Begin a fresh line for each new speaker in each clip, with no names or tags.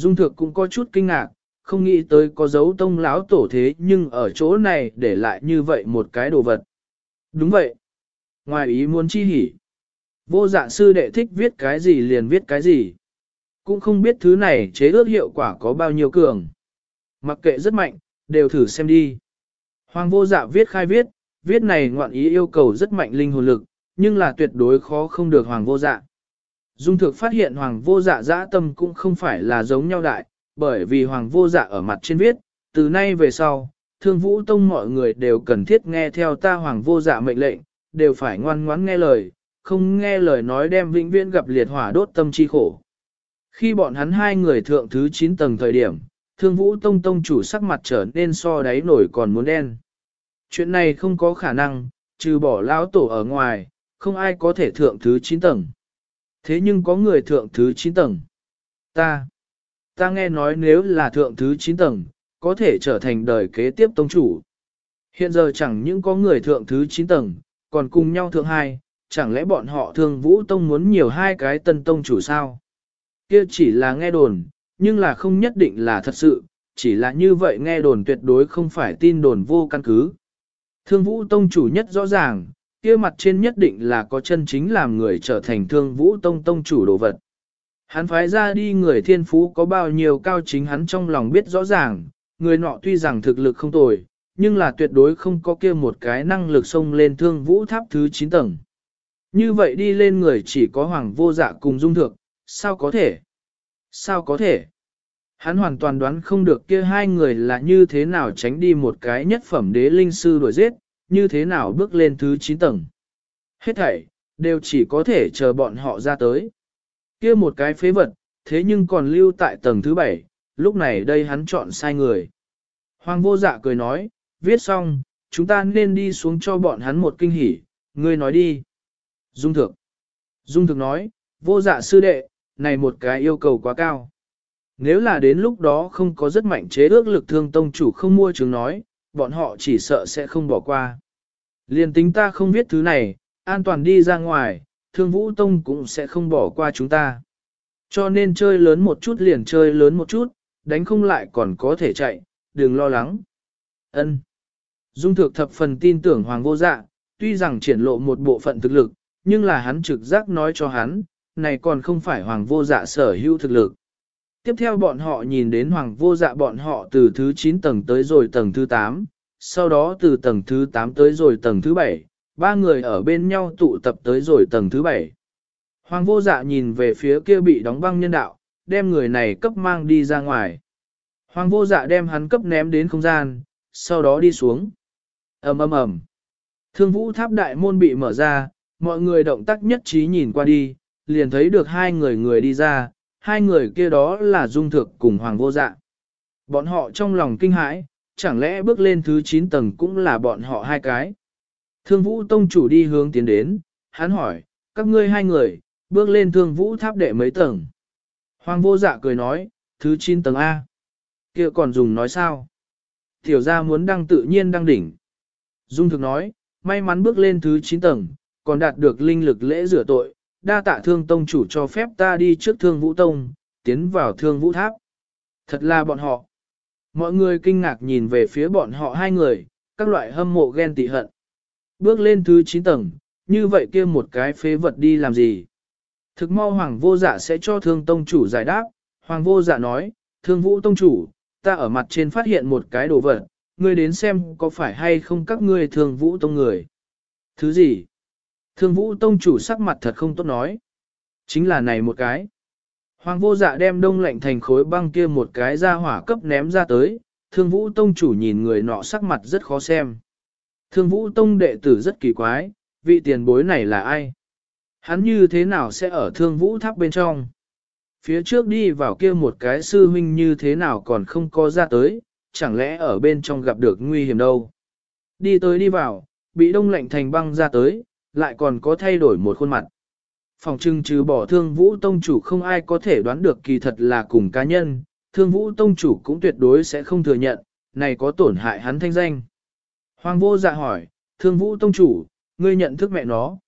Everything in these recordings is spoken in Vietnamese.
Dung Thược cũng có chút kinh ngạc, không nghĩ tới có dấu tông lão tổ thế nhưng ở chỗ này để lại như vậy một cái đồ vật. Đúng vậy. Ngoài ý muốn chi hỉ. Vô dạ sư đệ thích viết cái gì liền viết cái gì. Cũng không biết thứ này chế ước hiệu quả có bao nhiêu cường. Mặc kệ rất mạnh, đều thử xem đi. Hoàng vô dạ viết khai viết, viết này ngoạn ý yêu cầu rất mạnh linh hồn lực, nhưng là tuyệt đối khó không được hoàng vô dạ. Dung thực phát hiện hoàng vô dạ dã tâm cũng không phải là giống nhau đại, bởi vì hoàng vô dạ ở mặt trên viết, từ nay về sau, thương vũ tông mọi người đều cần thiết nghe theo ta hoàng vô dạ mệnh lệnh, đều phải ngoan ngoãn nghe lời, không nghe lời nói đem vĩnh viễn gặp liệt hỏa đốt tâm chi khổ. Khi bọn hắn hai người thượng thứ 9 tầng thời điểm, thương vũ tông tông chủ sắc mặt trở nên so đáy nổi còn muốn đen. Chuyện này không có khả năng, trừ bỏ lão tổ ở ngoài, không ai có thể thượng thứ 9 tầng. Thế nhưng có người thượng thứ 9 tầng. Ta, ta nghe nói nếu là thượng thứ 9 tầng, có thể trở thành đời kế tiếp tông chủ. Hiện giờ chẳng những có người thượng thứ 9 tầng, còn cùng nhau thượng hai, chẳng lẽ bọn họ thương vũ tông muốn nhiều hai cái tân tông chủ sao? Kia chỉ là nghe đồn, nhưng là không nhất định là thật sự, chỉ là như vậy nghe đồn tuyệt đối không phải tin đồn vô căn cứ. Thương vũ tông chủ nhất rõ ràng, kia mặt trên nhất định là có chân chính làm người trở thành thương vũ tông tông chủ đồ vật. Hắn phái ra đi người thiên phú có bao nhiêu cao chính hắn trong lòng biết rõ ràng, người nọ tuy rằng thực lực không tồi, nhưng là tuyệt đối không có kia một cái năng lực xông lên thương vũ tháp thứ 9 tầng. Như vậy đi lên người chỉ có hoàng vô dạ cùng dung thượng, sao có thể? Sao có thể? Hắn hoàn toàn đoán không được kia hai người là như thế nào tránh đi một cái nhất phẩm đế linh sư đuổi giết, như thế nào bước lên thứ 9 tầng. Hết thảy, đều chỉ có thể chờ bọn họ ra tới. Kia một cái phế vật, thế nhưng còn lưu tại tầng thứ 7, lúc này đây hắn chọn sai người. Hoàng vô dạ cười nói, viết xong, chúng ta nên đi xuống cho bọn hắn một kinh hỉ, ngươi nói đi. Dung thực. Dung thực nói, vô dạ sư đệ, này một cái yêu cầu quá cao. Nếu là đến lúc đó không có rất mạnh chế ước lực thương tông chủ không mua chứng nói, bọn họ chỉ sợ sẽ không bỏ qua. Liên tính ta không biết thứ này, an toàn đi ra ngoài, thương vũ tông cũng sẽ không bỏ qua chúng ta. Cho nên chơi lớn một chút liền chơi lớn một chút, đánh không lại còn có thể chạy, đừng lo lắng. Ân. Dung thực thập phần tin tưởng hoàng vô dạ, tuy rằng triển lộ một bộ phận thực lực, nhưng là hắn trực giác nói cho hắn, này còn không phải hoàng vô dạ sở hữu thực lực. Tiếp theo bọn họ nhìn đến hoàng vô dạ bọn họ từ thứ 9 tầng tới rồi tầng thứ 8, sau đó từ tầng thứ 8 tới rồi tầng thứ 7, ba người ở bên nhau tụ tập tới rồi tầng thứ 7. Hoàng vô dạ nhìn về phía kia bị đóng băng nhân đạo, đem người này cấp mang đi ra ngoài. Hoàng vô dạ đem hắn cấp ném đến không gian, sau đó đi xuống. ầm ầm ầm. Thương vũ tháp đại môn bị mở ra, mọi người động tác nhất trí nhìn qua đi, liền thấy được hai người người đi ra, hai người kia đó là Dung Thực cùng Hoàng Vô Dạ. Bọn họ trong lòng kinh hãi, chẳng lẽ bước lên thứ 9 tầng cũng là bọn họ hai cái. Thương Vũ Tông chủ đi hướng tiến đến, hắn hỏi, các ngươi hai người, bước lên Thương Vũ tháp đệ mấy tầng. Hoàng Vô Dạ cười nói, thứ 9 tầng A. kia còn dùng nói sao? Tiểu gia muốn đăng tự nhiên đăng đỉnh. Dung Thực nói, may mắn bước lên thứ 9 tầng, còn đạt được linh lực lễ rửa tội, đa tạ thương tông chủ cho phép ta đi trước thương vũ tông, tiến vào thương vũ tháp. Thật là bọn họ. Mọi người kinh ngạc nhìn về phía bọn họ hai người, các loại hâm mộ ghen tị hận. Bước lên thứ 9 tầng, như vậy kia một cái phế vật đi làm gì? Thực mau hoàng vô dạ sẽ cho thương tông chủ giải đáp. Hoàng vô dạ nói, thương vũ tông chủ, ta ở mặt trên phát hiện một cái đồ vật, ngươi đến xem có phải hay không các ngươi thương vũ tông người. Thứ gì? Thương vũ tông chủ sắc mặt thật không tốt nói. Chính là này một cái. Hoàng vô dạ đem đông lạnh thành khối băng kia một cái ra hỏa cấp ném ra tới, thương vũ tông chủ nhìn người nọ sắc mặt rất khó xem. Thương vũ tông đệ tử rất kỳ quái, vị tiền bối này là ai? Hắn như thế nào sẽ ở thương vũ tháp bên trong? Phía trước đi vào kia một cái sư huynh như thế nào còn không có ra tới, chẳng lẽ ở bên trong gặp được nguy hiểm đâu? Đi tới đi vào, bị đông lạnh thành băng ra tới, lại còn có thay đổi một khuôn mặt. Phòng trưng trừ bỏ thương vũ tông chủ không ai có thể đoán được kỳ thật là cùng cá nhân, thương vũ tông chủ cũng tuyệt đối sẽ không thừa nhận, này có tổn hại hắn thanh danh. Hoàng vô dạ hỏi, thương vũ tông chủ, ngươi nhận thức mẹ nó.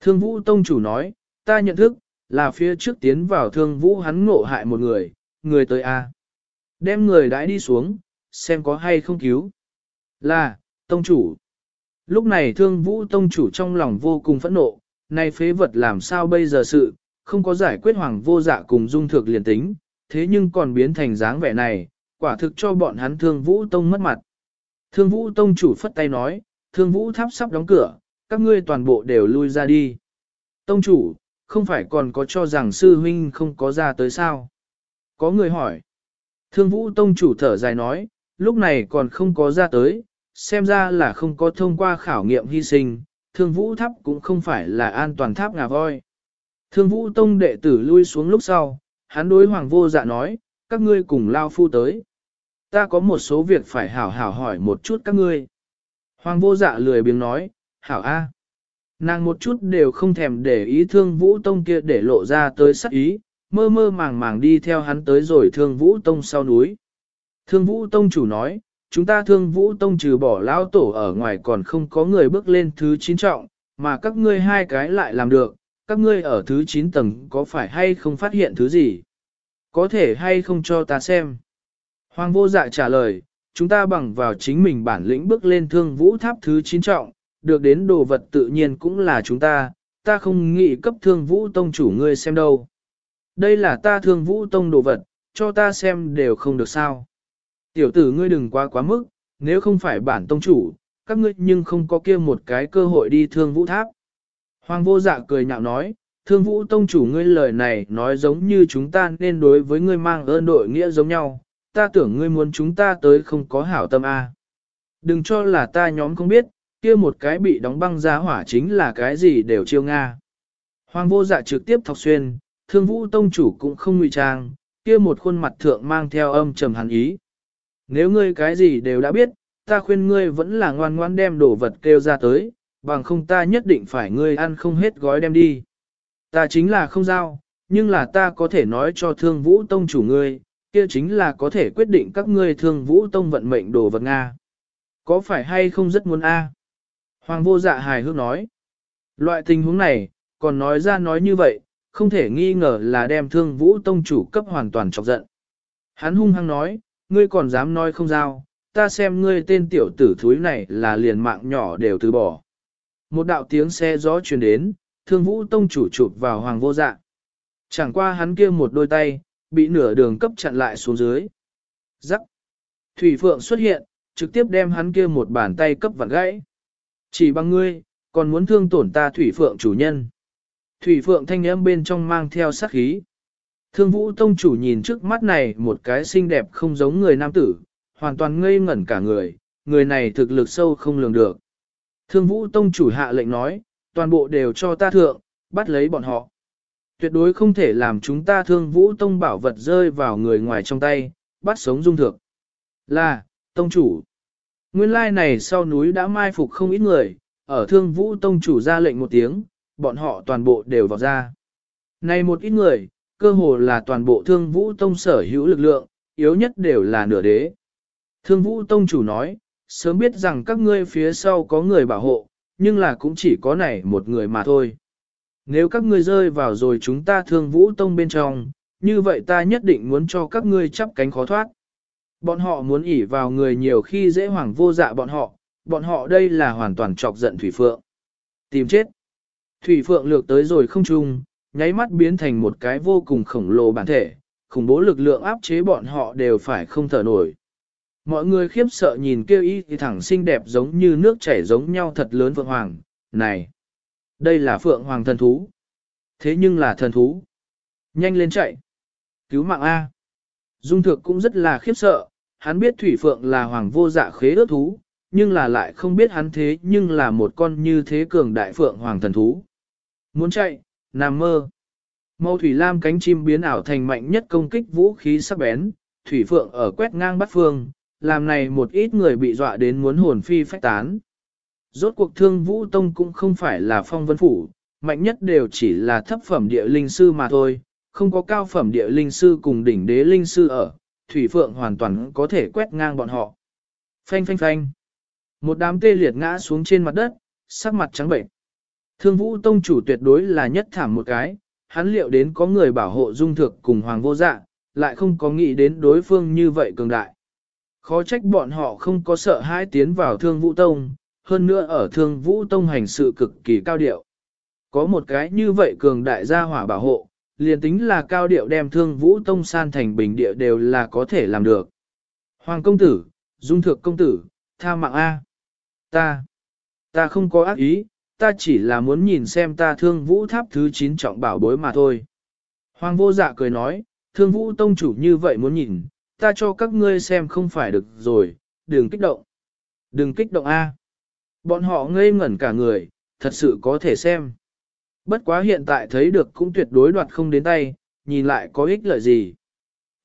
Thương vũ tông chủ nói, ta nhận thức, là phía trước tiến vào thương vũ hắn ngộ hại một người, người tới a. Đem người đãi đi xuống, xem có hay không cứu. Là, tông chủ. Lúc này thương vũ tông chủ trong lòng vô cùng phẫn nộ, nay phế vật làm sao bây giờ sự, không có giải quyết hoàng vô dạ cùng dung thực liền tính, thế nhưng còn biến thành dáng vẻ này, quả thực cho bọn hắn thương vũ tông mất mặt. Thương vũ tông chủ phất tay nói, thương vũ tháp sắp đóng cửa, các ngươi toàn bộ đều lui ra đi. Tông chủ, không phải còn có cho rằng sư huynh không có ra tới sao? Có người hỏi. Thương vũ tông chủ thở dài nói, lúc này còn không có ra tới, xem ra là không có thông qua khảo nghiệm hy sinh, thương vũ tháp cũng không phải là an toàn tháp ngà voi. Thương vũ tông đệ tử lui xuống lúc sau, hắn đối hoàng vô dạ nói, các ngươi cùng lao phu tới. Ta có một số việc phải hảo hảo hỏi một chút các ngươi. Hoàng vô dạ lười biếng nói, hảo a. Nàng một chút đều không thèm để ý thương vũ tông kia để lộ ra tới sắc ý, mơ mơ màng màng đi theo hắn tới rồi thương vũ tông sau núi. Thương vũ tông chủ nói, chúng ta thương vũ tông trừ bỏ lão tổ ở ngoài còn không có người bước lên thứ chín trọng, mà các ngươi hai cái lại làm được, các ngươi ở thứ chín tầng có phải hay không phát hiện thứ gì? Có thể hay không cho ta xem? Hoàng vô dạ trả lời, chúng ta bằng vào chính mình bản lĩnh bước lên thương vũ tháp thứ chín trọng, được đến đồ vật tự nhiên cũng là chúng ta, ta không nghĩ cấp thương vũ tông chủ ngươi xem đâu. Đây là ta thương vũ tông đồ vật, cho ta xem đều không được sao. Tiểu tử ngươi đừng quá quá mức, nếu không phải bản tông chủ, các ngươi nhưng không có kia một cái cơ hội đi thương vũ tháp. Hoàng vô dạ cười nhạo nói, thương vũ tông chủ ngươi lời này nói giống như chúng ta nên đối với ngươi mang ơn đội nghĩa giống nhau, ta tưởng ngươi muốn chúng ta tới không có hảo tâm a. Đừng cho là ta nhóm không biết, kia một cái bị đóng băng giá hỏa chính là cái gì đều chiêu Nga. Hoàng vô dạ trực tiếp thọc xuyên, thương vũ tông chủ cũng không ngụy trang, kia một khuôn mặt thượng mang theo âm trầm hàn ý. Nếu ngươi cái gì đều đã biết, ta khuyên ngươi vẫn là ngoan ngoan đem đồ vật kêu ra tới, bằng không ta nhất định phải ngươi ăn không hết gói đem đi. Ta chính là không giao, nhưng là ta có thể nói cho thương vũ tông chủ ngươi, kia chính là có thể quyết định các ngươi thương vũ tông vận mệnh đồ vật Nga. Có phải hay không rất muốn a? À? Hoàng vô dạ hài hước nói. Loại tình huống này, còn nói ra nói như vậy, không thể nghi ngờ là đem thương vũ tông chủ cấp hoàn toàn chọc giận. Hắn hung hăng nói, ngươi còn dám nói không giao, ta xem ngươi tên tiểu tử thúi này là liền mạng nhỏ đều từ bỏ. Một đạo tiếng xe gió truyền đến, thương vũ tông chủ chụp vào hoàng vô dạ. Chẳng qua hắn kia một đôi tay, bị nửa đường cấp chặn lại xuống dưới. Rắc. Thủy Phượng xuất hiện, trực tiếp đem hắn kia một bàn tay cấp vặn gãy. Chỉ bằng ngươi, còn muốn thương tổn ta Thủy Phượng chủ nhân. Thủy Phượng thanh âm bên trong mang theo sát khí. Thương Vũ Tông chủ nhìn trước mắt này một cái xinh đẹp không giống người nam tử, hoàn toàn ngây ngẩn cả người, người này thực lực sâu không lường được. Thương Vũ Tông chủ hạ lệnh nói, toàn bộ đều cho ta thượng, bắt lấy bọn họ. Tuyệt đối không thể làm chúng ta thương Vũ Tông bảo vật rơi vào người ngoài trong tay, bắt sống dung thượng. Là, Tông chủ. Nguyên lai này sau núi đã mai phục không ít người, ở thương Vũ Tông chủ ra lệnh một tiếng, bọn họ toàn bộ đều vào ra. Này một ít người, cơ hồ là toàn bộ thương Vũ Tông sở hữu lực lượng, yếu nhất đều là nửa đế. Thương Vũ Tông chủ nói, sớm biết rằng các ngươi phía sau có người bảo hộ, nhưng là cũng chỉ có này một người mà thôi. Nếu các ngươi rơi vào rồi chúng ta thương Vũ Tông bên trong, như vậy ta nhất định muốn cho các ngươi chắp cánh khó thoát. Bọn họ muốn ỉ vào người nhiều khi dễ hoàng vô dạ bọn họ, bọn họ đây là hoàn toàn chọc giận Thủy Phượng. Tìm chết. Thủy Phượng lược tới rồi không chung, nháy mắt biến thành một cái vô cùng khổng lồ bản thể, khủng bố lực lượng áp chế bọn họ đều phải không thở nổi. Mọi người khiếp sợ nhìn kêu y thì thẳng xinh đẹp giống như nước chảy giống nhau thật lớn Phượng Hoàng. Này! Đây là Phượng Hoàng thần thú. Thế nhưng là thần thú. Nhanh lên chạy! Cứu mạng A! Dung thực cũng rất là khiếp sợ, hắn biết Thủy Phượng là Hoàng vô dạ khế ước thú, nhưng là lại không biết hắn thế nhưng là một con như thế cường đại Phượng Hoàng thần thú. Muốn chạy, nằm mơ. Mâu thủy lam cánh chim biến ảo thành mạnh nhất công kích vũ khí sắc bén, thủy phượng ở quét ngang bắt phương, làm này một ít người bị dọa đến muốn hồn phi phách tán. Rốt cuộc thương vũ tông cũng không phải là phong vân phủ, mạnh nhất đều chỉ là thấp phẩm địa linh sư mà thôi, không có cao phẩm địa linh sư cùng đỉnh đế linh sư ở, thủy phượng hoàn toàn có thể quét ngang bọn họ. Phanh phanh phanh. Một đám tê liệt ngã xuống trên mặt đất, sắc mặt trắng bệnh. Thương vũ tông chủ tuyệt đối là nhất thảm một cái, hắn liệu đến có người bảo hộ dung thực cùng hoàng vô dạ, lại không có nghĩ đến đối phương như vậy cường đại. Khó trách bọn họ không có sợ hãi tiến vào thương vũ tông, hơn nữa ở thương vũ tông hành sự cực kỳ cao điệu. Có một cái như vậy cường đại gia hỏa bảo hộ, liền tính là cao điệu đem thương vũ tông san thành bình địa đều là có thể làm được. Hoàng công tử, dung thực công tử, tha mạng A. Ta, ta không có ác ý, ta chỉ là muốn nhìn xem ta thương vũ tháp thứ 9 trọng bảo bối mà thôi. Hoàng vô dạ cười nói, thương vũ tông chủ như vậy muốn nhìn, ta cho các ngươi xem không phải được rồi, đừng kích động. Đừng kích động A. Bọn họ ngây ngẩn cả người, thật sự có thể xem. Bất quá hiện tại thấy được cũng tuyệt đối đoạt không đến tay, nhìn lại có ích lợi gì.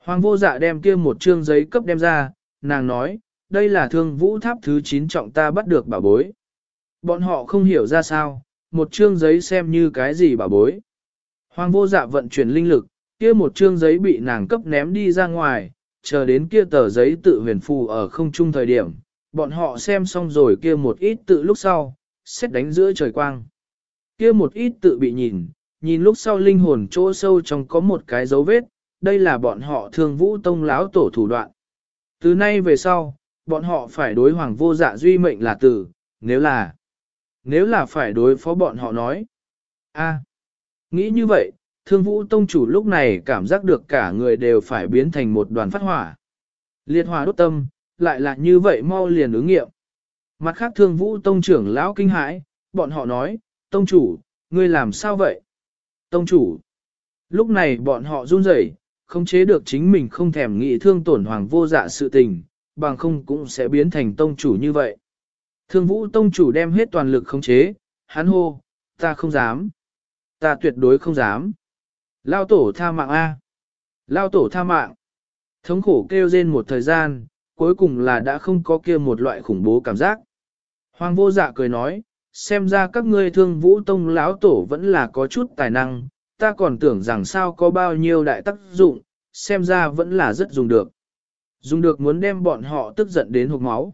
Hoàng vô dạ đem kia một chương giấy cấp đem ra, nàng nói, đây là thương vũ tháp thứ 9 trọng ta bắt được bảo bối. Bọn họ không hiểu ra sao, một chương giấy xem như cái gì bảo bối. Hoàng vô dạ vận chuyển linh lực, kia một chương giấy bị nàng cấp ném đi ra ngoài, chờ đến kia tờ giấy tự huyền phù ở không trung thời điểm, bọn họ xem xong rồi kia một ít tự lúc sau, xét đánh giữa trời quang. Kia một ít tự bị nhìn, nhìn lúc sau linh hồn chỗ sâu trong có một cái dấu vết, đây là bọn họ thương vũ tông láo tổ thủ đoạn. Từ nay về sau, bọn họ phải đối hoàng vô dạ duy mệnh là tử, nếu là, nếu là phải đối phó bọn họ nói. a nghĩ như vậy, thương vũ tông chủ lúc này cảm giác được cả người đều phải biến thành một đoàn phát hỏa. Liệt hỏa đốt tâm, lại là như vậy mau liền ứng nghiệm. Mặt khác thương vũ tông trưởng lão kinh hãi, bọn họ nói, tông chủ, ngươi làm sao vậy? Tông chủ, lúc này bọn họ run rẩy, không chế được chính mình không thèm nghĩ thương tổn hoàng vô dạ sự tình, bằng không cũng sẽ biến thành tông chủ như vậy. Thương vũ tông chủ đem hết toàn lực khống chế, hắn hô, ta không dám. Ta tuyệt đối không dám. Lao tổ tha mạng A. Lao tổ tha mạng. Thống khổ kêu rên một thời gian, cuối cùng là đã không có kia một loại khủng bố cảm giác. Hoàng vô dạ cười nói, xem ra các ngươi thương vũ tông lão tổ vẫn là có chút tài năng, ta còn tưởng rằng sao có bao nhiêu đại tác dụng, xem ra vẫn là rất dùng được. Dùng được muốn đem bọn họ tức giận đến hụt máu.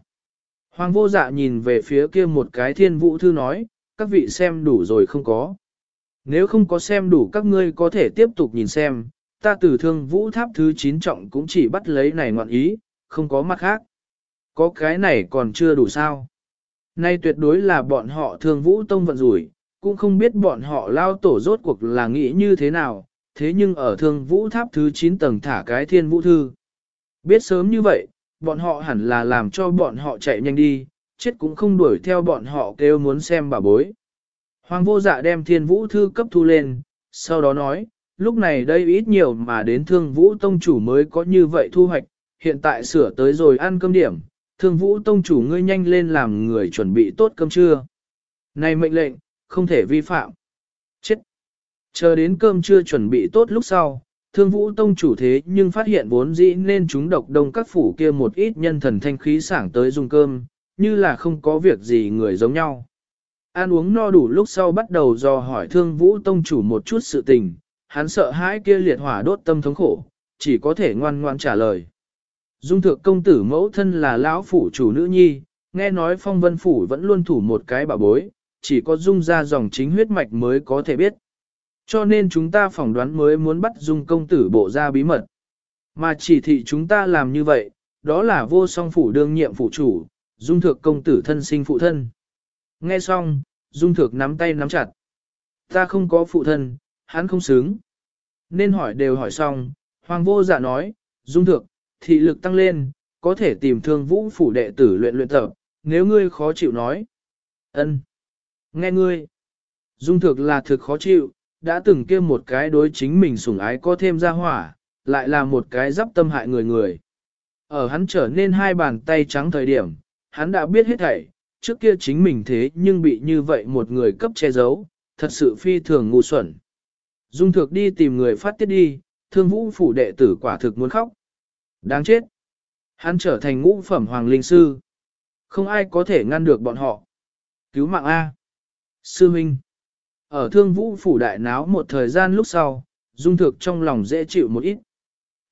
Hoàng vô dạ nhìn về phía kia một cái thiên vũ thư nói, các vị xem đủ rồi không có. Nếu không có xem đủ các ngươi có thể tiếp tục nhìn xem, ta từ thương vũ tháp thứ 9 trọng cũng chỉ bắt lấy này ngoạn ý, không có mặt khác. Có cái này còn chưa đủ sao. Nay tuyệt đối là bọn họ thương vũ tông vận rủi, cũng không biết bọn họ lao tổ rốt cuộc là nghĩ như thế nào, thế nhưng ở thương vũ tháp thứ 9 tầng thả cái thiên vũ thư. Biết sớm như vậy, bọn họ hẳn là làm cho bọn họ chạy nhanh đi, chết cũng không đuổi theo bọn họ kêu muốn xem bà bối. Hoàng vô dạ đem thiên vũ thư cấp thu lên, sau đó nói, lúc này đây ít nhiều mà đến thương vũ tông chủ mới có như vậy thu hoạch, hiện tại sửa tới rồi ăn cơm điểm, thương vũ tông chủ ngươi nhanh lên làm người chuẩn bị tốt cơm trưa. Này mệnh lệnh, không thể vi phạm. Chết! Chờ đến cơm trưa chuẩn bị tốt lúc sau, thương vũ tông chủ thế nhưng phát hiện vốn dĩ nên chúng độc đông các phủ kia một ít nhân thần thanh khí sảng tới dùng cơm, như là không có việc gì người giống nhau. Ăn uống no đủ lúc sau bắt đầu dò hỏi thương vũ tông chủ một chút sự tình, hắn sợ hãi kia liệt hỏa đốt tâm thống khổ, chỉ có thể ngoan ngoan trả lời. Dung thượng công tử mẫu thân là lão phủ chủ nữ nhi, nghe nói phong vân phủ vẫn luôn thủ một cái bảo bối, chỉ có dung ra dòng chính huyết mạch mới có thể biết. Cho nên chúng ta phỏng đoán mới muốn bắt dung công tử bộ ra bí mật. Mà chỉ thị chúng ta làm như vậy, đó là vô song phủ đương nhiệm phụ chủ, dung thượng công tử thân sinh phụ thân. Nghe xong, dung thượng nắm tay nắm chặt. Ta không có phụ thân, hắn không xứng. Nên hỏi đều hỏi xong, hoàng vô dạ nói, dung thượng, thị lực tăng lên, có thể tìm thương vũ phủ đệ tử luyện luyện tập, nếu ngươi khó chịu nói. ân, Nghe ngươi. Dung thực là thực khó chịu, đã từng kia một cái đối chính mình sủng ái có thêm ra hỏa, lại là một cái giáp tâm hại người người. Ở hắn trở nên hai bàn tay trắng thời điểm, hắn đã biết hết thảy, trước kia chính mình thế nhưng bị như vậy một người cấp che giấu, thật sự phi thường ngu xuẩn. Dung thực đi tìm người phát tiết đi, thương vũ phủ đệ tử quả thực muốn khóc. Đáng chết. Hắn trở thành ngũ phẩm hoàng linh sư. Không ai có thể ngăn được bọn họ. Cứu mạng A. Sư Minh. Ở thương vũ phủ đại náo một thời gian lúc sau, Dung Thực trong lòng dễ chịu một ít.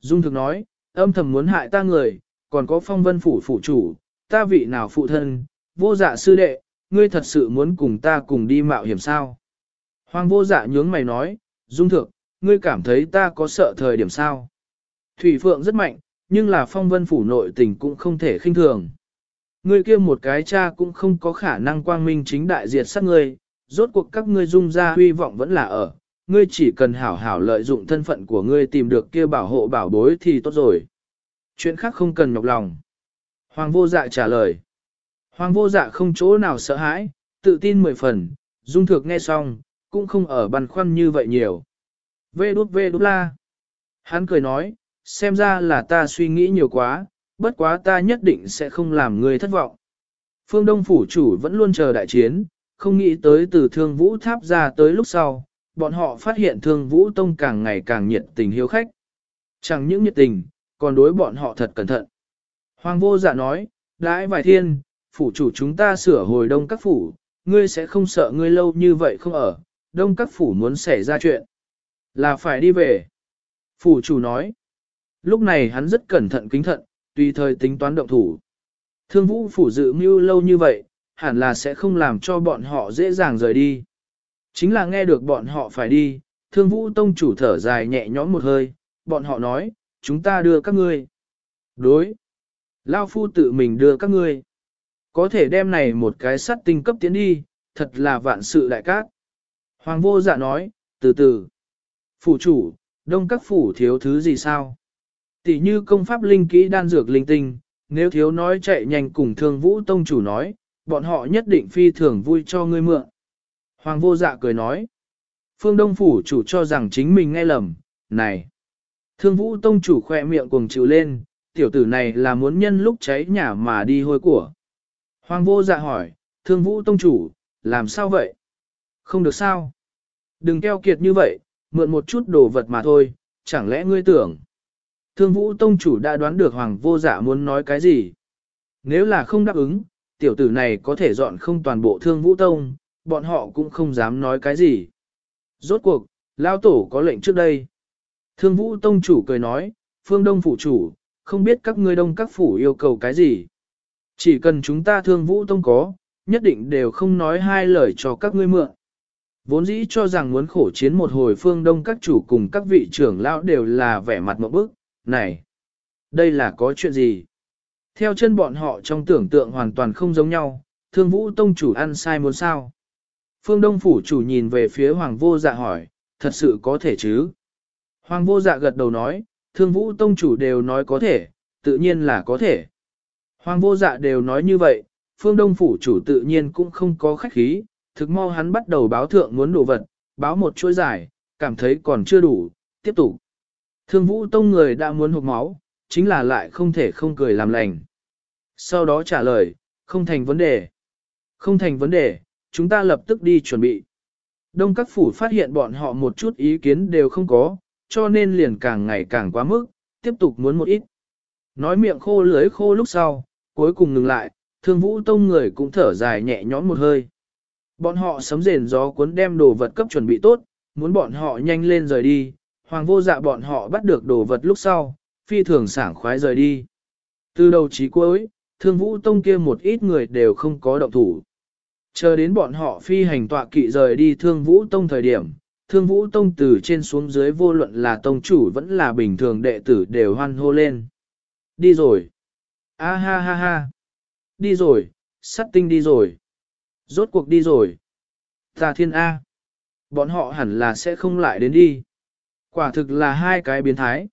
Dung Thực nói, âm thầm muốn hại ta người, còn có phong vân phủ phủ chủ, ta vị nào phụ thân, vô dạ sư đệ, ngươi thật sự muốn cùng ta cùng đi mạo hiểm sao? Hoàng vô dạ nhướng mày nói, Dung Thực, ngươi cảm thấy ta có sợ thời điểm sao? Thủy Phượng rất mạnh, nhưng là phong vân phủ nội tình cũng không thể khinh thường. Ngươi kia một cái cha cũng không có khả năng quang minh chính đại diệt sát ngươi, rốt cuộc các ngươi dung ra huy vọng vẫn là ở, ngươi chỉ cần hảo hảo lợi dụng thân phận của ngươi tìm được kia bảo hộ bảo bối thì tốt rồi. Chuyện khác không cần nhọc lòng. Hoàng vô dạ trả lời. Hoàng vô dạ không chỗ nào sợ hãi, tự tin mười phần, dung thược nghe xong, cũng không ở băn khoăn như vậy nhiều. Vê đút vê đút la. Hắn cười nói, xem ra là ta suy nghĩ nhiều quá, bất quá ta nhất định sẽ không làm ngươi thất vọng. Phương Đông Phủ chủ vẫn luôn chờ đại chiến, không nghĩ tới từ thương vũ tháp ra tới lúc sau, bọn họ phát hiện thương vũ tông càng ngày càng nhiệt tình hiếu khách. Chẳng những nhiệt tình, còn đối bọn họ thật cẩn thận. Hoàng vô dạ nói, đãi vài thiên, phủ chủ chúng ta sửa hồi đông các phủ, ngươi sẽ không sợ ngươi lâu như vậy không ở, đông các phủ muốn xảy ra chuyện. Là phải đi về. Phủ chủ nói, lúc này hắn rất cẩn thận kính thận, tùy thời tính toán động thủ. Thương vũ phủ dự mưu lâu như vậy, hẳn là sẽ không làm cho bọn họ dễ dàng rời đi. Chính là nghe được bọn họ phải đi, thương vũ tông chủ thở dài nhẹ nhõm một hơi, bọn họ nói, chúng ta đưa các ngươi. Đối. Lao phu tự mình đưa các ngươi. Có thể đem này một cái sắt tinh cấp tiến đi, thật là vạn sự đại cát. Hoàng vô dạ nói, từ từ. Phủ chủ, đông các phủ thiếu thứ gì sao? Tỷ như công pháp linh kỹ đan dược linh tinh, nếu thiếu nói chạy nhanh cùng thương vũ tông chủ nói, bọn họ nhất định phi thường vui cho ngươi mượn. Hoàng vô dạ cười nói. Phương Đông Phủ chủ cho rằng chính mình nghe lầm, này. Thương vũ tông chủ khoe miệng cuồng chịu lên, tiểu tử này là muốn nhân lúc cháy nhà mà đi hôi của. Hoàng vô dạ hỏi, thương vũ tông chủ, làm sao vậy? Không được sao? Đừng keo kiệt như vậy, mượn một chút đồ vật mà thôi, chẳng lẽ ngươi tưởng? Thương vũ tông chủ đã đoán được hoàng vô dạ muốn nói cái gì? Nếu là không đáp ứng, tiểu tử này có thể dọn không toàn bộ thương vũ tông, bọn họ cũng không dám nói cái gì. Rốt cuộc, lao tổ có lệnh trước đây. Thương vũ tông chủ cười nói, phương đông phủ chủ, không biết các ngươi đông các phủ yêu cầu cái gì. Chỉ cần chúng ta thương vũ tông có, nhất định đều không nói hai lời cho các ngươi mượn. Vốn dĩ cho rằng muốn khổ chiến một hồi phương đông các chủ cùng các vị trưởng lão đều là vẻ mặt một bức, này, đây là có chuyện gì? Theo chân bọn họ trong tưởng tượng hoàn toàn không giống nhau, thương vũ tông chủ ăn sai muốn sao? Phương Đông Phủ chủ nhìn về phía Hoàng vô dạ hỏi, thật sự có thể chứ? Hoàng vô dạ gật đầu nói, thương vũ tông chủ đều nói có thể, tự nhiên là có thể. Hoàng vô dạ đều nói như vậy, phương đông phủ chủ tự nhiên cũng không có khách khí, thực mau hắn bắt đầu báo thượng muốn đồ vật, báo một chuỗi dài, cảm thấy còn chưa đủ, tiếp tục. Thương vũ tông người đã muốn hụt máu, chính là lại không thể không cười làm lành. Sau đó trả lời, không thành vấn đề. Không thành vấn đề, chúng ta lập tức đi chuẩn bị. Đông các phủ phát hiện bọn họ một chút ý kiến đều không có, cho nên liền càng ngày càng quá mức, tiếp tục muốn một ít. Nói miệng khô lưới khô lúc sau, cuối cùng ngừng lại, thương vũ tông người cũng thở dài nhẹ nhõm một hơi. Bọn họ sấm rền gió cuốn đem đồ vật cấp chuẩn bị tốt, muốn bọn họ nhanh lên rời đi, hoàng vô dạ bọn họ bắt được đồ vật lúc sau, phi thường sảng khoái rời đi. Từ đầu chí cuối, thương vũ tông kia một ít người đều không có động thủ. Chờ đến bọn họ phi hành tọa kỵ rời đi thương vũ tông thời điểm, thương vũ tông từ trên xuống dưới vô luận là tông chủ vẫn là bình thường đệ tử đều hoan hô lên. Đi rồi. A ha ha ha. Đi rồi, sắt tinh đi rồi. Rốt cuộc đi rồi. Ta thiên A. Bọn họ hẳn là sẽ không lại đến đi. Quả thực là hai cái biến thái.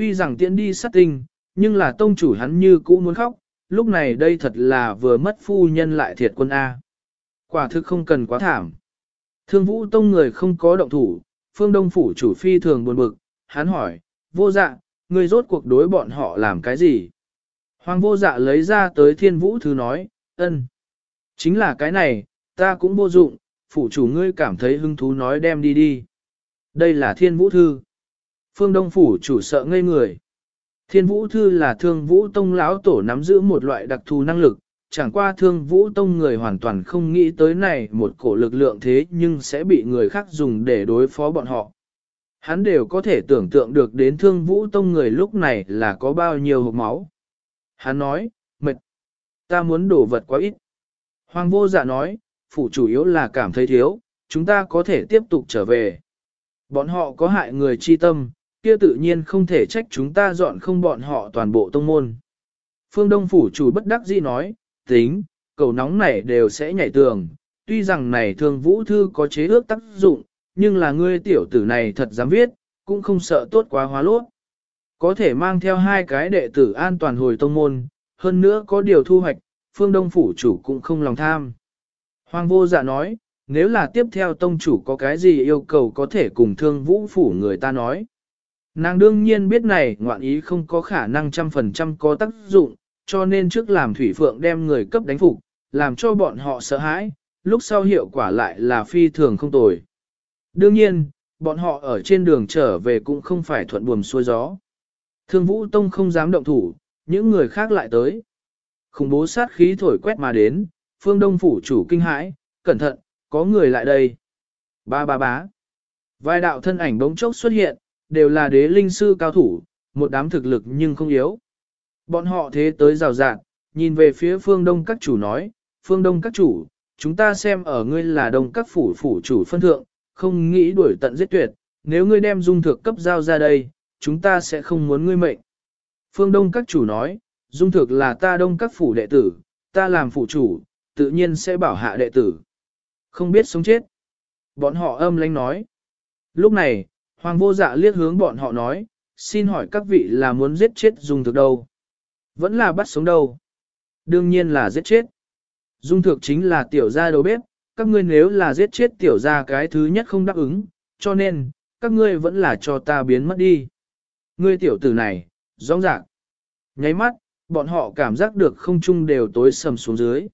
Tuy rằng tiễn đi sát tinh, nhưng là tông chủ hắn như cũ muốn khóc, lúc này đây thật là vừa mất phu nhân lại thiệt quân A. Quả thực không cần quá thảm. Thương vũ tông người không có động thủ, phương đông phủ chủ phi thường buồn bực, hắn hỏi, vô dạ, người rốt cuộc đối bọn họ làm cái gì? Hoàng vô dạ lấy ra tới thiên vũ thứ nói, ân, Chính là cái này, ta cũng vô dụng, phủ chủ ngươi cảm thấy hứng thú nói đem đi đi. Đây là thiên vũ thư. Phương Đông phủ chủ sợ ngây người. Thiên vũ thư là thương vũ tông lão tổ nắm giữ một loại đặc thù năng lực, chẳng qua thương vũ tông người hoàn toàn không nghĩ tới này một cổ lực lượng thế nhưng sẽ bị người khác dùng để đối phó bọn họ. Hắn đều có thể tưởng tượng được đến thương vũ tông người lúc này là có bao nhiêu hộp máu. Hắn nói, mệt, ta muốn đổ vật quá ít. Hoàng vô dạ nói, phủ chủ yếu là cảm thấy thiếu, chúng ta có thể tiếp tục trở về. Bọn họ có hại người chi tâm, kia tự nhiên không thể trách chúng ta dọn không bọn họ toàn bộ tông môn. Phương Đông Phủ chủ bất đắc dĩ nói, tính, cầu nóng này đều sẽ nhảy tường, tuy rằng này thương vũ thư có chế ước tác dụng, nhưng là ngươi tiểu tử này thật dám viết, cũng không sợ tốt quá hóa lốt. Có thể mang theo hai cái đệ tử an toàn hồi tông môn, hơn nữa có điều thu hoạch, phương đông phủ chủ cũng không lòng tham. Hoàng vô dạ nói, nếu là tiếp theo tông chủ có cái gì yêu cầu có thể cùng thương vũ phủ người ta nói. Nàng đương nhiên biết này ngoạn ý không có khả năng trăm phần trăm có tác dụng, cho nên trước làm thủy phượng đem người cấp đánh phục, làm cho bọn họ sợ hãi, lúc sau hiệu quả lại là phi thường không tồi. Đương nhiên, bọn họ ở trên đường trở về cũng không phải thuận buồm xuôi gió. Thương Vũ Tông không dám động thủ, những người khác lại tới. Khủng bố sát khí thổi quét mà đến, phương đông phủ chủ kinh hãi, cẩn thận, có người lại đây. Ba ba bá. Vài đạo thân ảnh bỗng chốc xuất hiện, đều là đế linh sư cao thủ, một đám thực lực nhưng không yếu. Bọn họ thế tới rào rạng, nhìn về phía phương đông các chủ nói, phương đông các chủ, chúng ta xem ở ngươi là đông các phủ phủ chủ phân thượng, không nghĩ đuổi tận giết tuyệt, nếu ngươi đem dung thực cấp giao ra đây, chúng ta sẽ không muốn ngươi mệnh. Phương Đông các chủ nói, dung thực là ta đông các phủ đệ tử, ta làm phủ chủ, tự nhiên sẽ bảo hạ đệ tử. Không biết sống chết. Bọn họ âm lánh nói. Lúc này, Hoàng vô dạ liếc hướng bọn họ nói, xin hỏi các vị là muốn giết chết dung thực đâu? Vẫn là bắt sống đâu? Đương nhiên là giết chết. Dung thực chính là tiểu gia đầu bếp, các ngươi nếu là giết chết tiểu gia cái thứ nhất không đáp ứng, cho nên, các ngươi vẫn là cho ta biến mất đi. Ngươi tiểu tử này, rõ ràng. Nháy mắt, bọn họ cảm giác được không trung đều tối sầm xuống dưới.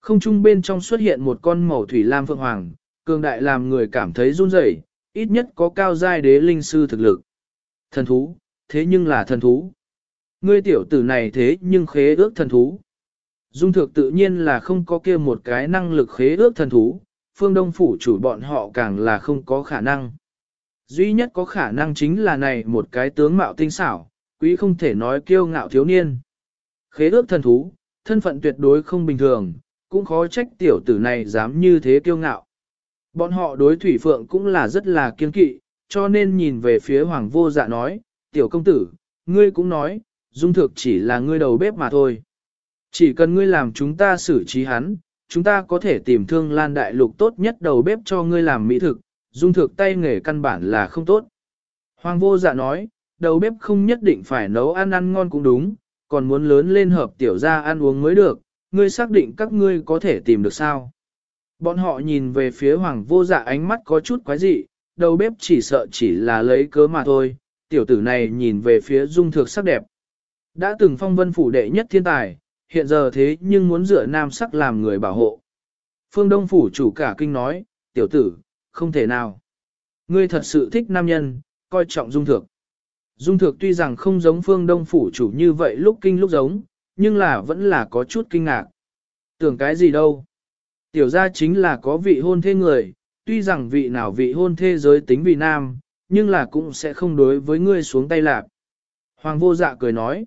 Không trung bên trong xuất hiện một con màu thủy lam phượng hoàng, cường đại làm người cảm thấy run rẩy, ít nhất có cao giai đế linh sư thực lực. Thần thú, thế nhưng là thần thú. Ngươi tiểu tử này thế nhưng khế ước thần thú. Dung thực tự nhiên là không có kia một cái năng lực khế ước thần thú, phương đông phủ chủ bọn họ càng là không có khả năng. Duy nhất có khả năng chính là này một cái tướng mạo tinh xảo, quý không thể nói kiêu ngạo thiếu niên. Khế ước thần thú, thân phận tuyệt đối không bình thường, cũng khó trách tiểu tử này dám như thế kiêu ngạo. Bọn họ đối thủy phượng cũng là rất là kiên kỵ, cho nên nhìn về phía hoàng vô dạ nói, tiểu công tử, ngươi cũng nói, dung thực chỉ là ngươi đầu bếp mà thôi. Chỉ cần ngươi làm chúng ta xử trí hắn, chúng ta có thể tìm thương lan đại lục tốt nhất đầu bếp cho ngươi làm mỹ thực, dung thực tay nghề căn bản là không tốt. Hoàng vô dạ nói, đầu bếp không nhất định phải nấu ăn ăn ngon cũng đúng, còn muốn lớn lên hợp tiểu ra ăn uống mới được, ngươi xác định các ngươi có thể tìm được sao. Bọn họ nhìn về phía hoàng vô dạ ánh mắt có chút quái dị, đầu bếp chỉ sợ chỉ là lấy cớ mà thôi, tiểu tử này nhìn về phía dung thực sắc đẹp. Đã từng phong vân phủ đệ nhất thiên tài, hiện giờ thế nhưng muốn dựa nam sắc làm người bảo hộ. Phương Đông phủ chủ cả kinh nói, tiểu tử, không thể nào. Ngươi thật sự thích nam nhân, coi trọng dung thược. Dung thược tuy rằng không giống phương đông phủ chủ như vậy lúc kinh lúc giống, nhưng là vẫn là có chút kinh ngạc. Tưởng cái gì đâu. Tiểu gia chính là có vị hôn thê người, tuy rằng vị nào vị hôn thê giới tính vì nam, nhưng là cũng sẽ không đối với ngươi xuống tay lạc. Hoàng vô dạ cười nói.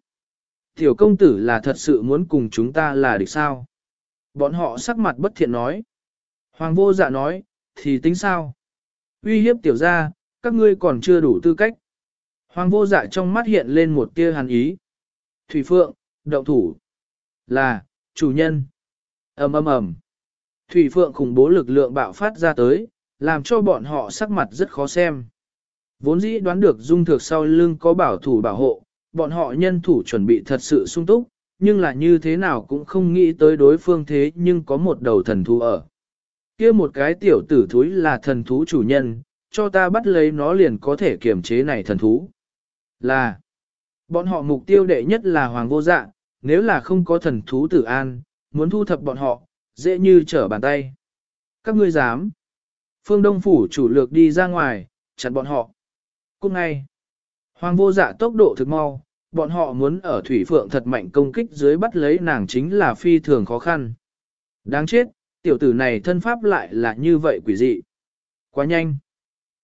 Tiểu công tử là thật sự muốn cùng chúng ta là địch sao? Bọn họ sắc mặt bất thiện nói. Hoàng vô dạ nói, thì tính sao? Uy hiếp tiểu gia, các ngươi còn chưa đủ tư cách. Hoàng vô dạ trong mắt hiện lên một tia hàn ý. Thủy Phượng, động thủ. Là, chủ nhân. ầm ầm ầm. Thủy Phượng khủng bố lực lượng bạo phát ra tới, làm cho bọn họ sắc mặt rất khó xem. Vốn dĩ đoán được dung thực sau lưng có bảo thủ bảo hộ, bọn họ nhân thủ chuẩn bị thật sự sung túc, nhưng là như thế nào cũng không nghĩ tới đối phương thế nhưng có một đầu thần thú ở kia một cái tiểu tử thúi là thần thú chủ nhân, cho ta bắt lấy nó liền có thể kiểm chế này thần thú. Là, bọn họ mục tiêu đệ nhất là hoàng vô dạ, nếu là không có thần thú tử an, muốn thu thập bọn họ, dễ như trở bàn tay. Các ngươi dám. Phương Đông Phủ chủ lược đi ra ngoài, chặn bọn họ. Cũng ngay, hoàng vô dạ tốc độ thực mau, bọn họ muốn ở thủy phượng thật mạnh công kích dưới bắt lấy nàng chính là phi thường khó khăn. Đáng chết, tiểu tử này thân pháp lại là như vậy quỷ dị. Quá nhanh.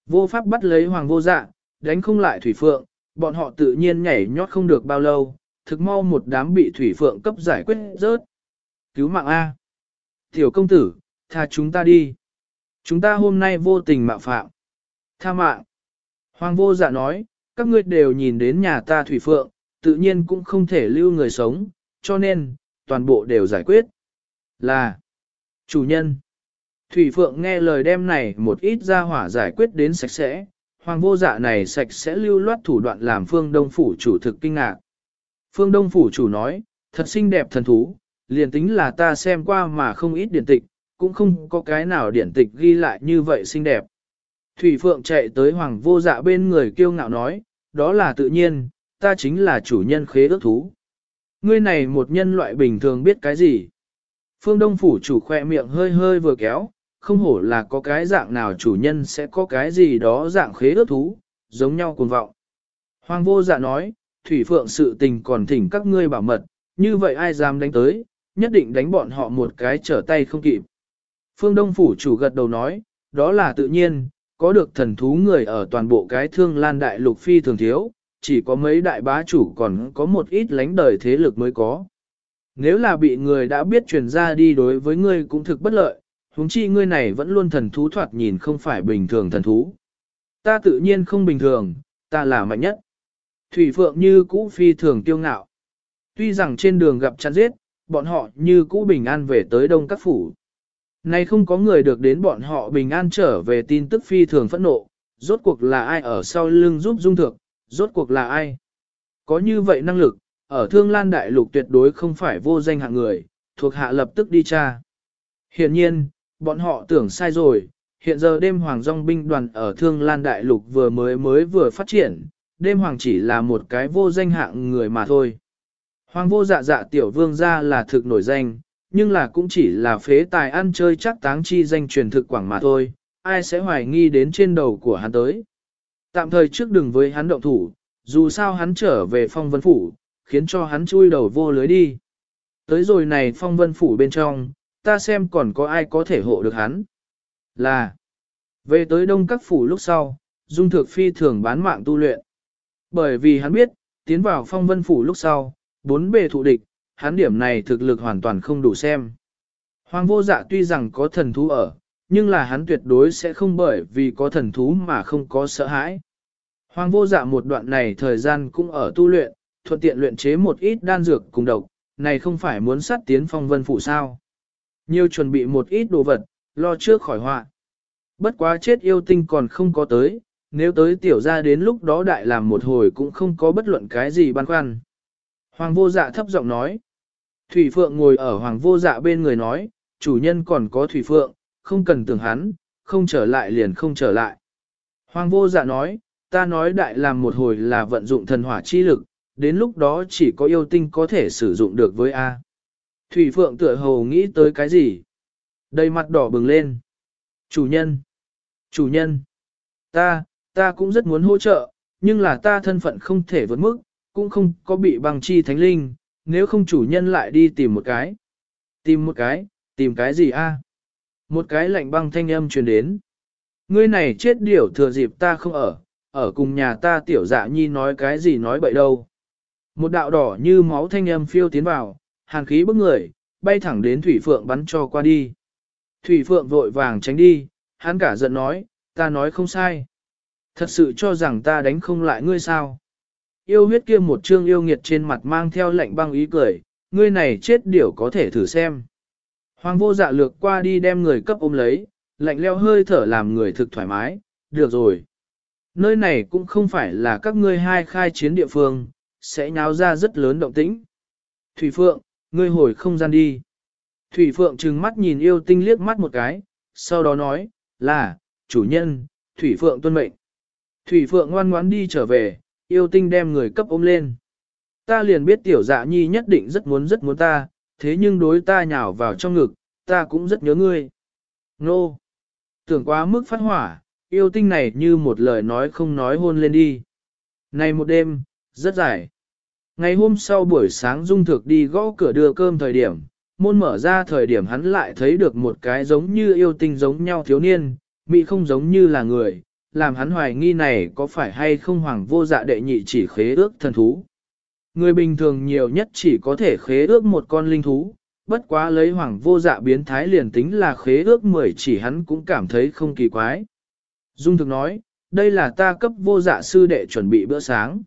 Vô pháp bắt lấy hoàng vô dạ, đánh không lại thủy phượng, bọn họ tự nhiên nhảy nhót không được bao lâu, thực mau một đám bị thủy phượng cấp giải quyết rớt. Cứu mạng A. Tiểu công tử, tha chúng ta đi. Chúng ta hôm nay vô tình mạo phạm. Tha mạng. Hoàng vô dạ nói, các ngươi đều nhìn đến nhà ta thủy phượng, tự nhiên cũng không thể lưu người sống, cho nên, toàn bộ đều giải quyết. Là, chủ nhân. Thủy phượng nghe lời đem này một ít ra hỏa giải quyết đến sạch sẽ, hoàng vô dạ này sạch sẽ lưu loát thủ đoạn làm phương đông phủ chủ thực kinh ngạc. Phương đông phủ chủ nói, thật xinh đẹp thần thú, liền tính là ta xem qua mà không ít điển tịch, cũng không có cái nào điển tịch ghi lại như vậy xinh đẹp. Thủy Phượng chạy tới hoàng vô dạ bên người kiêu ngạo nói, đó là tự nhiên, ta chính là chủ nhân khế ước thú. Ngươi này một nhân loại bình thường biết cái gì? Phương Đông Phủ chủ khoe miệng hơi hơi vừa kéo, không hổ là có cái dạng nào chủ nhân sẽ có cái gì đó dạng khế ước thú, giống nhau cuồng vọng. Hoàng vô dạ nói, Thủy Phượng sự tình còn thỉnh các ngươi bảo mật, như vậy ai dám đánh tới, nhất định đánh bọn họ một cái trở tay không kịp. Phương Đông Phủ chủ gật đầu nói, đó là tự nhiên, có được thần thú người ở toàn bộ cái thương lan đại lục phi thường thiếu, chỉ có mấy đại bá chủ còn có một ít lánh đời thế lực mới có. Nếu là bị người đã biết truyền ra đi đối với ngươi cũng thực bất lợi, huống chi ngươi này vẫn luôn thần thú thoạt nhìn không phải bình thường thần thú. Ta tự nhiên không bình thường, ta là mạnh nhất. Thủy Phượng như cũ phi thường tiêu ngạo. Tuy rằng trên đường gặp chăn giết, bọn họ như cũ bình an về tới Đông Các Phủ. Nay không có người được đến bọn họ bình an trở về tin tức phi thường phẫn nộ, rốt cuộc là ai ở sau lưng giúp dung thượng, rốt cuộc là ai. Có như vậy năng lực, ở Thương Lan Đại Lục tuyệt đối không phải vô danh hạng người, thuộc hạ lập tức đi tra. Hiện nhiên, bọn họ tưởng sai rồi, hiện giờ đêm hoàng dòng binh đoàn ở Thương Lan Đại Lục vừa mới mới vừa phát triển, đêm hoàng chỉ là một cái vô danh hạng người mà thôi. Hoàng vô dạ dạ tiểu vương gia là thực nổi danh, nhưng là cũng chỉ là phế tài ăn chơi chắc táng chi danh truyền thực quảng mà thôi, ai sẽ hoài nghi đến trên đầu của hắn tới. Tạm thời trước đừng với hắn động thủ, dù sao hắn trở về phong vân phủ, khiến cho hắn chui đầu vô lưới đi. Tới rồi này phong vân phủ bên trong, ta xem còn có ai có thể hộ được hắn. Là, về tới đông các phủ lúc sau, dung thực phi thường bán mạng tu luyện. Bởi vì hắn biết, tiến vào phong vân phủ lúc sau, bốn bề thụ địch, hắn điểm này thực lực hoàn toàn không đủ xem. Hoàng vô dạ tuy rằng có thần thú ở, nhưng là hắn tuyệt đối sẽ không bởi vì có thần thú mà không có sợ hãi. Hoàng vô dạ một đoạn này thời gian cũng ở tu luyện, thuận tiện luyện chế một ít đan dược cùng độc, này không phải muốn sát tiến phong vân phụ sao. Nhiều chuẩn bị một ít đồ vật, lo trước khỏi họa. Bất quá chết yêu tinh còn không có tới, nếu tới tiểu ra đến lúc đó đại làm một hồi cũng không có bất luận cái gì băn khoăn. Hoàng vô dạ thấp giọng nói. Thủy Phượng ngồi ở Hoàng vô dạ bên người nói, chủ nhân còn có Thủy Phượng, không cần tưởng hắn, không trở lại liền không trở lại. Hoàng vô dạ nói, ta nói đại làm một hồi là vận dụng thần hỏa chi lực, đến lúc đó chỉ có yêu tinh có thể sử dụng được với A. Thủy Phượng tựa hồ nghĩ tới cái gì? Đầy mặt đỏ bừng lên. Chủ nhân! Chủ nhân! Ta, ta cũng rất muốn hỗ trợ, nhưng là ta thân phận không thể vượt mức, cũng không có bị băng chi thánh linh, nếu không chủ nhân lại đi tìm một cái. Tìm một cái, tìm cái gì a? Một cái lạnh băng thanh âm truyền đến. Ngươi này chết điểu thừa dịp ta không ở, ở cùng nhà ta tiểu dạ nhi nói cái gì nói bậy đâu. Một đạo đỏ như máu thanh âm phiêu tiến vào, hàn khí bức người, bay thẳng đến Thủy Phượng bắn cho qua đi. Thủy Phượng vội vàng tránh đi, hắn cả giận nói, ta nói không sai. Thật sự cho rằng ta đánh không lại ngươi sao. Yêu huyết kia một trương yêu nghiệt trên mặt mang theo lệnh băng ý cười, ngươi này chết điểu có thể thử xem. Hoàng vô dạ lược qua đi đem người cấp ôm lấy, lạnh leo hơi thở làm người thực thoải mái, được rồi. Nơi này cũng không phải là các ngươi hai khai chiến địa phương, sẽ nháo ra rất lớn động tĩnh. Thủy Phượng, ngươi hồi không gian đi. Thủy Phượng trừng mắt nhìn yêu tinh liếc mắt một cái, sau đó nói, là, chủ nhân, Thủy Phượng tuân mệnh. Thủy Phượng ngoan ngoãn đi trở về, yêu tinh đem người cấp ôm lên. Ta liền biết tiểu dạ nhi nhất định rất muốn rất muốn ta, thế nhưng đối ta nhào vào trong ngực, ta cũng rất nhớ ngươi. Nô! Tưởng quá mức phát hỏa, yêu tinh này như một lời nói không nói hôn lên đi. Này một đêm, rất dài. Ngày hôm sau buổi sáng Dung Thực đi gõ cửa đưa cơm thời điểm, môn mở ra thời điểm hắn lại thấy được một cái giống như yêu tinh giống nhau thiếu niên, mị không giống như là người, làm hắn hoài nghi này có phải hay không hoàng vô dạ đệ nhị chỉ khế ước thần thú. Người bình thường nhiều nhất chỉ có thể khế ước một con linh thú, bất quá lấy hoàng vô dạ biến thái liền tính là khế ước mười chỉ hắn cũng cảm thấy không kỳ quái. Dung thực nói, đây là ta cấp vô dạ sư đệ chuẩn bị bữa sáng.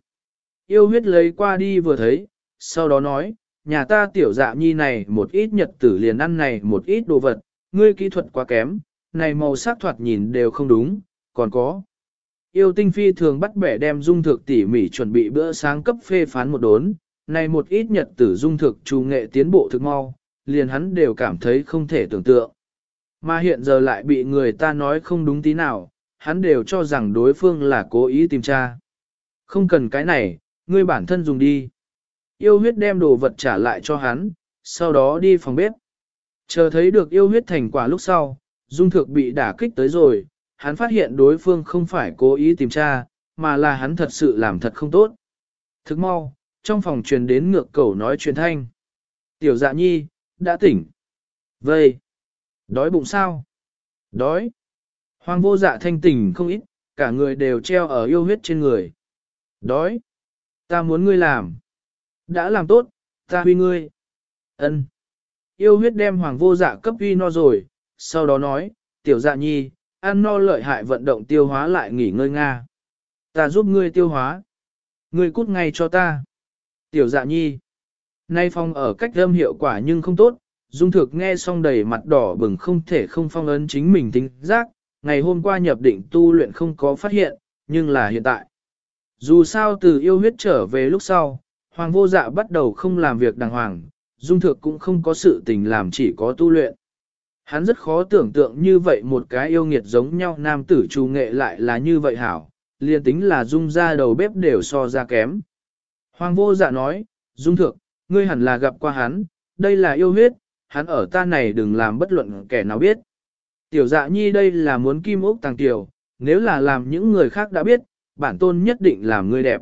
Yêu huyết lấy qua đi vừa thấy, sau đó nói, nhà ta tiểu dạ nhi này một ít nhật tử liền ăn này một ít đồ vật, ngươi kỹ thuật quá kém, này màu sắc thoạt nhìn đều không đúng, còn có. Yêu tinh phi thường bắt bẻ đem dung thực tỉ mỉ chuẩn bị bữa sáng cấp phê phán một đốn, này một ít nhật tử dung thực trù nghệ tiến bộ thực mau, liền hắn đều cảm thấy không thể tưởng tượng. Mà hiện giờ lại bị người ta nói không đúng tí nào, hắn đều cho rằng đối phương là cố ý tìm tra. Không cần cái này, ngươi bản thân dùng đi. Yêu huyết đem đồ vật trả lại cho hắn, sau đó đi phòng bếp. Chờ thấy được yêu huyết thành quả lúc sau, dung thực bị đả kích tới rồi, hắn phát hiện đối phương không phải cố ý tìm tra, mà là hắn thật sự làm thật không tốt. Thức mau, trong phòng truyền đến ngược cầu nói truyền thanh. Tiểu dạ nhi, đã tỉnh. Vây. Đói bụng sao? Đói. Hoàng vô dạ thanh tỉnh không ít, cả người đều treo ở yêu huyết trên người. Đói. Ta muốn ngươi làm. Đã làm tốt, ta huy ngươi. Ân. Yêu huyết đem hoàng vô dạ cấp huy no rồi, sau đó nói, tiểu dạ nhi, ăn no lợi hại vận động tiêu hóa lại nghỉ ngơi nga. Ta giúp ngươi tiêu hóa. Ngươi cút ngay cho ta. Tiểu dạ nhi. Nay phong ở cách âm hiệu quả nhưng không tốt, dung thực nghe xong đầy mặt đỏ bừng không thể không phong ấn chính mình tính giác, ngày hôm qua nhập định tu luyện không có phát hiện, nhưng là hiện tại. Dù sao từ yêu huyết trở về lúc sau, hoàng vô dạ bắt đầu không làm việc đàng hoàng, dung thực cũng không có sự tình làm chỉ có tu luyện. Hắn rất khó tưởng tượng như vậy một cái yêu nghiệt giống nhau nam tử trù nghệ lại là như vậy hảo, liền tính là dung ra đầu bếp đều so ra kém. Hoàng vô dạ nói, dung thượng, ngươi hẳn là gặp qua hắn, đây là yêu huyết, hắn ở ta này đừng làm bất luận kẻ nào biết. Tiểu dạ nhi đây là muốn kim ốc tàng tiểu, nếu là làm những người khác đã biết, bản tôn nhất định làm ngươi đẹp.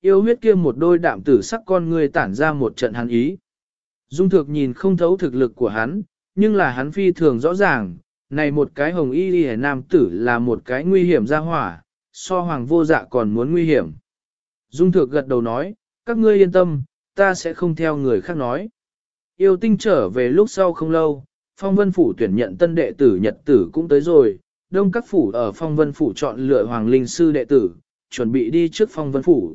Yêu huyết kia một đôi đạm tử sắc con ngươi tản ra một trận hắn ý. Dung thực nhìn không thấu thực lực của hắn, nhưng là hắn phi thường rõ ràng, này một cái hồng y đi nam tử là một cái nguy hiểm ra hỏa, so hoàng vô dạ còn muốn nguy hiểm. Dung thược gật đầu nói, các ngươi yên tâm, ta sẽ không theo người khác nói. Yêu tinh trở về lúc sau không lâu, phong vân phủ tuyển nhận tân đệ tử nhật tử cũng tới rồi, đông các phủ ở phong vân phủ chọn lựa hoàng linh sư đệ tử, chuẩn bị đi trước phong vân phủ.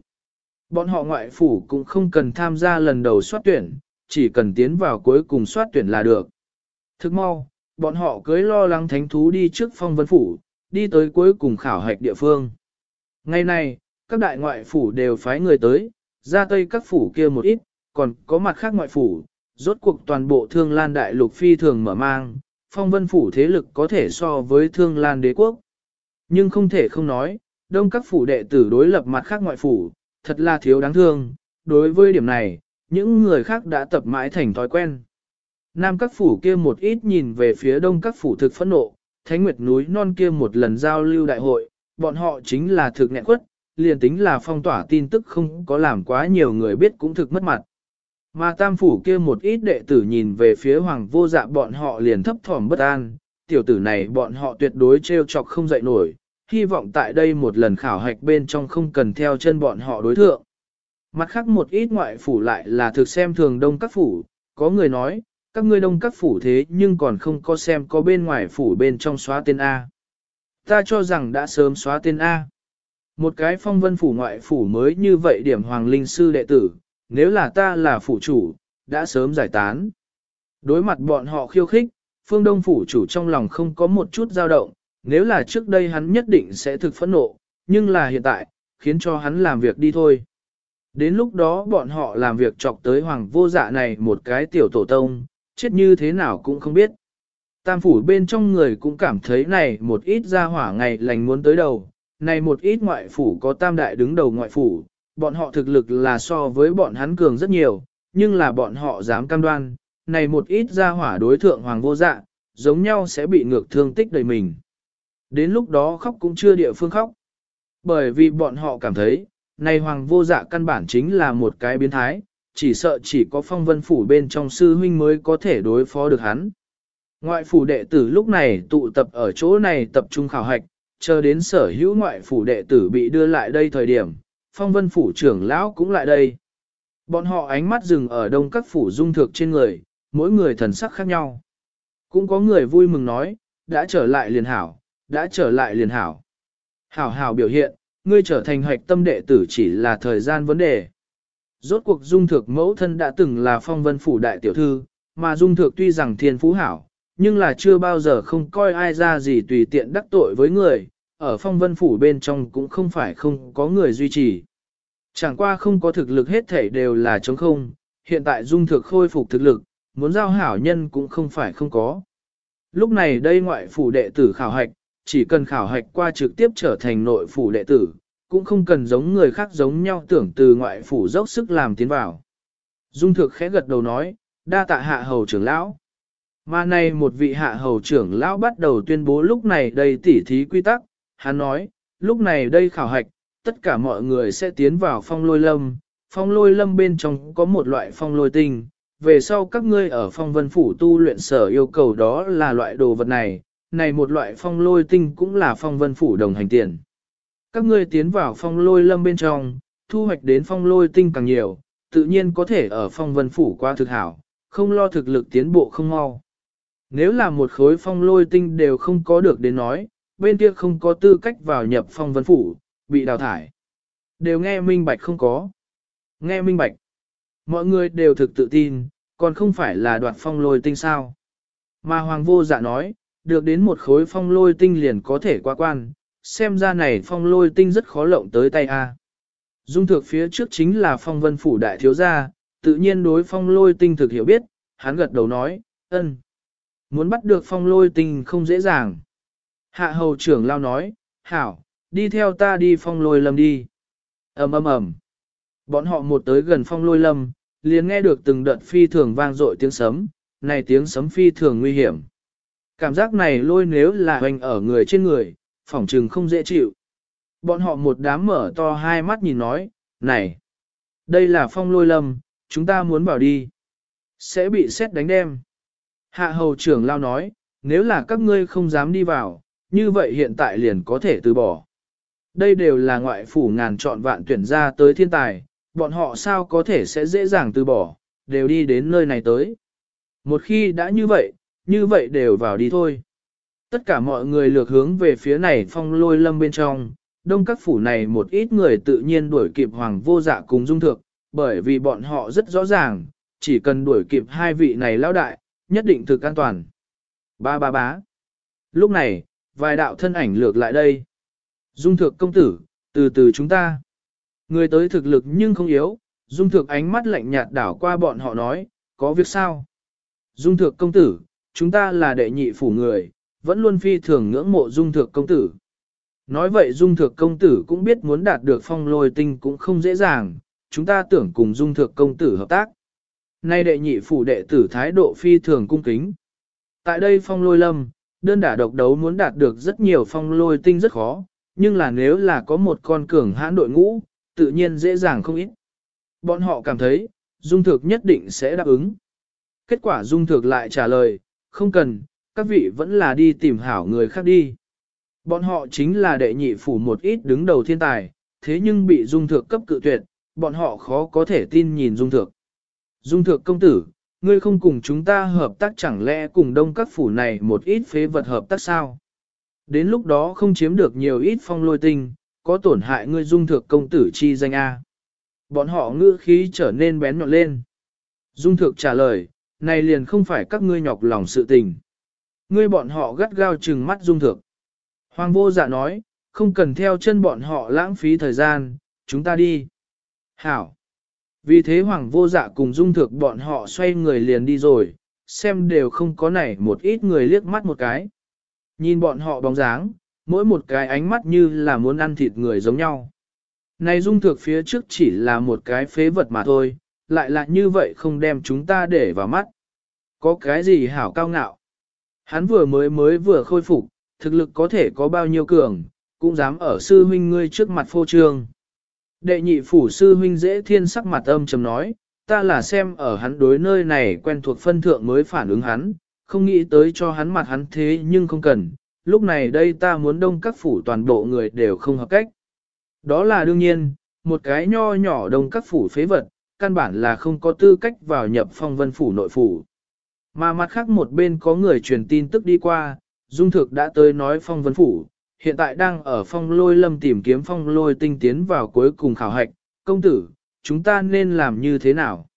Bọn họ ngoại phủ cũng không cần tham gia lần đầu soát tuyển, chỉ cần tiến vào cuối cùng soát tuyển là được. Thức mau, bọn họ cưới lo lắng thánh thú đi trước phong vân phủ, đi tới cuối cùng khảo hạch địa phương. Ngày này, các đại ngoại phủ đều phái người tới, ra tây các phủ kia một ít, còn có mặt khác ngoại phủ, rốt cuộc toàn bộ thương lan đại lục phi thường mở mang, phong vân phủ thế lực có thể so với thương lan đế quốc. Nhưng không thể không nói, đông các phủ đệ tử đối lập mặt khác ngoại phủ, thật là thiếu đáng thương, đối với điểm này, những người khác đã tập mãi thành thói quen. Nam các phủ kia một ít nhìn về phía đông các phủ thực phẫn nộ, Thánh Nguyệt núi non kia một lần giao lưu đại hội, bọn họ chính là thực nghẹn quất, liền tính là phong tỏa tin tức không có làm quá nhiều người biết cũng thực mất mặt. Mà tam phủ kia một ít đệ tử nhìn về phía hoàng vô dạ bọn họ liền thấp thỏm bất an, tiểu tử này bọn họ tuyệt đối trêu chọc không dậy nổi, hy vọng tại đây một lần khảo hạch bên trong không cần theo chân bọn họ đối thượng. Mặt khác một ít ngoại phủ lại là thực xem thường đông các phủ, có người nói, các ngươi đông các phủ thế nhưng còn không có xem có bên ngoài phủ bên trong xóa tên A. Ta cho rằng đã sớm xóa tên A. Một cái phong vân phủ ngoại phủ mới như vậy điểm hoàng linh sư đệ tử, nếu là ta là phủ chủ, đã sớm giải tán. Đối mặt bọn họ khiêu khích, phương đông phủ chủ trong lòng không có một chút dao động, nếu là trước đây hắn nhất định sẽ thực phẫn nộ, nhưng là hiện tại, khiến cho hắn làm việc đi thôi. Đến lúc đó bọn họ làm việc chọc tới hoàng vô dạ này một cái tiểu tổ tông, chết như thế nào cũng không biết. Tam phủ bên trong người cũng cảm thấy này một ít ra hỏa ngày lành muốn tới đầu, này một ít ngoại phủ có tam đại đứng đầu ngoại phủ, bọn họ thực lực là so với bọn hắn cường rất nhiều, nhưng là bọn họ dám cam đoan, này một ít ra hỏa đối thượng hoàng vô dạ, giống nhau sẽ bị ngược thương tích đầy mình. Đến lúc đó khóc cũng chưa địa phương khóc. Bởi vì bọn họ cảm thấy, này hoàng vô dạ căn bản chính là một cái biến thái, chỉ sợ chỉ có phong vân phủ bên trong sư huynh mới có thể đối phó được hắn. Ngoại phủ đệ tử lúc này tụ tập ở chỗ này tập trung khảo hạch, chờ đến sở hữu ngoại phủ đệ tử bị đưa lại đây thời điểm, phong vân phủ trưởng lão cũng lại đây. Bọn họ ánh mắt dừng ở đông các phủ dung thực trên người, mỗi người thần sắc khác nhau. Cũng có người vui mừng nói, đã trở lại liền hảo, đã trở lại liền hảo. Hảo hảo biểu hiện, ngươi trở thành hoạch tâm đệ tử chỉ là thời gian vấn đề. Rốt cuộc dung thực mẫu thân đã từng là phong vân phủ đại tiểu thư, mà dung thực tuy rằng thiên phú hảo, nhưng là chưa bao giờ không coi ai ra gì tùy tiện đắc tội với người, ở phong vân phủ bên trong cũng không phải không có người duy trì. Chẳng qua không có thực lực hết thể đều là trống không, hiện tại dung thực khôi phục thực lực, muốn giao hảo nhân cũng không phải không có. Lúc này đây ngoại phủ đệ tử khảo hạch, chỉ cần khảo hạch qua trực tiếp trở thành nội phủ đệ tử, cũng không cần giống người khác giống nhau tưởng từ ngoại phủ dốc sức làm tiến vào. Dung thực khẽ gật đầu nói, đa tạ hạ hầu trưởng lão. Mà nay một vị hạ hầu trưởng lão bắt đầu tuyên bố lúc này đây tỉ thí quy tắc, hắn nói, lúc này đây khảo hạch, tất cả mọi người sẽ tiến vào phong lôi lâm, phong lôi lâm bên trong có một loại phong lôi tinh, về sau các ngươi ở phong vân phủ tu luyện sở yêu cầu đó là loại đồ vật này, này một loại phong lôi tinh cũng là phong vân phủ đồng hành tiền. Các ngươi tiến vào phong lôi lâm bên trong, thu hoạch đến phong lôi tinh càng nhiều, tự nhiên có thể ở phong vân phủ qua thực hảo, không lo thực lực tiến bộ không mau. Nếu là một khối phong lôi tinh đều không có được đến nói, bên kia không có tư cách vào nhập phong vân phủ, bị đào thải. Đều nghe minh bạch không có. Nghe minh bạch. Mọi người đều thực tự tin, còn không phải là đoạt phong lôi tinh sao. Mà Hoàng vô dạ nói, được đến một khối phong lôi tinh liền có thể qua quan, xem ra này phong lôi tinh rất khó lộng tới tay a. Dung thực phía trước chính là phong vân phủ đại thiếu gia, tự nhiên đối phong lôi tinh thực hiểu biết, hắn gật đầu nói, ân. Muốn bắt được phong lôi tinh không dễ dàng. Hạ hầu trưởng lao nói, hảo, đi theo ta đi phong lôi lâm đi. ầm ầm ầm. Bọn họ một tới gần phong lôi lâm, liền nghe được từng đợt phi thường vang dội tiếng sấm, này tiếng sấm phi thường nguy hiểm. Cảm giác này lôi nếu là hoành ở người trên người, phỏng trừng không dễ chịu. Bọn họ một đám mở to hai mắt nhìn nói, này, đây là phong lôi lâm, chúng ta muốn bảo đi. Sẽ bị xét đánh đem. Hạ hầu trưởng lao nói, nếu là các ngươi không dám đi vào, như vậy hiện tại liền có thể từ bỏ. Đây đều là ngoại phủ ngàn chọn vạn tuyển ra tới thiên tài, bọn họ sao có thể sẽ dễ dàng từ bỏ, đều đi đến nơi này tới. Một khi đã như vậy, như vậy đều vào đi thôi. Tất cả mọi người lược hướng về phía này phong lôi lâm bên trong, đông các phủ này một ít người tự nhiên đuổi kịp hoàng vô dạ cùng dung thực, bởi vì bọn họ rất rõ ràng, chỉ cần đuổi kịp hai vị này lão đại, nhất định thực an toàn. Ba ba bá. Lúc này, vài đạo thân ảnh lược lại đây. Dung thực công tử, từ từ chúng ta. Người tới thực lực nhưng không yếu, dung thực ánh mắt lạnh nhạt đảo qua bọn họ nói, có việc sao? Dung thực công tử, chúng ta là đệ nhị phủ người, vẫn luôn phi thường ngưỡng mộ dung thược công tử. Nói vậy dung thược công tử cũng biết muốn đạt được phong lôi tinh cũng không dễ dàng, chúng ta tưởng cùng dung thược công tử hợp tác. Nay đệ nhị phủ đệ tử thái độ phi thường cung kính. Tại đây phong lôi lâm, đơn đả độc đấu muốn đạt được rất nhiều phong lôi tinh rất khó, nhưng là nếu là có một con cường hãn đội ngũ, tự nhiên dễ dàng không ít. Bọn họ cảm thấy, dung thực nhất định sẽ đáp ứng. Kết quả dung thực lại trả lời, không cần, các vị vẫn là đi tìm hảo người khác đi. Bọn họ chính là đệ nhị phủ một ít đứng đầu thiên tài, thế nhưng bị dung thược cấp cự tuyệt, bọn họ khó có thể tin nhìn dung thược. Dung thược công tử, ngươi không cùng chúng ta hợp tác chẳng lẽ cùng đông các phủ này một ít phế vật hợp tác sao? Đến lúc đó không chiếm được nhiều ít phong lôi tinh, có tổn hại ngươi dung thược công tử chi danh A. Bọn họ ngữ khí trở nên bén nhọn lên. Dung thược trả lời, này liền không phải các ngươi nhọc lòng sự tình. Ngươi bọn họ gắt gao chừng mắt dung thực. Hoàng vô dạ nói, không cần theo chân bọn họ lãng phí thời gian, chúng ta đi. Hảo. Vì thế hoàng vô dạ cùng dung thực bọn họ xoay người liền đi rồi, xem đều không có nảy một ít người liếc mắt một cái. Nhìn bọn họ bóng dáng, mỗi một cái ánh mắt như là muốn ăn thịt người giống nhau. Này dung thực phía trước chỉ là một cái phế vật mà thôi, lại là như vậy không đem chúng ta để vào mắt. Có cái gì hảo cao ngạo? Hắn vừa mới mới vừa khôi phục, thực lực có thể có bao nhiêu cường, cũng dám ở sư huynh ngươi trước mặt phô trương. Đệ nhị phủ sư huynh dễ thiên sắc mặt âm trầm nói, ta là xem ở hắn đối nơi này quen thuộc phân thượng mới phản ứng hắn, không nghĩ tới cho hắn mặt hắn thế nhưng không cần, lúc này đây ta muốn đông các phủ toàn bộ người đều không hợp cách. Đó là đương nhiên, một cái nho nhỏ đông các phủ phế vật, căn bản là không có tư cách vào nhập phong vân phủ nội phủ. Mà mặt khác một bên có người truyền tin tức đi qua, Dung Thực đã tới nói phong vấn phủ, hiện tại đang ở phong lôi lâm tìm kiếm phong lôi tinh tiến vào cuối cùng khảo hạch, công tử, chúng ta nên làm như thế nào?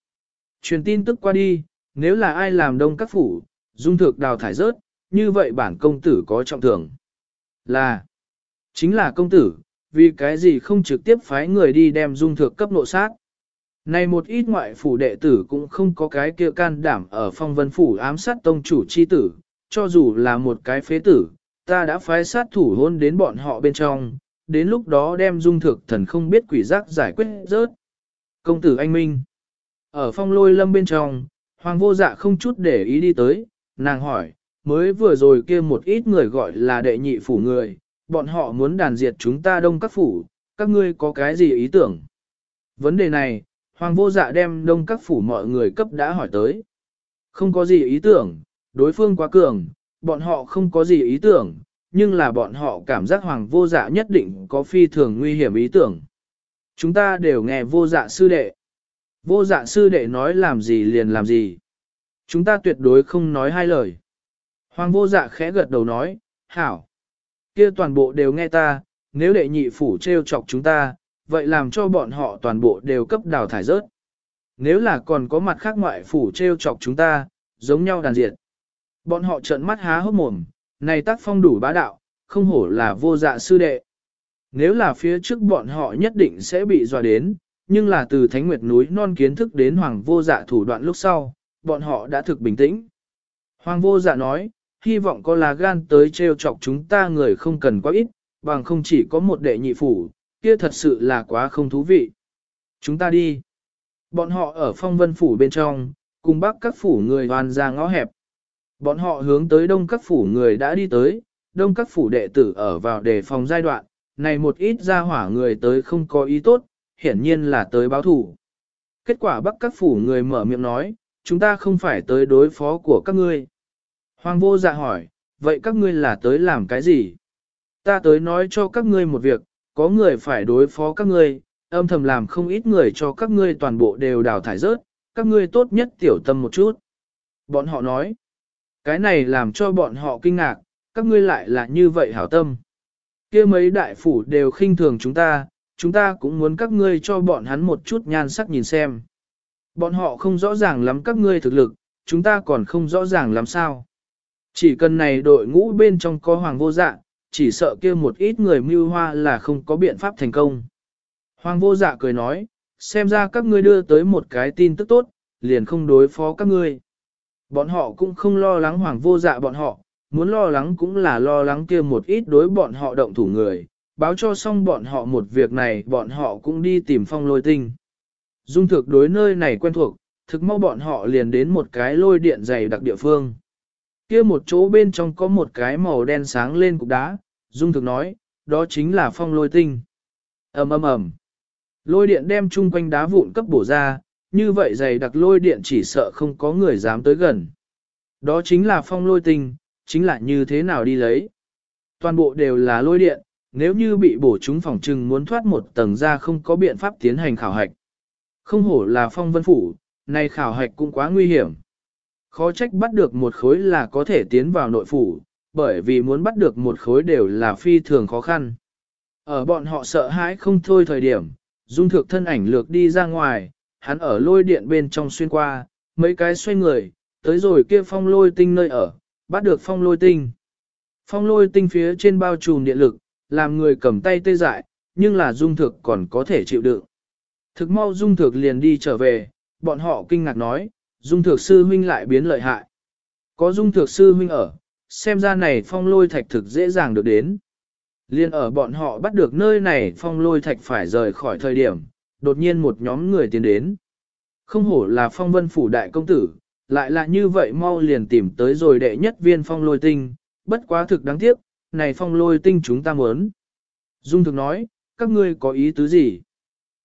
Truyền tin tức qua đi, nếu là ai làm đông các phủ, dung thực đào thải rớt, như vậy bản công tử có trọng thưởng. Là, chính là công tử, vì cái gì không trực tiếp phái người đi đem dung thực cấp nộ sát. Này một ít ngoại phủ đệ tử cũng không có cái kia can đảm ở phong vân phủ ám sát tông chủ chi tử, cho dù là một cái phế tử, ta đã phái sát thủ hôn đến bọn họ bên trong, đến lúc đó đem dung thực thần không biết quỷ giác giải quyết rớt. Công tử anh Minh Ở phong lôi lâm bên trong, hoàng vô dạ không chút để ý đi tới, nàng hỏi, mới vừa rồi kia một ít người gọi là đệ nhị phủ người, bọn họ muốn đàn diệt chúng ta đông các phủ, các ngươi có cái gì ý tưởng? Vấn đề này, hoàng vô dạ đem đông các phủ mọi người cấp đã hỏi tới. Không có gì ý tưởng, đối phương quá cường, bọn họ không có gì ý tưởng, nhưng là bọn họ cảm giác hoàng vô dạ nhất định có phi thường nguy hiểm ý tưởng. Chúng ta đều nghe vô dạ sư đệ. Vô dạ sư đệ nói làm gì liền làm gì. Chúng ta tuyệt đối không nói hai lời. Hoàng vô dạ khẽ gật đầu nói, hảo. kia toàn bộ đều nghe ta, nếu đệ nhị phủ treo chọc chúng ta, vậy làm cho bọn họ toàn bộ đều cấp đào thải rớt. Nếu là còn có mặt khác ngoại phủ treo chọc chúng ta, giống nhau đàn diệt. Bọn họ trợn mắt há hốc mồm, này tác phong đủ bá đạo, không hổ là vô dạ sư đệ. Nếu là phía trước bọn họ nhất định sẽ bị dọa đến, nhưng là từ Thánh Nguyệt núi non kiến thức đến Hoàng vô dạ thủ đoạn lúc sau, bọn họ đã thực bình tĩnh. Hoàng vô dạ nói, hy vọng có là gan tới treo chọc chúng ta người không cần quá ít, bằng không chỉ có một đệ nhị phủ, kia thật sự là quá không thú vị. Chúng ta đi. Bọn họ ở phong vân phủ bên trong, cùng bắc các phủ người hoàn ra ngõ hẹp. Bọn họ hướng tới đông các phủ người đã đi tới, đông các phủ đệ tử ở vào đề phòng giai đoạn, này một ít ra hỏa người tới không có ý tốt, hiển nhiên là tới báo thủ. Kết quả bắc các phủ người mở miệng nói, chúng ta không phải tới đối phó của các ngươi. Hoàng vô dạ hỏi, vậy các ngươi là tới làm cái gì? Ta tới nói cho các ngươi một việc, có người phải đối phó các ngươi, âm thầm làm không ít người cho các ngươi toàn bộ đều đào thải rớt, các ngươi tốt nhất tiểu tâm một chút. Bọn họ nói, cái này làm cho bọn họ kinh ngạc, các ngươi lại là như vậy hảo tâm. kia mấy đại phủ đều khinh thường chúng ta, chúng ta cũng muốn các ngươi cho bọn hắn một chút nhan sắc nhìn xem. Bọn họ không rõ ràng lắm các ngươi thực lực, chúng ta còn không rõ ràng lắm sao. Chỉ cần này đội ngũ bên trong có hoàng vô dạ, chỉ sợ kia một ít người mưu hoa là không có biện pháp thành công. Hoàng vô dạ cười nói, xem ra các ngươi đưa tới một cái tin tức tốt, liền không đối phó các ngươi. Bọn họ cũng không lo lắng hoàng vô dạ bọn họ, muốn lo lắng cũng là lo lắng kia một ít đối bọn họ động thủ người, báo cho xong bọn họ một việc này bọn họ cũng đi tìm phong lôi tinh. Dung thực đối nơi này quen thuộc, thực mau bọn họ liền đến một cái lôi điện dày đặc địa phương. kia một chỗ bên trong có một cái màu đen sáng lên cục đá, Dung thực nói, đó chính là phong lôi tinh. ầm ầm ầm, Lôi điện đem chung quanh đá vụn cấp bổ ra, như vậy dày đặc lôi điện chỉ sợ không có người dám tới gần. Đó chính là phong lôi tinh, chính là như thế nào đi lấy. Toàn bộ đều là lôi điện, nếu như bị bổ chúng phòng trừng muốn thoát một tầng ra không có biện pháp tiến hành khảo hạch. Không hổ là phong vân phủ, này khảo hạch cũng quá nguy hiểm. Khó trách bắt được một khối là có thể tiến vào nội phủ, bởi vì muốn bắt được một khối đều là phi thường khó khăn. Ở bọn họ sợ hãi không thôi thời điểm, dung thực thân ảnh lược đi ra ngoài, hắn ở lôi điện bên trong xuyên qua, mấy cái xoay người, tới rồi kia phong lôi tinh nơi ở, bắt được phong lôi tinh. Phong lôi tinh phía trên bao trùm điện lực, làm người cầm tay tê dại, nhưng là dung thực còn có thể chịu đựng. Thực mau dung thực liền đi trở về, bọn họ kinh ngạc nói, dung thực sư huynh lại biến lợi hại. Có dung thực sư huynh ở, xem ra này phong lôi thạch thực dễ dàng được đến. Liên ở bọn họ bắt được nơi này phong lôi thạch phải rời khỏi thời điểm, đột nhiên một nhóm người tiến đến. Không hổ là phong vân phủ đại công tử, lại là như vậy mau liền tìm tới rồi đệ nhất viên phong lôi tinh, bất quá thực đáng tiếc, này phong lôi tinh chúng ta muốn. Dung thực nói, các ngươi có ý tứ gì?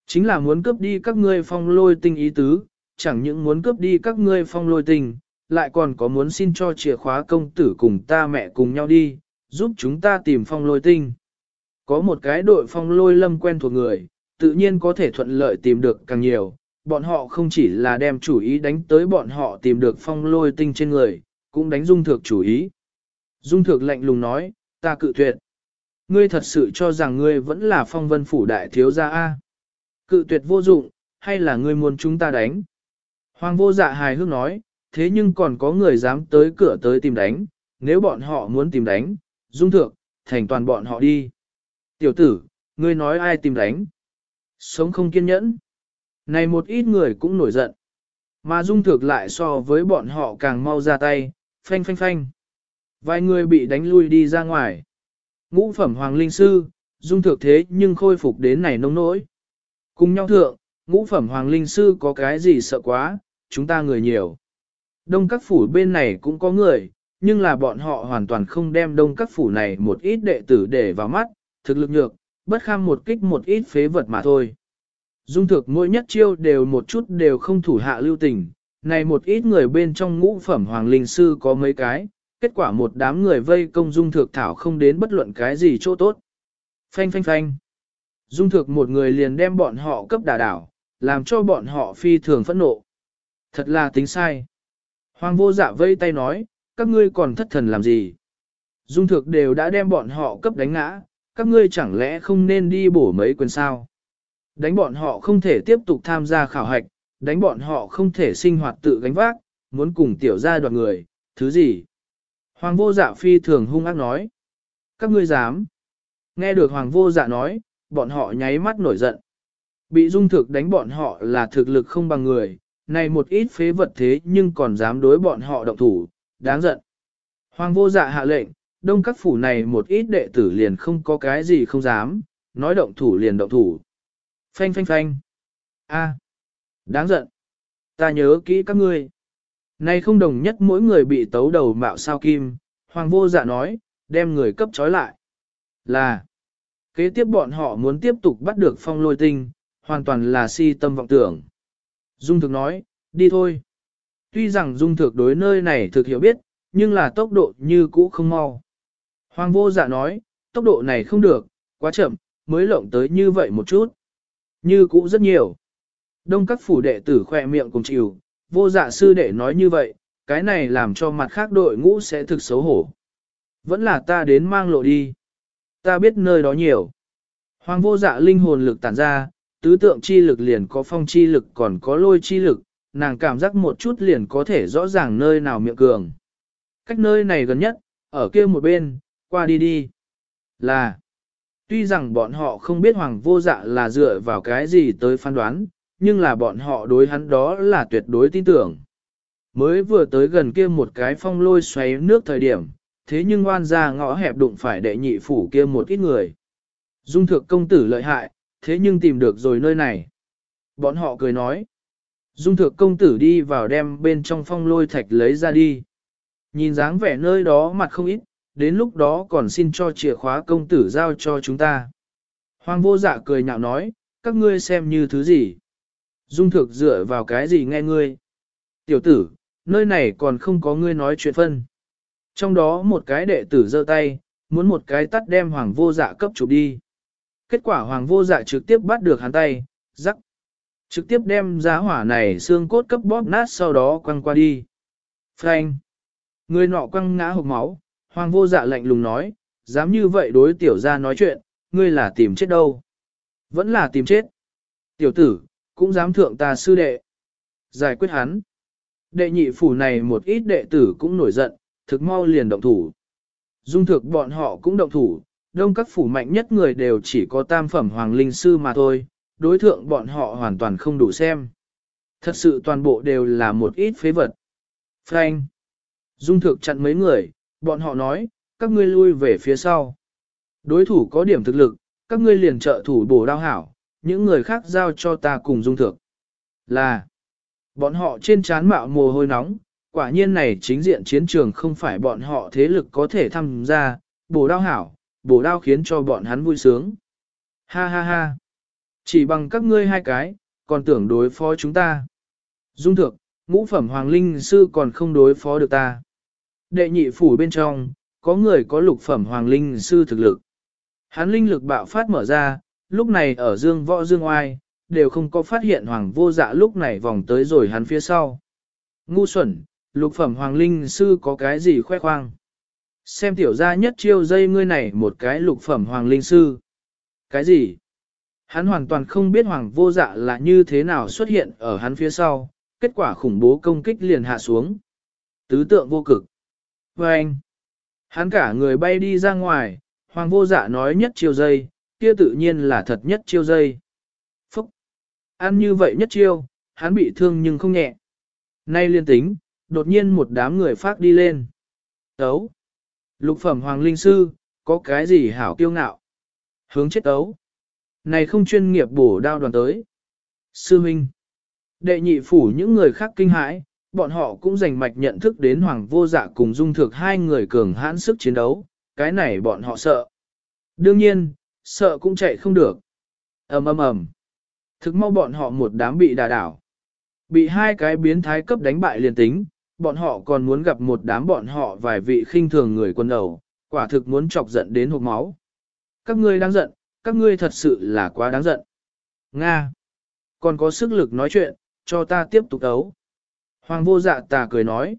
Chính là muốn cướp đi các ngươi phong lôi tinh ý tứ, chẳng những muốn cướp đi các ngươi phong lôi tinh, lại còn có muốn xin cho chìa khóa công tử cùng ta mẹ cùng nhau đi, giúp chúng ta tìm phong lôi tinh. Có một cái đội phong lôi lâm quen thuộc người, tự nhiên có thể thuận lợi tìm được càng nhiều, bọn họ không chỉ là đem chủ ý đánh tới bọn họ tìm được phong lôi tinh trên người, cũng đánh dung thực chủ ý. Dung thực lạnh lùng nói, ta cự tuyệt. Ngươi thật sự cho rằng ngươi vẫn là phong vân phủ đại thiếu gia A. Cự tuyệt vô dụng, hay là ngươi muốn chúng ta đánh? Hoàng vô dạ hài hước nói, thế nhưng còn có người dám tới cửa tới tìm đánh, nếu bọn họ muốn tìm đánh, dung thượng, thành toàn bọn họ đi. Tiểu tử, ngươi nói ai tìm đánh? Sống không kiên nhẫn. Này một ít người cũng nổi giận. Mà dung thực lại so với bọn họ càng mau ra tay, phanh phanh phanh. Vài người bị đánh lui đi ra ngoài. Ngũ phẩm hoàng linh sư, dung thực thế nhưng khôi phục đến này nông nỗi. Cùng nhau thượng, ngũ phẩm hoàng linh sư có cái gì sợ quá, chúng ta người nhiều. Đông các phủ bên này cũng có người, nhưng là bọn họ hoàn toàn không đem đông các phủ này một ít đệ tử để vào mắt, thực lực nhược, bất kham một kích một ít phế vật mà thôi. Dung thực mỗi nhất chiêu đều một chút đều không thủ hạ lưu tình, này một ít người bên trong ngũ phẩm hoàng linh sư có mấy cái, kết quả một đám người vây công dung thực thảo không đến bất luận cái gì chỗ tốt. Phanh phanh phanh. Dung thực một người liền đem bọn họ cấp đà đảo, làm cho bọn họ phi thường phẫn nộ. Thật là tính sai. Hoàng vô dạ vây tay nói, các ngươi còn thất thần làm gì? Dung thực đều đã đem bọn họ cấp đánh ngã, các ngươi chẳng lẽ không nên đi bổ mấy quyền sao? Đánh bọn họ không thể tiếp tục tham gia khảo hạch, đánh bọn họ không thể sinh hoạt tự gánh vác, muốn cùng tiểu gia đoàn người, thứ gì? Hoàng vô dạ phi thường hung ác nói. Các ngươi dám. Nghe được hoàng vô dạ nói, bọn họ nháy mắt nổi giận. Bị dung thực đánh bọn họ là thực lực không bằng người, này một ít phế vật thế nhưng còn dám đối bọn họ động thủ, đáng giận. Hoàng vô dạ hạ lệnh, đông các phủ này một ít đệ tử liền không có cái gì không dám, nói động thủ liền động thủ. Phanh phanh phanh. A, đáng giận. Ta nhớ kỹ các ngươi. Này không đồng nhất mỗi người bị tấu đầu mạo sao kim, hoàng vô dạ nói, đem người cấp trói lại. Là, kế tiếp bọn họ muốn tiếp tục bắt được phong lôi tinh, hoàn toàn là si tâm vọng tưởng. Dung thực nói, đi thôi. Tuy rằng dung thực đối nơi này thực hiểu biết, nhưng là tốc độ như cũ không mau. Hoàng vô dạ nói, tốc độ này không được, quá chậm, mới lộng tới như vậy một chút. Như cũ rất nhiều. Đông các phủ đệ tử khỏe miệng cùng chịu, vô dạ sư đệ nói như vậy, cái này làm cho mặt khác đội ngũ sẽ thực xấu hổ. Vẫn là ta đến mang lộ đi. Ta biết nơi đó nhiều. Hoàng vô dạ linh hồn lực tản ra, tứ tượng chi lực liền có phong chi lực còn có lôi chi lực, nàng cảm giác một chút liền có thể rõ ràng nơi nào miệng cường. Cách nơi này gần nhất, ở kia một bên, qua đi đi. Là, tuy rằng bọn họ không biết hoàng vô dạ là dựa vào cái gì tới phán đoán, nhưng là bọn họ đối hắn đó là tuyệt đối tin tưởng. Mới vừa tới gần kia một cái phong lôi xoáy nước thời điểm, thế nhưng oan ra ngõ hẹp đụng phải đệ nhị phủ kia một ít người. Dung thượng công tử lợi hại, thế nhưng tìm được rồi nơi này. Bọn họ cười nói. Dung thượng công tử đi vào đem bên trong phong lôi thạch lấy ra đi. Nhìn dáng vẻ nơi đó mặt không ít, đến lúc đó còn xin cho chìa khóa công tử giao cho chúng ta. Hoàng vô dạ cười nhạo nói, các ngươi xem như thứ gì. Dung thực dựa vào cái gì nghe ngươi. Tiểu tử, nơi này còn không có ngươi nói chuyện phân. Trong đó một cái đệ tử giơ tay, muốn một cái tắt đem hoàng vô dạ cấp chụp đi. Kết quả hoàng vô dạ trực tiếp bắt được hắn tay, rắc. Trực tiếp đem giá hỏa này xương cốt cấp bóp nát sau đó quăng qua đi. Frank. Người nọ quăng ngã hộp máu, hoàng vô dạ lạnh lùng nói, dám như vậy đối tiểu ra nói chuyện, ngươi là tìm chết đâu. Vẫn là tìm chết. Tiểu tử, cũng dám thượng ta sư đệ. Giải quyết hắn. Đệ nhị phủ này một ít đệ tử cũng nổi giận, thực mau liền động thủ. Dung thực bọn họ cũng động thủ, đông các phủ mạnh nhất người đều chỉ có tam phẩm hoàng linh sư mà thôi, đối thượng bọn họ hoàn toàn không đủ xem. Thật sự toàn bộ đều là một ít phế vật. Frank. Dung thực chặn mấy người, bọn họ nói, các ngươi lui về phía sau. Đối thủ có điểm thực lực, các ngươi liền trợ thủ bổ đao hảo, những người khác giao cho ta cùng dung thực. Là, bọn họ trên chán mạo mồ hôi nóng, quả nhiên này chính diện chiến trường không phải bọn họ thế lực có thể tham gia, bổ đao hảo, bổ đao khiến cho bọn hắn vui sướng. Ha ha ha, chỉ bằng các ngươi hai cái, còn tưởng đối phó chúng ta. Dung thực, ngũ phẩm hoàng linh sư còn không đối phó được ta. Đệ nhị phủ bên trong, có người có lục phẩm hoàng linh sư thực lực. Hắn linh lực bạo phát mở ra, lúc này ở dương võ dương oai, đều không có phát hiện hoàng vô dạ lúc này vòng tới rồi hắn phía sau. Ngu xuẩn, lục phẩm hoàng linh sư có cái gì khoe khoang. Xem tiểu gia nhất chiêu dây ngươi này một cái lục phẩm hoàng linh sư. Cái gì? Hắn hoàn toàn không biết hoàng vô dạ là như thế nào xuất hiện ở hắn phía sau, kết quả khủng bố công kích liền hạ xuống. Tứ tượng vô cực. Và anh, hắn cả người bay đi ra ngoài, hoàng vô dạ nói nhất chiêu dây, kia tự nhiên là thật nhất chiêu dây. Phúc! Ăn như vậy nhất chiêu, hắn bị thương nhưng không nhẹ. Nay liên tính, đột nhiên một đám người phát đi lên. Tấu! Lục phẩm hoàng linh sư, có cái gì hảo kiêu ngạo? Hướng chết tấu! Này không chuyên nghiệp bổ đao đoàn tới. Sư Minh! Đệ nhị phủ những người khác kinh hãi, bọn họ cũng dành mạch nhận thức đến hoàng vô dạ cùng dung thực hai người cường hãn sức chiến đấu, cái này bọn họ sợ. Đương nhiên, sợ cũng chạy không được. ầm ầm ầm. Thực mau bọn họ một đám bị đà đảo. Bị hai cái biến thái cấp đánh bại liền tính, bọn họ còn muốn gặp một đám bọn họ vài vị khinh thường người quân đầu, quả thực muốn chọc giận đến hộp máu. Các ngươi đang giận, các ngươi thật sự là quá đáng giận. Nga. Còn có sức lực nói chuyện, cho ta tiếp tục đấu. Hoàng vô dạ tà cười nói.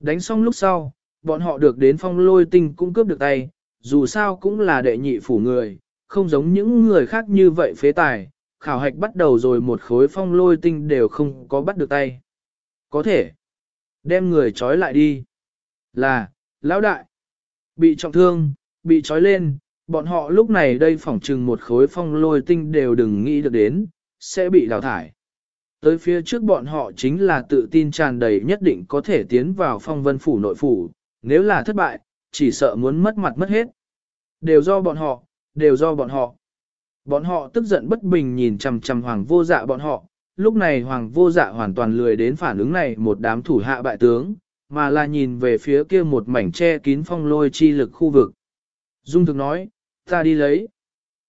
Đánh xong lúc sau, bọn họ được đến phong lôi tinh cũng cướp được tay, dù sao cũng là đệ nhị phủ người, không giống những người khác như vậy phế tài, khảo hạch bắt đầu rồi một khối phong lôi tinh đều không có bắt được tay. Có thể, đem người trói lại đi. Là, lão đại, bị trọng thương, bị trói lên, bọn họ lúc này đây phỏng trừng một khối phong lôi tinh đều đừng nghĩ được đến, sẽ bị đào thải. Tới phía trước bọn họ chính là tự tin tràn đầy nhất định có thể tiến vào phong vân phủ nội phủ, nếu là thất bại, chỉ sợ muốn mất mặt mất hết. Đều do bọn họ, đều do bọn họ. Bọn họ tức giận bất bình nhìn chằm chằm hoàng vô dạ bọn họ, lúc này hoàng vô dạ hoàn toàn lười đến phản ứng này một đám thủ hạ bại tướng, mà là nhìn về phía kia một mảnh che kín phong lôi chi lực khu vực. Dung thực nói, ta đi lấy.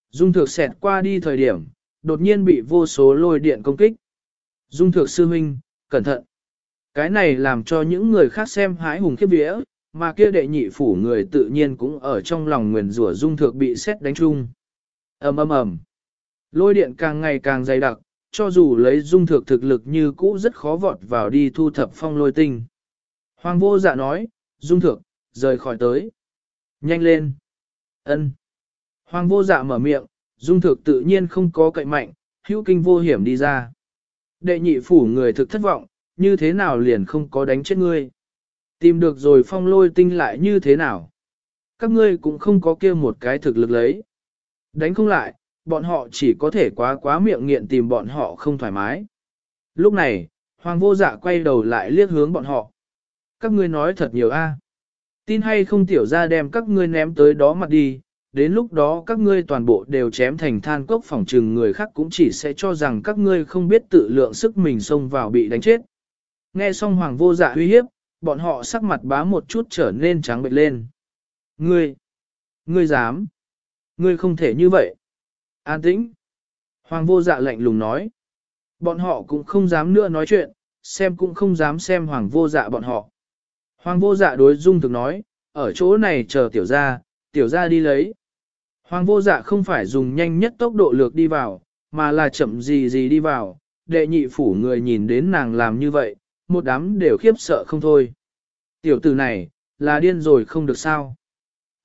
Dung thực xẹt qua đi thời điểm, đột nhiên bị vô số lôi điện công kích. Dung thực sư huynh, cẩn thận. Cái này làm cho những người khác xem hái hùng khiếp vía, mà kia đệ nhị phủ người tự nhiên cũng ở trong lòng nguyền rủa dung thực bị xét đánh chung ầm ầm ầm. Lôi điện càng ngày càng dày đặc, cho dù lấy dung thực thực lực như cũ rất khó vọt vào đi thu thập phong lôi tinh. Hoàng vô dạ nói, dung thực, rời khỏi tới. Nhanh lên. ân. Hoàng vô dạ mở miệng, dung thực tự nhiên không có cậy mạnh, hữu kinh vô hiểm đi ra. Đệ nhị phủ người thực thất vọng, như thế nào liền không có đánh chết ngươi. Tìm được rồi phong lôi tinh lại như thế nào. Các ngươi cũng không có kia một cái thực lực lấy. Đánh không lại, bọn họ chỉ có thể quá quá miệng nghiện tìm bọn họ không thoải mái. Lúc này, Hoàng vô dạ quay đầu lại liếc hướng bọn họ. Các ngươi nói thật nhiều a. Tin hay không tiểu ra đem các ngươi ném tới đó mặt đi, đến lúc đó các ngươi toàn bộ đều chém thành than cốc phòng trừng người khác cũng chỉ sẽ cho rằng các ngươi không biết tự lượng sức mình xông vào bị đánh chết. Nghe xong hoàng vô dạ uy hiếp, bọn họ sắc mặt bá một chút trở nên trắng bệch lên. Ngươi, ngươi dám, Ngươi không thể như vậy. An tĩnh. Hoàng vô dạ lạnh lùng nói. Bọn họ cũng không dám nữa nói chuyện, xem cũng không dám xem hoàng vô dạ bọn họ. Hoàng vô dạ đối dung thực nói, ở chỗ này chờ tiểu gia, tiểu gia đi lấy. Hoàng vô dạ không phải dùng nhanh nhất tốc độ lược đi vào, mà là chậm gì gì đi vào, đệ nhị phủ người nhìn đến nàng làm như vậy, một đám đều khiếp sợ không thôi. Tiểu tử này, là điên rồi không được sao.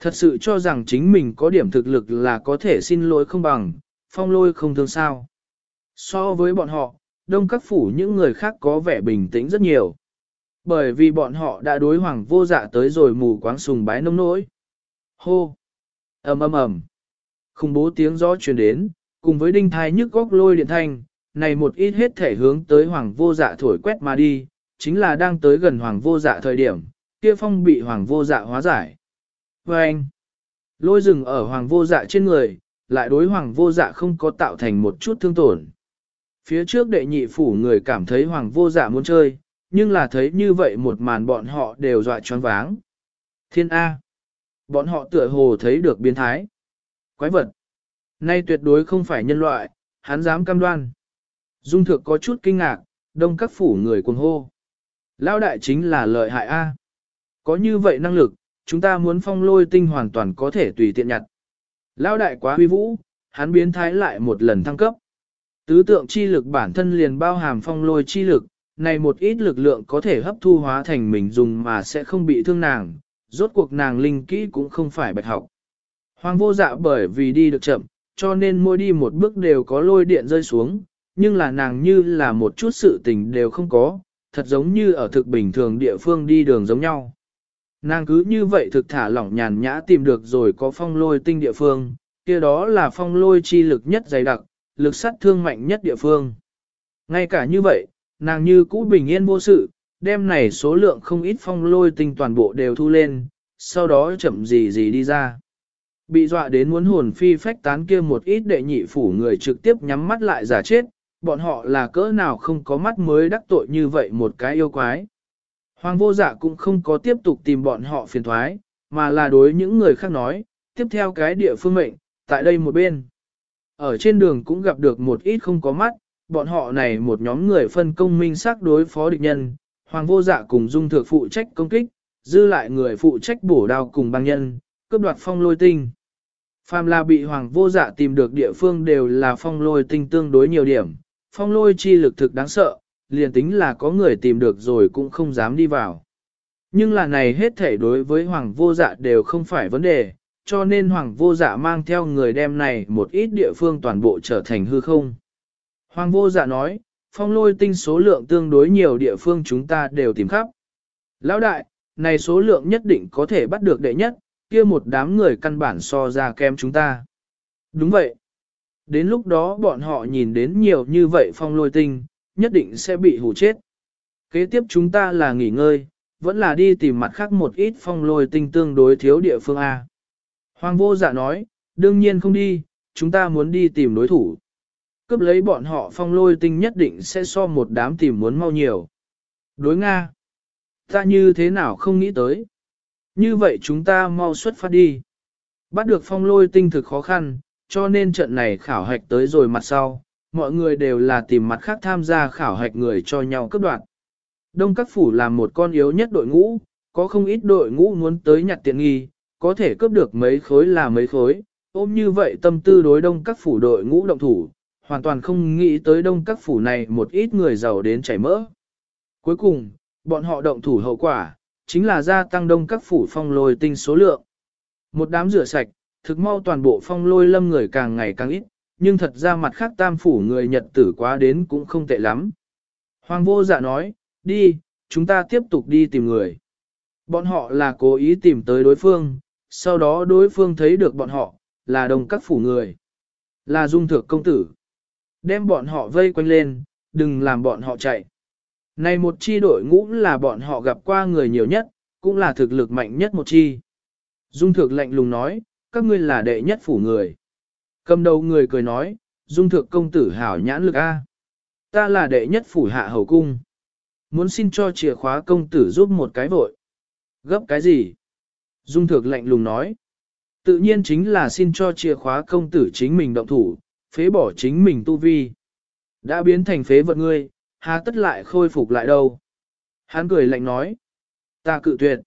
Thật sự cho rằng chính mình có điểm thực lực là có thể xin lỗi không bằng, phong lôi không thương sao. So với bọn họ, đông các phủ những người khác có vẻ bình tĩnh rất nhiều. Bởi vì bọn họ đã đối hoàng vô dạ tới rồi mù quáng sùng bái nông nỗi. Hô! ầm ầm ầm Khủng bố tiếng gió truyền đến, cùng với đinh thai nhức góc lôi điện thanh, này một ít hết thể hướng tới hoàng vô dạ thổi quét mà đi, chính là đang tới gần hoàng vô dạ thời điểm, kia phong bị hoàng vô dạ hóa giải. Và anh, lôi rừng ở hoàng vô dạ trên người, lại đối hoàng vô dạ không có tạo thành một chút thương tổn. Phía trước đệ nhị phủ người cảm thấy hoàng vô dạ muốn chơi, nhưng là thấy như vậy một màn bọn họ đều dọa choáng váng. Thiên A. Bọn họ tựa hồ thấy được biến thái. Quái vật. Nay tuyệt đối không phải nhân loại, hắn dám cam đoan. Dung thực có chút kinh ngạc, đông các phủ người cuồng hô. Lao đại chính là lợi hại A. Có như vậy năng lực, chúng ta muốn phong lôi tinh hoàn toàn có thể tùy tiện nhặt. Lão đại quá huy vũ, hắn biến thái lại một lần thăng cấp. Tứ tượng chi lực bản thân liền bao hàm phong lôi chi lực, này một ít lực lượng có thể hấp thu hóa thành mình dùng mà sẽ không bị thương nàng, rốt cuộc nàng linh kỹ cũng không phải bạch học. Hoàng vô dạ bởi vì đi được chậm, cho nên mỗi đi một bước đều có lôi điện rơi xuống, nhưng là nàng như là một chút sự tình đều không có, thật giống như ở thực bình thường địa phương đi đường giống nhau. Nàng cứ như vậy thực thả lỏng nhàn nhã tìm được rồi có phong lôi tinh địa phương, kia đó là phong lôi chi lực nhất dày đặc, lực sát thương mạnh nhất địa phương. Ngay cả như vậy, nàng như cũ bình yên vô sự, Đêm này số lượng không ít phong lôi tinh toàn bộ đều thu lên, sau đó chậm gì gì đi ra. Bị dọa đến muốn hồn phi phách tán kia một ít đệ nhị phủ người trực tiếp nhắm mắt lại giả chết, bọn họ là cỡ nào không có mắt mới đắc tội như vậy một cái yêu quái. Hoàng vô dạ cũng không có tiếp tục tìm bọn họ phiền thoái, mà là đối những người khác nói, tiếp theo cái địa phương mệnh, tại đây một bên. Ở trên đường cũng gặp được một ít không có mắt, bọn họ này một nhóm người phân công minh xác đối phó địch nhân, hoàng vô dạ cùng dung thược phụ trách công kích, dư lại người phụ trách bổ đao cùng băng nhân, cướp đoạt phong lôi tinh. Phàm là bị hoàng vô dạ tìm được địa phương đều là phong lôi tinh tương đối nhiều điểm, phong lôi chi lực thực đáng sợ, liền tính là có người tìm được rồi cũng không dám đi vào. Nhưng là này hết thể đối với hoàng vô dạ đều không phải vấn đề, cho nên hoàng vô dạ mang theo người đem này một ít địa phương toàn bộ trở thành hư không. Hoàng vô dạ nói, phong lôi tinh số lượng tương đối nhiều địa phương chúng ta đều tìm khắp. Lão đại, này số lượng nhất định có thể bắt được đệ nhất, kia một đám người căn bản so ra kém chúng ta. Đúng vậy. Đến lúc đó bọn họ nhìn đến nhiều như vậy phong lôi tinh, nhất định sẽ bị hù chết. Kế tiếp chúng ta là nghỉ ngơi, vẫn là đi tìm mặt khác một ít phong lôi tinh tương đối thiếu địa phương A. Hoàng vô dạ nói, đương nhiên không đi, chúng ta muốn đi tìm đối thủ. Cướp lấy bọn họ phong lôi tinh nhất định sẽ so một đám tìm muốn mau nhiều. Đối Nga. Ta như thế nào không nghĩ tới. Như vậy chúng ta mau xuất phát đi. Bắt được phong lôi tinh thực khó khăn, cho nên trận này khảo hạch tới rồi mặt sau, mọi người đều là tìm mặt khác tham gia khảo hạch người cho nhau cấp đoạn. Đông Các Phủ là một con yếu nhất đội ngũ, có không ít đội ngũ muốn tới nhặt tiện nghi, có thể cướp được mấy khối là mấy khối, ôm như vậy tâm tư đối Đông Các Phủ đội ngũ động thủ, hoàn toàn không nghĩ tới Đông Các Phủ này một ít người giàu đến chảy mỡ. Cuối cùng, bọn họ động thủ hậu quả, chính là gia tăng Đông Các Phủ phong lôi tinh số lượng. Một đám rửa sạch, thực mau toàn bộ phong lôi lâm người càng ngày càng ít, nhưng thật ra mặt khác tam phủ người Nhật tử quá đến cũng không tệ lắm. Hoàng vô dạ nói, đi, chúng ta tiếp tục đi tìm người. Bọn họ là cố ý tìm tới đối phương, sau đó đối phương thấy được bọn họ, là đồng các phủ người. Là dung thược công tử. Đem bọn họ vây quanh lên, đừng làm bọn họ chạy. Này một chi đội ngũ là bọn họ gặp qua người nhiều nhất, cũng là thực lực mạnh nhất một chi. Dung thược lạnh lùng nói, các ngươi là đệ nhất phủ người. Cầm đầu người cười nói, dung thượng công tử hảo nhãn lực A. Ta là đệ nhất phủ hạ hầu cung. Muốn xin cho chìa khóa công tử giúp một cái vội. Gấp cái gì? Dung thượng lạnh lùng nói. Tự nhiên chính là xin cho chìa khóa công tử chính mình động thủ, phế bỏ chính mình tu vi. Đã biến thành phế vật ngươi, há tất lại khôi phục lại đâu. Hắn cười lạnh nói. Ta cự tuyệt.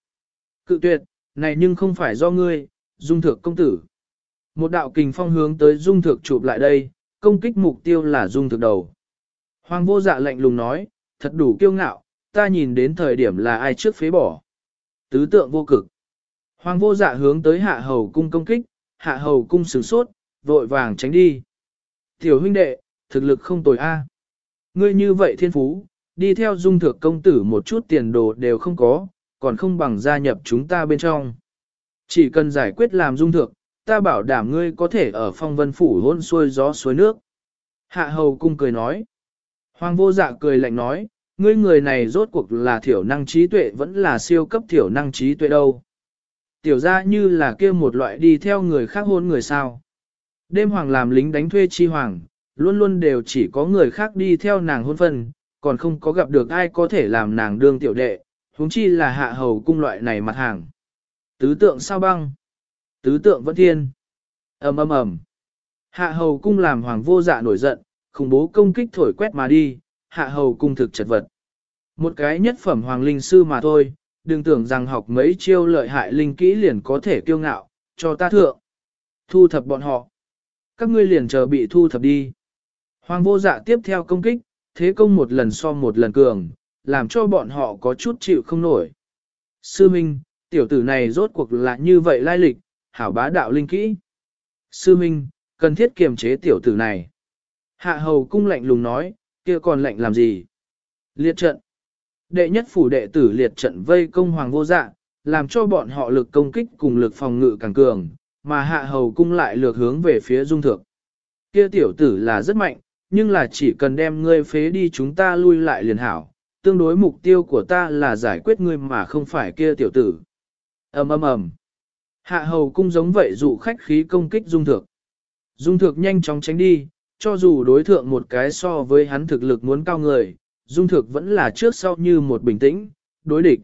Cự tuyệt, này nhưng không phải do ngươi, dung thượng công tử. Một đạo kình phong hướng tới dung thực chụp lại đây, công kích mục tiêu là dung thực đầu. Hoàng vô dạ lạnh lùng nói, thật đủ kiêu ngạo, ta nhìn đến thời điểm là ai trước phế bỏ. Tứ tượng vô cực. Hoàng vô dạ hướng tới hạ hầu cung công kích, hạ hầu cung sửng sốt, vội vàng tránh đi. Tiểu huynh đệ, thực lực không tồi a. Ngươi như vậy thiên phú, đi theo dung thực công tử một chút tiền đồ đều không có, còn không bằng gia nhập chúng ta bên trong. Chỉ cần giải quyết làm dung thực, ta bảo đảm ngươi có thể ở phong vân phủ hôn xuôi gió suối nước. Hạ hầu cung cười nói. Hoàng vô dạ cười lạnh nói, ngươi người này rốt cuộc là thiểu năng trí tuệ vẫn là siêu cấp thiểu năng trí tuệ đâu. Tiểu ra như là kia một loại đi theo người khác hôn người sao. Đêm hoàng làm lính đánh thuê chi hoàng, luôn luôn đều chỉ có người khác đi theo nàng hôn phân, còn không có gặp được ai có thể làm nàng đương tiểu đệ, huống chi là hạ hầu cung loại này mặt hàng. Tứ tượng sao băng. Tứ tượng vẫn thiên. ầm ầm ầm. Hạ hầu cung làm hoàng vô dạ nổi giận, khủng bố công kích thổi quét mà đi, hạ hầu cung thực chật vật. Một cái nhất phẩm hoàng linh sư mà thôi, đừng tưởng rằng học mấy chiêu lợi hại linh kỹ liền có thể kiêu ngạo, cho ta thượng. Thu thập bọn họ. Các ngươi liền chờ bị thu thập đi. Hoàng vô dạ tiếp theo công kích, thế công một lần so một lần cường, làm cho bọn họ có chút chịu không nổi. Sư Minh, Tiểu tử này rốt cuộc là như vậy lai lịch, hảo bá đạo linh kỹ. Sư Minh, cần thiết kiềm chế tiểu tử này. Hạ hầu cung lạnh lùng nói, kia còn lạnh làm gì? Liệt trận. Đệ nhất phủ đệ tử liệt trận vây công hoàng vô dạ, làm cho bọn họ lực công kích cùng lực phòng ngự càng cường, mà hạ hầu cung lại lược hướng về phía dung thượng. Kia tiểu tử là rất mạnh, nhưng là chỉ cần đem ngươi phế đi chúng ta lui lại liền hảo, tương đối mục tiêu của ta là giải quyết ngươi mà không phải kia tiểu tử. ầm ầm ầm. Hạ hầu cung giống vậy dụ khách khí công kích dung thược. Dung thược nhanh chóng tránh đi, cho dù đối thượng một cái so với hắn thực lực muốn cao người, dung thược vẫn là trước sau như một bình tĩnh, đối địch.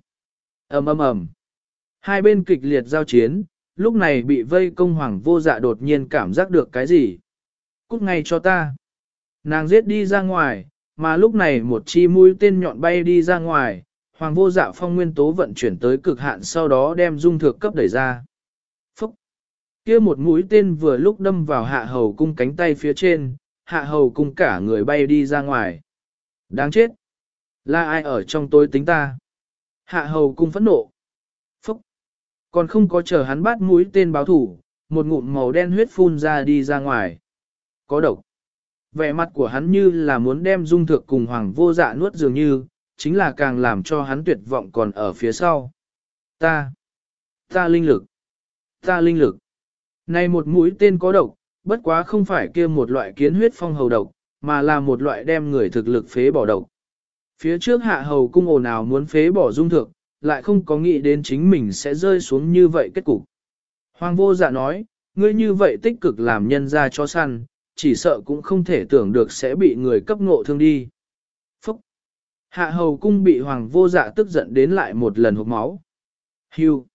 ầm ầm ầm. Hai bên kịch liệt giao chiến, lúc này bị vây công hoàng vô dạ đột nhiên cảm giác được cái gì. Cút ngay cho ta. Nàng giết đi ra ngoài, mà lúc này một chi mũi tên nhọn bay đi ra ngoài, hoàng vô dạ phong nguyên tố vận chuyển tới cực hạn sau đó đem dung thược cấp đẩy ra. Kia một mũi tên vừa lúc đâm vào hạ hầu cung cánh tay phía trên, hạ hầu cung cả người bay đi ra ngoài. Đáng chết! Là ai ở trong tối tính ta? Hạ hầu cung phẫn nộ. Phúc! Còn không có chờ hắn bắt mũi tên báo thủ, một ngụm màu đen huyết phun ra đi ra ngoài. Có độc. Vẻ mặt của hắn như là muốn đem dung thượng cùng hoàng vô dạ nuốt dường như, chính là càng làm cho hắn tuyệt vọng còn ở phía sau. Ta, ta linh lực, ta linh lực. Này một mũi tên có độc, bất quá không phải kia một loại kiến huyết phong hầu độc, mà là một loại đem người thực lực phế bỏ độc. Phía trước hạ hầu cung ồn nào muốn phế bỏ dung thượng, lại không có nghĩ đến chính mình sẽ rơi xuống như vậy kết cục. Hoàng vô dạ nói, ngươi như vậy tích cực làm nhân ra cho săn, chỉ sợ cũng không thể tưởng được sẽ bị người cấp ngộ thương đi. Phúc! Hạ hầu cung bị hoàng vô dạ tức giận đến lại một lần hộp máu. Hưu!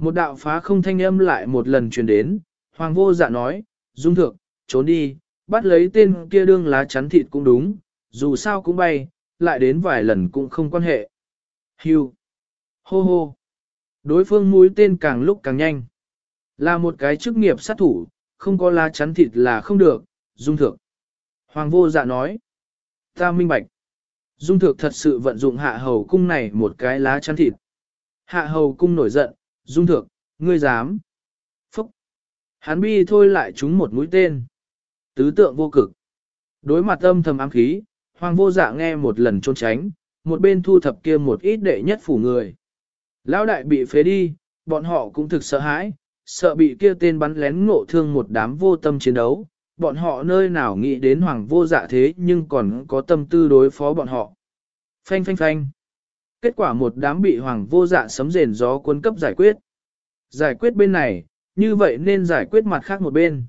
Một đạo phá không thanh âm lại một lần truyền đến, hoàng vô dạ nói, dung thượng, trốn đi, bắt lấy tên kia đương lá chắn thịt cũng đúng, dù sao cũng bay, lại đến vài lần cũng không quan hệ. Hưu! Hô hô! Đối phương mũi tên càng lúc càng nhanh. Là một cái chức nghiệp sát thủ, không có lá chắn thịt là không được, Dung thượng, Hoàng vô dạ nói. Ta minh bạch. Dung Thược thật sự vận dụng hạ hầu cung này một cái lá chắn thịt. Hạ hầu cung nổi giận, Dung thượng, ngươi dám. Phúc. Hắn bi thôi lại trúng một mũi tên. Tứ tượng vô cực. Đối mặt âm thầm ám khí, Hoàng vô dạ nghe một lần trốn tránh, một bên thu thập kia một ít đệ nhất phủ người. Lão đại bị phế đi, bọn họ cũng thực sợ hãi, sợ bị kia tên bắn lén ngộ thương một đám vô tâm chiến đấu, bọn họ nơi nào nghĩ đến hoàng vô dạ thế nhưng còn có tâm tư đối phó bọn họ. Phanh phanh phanh. Kết quả một đám bị hoàng vô dạ sấm rền gió cuốn cấp giải quyết. Giải quyết bên này, như vậy nên giải quyết mặt khác một bên.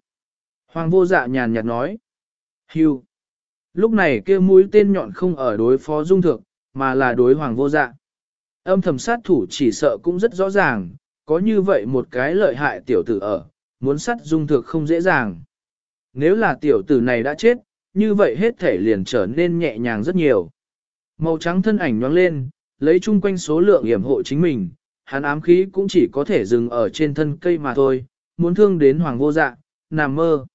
Hoàng vô dạ nhàn nhạt nói. Hưu. Lúc này kia mũi tên nhọn không ở đối phó dung thượng, mà là đối hoàng vô dạ. Âm thầm sát thủ chỉ sợ cũng rất rõ ràng, có như vậy một cái lợi hại tiểu tử ở, muốn sát dung thượng không dễ dàng. Nếu là tiểu tử này đã chết, như vậy hết thể liền trở nên nhẹ nhàng rất nhiều. Màu trắng thân ảnh nhoáng lên, lấy chung quanh số lượng hiểm hộ chính mình, hắn ám khí cũng chỉ có thể dừng ở trên thân cây mà thôi, muốn thương đến hoàng vô dạ, nằm mơ.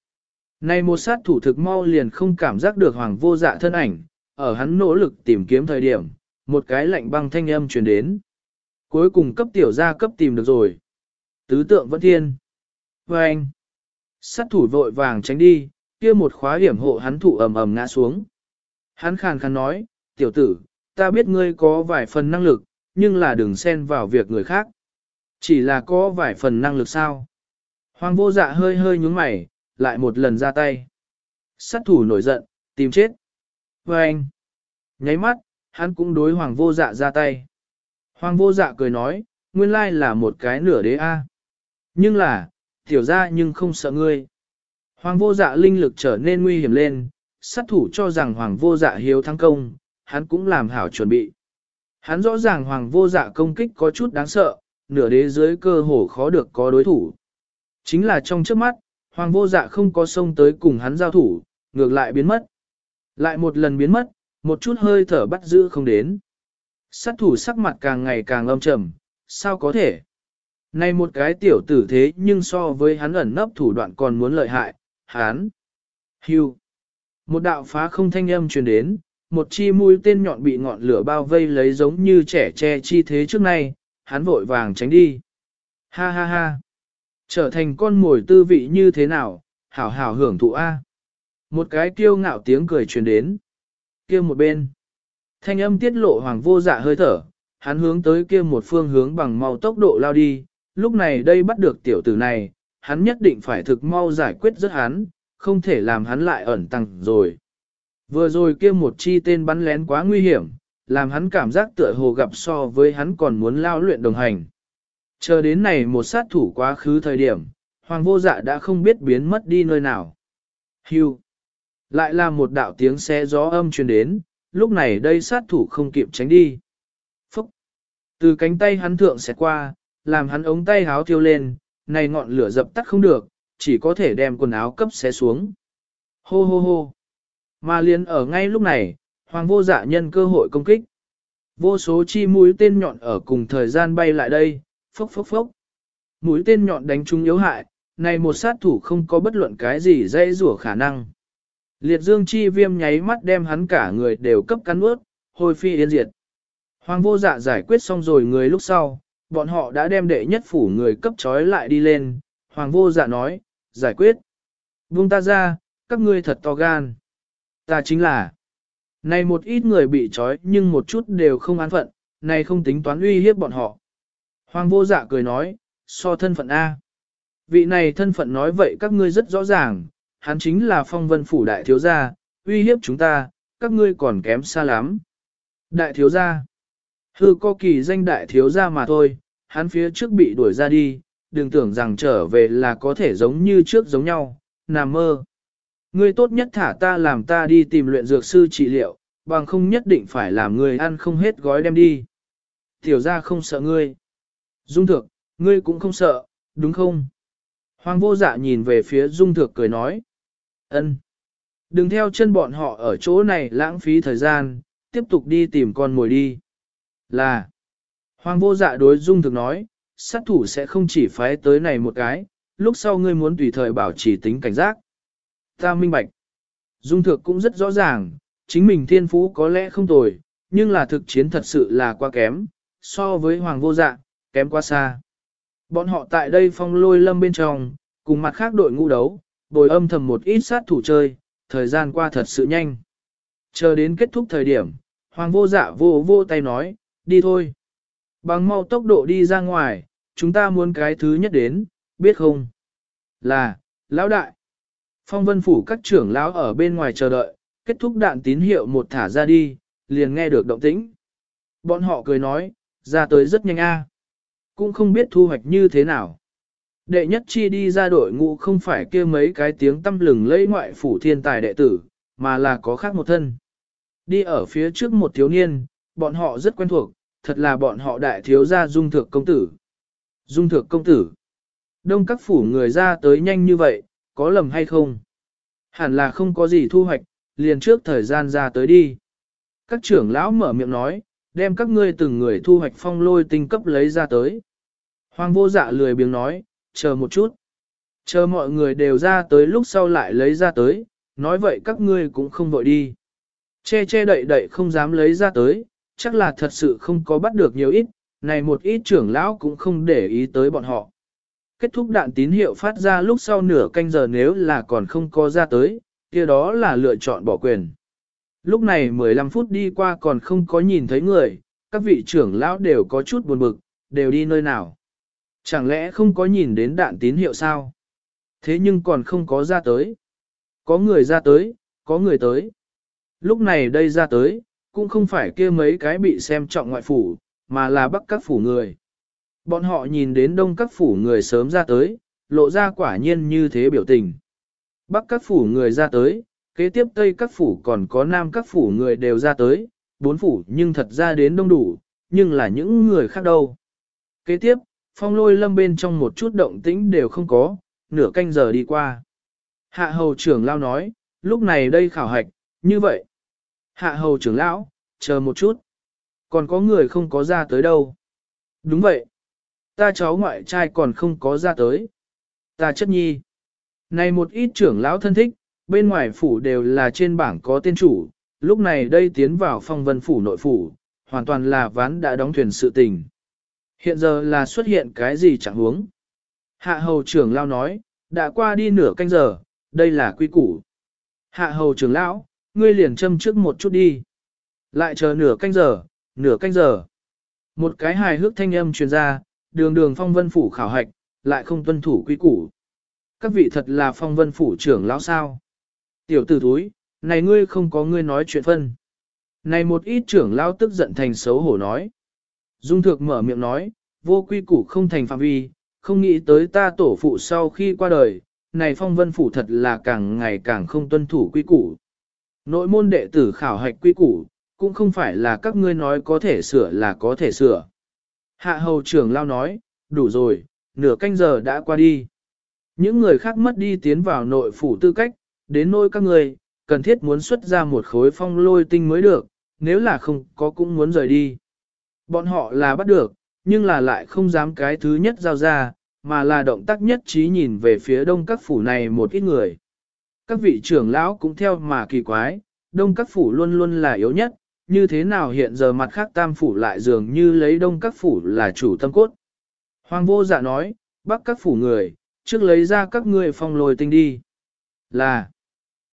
Này một sát thủ thực mau liền không cảm giác được hoàng vô dạ thân ảnh, ở hắn nỗ lực tìm kiếm thời điểm, một cái lạnh băng thanh âm truyền đến. Cuối cùng cấp tiểu gia cấp tìm được rồi. Tứ tượng vẫn thiên. Và anh, sát thủ vội vàng tránh đi, kia một khóa hiểm hộ hắn thụ ầm ầm ngã xuống. Hắn khàn khàn nói, tiểu tử, ta biết ngươi có vài phần năng lực, nhưng là đừng xen vào việc người khác. Chỉ là có vài phần năng lực sao. Hoàng vô dạ hơi hơi nhúng mày, lại một lần ra tay. Sát thủ nổi giận, tìm chết. Và anh, nháy mắt, hắn cũng đối hoàng vô dạ ra tay. Hoàng vô dạ cười nói, nguyên lai là một cái nửa đế A. Nhưng là, tiểu ra nhưng không sợ ngươi. Hoàng vô dạ linh lực trở nên nguy hiểm lên, sát thủ cho rằng hoàng vô dạ hiếu thắng công, hắn cũng làm hảo chuẩn bị. Hắn rõ ràng hoàng vô dạ công kích có chút đáng sợ, nửa đế dưới cơ hồ khó được có đối thủ. Chính là trong trước mắt, hoàng vô dạ không có sông tới cùng hắn giao thủ, ngược lại biến mất. Lại một lần biến mất, một chút hơi thở bắt giữ không đến. Sát thủ sắc mặt càng ngày càng âm trầm, sao có thể? Này một cái tiểu tử thế nhưng so với hắn ẩn nấp thủ đoạn còn muốn lợi hại, hắn. Hưu. Một đạo phá không thanh âm truyền đến, một chi mũi tên nhọn bị ngọn lửa bao vây lấy giống như trẻ che chi thế trước nay, hắn vội vàng tránh đi. Ha ha ha. Trở thành con mồi tư vị như thế nào, hảo hảo hưởng thụ A. Một cái kiêu ngạo tiếng cười truyền đến. kia một bên. Thanh âm tiết lộ hoàng vô dạ hơi thở, hắn hướng tới kia một phương hướng bằng mau tốc độ lao đi. Lúc này đây bắt được tiểu tử này, hắn nhất định phải thực mau giải quyết rất hắn, không thể làm hắn lại ẩn tăng rồi. Vừa rồi kia một chi tên bắn lén quá nguy hiểm, làm hắn cảm giác tựa hồ gặp so với hắn còn muốn lao luyện đồng hành. Chờ đến này một sát thủ quá khứ thời điểm, hoàng vô dạ đã không biết biến mất đi nơi nào. Hưu. Lại là một đạo tiếng xe gió âm truyền đến, lúc này đây sát thủ không kịp tránh đi. Phúc. Từ cánh tay hắn thượng sẽ qua, làm hắn ống tay háo thiêu lên, này ngọn lửa dập tắt không được, chỉ có thể đem quần áo cấp xé xuống. Hô hô hô. Mà liền ở ngay lúc này, hoàng vô dạ nhân cơ hội công kích. Vô số chi mũi tên nhọn ở cùng thời gian bay lại đây, phốc phốc phốc. Mũi tên nhọn đánh trúng yếu hại, này một sát thủ không có bất luận cái gì dây rủa khả năng. Liệt dương chi viêm nháy mắt đem hắn cả người đều cấp cắn ướt, hồi phi yên diệt. Hoàng vô dạ giải quyết xong rồi người lúc sau, bọn họ đã đem đệ nhất phủ người cấp trói lại đi lên. Hoàng vô dạ nói, giải quyết. Buông ta ra, các ngươi thật to gan. Ta chính là, này một ít người bị trói nhưng một chút đều không an phận, này không tính toán uy hiếp bọn họ. Hoàng vô dạ cười nói, so thân phận A. Vị này thân phận nói vậy các ngươi rất rõ ràng, hắn chính là phong vân phủ đại thiếu gia, uy hiếp chúng ta, các ngươi còn kém xa lắm. Đại thiếu gia, hư có kỳ danh đại thiếu gia mà thôi, hắn phía trước bị đuổi ra đi, đừng tưởng rằng trở về là có thể giống như trước giống nhau, nằm mơ. Ngươi tốt nhất thả ta làm ta đi tìm luyện dược sư trị liệu, bằng không nhất định phải làm ngươi ăn không hết gói đem đi. Tiểu gia không sợ ngươi. Dung thược, ngươi cũng không sợ, đúng không? Hoàng vô dạ nhìn về phía dung thược cười nói. ân, Đừng theo chân bọn họ ở chỗ này lãng phí thời gian, tiếp tục đi tìm con mồi đi. Là. Hoàng vô dạ đối dung thực nói, sát thủ sẽ không chỉ phái tới này một cái, lúc sau ngươi muốn tùy thời bảo trì tính cảnh giác. Ta minh bạch. Dung thực cũng rất rõ ràng, chính mình thiên phú có lẽ không tồi, nhưng là thực chiến thật sự là quá kém, so với hoàng vô dạ, kém quá xa. Bọn họ tại đây phong lôi lâm bên trong, cùng mặt khác đội ngũ đấu, bồi âm thầm một ít sát thủ chơi, thời gian qua thật sự nhanh. Chờ đến kết thúc thời điểm, hoàng vô dạ vô vô tay nói, đi thôi. Bằng mau tốc độ đi ra ngoài, chúng ta muốn cái thứ nhất đến, biết không? Là, lão đại. Phong vân phủ các trưởng lão ở bên ngoài chờ đợi, kết thúc đạn tín hiệu một thả ra đi, liền nghe được động tĩnh. Bọn họ cười nói, ra tới rất nhanh a, Cũng không biết thu hoạch như thế nào. Đệ nhất chi đi ra đội ngũ không phải kia mấy cái tiếng tâm lừng lấy ngoại phủ thiên tài đệ tử, mà là có khác một thân. Đi ở phía trước một thiếu niên, bọn họ rất quen thuộc, thật là bọn họ đại thiếu gia dung thượng công tử. Dung thượng công tử. Đông các phủ người ra tới nhanh như vậy, có lầm hay không? Hẳn là không có gì thu hoạch, liền trước thời gian ra tới đi. Các trưởng lão mở miệng nói, đem các ngươi từng người thu hoạch phong lôi tinh cấp lấy ra tới. Hoàng vô dạ lười biếng nói, chờ một chút. Chờ mọi người đều ra tới lúc sau lại lấy ra tới, nói vậy các ngươi cũng không vội đi. Che che đậy đậy không dám lấy ra tới, chắc là thật sự không có bắt được nhiều ít, này một ít trưởng lão cũng không để ý tới bọn họ. Kết thúc đạn tín hiệu phát ra lúc sau nửa canh giờ nếu là còn không có ra tới, kia đó là lựa chọn bỏ quyền. Lúc này 15 phút đi qua còn không có nhìn thấy người, các vị trưởng lão đều có chút buồn bực, đều đi nơi nào. Chẳng lẽ không có nhìn đến đạn tín hiệu sao? Thế nhưng còn không có ra tới. Có người ra tới, có người tới. Lúc này đây ra tới, cũng không phải kia mấy cái bị xem trọng ngoại phủ, mà là bắc các phủ người. Bọn họ nhìn đến đông các phủ người sớm ra tới, lộ ra quả nhiên như thế biểu tình. Bắc các phủ người ra tới, kế tiếp tây các phủ còn có nam các phủ người đều ra tới, bốn phủ nhưng thật ra đến đông đủ, nhưng là những người khác đâu. Kế tiếp, phong lôi lâm bên trong một chút động tĩnh đều không có, nửa canh giờ đi qua. Hạ hầu trưởng lao nói, lúc này đây khảo hạch, như vậy. Hạ hầu trưởng lão, chờ một chút. Còn có người không có ra tới đâu. Đúng vậy. Ta cháu ngoại trai còn không có ra tới. Ta chất nhi. Này một ít trưởng lão thân thích, bên ngoài phủ đều là trên bảng có tên chủ, lúc này đây tiến vào phong vân phủ nội phủ, hoàn toàn là ván đã đóng thuyền sự tình. Hiện giờ là xuất hiện cái gì chẳng huống. Hạ hầu trưởng lão nói, đã qua đi nửa canh giờ, đây là quy củ. Hạ hầu trưởng lão, ngươi liền châm trước một chút đi. Lại chờ nửa canh giờ, nửa canh giờ. Một cái hài hước thanh âm truyền ra, đường đường phong vân phủ khảo hạch, lại không tuân thủ quy củ. Các vị thật là phong vân phủ trưởng lão sao. Tiểu tử thúi, này ngươi không có ngươi nói chuyện phân. Này một ít trưởng lão tức giận thành xấu hổ nói. Dung thược mở miệng nói, vô quy củ không thành phạm vi, không nghĩ tới ta tổ phụ sau khi qua đời, này phong vân phủ thật là càng ngày càng không tuân thủ quy củ. Nội môn đệ tử khảo hạch quy củ, cũng không phải là các ngươi nói có thể sửa là có thể sửa. Hạ hầu trưởng lao nói, đủ rồi, nửa canh giờ đã qua đi. Những người khác mất đi tiến vào nội phủ tư cách, đến nôi các người, cần thiết muốn xuất ra một khối phong lôi tinh mới được, nếu là không có cũng muốn rời đi. Bọn họ là bắt được, nhưng là lại không dám cái thứ nhất giao ra, mà là động tác nhất trí nhìn về phía đông các phủ này một ít người. Các vị trưởng lão cũng theo mà kỳ quái, đông các phủ luôn luôn là yếu nhất, như thế nào hiện giờ mặt khác tam phủ lại dường như lấy đông các phủ là chủ tâm cốt. Hoàng vô dạ nói, bắc các phủ người, trước lấy ra các ngươi phong lôi tinh đi. Là,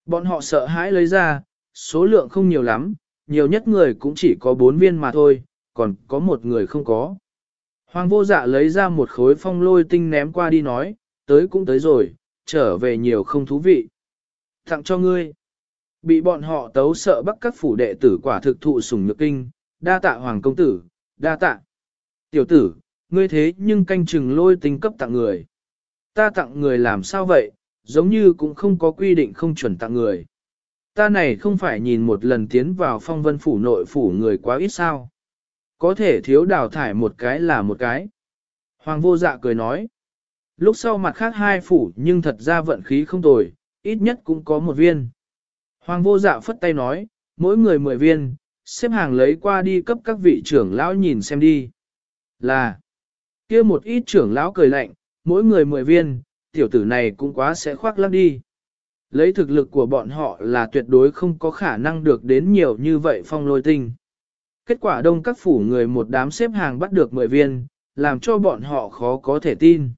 bọn họ sợ hãi lấy ra, số lượng không nhiều lắm, nhiều nhất người cũng chỉ có bốn viên mà thôi, còn có một người không có. Hoàng vô dạ lấy ra một khối phong lôi tinh ném qua đi nói, tới cũng tới rồi, trở về nhiều không thú vị. Tặng cho ngươi. Bị bọn họ tấu sợ bắt các phủ đệ tử quả thực thụ sủng nhược kinh, đa tạ hoàng công tử, đa tạ. Tiểu tử, ngươi thế nhưng canh chừng lôi tinh cấp tặng người. Ta tặng người làm sao vậy, giống như cũng không có quy định không chuẩn tặng người. Ta này không phải nhìn một lần tiến vào phong vân phủ nội phủ người quá ít sao. Có thể thiếu đào thải một cái là một cái. Hoàng vô dạ cười nói. Lúc sau mặt khác hai phủ nhưng thật ra vận khí không tồi, ít nhất cũng có một viên. Hoàng vô dạ phất tay nói, mỗi người mười viên, xếp hàng lấy qua đi cấp các vị trưởng lão nhìn xem đi. Là, kia một ít trưởng lão cười lạnh, mỗi người mười viên, tiểu tử này cũng quá sẽ khoác lắc đi. Lấy thực lực của bọn họ là tuyệt đối không có khả năng được đến nhiều như vậy phong lôi tinh. Kết quả đông các phủ người một đám xếp hàng bắt được mười viên, làm cho bọn họ khó có thể tin.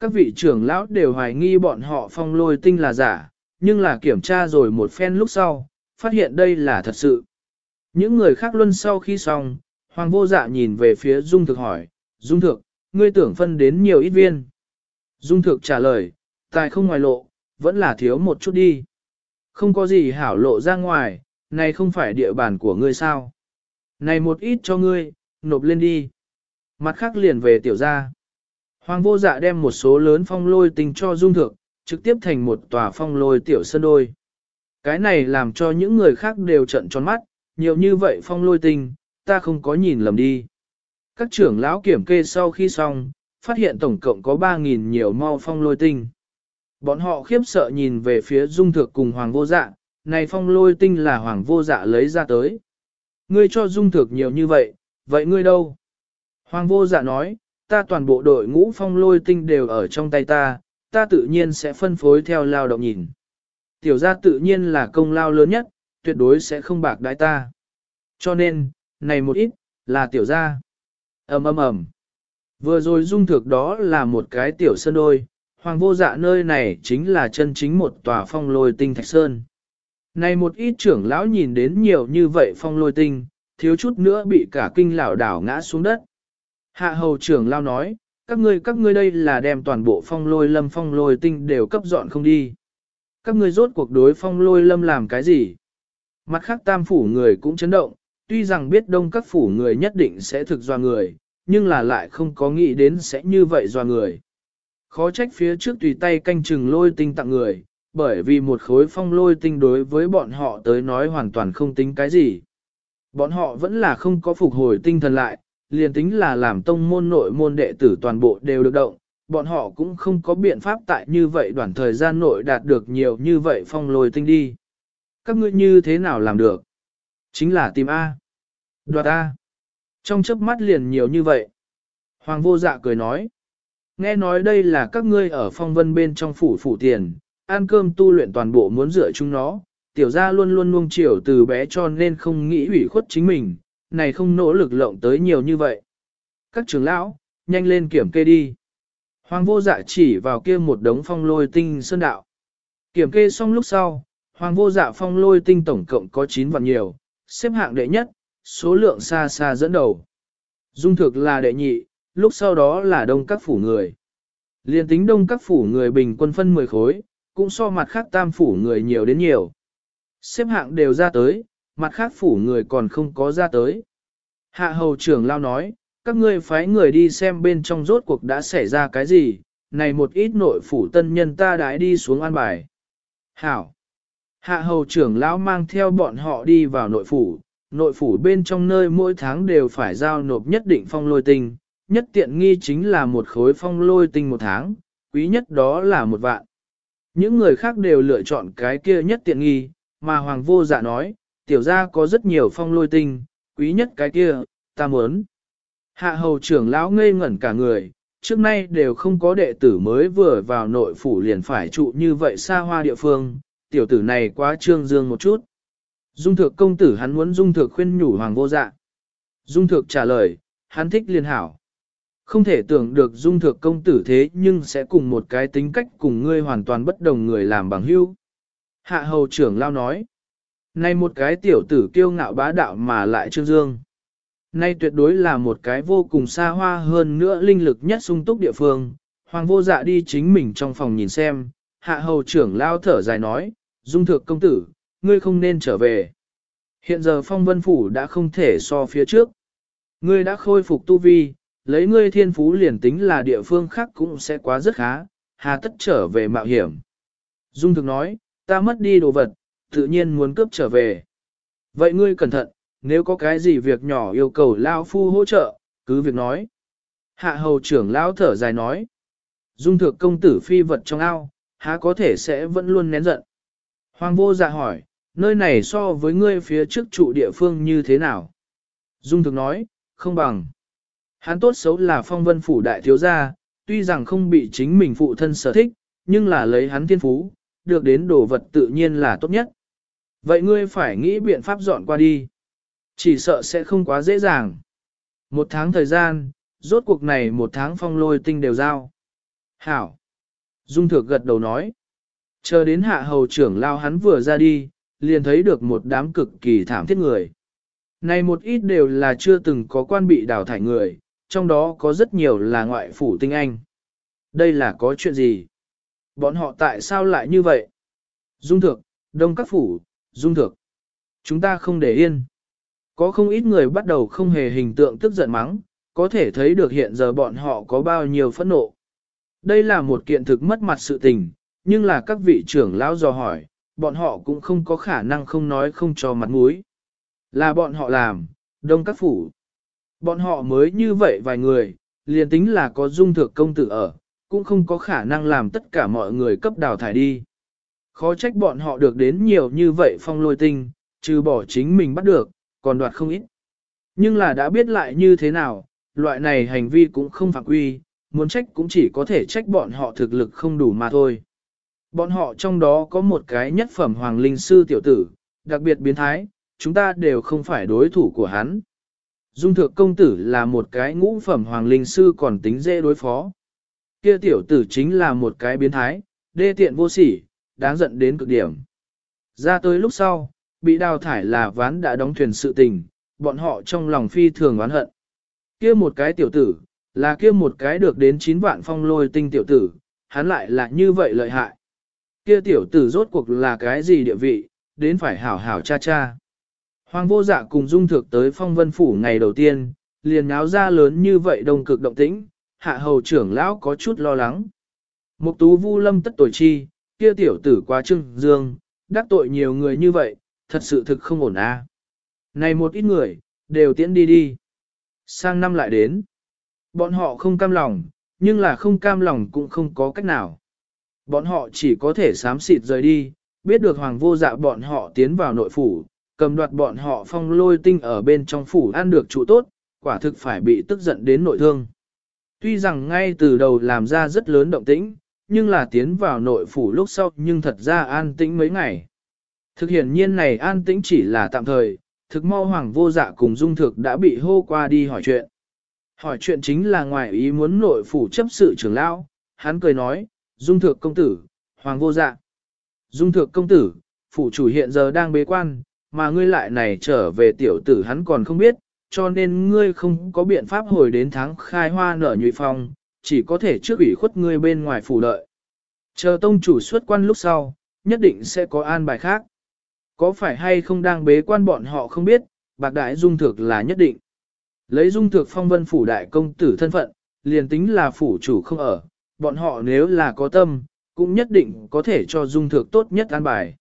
Các vị trưởng lão đều hoài nghi bọn họ phong lôi tinh là giả, nhưng là kiểm tra rồi một phen lúc sau, phát hiện đây là thật sự. Những người khác luân sau khi xong, hoàng vô dạ nhìn về phía Dung Thực hỏi, Dung Thực, ngươi tưởng phân đến nhiều ít viên. Dung Thực trả lời, tài không ngoài lộ, vẫn là thiếu một chút đi. Không có gì hảo lộ ra ngoài, này không phải địa bàn của ngươi sao. Này một ít cho ngươi, nộp lên đi. Mặt khác liền về tiểu gia. Hoàng vô dạ đem một số lớn phong lôi tình cho Dung Thực, trực tiếp thành một tòa phong lôi tiểu sơn đôi. Cái này làm cho những người khác đều trận tròn mắt, nhiều như vậy phong lôi tinh, ta không có nhìn lầm đi. Các trưởng lão kiểm kê sau khi xong, phát hiện tổng cộng có 3.000 nhiều mau phong lôi tinh. Bọn họ khiếp sợ nhìn về phía dung thực cùng hoàng vô dạ, này phong lôi tinh là hoàng vô dạ lấy ra tới. Ngươi cho dung thực nhiều như vậy, vậy ngươi đâu? Hoàng vô dạ nói, ta toàn bộ đội ngũ phong lôi tinh đều ở trong tay ta, ta tự nhiên sẽ phân phối theo lao động nhìn. Tiểu gia tự nhiên là công lao lớn nhất, tuyệt đối sẽ không bạc đái ta. Cho nên, này một ít, là tiểu gia. ầm ầm ầm. Vừa rồi dung thực đó là một cái tiểu sơn đôi, hoàng vô dạ nơi này chính là chân chính một tòa phong lôi tinh thạch sơn. Này một ít trưởng lão nhìn đến nhiều như vậy phong lôi tinh, thiếu chút nữa bị cả kinh lão đảo ngã xuống đất. Hạ hầu trưởng lão nói, các ngươi các ngươi đây là đem toàn bộ phong lôi lâm phong lôi tinh đều cấp dọn không đi. Các ngươi rốt cuộc đối phong lôi lâm làm cái gì? Mặt khác tam phủ người cũng chấn động, tuy rằng biết đông các phủ người nhất định sẽ thực doa người, nhưng là lại không có nghĩ đến sẽ như vậy doa người. Khó trách phía trước tùy tay canh chừng lôi tinh tặng người, bởi vì một khối phong lôi tinh đối với bọn họ tới nói hoàn toàn không tính cái gì. Bọn họ vẫn là không có phục hồi tinh thần lại, liền tính là làm tông môn nội môn đệ tử toàn bộ đều được động, bọn họ cũng không có biện pháp tại như vậy đoạn thời gian nội đạt được nhiều như vậy phong lôi tinh đi. Các ngươi như thế nào làm được? Chính là tìm A. Đoạt A. Trong chớp mắt liền nhiều như vậy. Hoàng vô dạ cười nói. Nghe nói đây là các ngươi ở phong vân bên trong phủ phủ tiền, ăn cơm tu luyện toàn bộ muốn dựa chúng nó, tiểu gia luôn luôn nuông chiều từ bé cho nên không nghĩ ủy khuất chính mình, này không nỗ lực lộng tới nhiều như vậy. Các trưởng lão, nhanh lên kiểm kê đi. Hoàng vô dạ chỉ vào kia một đống phong lôi tinh sơn đạo. Kiểm kê xong lúc sau, hoàng vô dạ phong lôi tinh tổng cộng có 9 vạn nhiều, xếp hạng đệ nhất, số lượng xa xa dẫn đầu. Dung thực là đệ nhị, lúc sau đó là đông các phủ người. Liên tính đông các phủ người bình quân phân 10 khối, cũng so mặt khác tam phủ người nhiều đến nhiều. Xếp hạng đều ra tới, mặt khác phủ người còn không có ra tới. Hạ hầu trưởng lao nói, các ngươi phái người đi xem bên trong rốt cuộc đã xảy ra cái gì, này một ít nội phủ tân nhân ta đãi đi xuống an bài. Hảo! Hạ hầu trưởng lão mang theo bọn họ đi vào nội phủ, nội phủ bên trong nơi mỗi tháng đều phải giao nộp nhất định phong lôi tinh, nhất tiện nghi chính là một khối phong lôi tinh một tháng, quý nhất đó là một vạn. Những người khác đều lựa chọn cái kia nhất tiện nghi, mà hoàng vô dạ nói, tiểu gia có rất nhiều phong lôi tinh, quý nhất cái kia, ta muốn. Hạ hầu trưởng lão ngây ngẩn cả người, trước nay đều không có đệ tử mới vừa vào nội phủ liền phải trụ như vậy xa hoa địa phương, tiểu tử này quá trương dương một chút. Dung thược công tử hắn muốn dung thược khuyên nhủ hoàng vô dạ. Dung thược trả lời, hắn thích liên hảo. Không thể tưởng được dung thược công tử thế nhưng sẽ cùng một cái tính cách cùng ngươi hoàn toàn bất đồng người làm bằng hữu. Hạ hầu trưởng lao nói. Này một cái tiểu tử kiêu ngạo bá đạo mà lại trương dương. Nay tuyệt đối là một cái vô cùng xa hoa hơn nữa linh lực nhất sung túc địa phương. Hoàng vô dạ đi chính mình trong phòng nhìn xem, hạ hầu trưởng lao thở dài nói, dung thược công tử, ngươi không nên trở về. Hiện giờ phong vân phủ đã không thể so phía trước. Ngươi đã khôi phục tu vi, lấy ngươi thiên phú liền tính là địa phương khác cũng sẽ quá rất khá, hà tất trở về mạo hiểm. Dung thực nói, ta mất đi đồ vật, tự nhiên muốn cướp trở về. Vậy ngươi cẩn thận, nếu có cái gì việc nhỏ yêu cầu Lao Phu hỗ trợ, cứ việc nói. Hạ hầu trưởng Lao thở dài nói. Dung thược công tử phi vật trong ao, há có thể sẽ vẫn luôn nén giận. Hoàng vô dạ hỏi, nơi này so với ngươi phía trước trụ địa phương như thế nào? Dung thực nói, không bằng. Hắn tốt xấu là phong vân phủ đại thiếu gia, tuy rằng không bị chính mình phụ thân sở thích, nhưng là lấy hắn thiên phú, được đến đồ vật tự nhiên là tốt nhất. Vậy ngươi phải nghĩ biện pháp dọn qua đi. Chỉ sợ sẽ không quá dễ dàng. Một tháng thời gian, rốt cuộc này một tháng phong lôi tinh đều giao. Hảo. Dung thược gật đầu nói. Chờ đến hạ hầu trưởng lao hắn vừa ra đi, liền thấy được một đám cực kỳ thảm thiết người. Này một ít đều là chưa từng có quan bị đào thải người, trong đó có rất nhiều là ngoại phủ tinh anh. Đây là có chuyện gì? Bọn họ tại sao lại như vậy? Dung thược, đông các phủ, dung thược. Chúng ta không để yên. Có không ít người bắt đầu không hề hình tượng tức giận mắng, có thể thấy được hiện giờ bọn họ có bao nhiêu phẫn nộ. Đây là một kiện thực mất mặt sự tình, nhưng là các vị trưởng lão dò hỏi, bọn họ cũng không có khả năng không nói không cho mặt mũi. Là bọn họ làm, đông các phủ. Bọn họ mới như vậy vài người, liền tính là có dung thực công tử ở, cũng không có khả năng làm tất cả mọi người cấp đào thải đi. Khó trách bọn họ được đến nhiều như vậy phong lôi tinh, trừ bỏ chính mình bắt được, còn đoạt không ít. Nhưng là đã biết lại như thế nào, loại này hành vi cũng không phạm quy, muốn trách cũng chỉ có thể trách bọn họ thực lực không đủ mà thôi. Bọn họ trong đó có một cái nhất phẩm hoàng linh sư tiểu tử, đặc biệt biến thái, chúng ta đều không phải đối thủ của hắn. Dung thượng công tử là một cái ngũ phẩm hoàng linh sư còn tính dễ đối phó. Kia tiểu tử chính là một cái biến thái, đê tiện vô sỉ, đáng giận đến cực điểm. Ra tới lúc sau, bị đào thải là ván đã đóng thuyền sự tình, bọn họ trong lòng phi thường oán hận. Kia một cái tiểu tử, là kia một cái được đến 9 vạn phong lôi tinh tiểu tử, hắn lại là như vậy lợi hại. Kia tiểu tử rốt cuộc là cái gì địa vị, đến phải hảo hảo cha cha. Hoàng vô dạ cùng dung thực tới phong vân phủ ngày đầu tiên, liền nháo ra lớn như vậy đông cực động tĩnh, hạ hầu trưởng lão có chút lo lắng. Mục tú vu lâm tất tuổi chi, kia tiểu tử quá trưng dương, đắc tội nhiều người như vậy, thật sự thực không ổn a. Này một ít người, đều tiễn đi đi. Sang năm lại đến. Bọn họ không cam lòng, nhưng là không cam lòng cũng không có cách nào. Bọn họ chỉ có thể sám xịt rời đi, biết được hoàng vô dạ bọn họ tiến vào nội phủ, cầm đoạt bọn họ phong lôi tinh ở bên trong phủ ăn được trụ tốt, quả thực phải bị tức giận đến nội thương. Tuy rằng ngay từ đầu làm ra rất lớn động tĩnh, nhưng là tiến vào nội phủ lúc sau nhưng thật ra an tĩnh mấy ngày. Thực hiện nhiên này an tĩnh chỉ là tạm thời, thực mau hoàng vô dạ cùng dung thực đã bị hô qua đi hỏi chuyện. Hỏi chuyện chính là ngoài ý muốn nội phủ chấp sự trưởng lão, hắn cười nói, dung thực công tử, hoàng vô dạ. Dung thực công tử, phủ chủ hiện giờ đang bế quan, mà ngươi lại này trở về tiểu tử hắn còn không biết, cho nên ngươi không có biện pháp hồi đến tháng khai hoa nở nhụy phong, chỉ có thể trước ủy khuất ngươi bên ngoài phủ đợi. Chờ tông chủ xuất quan lúc sau, nhất định sẽ có an bài khác. Có phải hay không đang bế quan bọn họ không biết, bạc đại dung thực là nhất định. Lấy dung thực phong vân phủ đại công tử thân phận, liền tính là phủ chủ không ở, bọn họ nếu là có tâm, cũng nhất định có thể cho dung thực tốt nhất an bài.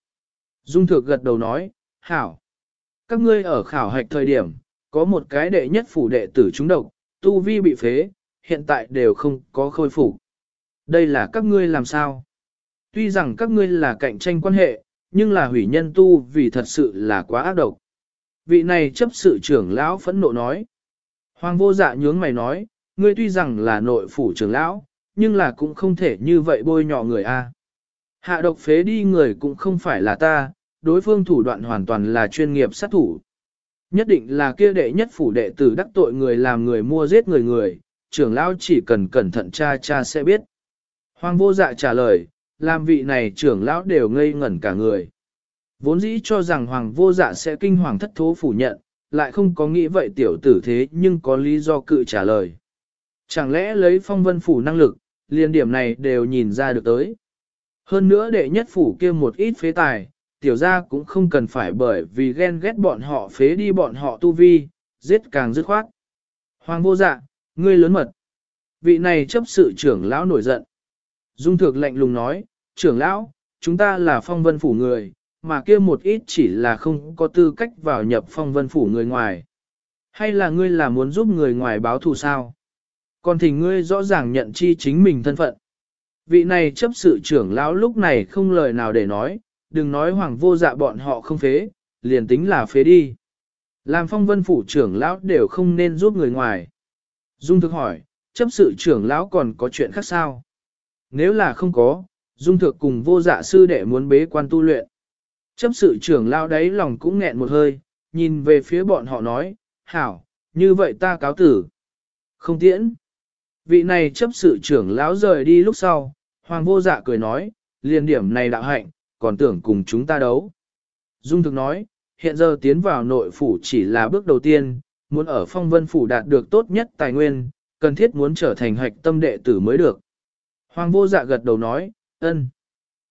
Dung thực gật đầu nói, hảo. Các ngươi ở khảo hạch thời điểm, có một cái đệ nhất phủ đệ tử trúng độc, tu vi bị phế, hiện tại đều không có khôi phục. Đây là các ngươi làm sao? Tuy rằng các ngươi là cạnh tranh quan hệ, nhưng là hủy nhân tu vì thật sự là quá ác độc. Vị này chấp sự trưởng lão phẫn nộ nói. Hoàng vô dạ nhướng mày nói, ngươi tuy rằng là nội phủ trưởng lão, nhưng là cũng không thể như vậy bôi nhọ người a. Hạ độc phế đi người cũng không phải là ta, đối phương thủ đoạn hoàn toàn là chuyên nghiệp sát thủ. Nhất định là kia đệ nhất phủ đệ tử đắc tội người làm người mua giết người người, trưởng lão chỉ cần cẩn thận cha cha sẽ biết. Hoàng vô dạ trả lời, làm vị này trưởng lão đều ngây ngẩn cả người. Vốn dĩ cho rằng hoàng vô dạ sẽ kinh hoàng thất thố phủ nhận, lại không có nghĩ vậy tiểu tử thế nhưng có lý do cự trả lời. Chẳng lẽ lấy phong vân phủ năng lực, liên điểm này đều nhìn ra được tới. Hơn nữa đệ nhất phủ kia một ít phế tài, tiểu gia cũng không cần phải bởi vì ghen ghét bọn họ phế đi bọn họ tu vi, giết càng dứt khoát. Hoàng vô dạ, ngươi lớn mật. Vị này chấp sự trưởng lão nổi giận. Dung thực lạnh lùng nói, trưởng lão, chúng ta là phong vân phủ người, mà kia một ít chỉ là không có tư cách vào nhập phong vân phủ người ngoài. Hay là ngươi là muốn giúp người ngoài báo thù sao? Còn thì ngươi rõ ràng nhận chi chính mình thân phận. Vị này chấp sự trưởng lão lúc này không lời nào để nói, đừng nói hoàng vô dạ bọn họ không phế, liền tính là phế đi. Làm phong vân phủ trưởng lão đều không nên giúp người ngoài. Dung thực hỏi, chấp sự trưởng lão còn có chuyện khác sao? Nếu là không có, Dung thực cùng vô dạ sư đệ muốn bế quan tu luyện. Chấp sự trưởng lão đấy lòng cũng nghẹn một hơi, nhìn về phía bọn họ nói, hảo, như vậy ta cáo tử. Không tiễn. Vị này chấp sự trưởng lão rời đi lúc sau, hoàng vô dạ cười nói, liền điểm này đạo hạnh, còn tưởng cùng chúng ta đấu. Dung thực nói, hiện giờ tiến vào nội phủ chỉ là bước đầu tiên, muốn ở phong vân phủ đạt được tốt nhất tài nguyên, cần thiết muốn trở thành hạch tâm đệ tử mới được. Hoàng vô dạ gật đầu nói, ân.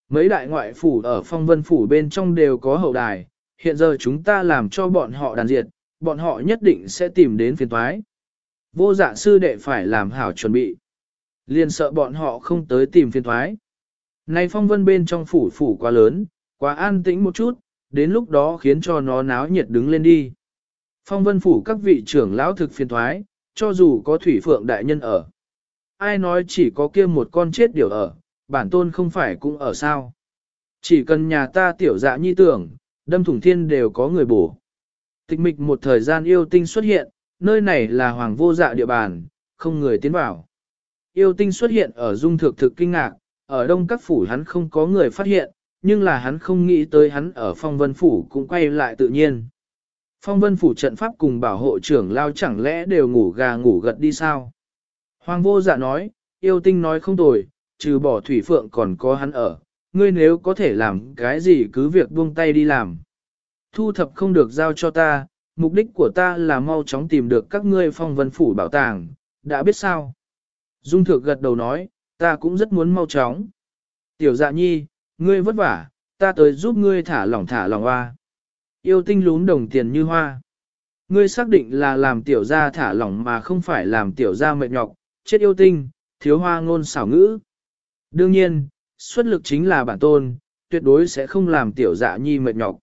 Mấy đại ngoại phủ ở phong vân phủ bên trong đều có hậu đài, hiện giờ chúng ta làm cho bọn họ đàn diệt, bọn họ nhất định sẽ tìm đến phiền toái Vô dạ sư đệ phải làm hảo chuẩn bị. Liền sợ bọn họ không tới tìm phiền thoái. Này phong vân bên trong phủ phủ quá lớn, quá an tĩnh một chút, đến lúc đó khiến cho nó náo nhiệt đứng lên đi. Phong vân phủ các vị trưởng lão thực phiền thoái, cho dù có thủy phượng đại nhân ở. Ai nói chỉ có kia một con chết điều ở, bản tôn không phải cũng ở sao. Chỉ cần nhà ta tiểu dạ nhi tưởng, đâm thủng thiên đều có người bổ. Tịch mịch một thời gian yêu tinh xuất hiện, nơi này là hoàng vô dạ địa bàn, không người tiến vào. Yêu tinh xuất hiện ở dung thực thực kinh ngạc, ở đông các phủ hắn không có người phát hiện, nhưng là hắn không nghĩ tới hắn ở phong vân phủ cũng quay lại tự nhiên. Phong vân phủ trận pháp cùng bảo hộ trưởng lao chẳng lẽ đều ngủ gà ngủ gật đi sao? Hoàng vô dạ nói, yêu tinh nói không tồi, trừ bỏ thủy phượng còn có hắn ở, ngươi nếu có thể làm cái gì cứ việc buông tay đi làm. Thu thập không được giao cho ta, mục đích của ta là mau chóng tìm được các ngươi phong vân phủ bảo tàng, đã biết sao? Dung thược gật đầu nói, ta cũng rất muốn mau chóng. Tiểu dạ nhi, ngươi vất vả, ta tới giúp ngươi thả lỏng thả lỏng hoa. Yêu tinh lún đồng tiền như hoa. Ngươi xác định là làm tiểu gia thả lỏng mà không phải làm tiểu gia mệt nhọc, chết yêu tinh, thiếu hoa ngôn xảo ngữ. Đương nhiên, xuất lực chính là bản tôn, tuyệt đối sẽ không làm tiểu dạ nhi mệt nhọc.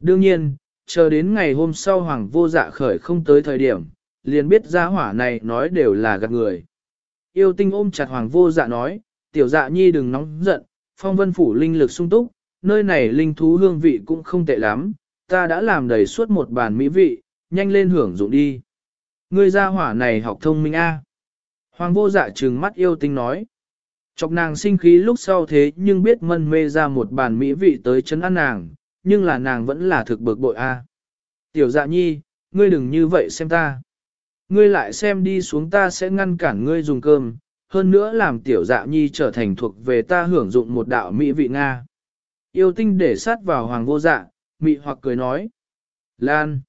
Đương nhiên, chờ đến ngày hôm sau hoàng vô dạ khởi không tới thời điểm, liền biết gia hỏa này nói đều là gạt người. Yêu tinh ôm chặt hoàng vô dạ nói, tiểu dạ nhi đừng nóng giận, phong vân phủ linh lực sung túc, nơi này linh thú hương vị cũng không tệ lắm, ta đã làm đầy suốt một bàn mỹ vị, nhanh lên hưởng dụng đi. Ngươi gia hỏa này học thông minh a. Hoàng vô dạ trừng mắt yêu tinh nói. Chọc nàng sinh khí lúc sau thế nhưng biết mân mê ra một bàn mỹ vị tới chấn ăn nàng, nhưng là nàng vẫn là thực bực bội a. Tiểu dạ nhi, ngươi đừng như vậy xem ta. ngươi lại xem đi xuống ta sẽ ngăn cản ngươi dùng cơm, hơn nữa làm tiểu dạ nhi trở thành thuộc về ta hưởng dụng một đạo mỹ vị Nga. Yêu tinh để sát vào hoàng vô dạ, mị hoặc cười nói. Lan.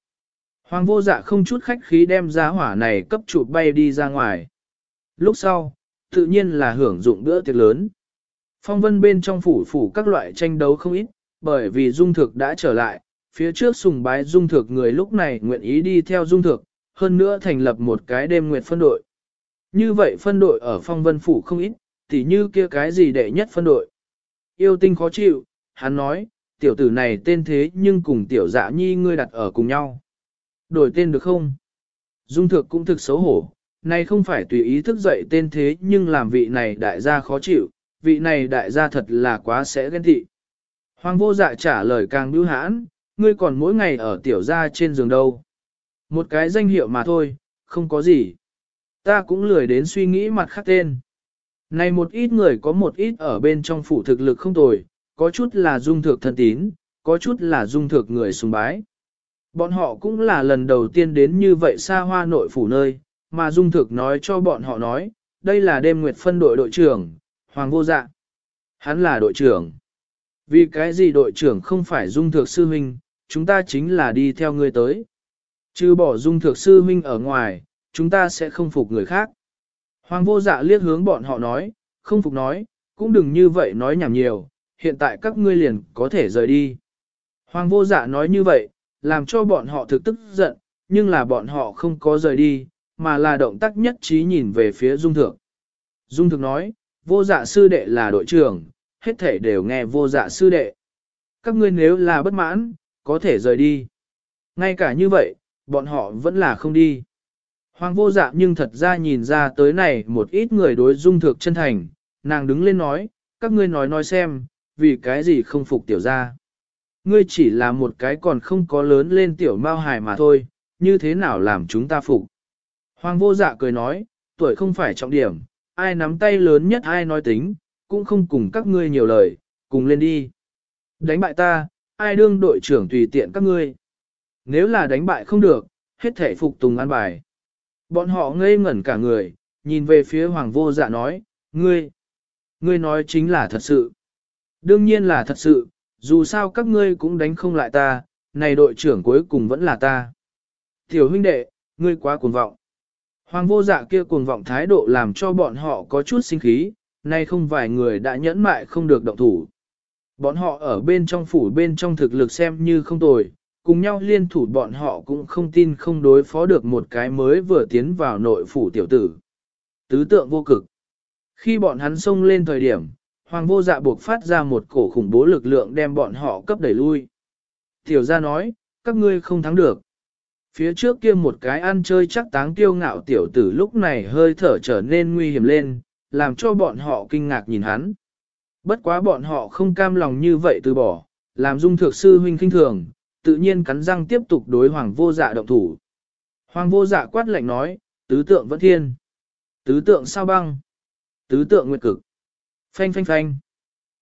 Hoàng vô dạ không chút khách khí đem ra hỏa này cấp chụp bay đi ra ngoài. Lúc sau, tự nhiên là hưởng dụng bữa tiệc lớn. Phong vân bên trong phủ phủ các loại tranh đấu không ít, bởi vì dung thực đã trở lại, phía trước sùng bái dung thực người lúc này nguyện ý đi theo dung thực, hơn nữa thành lập một cái đêm nguyệt phân đội. Như vậy phân đội ở phong vân phủ không ít, tỉ như kia cái gì đệ nhất phân đội. Yêu tinh khó chịu, hắn nói, tiểu tử này tên thế nhưng cùng tiểu dạ nhi ngươi đặt ở cùng nhau. Đổi tên được không? Dung thực cũng thực xấu hổ, này không phải tùy ý thức dậy tên thế nhưng làm vị này đại gia khó chịu, vị này đại gia thật là quá sẽ ghen tị. Hoàng vô dạ trả lời càng bưu hãn, ngươi còn mỗi ngày ở tiểu gia trên giường đâu. Một cái danh hiệu mà thôi, không có gì. Ta cũng lười đến suy nghĩ mặt khác tên. Này một ít người có một ít ở bên trong phủ thực lực không tồi, có chút là dung thực thân tín, có chút là dung thực người sùng bái. Bọn họ cũng là lần đầu tiên đến như vậy xa hoa nội phủ nơi, mà dung thực nói cho bọn họ nói, đây là đêm nguyệt phân đội đội trưởng, Hoàng Vô Dạ. Hắn là đội trưởng. Vì cái gì đội trưởng không phải dung thực sư huynh, chúng ta chính là đi theo người tới. Chứ bỏ dung thực sư huynh ở ngoài, chúng ta sẽ không phục người khác. Hoàng vô dạ liếc hướng bọn họ nói, không phục nói, cũng đừng như vậy nói nhảm nhiều, hiện tại các ngươi liền có thể rời đi. Hoàng vô dạ nói như vậy, làm cho bọn họ thực tức giận, nhưng là bọn họ không có rời đi, mà là động tác nhất trí nhìn về phía Dung Thượng. Dung Thượng nói, vô dạ sư đệ là đội trưởng, hết thể đều nghe vô dạ sư đệ. Các ngươi nếu là bất mãn, có thể rời đi. Ngay cả như vậy, bọn họ vẫn là không đi. Hoàng vô dạ nhưng thật ra nhìn ra tới này một ít người đối dung thượng chân thành, nàng đứng lên nói, các ngươi nói nói xem, vì cái gì không phục tiểu ra. Ngươi chỉ là một cái còn không có lớn lên tiểu mao hài mà thôi, như thế nào làm chúng ta phục. Hoàng vô dạ cười nói, tuổi không phải trọng điểm, ai nắm tay lớn nhất ai nói tính, cũng không cùng các ngươi nhiều lời, cùng lên đi. Đánh bại ta, ai đương đội trưởng tùy tiện các ngươi. Nếu là đánh bại không được, hết thể phục tùng an bài. Bọn họ ngây ngẩn cả người, nhìn về phía hoàng vô dạ nói, ngươi, ngươi nói chính là thật sự. Đương nhiên là thật sự, dù sao các ngươi cũng đánh không lại ta, này đội trưởng cuối cùng vẫn là ta. Tiểu huynh đệ, ngươi quá cuồng vọng. Hoàng vô dạ kia cuồng vọng thái độ làm cho bọn họ có chút sinh khí, nay không vài người đã nhẫn mại không được động thủ. Bọn họ ở bên trong phủ bên trong thực lực xem như không tồi, cùng nhau liên thủ bọn họ cũng không tin không đối phó được một cái mới vừa tiến vào nội phủ tiểu tử. Tứ tượng vô cực. Khi bọn hắn xông lên thời điểm, Hoàng vô dạ buộc phát ra một cổ khủng bố lực lượng đem bọn họ cấp đẩy lui. Tiểu gia nói, các ngươi không thắng được. Phía trước kia một cái ăn chơi chắc táng tiêu ngạo tiểu tử lúc này hơi thở trở nên nguy hiểm lên, làm cho bọn họ kinh ngạc nhìn hắn. Bất quá bọn họ không cam lòng như vậy từ bỏ, làm dung thượng sư huynh kinh thường, tự nhiên cắn răng tiếp tục đối hoàng vô dạ động thủ. Hoàng vô dạ quát lệnh nói, tứ tượng vẫn thiên, tứ tượng sao băng, tứ tượng nguyệt cực, phanh phanh phanh.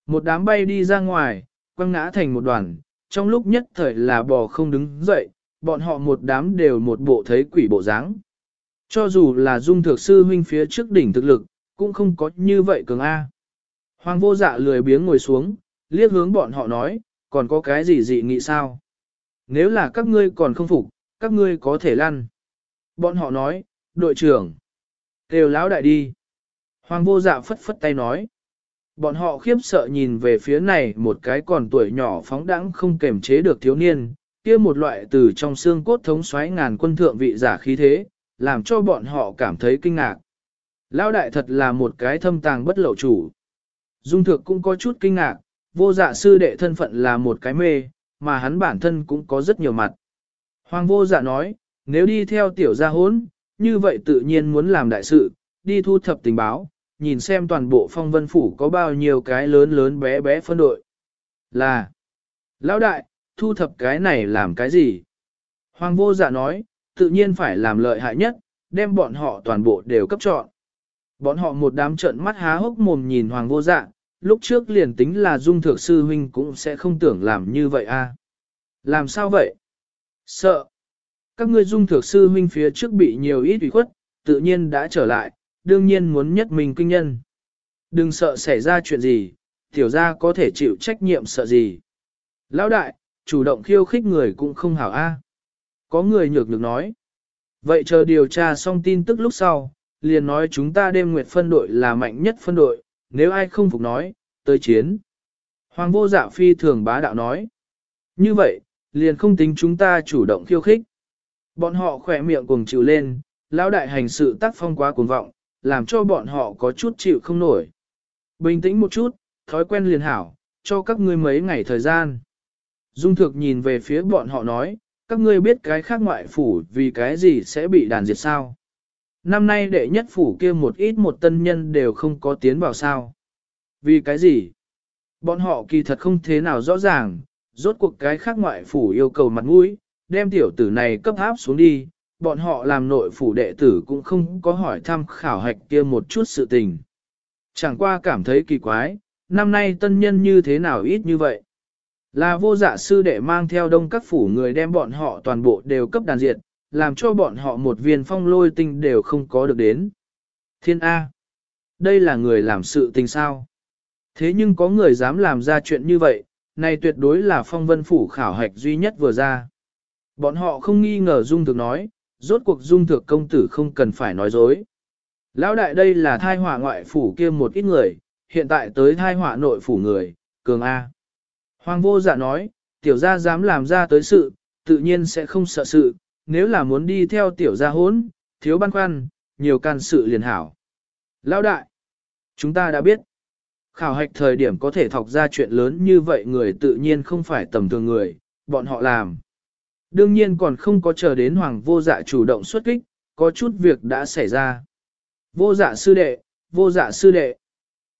Một đám bay đi ra ngoài, quăng ngã thành một đoàn, trong lúc nhất thời là bò không đứng dậy, bọn họ một đám đều một bộ thấy quỷ bộ dáng. Cho dù là dung thược sư huynh phía trước đỉnh thực lực, cũng không có như vậy cường A. Hoàng vô dạ lười biếng ngồi xuống, liếc hướng bọn họ nói, còn có cái gì dị nghị sao? Nếu là các ngươi còn không phục, các ngươi có thể lăn. Bọn họ nói, đội trưởng, kêu lão đại đi. Hoàng vô dạ phất phất tay nói. Bọn họ khiếp sợ nhìn về phía này một cái còn tuổi nhỏ phóng đãng không kềm chế được thiếu niên, kia một loại từ trong xương cốt thống xoáy ngàn quân thượng vị giả khí thế, làm cho bọn họ cảm thấy kinh ngạc. Lão đại thật là một cái thâm tàng bất lậu chủ. Dung thực cũng có chút kinh ngạc, vô dạ sư đệ thân phận là một cái mê, mà hắn bản thân cũng có rất nhiều mặt. Hoàng vô dạ nói, nếu đi theo tiểu gia hốn, như vậy tự nhiên muốn làm đại sự, đi thu thập tình báo, nhìn xem toàn bộ phong vân phủ có bao nhiêu cái lớn lớn bé bé phân đội. Là, lão đại, thu thập cái này làm cái gì? Hoàng vô dạ nói, tự nhiên phải làm lợi hại nhất, đem bọn họ toàn bộ đều cấp chọn. Bọn họ một đám trận mắt há hốc mồm nhìn hoàng vô dạ, lúc trước liền tính là dung thượng sư huynh cũng sẽ không tưởng làm như vậy a. À? Làm sao vậy? Sợ. các ngươi dung thược sư huynh phía trước bị nhiều ít ủy khuất, tự nhiên đã trở lại, đương nhiên muốn nhất mình kinh nhân. Đừng sợ xảy ra chuyện gì, tiểu gia có thể chịu trách nhiệm sợ gì. Lão đại, chủ động khiêu khích người cũng không hảo a. Có người nhược được nói. Vậy chờ điều tra xong tin tức lúc sau, liền nói chúng ta đêm nguyệt phân đội là mạnh nhất phân đội, nếu ai không phục nói, tới chiến. Hoàng vô dạ phi thường bá đạo nói. Như vậy, liền không tính chúng ta chủ động khiêu khích. Bọn họ khỏe miệng cùng chịu lên, lão đại hành sự tác phong quá cuồng vọng, làm cho bọn họ có chút chịu không nổi. Bình tĩnh một chút, thói quen liền hảo, cho các ngươi mấy ngày thời gian. Dung thực nhìn về phía bọn họ nói, các ngươi biết cái khác ngoại phủ vì cái gì sẽ bị đàn diệt sao. Năm nay đệ nhất phủ kia một ít một tân nhân đều không có tiến vào sao. Vì cái gì? Bọn họ kỳ thật không thế nào rõ ràng, rốt cuộc cái khác ngoại phủ yêu cầu mặt mũi, đem tiểu tử này cấp áp xuống đi, bọn họ làm nội phủ đệ tử cũng không có hỏi thăm khảo hạch kia một chút sự tình. Chẳng qua cảm thấy kỳ quái, năm nay tân nhân như thế nào ít như vậy. Là vô dạ sư đệ mang theo đông các phủ người đem bọn họ toàn bộ đều cấp đàn diệt, làm cho bọn họ một viên phong lôi tinh đều không có được đến. Thiên A. Đây là người làm sự tình sao? Thế nhưng có người dám làm ra chuyện như vậy, này tuyệt đối là phong vân phủ khảo hạch duy nhất vừa ra. Bọn họ không nghi ngờ Dung Thực nói, rốt cuộc Dung thược công tử không cần phải nói dối. Lão đại đây là thai họa ngoại phủ kia một ít người, hiện tại tới thai họa nội phủ người, cường A. Hoàng vô dạ nói, tiểu gia dám làm ra tới sự, tự nhiên sẽ không sợ sự, nếu là muốn đi theo tiểu gia hốn, thiếu băn khoăn, nhiều can sự liền hảo. Lão đại, chúng ta đã biết, khảo hạch thời điểm có thể thọc ra chuyện lớn như vậy người tự nhiên không phải tầm thường người, bọn họ làm. Đương nhiên còn không có chờ đến hoàng vô dạ chủ động xuất kích, có chút việc đã xảy ra. Vô dạ sư đệ, vô dạ sư đệ.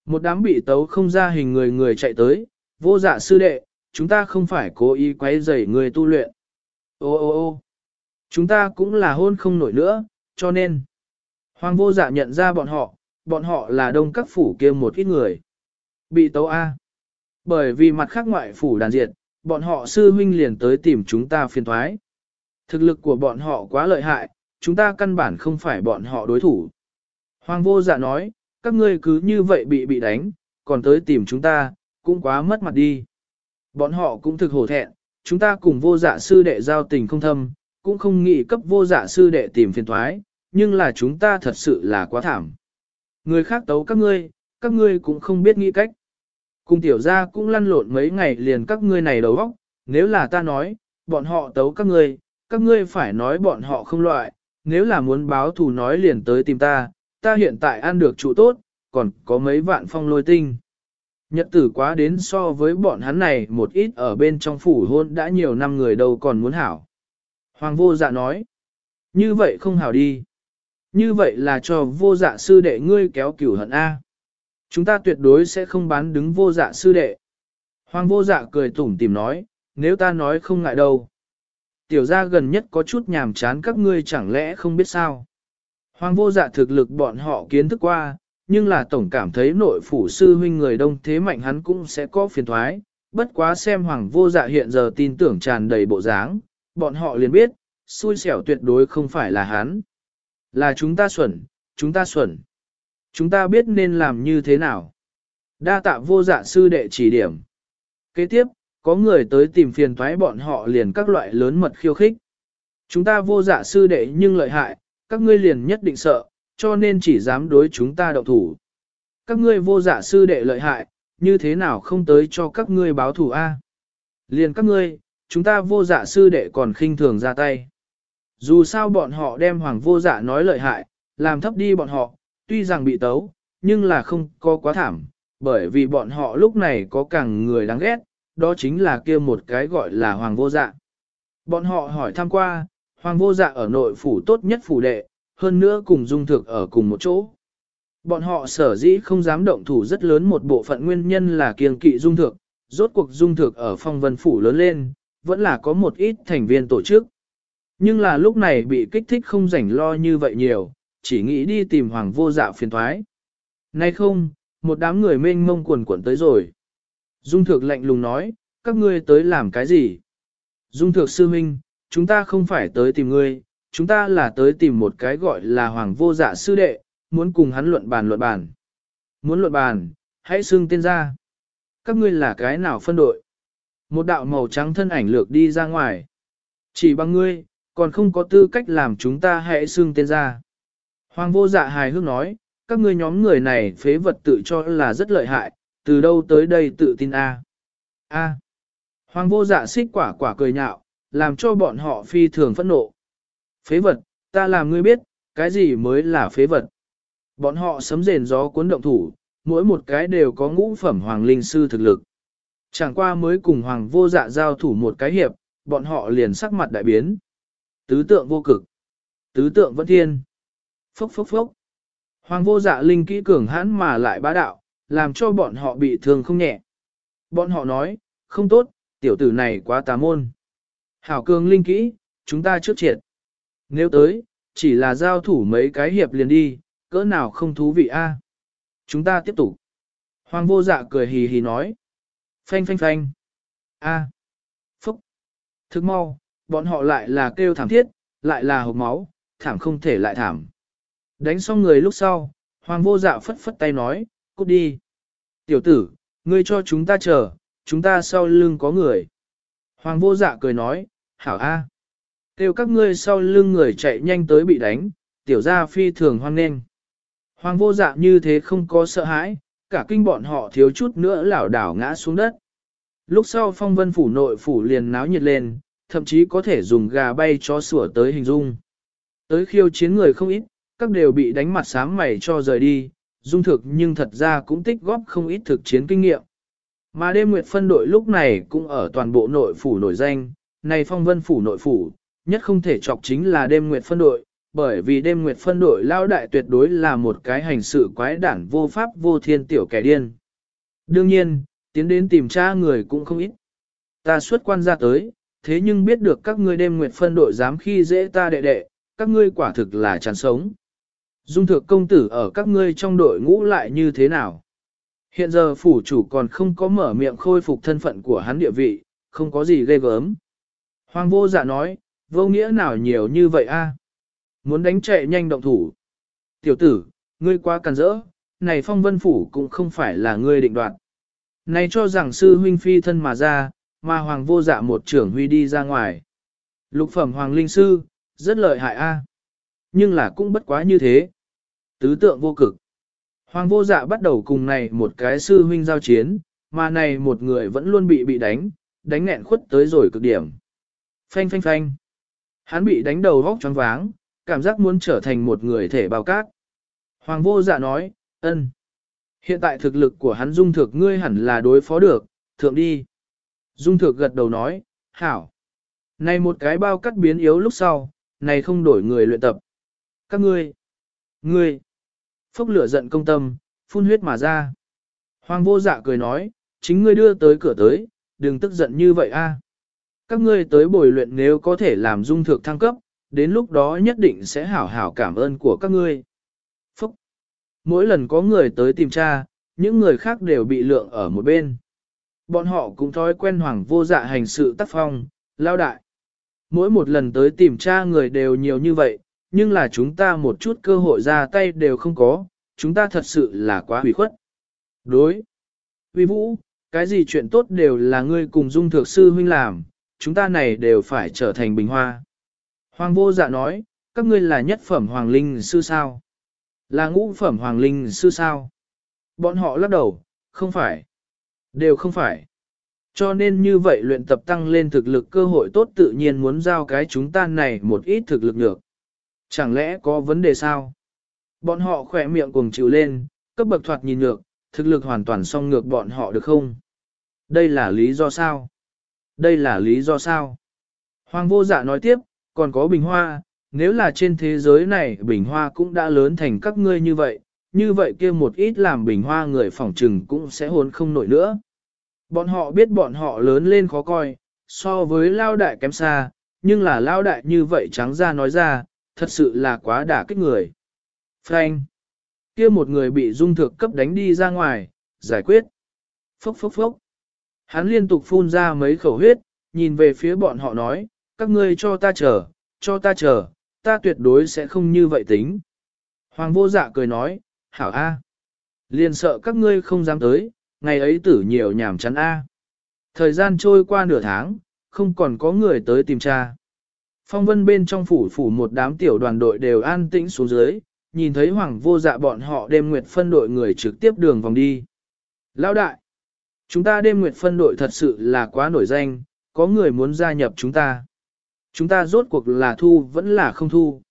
Một đám bị tấu không ra hình người người chạy tới, vô dạ sư đệ, chúng ta không phải cố ý quấy rầy người tu luyện. Ô ô ô chúng ta cũng là hôn không nổi nữa, cho nên. Hoàng vô dạ nhận ra bọn họ, bọn họ là đông các phủ kia một ít người. Bị tấu A. Bởi vì mặt khác ngoại phủ đàn diệt, bọn họ sư huynh liền tới tìm chúng ta phiền thoái. Thực lực của bọn họ quá lợi hại, chúng ta căn bản không phải bọn họ đối thủ. Hoàng vô dạ nói, các ngươi cứ như vậy bị bị đánh, còn tới tìm chúng ta, cũng quá mất mặt đi. Bọn họ cũng thực hổ thẹn, chúng ta cùng vô dạ sư đệ giao tình không thâm, cũng không nghĩ cấp vô dạ sư đệ tìm phiền thoái, nhưng là chúng ta thật sự là quá thảm. Người khác tấu các ngươi, các ngươi cũng không biết nghĩ cách. Cùng tiểu gia cũng lăn lộn mấy ngày liền các ngươi này đầu óc, nếu là ta nói, bọn họ tấu các ngươi, các ngươi phải nói bọn họ không loại, nếu là muốn báo thù nói liền tới tìm ta, ta hiện tại ăn được trụ tốt, còn có mấy vạn phong lôi tinh. Nhật tử quá đến so với bọn hắn này một ít ở bên trong phủ hôn đã nhiều năm người đâu còn muốn hảo. Hoàng vô dạ nói, như vậy không hảo đi. Như vậy là cho vô dạ sư đệ ngươi kéo cửu hận A. Chúng ta tuyệt đối sẽ không bán đứng vô dạ sư đệ. Hoàng vô dạ cười tủm tìm nói, nếu ta nói không ngại đâu. Tiểu gia gần nhất có chút nhàm chán các ngươi chẳng lẽ không biết sao. Hoàng vô dạ thực lực bọn họ kiến thức qua, nhưng là tổng cảm thấy nội phủ sư huynh người đông thế mạnh hắn cũng sẽ có phiền thoái, bất quá xem hoàng vô dạ hiện giờ tin tưởng tràn đầy bộ dáng, bọn họ liền biết, xui xẻo tuyệt đối không phải là hắn. Là chúng ta xuẩn, chúng ta xuẩn. Chúng ta biết nên làm như thế nào. Đa tạ vô dạ sư đệ chỉ điểm. Kế tiếp, có người tới tìm phiền thoái bọn họ liền các loại lớn mật khiêu khích. Chúng ta vô dạ sư đệ nhưng lợi hại, các ngươi liền nhất định sợ, cho nên chỉ dám đối chúng ta động thủ. Các ngươi vô dạ sư đệ lợi hại, như thế nào không tới cho các ngươi báo thủ A. Liền các ngươi, chúng ta vô dạ sư đệ còn khinh thường ra tay. Dù sao bọn họ đem hoàng vô dạ nói lợi hại, làm thấp đi bọn họ, tuy rằng bị tấu, nhưng là không có quá thảm, bởi vì bọn họ lúc này có càng người đáng ghét, đó chính là kia một cái gọi là hoàng vô dạ. Bọn họ hỏi thăm qua, hoàng vô dạ ở nội phủ tốt nhất phủ đệ, hơn nữa cùng dung thực ở cùng một chỗ. Bọn họ sở dĩ không dám động thủ rất lớn một bộ phận nguyên nhân là kiêng kỵ dung thực, rốt cuộc dung thực ở phong vân phủ lớn lên, vẫn là có một ít thành viên tổ chức. Nhưng là lúc này bị kích thích không rảnh lo như vậy nhiều, chỉ nghĩ đi tìm hoàng vô dạ phiền thoái. Nay không, một đám người mênh mông quần quần tới rồi. Dung thược lạnh lùng nói, các ngươi tới làm cái gì? Dung thược sư minh, chúng ta không phải tới tìm ngươi, chúng ta là tới tìm một cái gọi là hoàng vô dạ sư đệ, muốn cùng hắn luận bàn luận bàn. Muốn luận bàn, hãy xưng tên ra. Các ngươi là cái nào phân đội? Một đạo màu trắng thân ảnh lược đi ra ngoài. Chỉ bằng ngươi, còn không có tư cách làm chúng ta hãy xưng tên ra. Hoàng vô dạ hài hước nói, các ngươi nhóm người này phế vật tự cho là rất lợi hại, từ đâu tới đây tự tin A. A. Hoàng vô dạ xích quả quả cười nhạo, làm cho bọn họ phi thường phẫn nộ. Phế vật, ta làm ngươi biết, cái gì mới là phế vật. Bọn họ sấm rền gió cuốn động thủ, mỗi một cái đều có ngũ phẩm hoàng linh sư thực lực. Chẳng qua mới cùng hoàng vô dạ giao thủ một cái hiệp, bọn họ liền sắc mặt đại biến. Tứ tượng vô cực. Tứ tượng vẫn thiên. Phốc phốc phốc. Hoàng vô dạ linh kỹ cường hãn mà lại bá đạo, làm cho bọn họ bị thương không nhẹ. Bọn họ nói, không tốt, tiểu tử này quá tà môn. Hảo cường linh kỹ, chúng ta trước triệt. Nếu tới, chỉ là giao thủ mấy cái hiệp liền đi, cỡ nào không thú vị a? Chúng ta tiếp tục. Hoàng vô dạ cười hì hì nói. Phanh phanh phanh. A. Phúc. Thức mau, bọn họ lại là kêu thảm thiết, lại là hộp máu, thảm không thể lại thảm. Đánh xong người lúc sau, hoàng vô dạ phất phất tay nói, cút đi. Tiểu tử, ngươi cho chúng ta chờ, chúng ta sau lưng có người. Hoàng vô dạ cười nói, hảo a. Kêu các ngươi sau lưng người chạy nhanh tới bị đánh, tiểu gia phi thường hoang nên. Hoàng vô dạ như thế không có sợ hãi, cả kinh bọn họ thiếu chút nữa lảo đảo ngã xuống đất. Lúc sau phong vân phủ nội phủ liền náo nhiệt lên, thậm chí có thể dùng gà bay cho sủa tới hình dung. Tới khiêu chiến người không ít, các đều bị đánh mặt sám mày cho rời đi, dung thực nhưng thật ra cũng tích góp không ít thực chiến kinh nghiệm. Mà đêm nguyệt phân đội lúc này cũng ở toàn bộ nội phủ nổi danh, này phong vân phủ nội phủ, nhất không thể chọc chính là đêm nguyệt phân đội, bởi vì đêm nguyệt phân đội lao đại tuyệt đối là một cái hành sự quái đản vô pháp vô thiên tiểu kẻ điên. Đương nhiên, tiến đến tìm tra người cũng không ít. Ta xuất quan ra tới, thế nhưng biết được các ngươi đêm nguyệt phân đội dám khi dễ ta đệ đệ, các ngươi quả thực là chán sống. Dung thượng công tử ở các ngươi trong đội ngũ lại như thế nào? Hiện giờ phủ chủ còn không có mở miệng khôi phục thân phận của hắn địa vị, không có gì ghê gớm. Hoàng vô dạ nói, vô nghĩa nào nhiều như vậy a? Muốn đánh chạy nhanh động thủ. Tiểu tử, ngươi quá càn rỡ, này phong vân phủ cũng không phải là ngươi định đoạt. Này cho rằng sư huynh phi thân mà ra, mà hoàng vô dạ một trưởng huy đi ra ngoài. Lục phẩm hoàng linh sư, rất lợi hại a. Nhưng là cũng bất quá như thế. Tứ tượng vô cực. Hoàng vô dạ bắt đầu cùng này một cái sư huynh giao chiến, mà này một người vẫn luôn bị bị đánh, đánh nghẹn khuất tới rồi cực điểm. Phanh phanh phanh. Hắn bị đánh đầu vóc choáng váng, cảm giác muốn trở thành một người thể bào cát. Hoàng vô dạ nói, ân. Hiện tại thực lực của hắn dung thực ngươi hẳn là đối phó được, thượng đi. Dung thực gật đầu nói, hảo. Này một cái bao cắt biến yếu lúc sau, này không đổi người luyện tập. Các ngươi, ngươi, phốc lửa giận công tâm, phun huyết mà ra. Hoàng vô dạ cười nói, chính ngươi đưa tới cửa tới, đừng tức giận như vậy a. Các ngươi tới bồi luyện nếu có thể làm dung thực thăng cấp, đến lúc đó nhất định sẽ hảo hảo cảm ơn của các ngươi. Phúc! Mỗi lần có người tới tìm cha, những người khác đều bị lượng ở một bên. Bọn họ cũng thói quen hoàng vô dạ hành sự tác phong, lao đại. Mỗi một lần tới tìm cha người đều nhiều như vậy, nhưng là chúng ta một chút cơ hội ra tay đều không có, chúng ta thật sự là quá hủy khuất. Đối. Vì vũ, cái gì chuyện tốt đều là ngươi cùng dung thược sư huynh làm, chúng ta này đều phải trở thành bình hoa. Hoàng vô dạ nói, các ngươi là nhất phẩm hoàng linh sư sao? Là ngũ phẩm hoàng linh sư sao? Bọn họ lắc đầu, không phải. Đều không phải. Cho nên như vậy luyện tập tăng lên thực lực cơ hội tốt tự nhiên muốn giao cái chúng ta này một ít thực lực được. Chẳng lẽ có vấn đề sao? Bọn họ khỏe miệng cuồng chịu lên, cấp bậc thoạt nhìn ngược, thực lực hoàn toàn song ngược bọn họ được không? Đây là lý do sao? Đây là lý do sao? Hoàng vô dạ nói tiếp, còn có bình hoa, nếu là trên thế giới này bình hoa cũng đã lớn thành các ngươi như vậy, như vậy kia một ít làm bình hoa người phỏng trừng cũng sẽ hồn không nổi nữa. Bọn họ biết bọn họ lớn lên khó coi, so với lao đại kém xa, nhưng là lao đại như vậy trắng ra nói ra, thật sự là quá đả kích người. Frank, kia một người bị dung thực cấp đánh đi ra ngoài, giải quyết. Phốc phốc phốc. Hắn liên tục phun ra mấy khẩu huyết, nhìn về phía bọn họ nói, các ngươi cho ta chờ, cho ta chờ, ta tuyệt đối sẽ không như vậy tính. Hoàng vô dạ cười nói, hảo A. Liền sợ các ngươi không dám tới, ngày ấy tử nhiều nhảm chán A. Thời gian trôi qua nửa tháng, không còn có người tới tìm cha. Phong vân bên trong phủ phủ một đám tiểu đoàn đội đều an tĩnh xuống dưới, nhìn thấy hoàng vô dạ bọn họ đêm nguyệt phân đội người trực tiếp đường vòng đi. Lão đại, chúng ta đêm nguyệt phân đội thật sự là quá nổi danh, có người muốn gia nhập chúng ta. Chúng ta rốt cuộc là thu vẫn là không thu.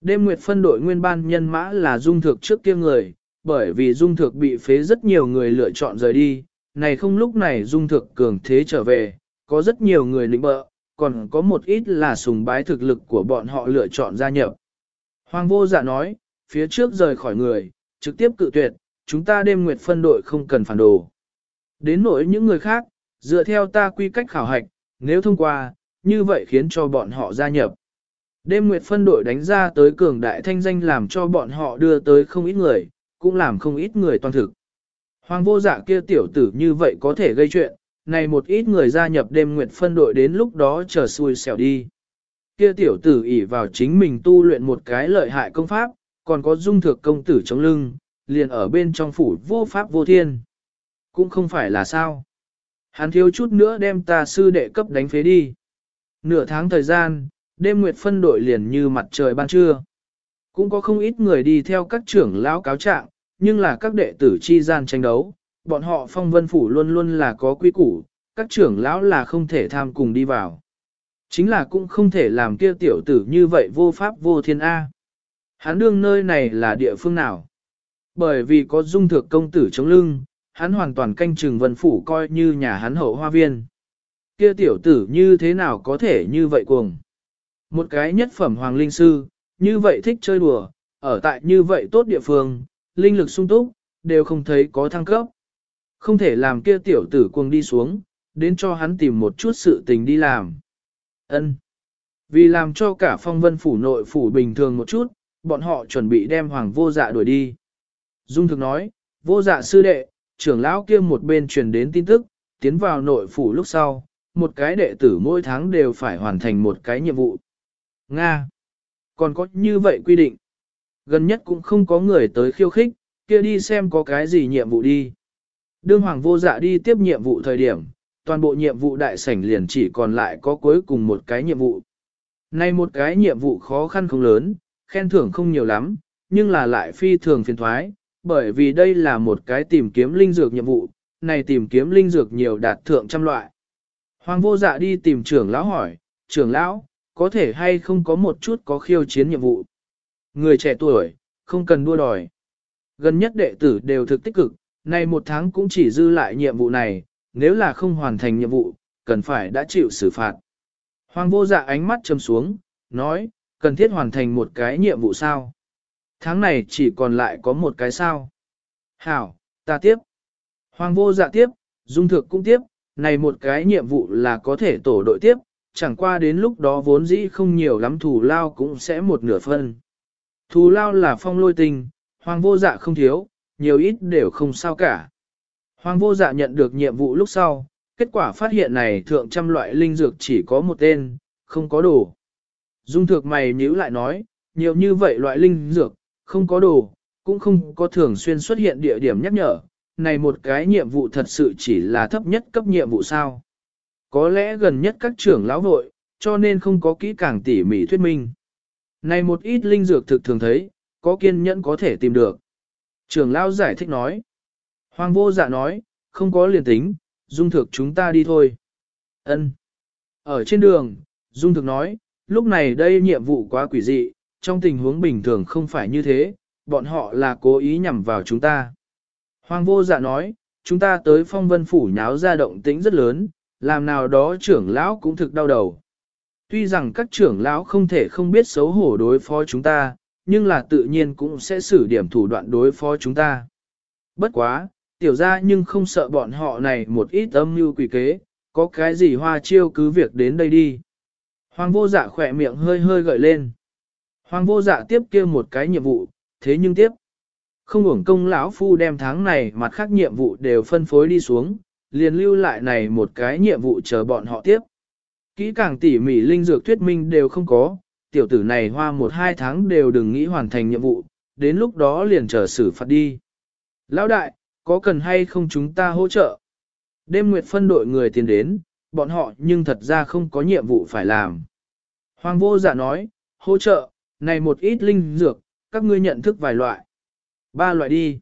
Đêm nguyệt phân đội nguyên ban nhân mã là dung thực trước kia người, bởi vì dung thực bị phế rất nhiều người lựa chọn rời đi, này không lúc này dung thực cường thế trở về, có rất nhiều người lĩnh bợ, còn có một ít là sùng bái thực lực của bọn họ lựa chọn gia nhập. Hoàng vô dạ nói, phía trước rời khỏi người, trực tiếp cự tuyệt, chúng ta đêm nguyệt phân đội không cần phản đồ. Đến nỗi những người khác, dựa theo ta quy cách khảo hạch, nếu thông qua, như vậy khiến cho bọn họ gia nhập. Đêm nguyệt phân đội đánh ra tới cường đại thanh danh làm cho bọn họ đưa tới không ít người, cũng làm không ít người toàn thực. Hoàng vô dạ kia tiểu tử như vậy có thể gây chuyện, này một ít người gia nhập đêm nguyệt phân đội đến lúc đó chờ xui xẻo đi. Kia tiểu tử ỷ vào chính mình tu luyện một cái lợi hại công pháp, còn có dung thực công tử chống lưng, liền ở bên trong phủ vô pháp vô thiên. Cũng không phải là sao. Hắn thiếu chút nữa đem ta sư đệ cấp đánh phế đi. Nửa tháng thời gian, đêm nguyệt phân đội liền như mặt trời ban trưa. Cũng có không ít người đi theo các trưởng lão cáo trạng, nhưng là các đệ tử chi gian tranh đấu, bọn họ phong vân phủ luôn luôn là có quy củ, các trưởng lão là không thể tham cùng đi vào. Chính là cũng không thể làm kia tiểu tử như vậy vô pháp vô thiên A. Hắn đương nơi này là địa phương nào? Bởi vì có dung thực công tử chống lưng, hắn hoàn toàn canh chừng vân phủ coi như nhà hắn hậu hoa viên. Kia tiểu tử như thế nào có thể như vậy cuồng? Một cái nhất phẩm hoàng linh sư, như vậy thích chơi đùa, ở tại như vậy tốt địa phương, linh lực sung túc, đều không thấy có thăng cấp. Không thể làm kia tiểu tử cuồng đi xuống, đến cho hắn tìm một chút sự tình đi làm. Ân. Vì làm cho cả phong vân phủ nội phủ bình thường một chút, bọn họ chuẩn bị đem hoàng vô dạ đuổi đi. Dung thực nói, vô dạ sư đệ, trưởng lão kia một bên truyền đến tin tức, tiến vào nội phủ lúc sau, một cái đệ tử mỗi tháng đều phải hoàn thành một cái nhiệm vụ. Nga. Còn có như vậy quy định. Gần nhất cũng không có người tới khiêu khích, kia đi xem có cái gì nhiệm vụ đi. Đương hoàng vô dạ đi tiếp nhiệm vụ thời điểm, toàn bộ nhiệm vụ đại sảnh liền chỉ còn lại có cuối cùng một cái nhiệm vụ. Nay một cái nhiệm vụ khó khăn không lớn, khen thưởng không nhiều lắm, nhưng là lại phi thường phiền thoái, bởi vì đây là một cái tìm kiếm linh dược nhiệm vụ, này tìm kiếm linh dược nhiều đạt thượng trăm loại. Hoàng vô dạ đi tìm trưởng lão hỏi, trưởng lão, có thể hay không có một chút có khiêu chiến nhiệm vụ. Người trẻ tuổi, không cần đua đòi. Gần nhất đệ tử đều thực tích cực, nay một tháng cũng chỉ dư lại nhiệm vụ này, nếu là không hoàn thành nhiệm vụ, cần phải đã chịu xử phạt. Hoàng vô dạ ánh mắt châm xuống, nói, cần thiết hoàn thành một cái nhiệm vụ sao. Tháng này chỉ còn lại có một cái sao. Hảo, ta tiếp. Hoàng vô dạ tiếp, dung thực cũng tiếp, này một cái nhiệm vụ là có thể tổ đội tiếp, chẳng qua đến lúc đó vốn dĩ không nhiều lắm thù lao cũng sẽ một nửa phân. Thù lao là phong lôi tình, hoàng vô dạ không thiếu, nhiều ít đều không sao cả. Hoàng vô dạ nhận được nhiệm vụ lúc sau, kết quả phát hiện này thượng trăm loại linh dược chỉ có một tên, không có đồ. Dung thược mày nhíu lại nói, nhiều như vậy loại linh dược, không có đồ, cũng không có thường xuyên xuất hiện địa điểm nhắc nhở, này một cái nhiệm vụ thật sự chỉ là thấp nhất cấp nhiệm vụ sao. Có lẽ gần nhất các trưởng lão vội, cho nên không có kỹ càng tỉ mỉ thuyết minh. Này một ít linh dược thực thường thấy, có kiên nhẫn có thể tìm được. Trưởng lão giải thích nói. Hoàng vô dạ nói, không có liền tính, dung thực chúng ta đi thôi. Ân. Ở trên đường, dung thực nói, lúc này đây nhiệm vụ quá quỷ dị, trong tình huống bình thường không phải như thế, bọn họ là cố ý nhằm vào chúng ta. Hoàng vô dạ nói, chúng ta tới phong vân phủ nháo ra động tĩnh rất lớn, làm nào đó trưởng lão cũng thực đau đầu. Tuy rằng các trưởng lão không thể không biết xấu hổ đối phó chúng ta, nhưng là tự nhiên cũng sẽ xử điểm thủ đoạn đối phó chúng ta. Bất quá, tiểu ra nhưng không sợ bọn họ này một ít âm mưu quỷ kế, có cái gì hoa chiêu cứ việc đến đây đi. Hoàng vô dạ khỏe miệng hơi hơi gợi lên. Hoàng vô dạ tiếp kia một cái nhiệm vụ, thế nhưng tiếp. Không ủng công lão phu đem tháng này mặt khác nhiệm vụ đều phân phối đi xuống, liền lưu lại này một cái nhiệm vụ chờ bọn họ tiếp. Kỹ càng tỉ mỉ linh dược thuyết minh đều không có, tiểu tử này hoa một hai tháng đều đừng nghĩ hoàn thành nhiệm vụ, đến lúc đó liền chờ xử phạt đi. Lão đại, có cần hay không chúng ta hỗ trợ? Đêm nguyệt phân đội người tiến đến, bọn họ nhưng thật ra không có nhiệm vụ phải làm. Hoàng vô giả nói, hỗ trợ, này một ít linh dược, các ngươi nhận thức vài loại. Ba loại đi.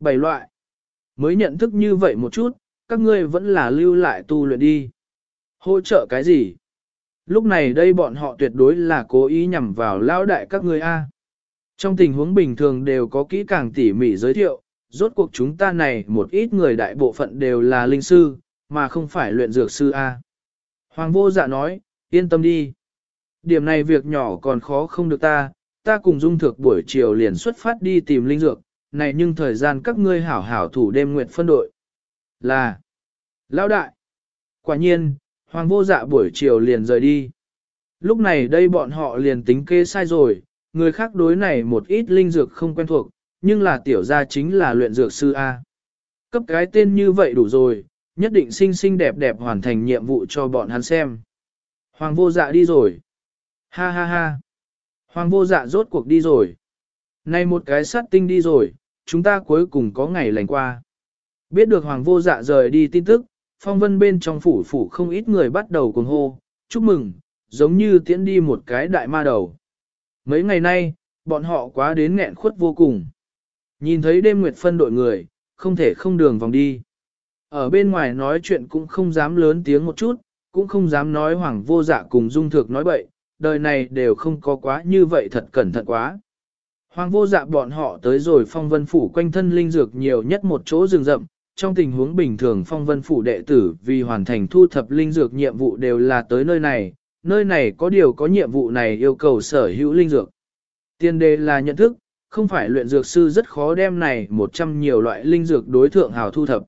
Bảy loại. Mới nhận thức như vậy một chút, các ngươi vẫn là lưu lại tu luyện đi. Hỗ trợ cái gì? Lúc này đây bọn họ tuyệt đối là cố ý nhằm vào lao đại các ngươi A. Trong tình huống bình thường đều có kỹ càng tỉ mỉ giới thiệu, rốt cuộc chúng ta này một ít người đại bộ phận đều là linh sư, mà không phải luyện dược sư A. Hoàng vô dạ nói, yên tâm đi. Điểm này việc nhỏ còn khó không được ta, ta cùng dung thực buổi chiều liền xuất phát đi tìm linh dược, này nhưng thời gian các ngươi hảo hảo thủ đêm nguyện phân đội. Là, lão đại. Quả nhiên, hoàng vô dạ buổi chiều liền rời đi. Lúc này đây bọn họ liền tính kê sai rồi, người khác đối này một ít linh dược không quen thuộc, nhưng là tiểu gia chính là luyện dược sư A. Cấp cái tên như vậy đủ rồi, nhất định xinh xinh đẹp đẹp hoàn thành nhiệm vụ cho bọn hắn xem. Hoàng vô dạ đi rồi. Ha ha ha. Hoàng vô dạ rốt cuộc đi rồi. Này một cái sát tinh đi rồi, chúng ta cuối cùng có ngày lành qua. Biết được hoàng vô dạ rời đi tin tức, phong vân bên trong phủ phủ không ít người bắt đầu cùng hô, chúc mừng, giống như tiễn đi một cái đại ma đầu. Mấy ngày nay, bọn họ quá đến nghẹn khuất vô cùng. Nhìn thấy đêm nguyệt phân đội người, không thể không đường vòng đi. Ở bên ngoài nói chuyện cũng không dám lớn tiếng một chút, cũng không dám nói hoàng vô dạ cùng dung thực nói bậy, đời này đều không có quá như vậy thật cẩn thận quá. Hoàng vô dạ bọn họ tới rồi phong vân phủ quanh thân linh dược nhiều nhất một chỗ rừng rậm, trong tình huống bình thường phong vân phủ đệ tử vì hoàn thành thu thập linh dược nhiệm vụ đều là tới nơi này, nơi này có điều có nhiệm vụ này yêu cầu sở hữu linh dược. Tiên đề là nhận thức, không phải luyện dược sư rất khó đem này một trăm nhiều loại linh dược đối thượng hào thu thập.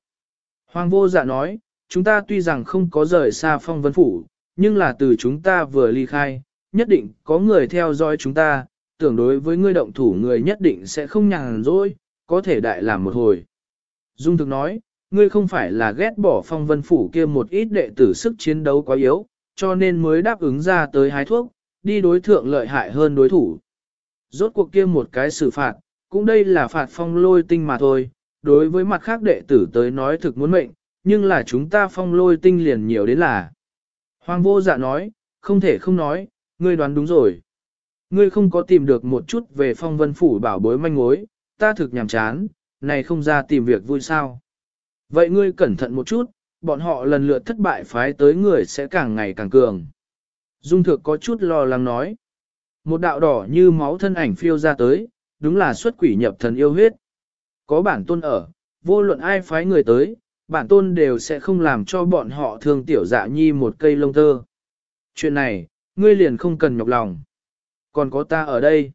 Hoàng vô dạ nói, chúng ta tuy rằng không có rời xa phong vân phủ, nhưng là từ chúng ta vừa ly khai, nhất định có người theo dõi chúng ta, tưởng đối với ngươi động thủ người nhất định sẽ không nhàn rỗi, có thể đại làm một hồi. Dung thực nói, ngươi không phải là ghét bỏ phong vân phủ kia một ít đệ tử sức chiến đấu quá yếu, cho nên mới đáp ứng ra tới hái thuốc, đi đối thượng lợi hại hơn đối thủ. Rốt cuộc kia một cái xử phạt, cũng đây là phạt phong lôi tinh mà thôi, đối với mặt khác đệ tử tới nói thực muốn mệnh, nhưng là chúng ta phong lôi tinh liền nhiều đến là. Hoàng vô dạ nói, không thể không nói, ngươi đoán đúng rồi. Ngươi không có tìm được một chút về phong vân phủ bảo bối manh mối, ta thực nhàm chán, này không ra tìm việc vui sao. Vậy ngươi cẩn thận một chút, bọn họ lần lượt thất bại phái tới người sẽ càng ngày càng cường. Dung thực có chút lo lắng nói. Một đạo đỏ như máu thân ảnh phiêu ra tới, đúng là xuất quỷ nhập thần yêu huyết. Có bản tôn ở, vô luận ai phái người tới, bản tôn đều sẽ không làm cho bọn họ thương tiểu dạ nhi một cây lông tơ. Chuyện này, ngươi liền không cần nhọc lòng. Còn có ta ở đây.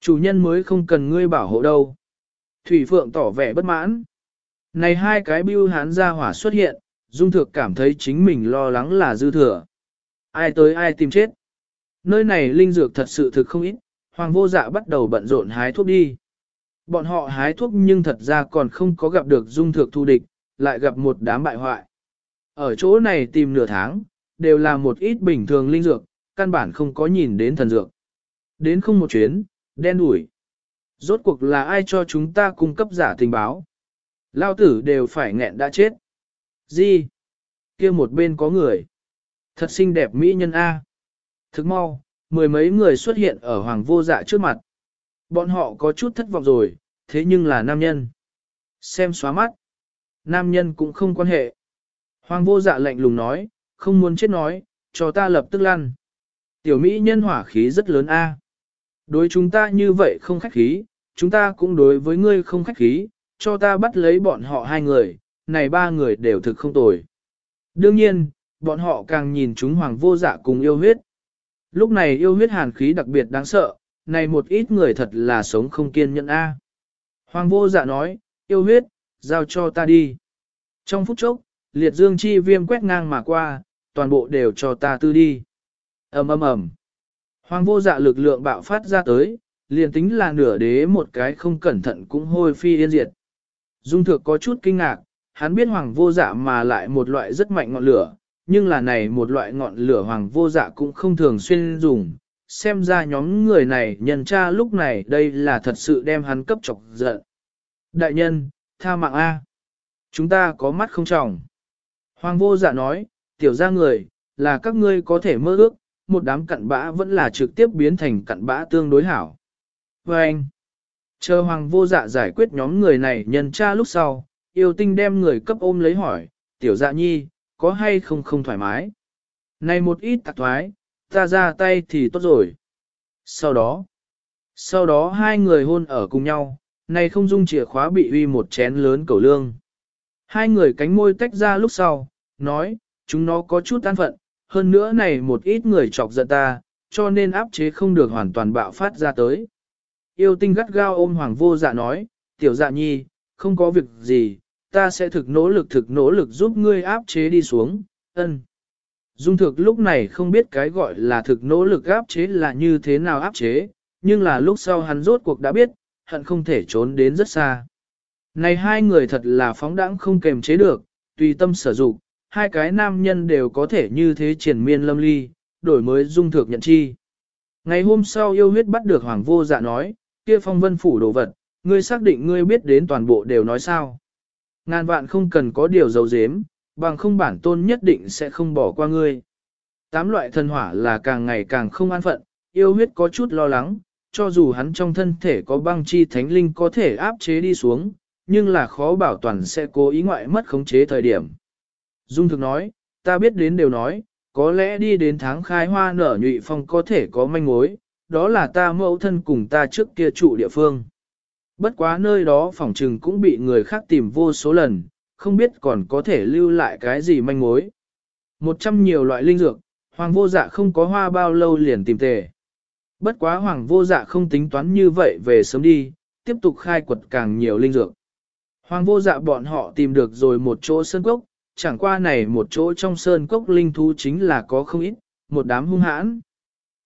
Chủ nhân mới không cần ngươi bảo hộ đâu. Thủy Phượng tỏ vẻ bất mãn. Này hai cái bưu hán ra hỏa xuất hiện, Dung Thược cảm thấy chính mình lo lắng là dư thừa. Ai tới ai tìm chết. Nơi này linh dược thật sự thực không ít, Hoàng vô dạ bắt đầu bận rộn hái thuốc đi. Bọn họ hái thuốc nhưng thật ra còn không có gặp được Dung Thược thu địch, lại gặp một đám bại hoại. Ở chỗ này tìm nửa tháng, đều là một ít bình thường linh dược, căn bản không có nhìn đến thần dược. Đến không một chuyến, đen đủi. Rốt cuộc là ai cho chúng ta cung cấp giả tình báo? Lao tử đều phải nghẹn đã chết. Gì? kia một bên có người. Thật xinh đẹp mỹ nhân A. Thức mau, mười mấy người xuất hiện ở hoàng vô dạ trước mặt. Bọn họ có chút thất vọng rồi, thế nhưng là nam nhân. Xem xóa mắt. Nam nhân cũng không quan hệ. Hoàng vô dạ lạnh lùng nói, không muốn chết nói, cho ta lập tức lăn. Tiểu Mỹ nhân hỏa khí rất lớn a. Đối chúng ta như vậy không khách khí, chúng ta cũng đối với ngươi không khách khí, cho ta bắt lấy bọn họ hai người, này ba người đều thực không tồi. Đương nhiên, bọn họ càng nhìn chúng hoàng vô dạ cùng yêu huyết. Lúc này yêu huyết hàn khí đặc biệt đáng sợ, này một ít người thật là sống không kiên nhẫn a. Hoàng vô dạ nói, yêu huyết, giao cho ta đi. Trong phút chốc, liệt dương chi viêm quét ngang mà qua, toàn bộ đều cho ta tư đi ầm ầm ầm. Hoàng vô dạ lực lượng bạo phát ra tới, liền tính là nửa đế một cái không cẩn thận cũng hôi phi yên diệt. Dung thực có chút kinh ngạc, hắn biết hoàng vô dạ mà lại một loại rất mạnh ngọn lửa, nhưng là này một loại ngọn lửa hoàng vô dạ cũng không thường xuyên dùng, xem ra nhóm người này nhân tra lúc này đây là thật sự đem hắn cấp chọc giận. Đại nhân, tha mạng A. Chúng ta có mắt không trọng. Hoàng vô dạ nói, tiểu ra người, là các ngươi có thể mơ ước, một đám cặn bã vẫn là trực tiếp biến thành cặn bã tương đối hảo. Và anh, chờ hoàng vô dạ giải quyết nhóm người này nhân tra lúc sau, yêu tinh đem người cấp ôm lấy hỏi, tiểu dạ nhi, có hay không không thoải mái? Này một ít tạc thoái, ta ra tay thì tốt rồi. Sau đó, sau đó hai người hôn ở cùng nhau, này không dung chìa khóa bị uy một chén lớn cầu lương. Hai người cánh môi tách ra lúc sau, nói, chúng nó có chút an phận, hơn nữa này một ít người chọc giận ta, cho nên áp chế không được hoàn toàn bạo phát ra tới. Yêu tinh gắt gao ôm hoàng vô dạ nói, tiểu dạ nhi, không có việc gì, ta sẽ thực nỗ lực thực nỗ lực giúp ngươi áp chế đi xuống, ân. Dung thực lúc này không biết cái gọi là thực nỗ lực áp chế là như thế nào áp chế, nhưng là lúc sau hắn rốt cuộc đã biết, hận không thể trốn đến rất xa. Này hai người thật là phóng đãng không kềm chế được, tùy tâm sở dụng, hai cái nam nhân đều có thể như thế triển miên lâm ly, đổi mới dung thực nhận chi. Ngày hôm sau yêu huyết bắt được hoàng vô dạ nói, kia phong vân phủ đồ vật, ngươi xác định ngươi biết đến toàn bộ đều nói sao. Ngàn vạn không cần có điều dấu dếm, bằng không bản tôn nhất định sẽ không bỏ qua ngươi. Tám loại thần hỏa là càng ngày càng không an phận, yêu huyết có chút lo lắng, cho dù hắn trong thân thể có băng chi thánh linh có thể áp chế đi xuống, nhưng là khó bảo toàn sẽ cố ý ngoại mất khống chế thời điểm. Dung thực nói, ta biết đến đều nói, có lẽ đi đến tháng khai hoa nở nhụy phong có thể có manh mối, đó là ta mẫu thân cùng ta trước kia trụ địa phương. Bất quá nơi đó phòng trừng cũng bị người khác tìm vô số lần, không biết còn có thể lưu lại cái gì manh mối. Một trăm nhiều loại linh dược, hoàng vô dạ không có hoa bao lâu liền tìm tề. Bất quá hoàng vô dạ không tính toán như vậy về sớm đi, tiếp tục khai quật càng nhiều linh dược. Hoàng vô dạ bọn họ tìm được rồi một chỗ sơn cốc, chẳng qua này một chỗ trong sơn cốc linh thú chính là có không ít, một đám hung hãn.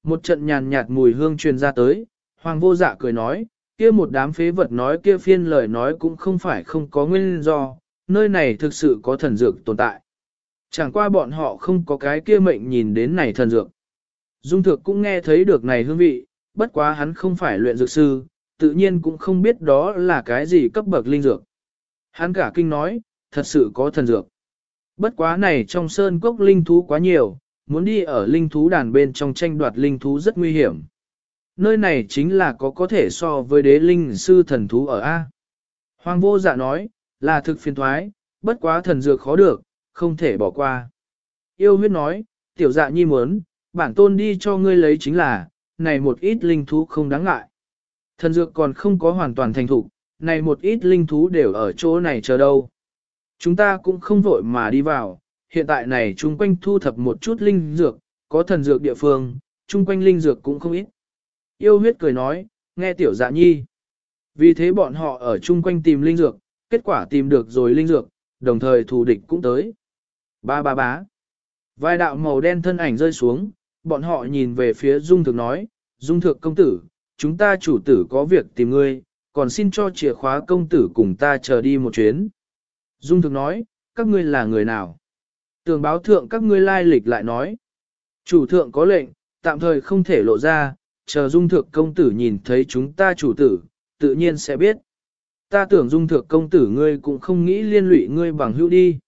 Một trận nhàn nhạt mùi hương truyền ra tới, hoàng vô dạ cười nói, kia một đám phế vật nói kia phiên lời nói cũng không phải không có nguyên do, nơi này thực sự có thần dược tồn tại. Chẳng qua bọn họ không có cái kia mệnh nhìn đến này thần dược. Dung thực cũng nghe thấy được này hương vị, bất quá hắn không phải luyện dược sư, tự nhiên cũng không biết đó là cái gì cấp bậc linh dược. Hắn cả kinh nói, thật sự có thần dược. Bất quá này trong sơn cốc linh thú quá nhiều, muốn đi ở linh thú đàn bên trong tranh đoạt linh thú rất nguy hiểm. Nơi này chính là có có thể so với đế linh sư thần thú ở A. Hoàng vô dạ nói, là thực phiền thoái, bất quá thần dược khó được, không thể bỏ qua. Yêu huyết nói, tiểu dạ nhi muốn, bản tôn đi cho ngươi lấy chính là, này một ít linh thú không đáng ngại. Thần dược còn không có hoàn toàn thành thục, này một ít linh thú đều ở chỗ này chờ đâu. Chúng ta cũng không vội mà đi vào, hiện tại này chung quanh thu thập một chút linh dược, có thần dược địa phương, chung quanh linh dược cũng không ít. Yêu huyết cười nói, nghe tiểu dạ nhi. Vì thế bọn họ ở chung quanh tìm linh dược, kết quả tìm được rồi linh dược, đồng thời thù địch cũng tới. Ba ba bá. Vài đạo màu đen thân ảnh rơi xuống, bọn họ nhìn về phía Dung Thực nói, Dung Thực công tử, chúng ta chủ tử có việc tìm ngươi, còn xin cho chìa khóa công tử cùng ta chờ đi một chuyến. Dung Thực nói, các ngươi là người nào? Tường báo thượng các ngươi lai lịch lại nói. Chủ thượng có lệnh, tạm thời không thể lộ ra, chờ Dung thượng công tử nhìn thấy chúng ta chủ tử, tự nhiên sẽ biết. Ta tưởng dung thượng công tử ngươi cũng không nghĩ liên lụy ngươi bằng hữu đi.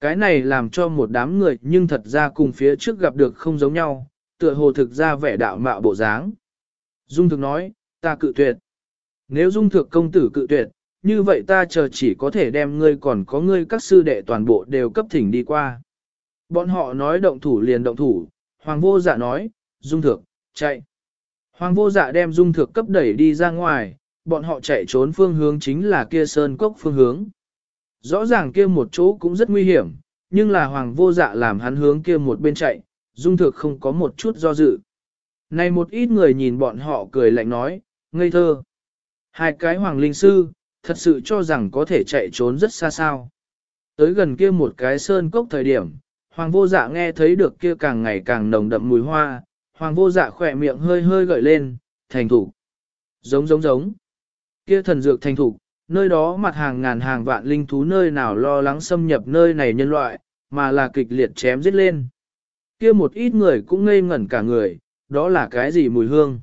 Cái này làm cho một đám người nhưng thật ra cùng phía trước gặp được không giống nhau, tựa hồ thực ra vẻ đạo mạo bộ dáng. Dung thực nói, ta cự tuyệt. Nếu dung thực công tử cự tuyệt, như vậy ta chờ chỉ có thể đem ngươi còn có ngươi các sư đệ toàn bộ đều cấp thỉnh đi qua. Bọn họ nói động thủ liền động thủ, hoàng vô dạ nói, dung thực, chạy. Hoàng vô dạ đem dung thực cấp đẩy đi ra ngoài, bọn họ chạy trốn phương hướng chính là kia sơn cốc phương hướng. Rõ ràng kia một chỗ cũng rất nguy hiểm, nhưng là hoàng vô dạ làm hắn hướng kia một bên chạy, dung thực không có một chút do dự. Này một ít người nhìn bọn họ cười lạnh nói, ngây thơ. Hai cái hoàng linh sư, thật sự cho rằng có thể chạy trốn rất xa sao. Tới gần kia một cái sơn cốc thời điểm, hoàng vô dạ nghe thấy được kia càng ngày càng nồng đậm mùi hoa, hoàng vô dạ khỏe miệng hơi hơi gợi lên, thành thủ. Giống giống giống. Kia thần dược thành thủ, nơi đó mặt hàng ngàn hàng vạn linh thú nơi nào lo lắng xâm nhập nơi này nhân loại, mà là kịch liệt chém giết lên. kia một ít người cũng ngây ngẩn cả người, đó là cái gì mùi hương.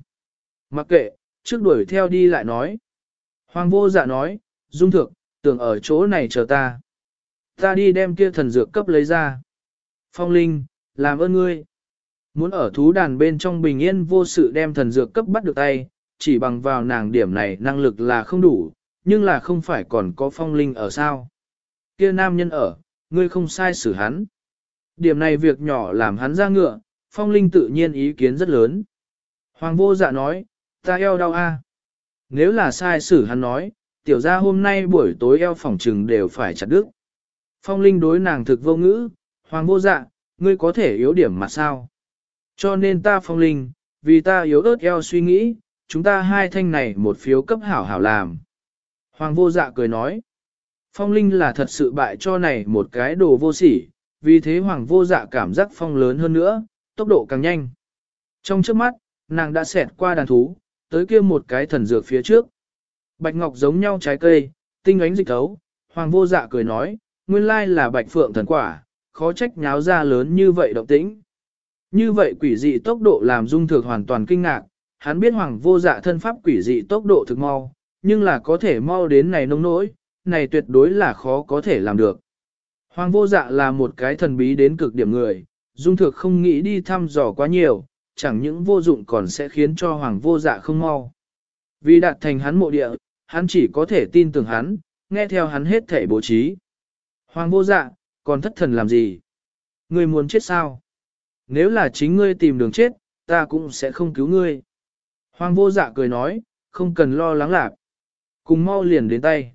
Mặc kệ, trước đuổi theo đi lại nói. Hoàng vô dạ nói, dung thực, tưởng ở chỗ này chờ ta. Ta đi đem kia thần dược cấp lấy ra. Phong Linh, làm ơn ngươi. Muốn ở thú đàn bên trong bình yên vô sự đem thần dược cấp bắt được tay, chỉ bằng vào nàng điểm này năng lực là không đủ, nhưng là không phải còn có Phong Linh ở sao. Kia nam nhân ở, ngươi không sai xử hắn. Điểm này việc nhỏ làm hắn ra ngựa, Phong Linh tự nhiên ý kiến rất lớn. Hoàng vô dạ nói, ta eo đau a. Nếu là sai xử hắn nói, tiểu ra hôm nay buổi tối eo phỏng trừng đều phải chặt đứt. Phong Linh đối nàng thực vô ngữ, Hoàng vô dạ, ngươi có thể yếu điểm mà sao? Cho nên ta Phong Linh, vì ta yếu ớt eo suy nghĩ, chúng ta hai thanh này một phiếu cấp hảo hảo làm. Hoàng vô dạ cười nói, Phong Linh là thật sự bại cho này một cái đồ vô sỉ, vì thế Hoàng vô dạ cảm giác phong lớn hơn nữa, tốc độ càng nhanh. Trong trước mắt, nàng đã xẹt qua đàn thú, tới kia một cái thần dược phía trước. Bạch ngọc giống nhau trái cây, tinh ánh dịch thấu, Hoàng vô dạ cười nói, nguyên lai là bạch phượng thần quả, khó trách nháo ra lớn như vậy động tĩnh. Như vậy quỷ dị tốc độ làm dung thực hoàn toàn kinh ngạc, hắn biết hoàng vô dạ thân pháp quỷ dị tốc độ thực mau, nhưng là có thể mau đến này nông nỗi, này tuyệt đối là khó có thể làm được. Hoàng vô dạ là một cái thần bí đến cực điểm người, dung thực không nghĩ đi thăm dò quá nhiều, chẳng những vô dụng còn sẽ khiến cho hoàng vô dạ không mau. Vì đạt thành hắn mộ địa, hắn chỉ có thể tin tưởng hắn, nghe theo hắn hết thể bố trí. Hoàng vô dạ, còn thất thần làm gì? Ngươi muốn chết sao? Nếu là chính ngươi tìm đường chết, ta cũng sẽ không cứu ngươi. Hoàng vô dạ cười nói, không cần lo lắng lạc. Cùng mau liền đến tay.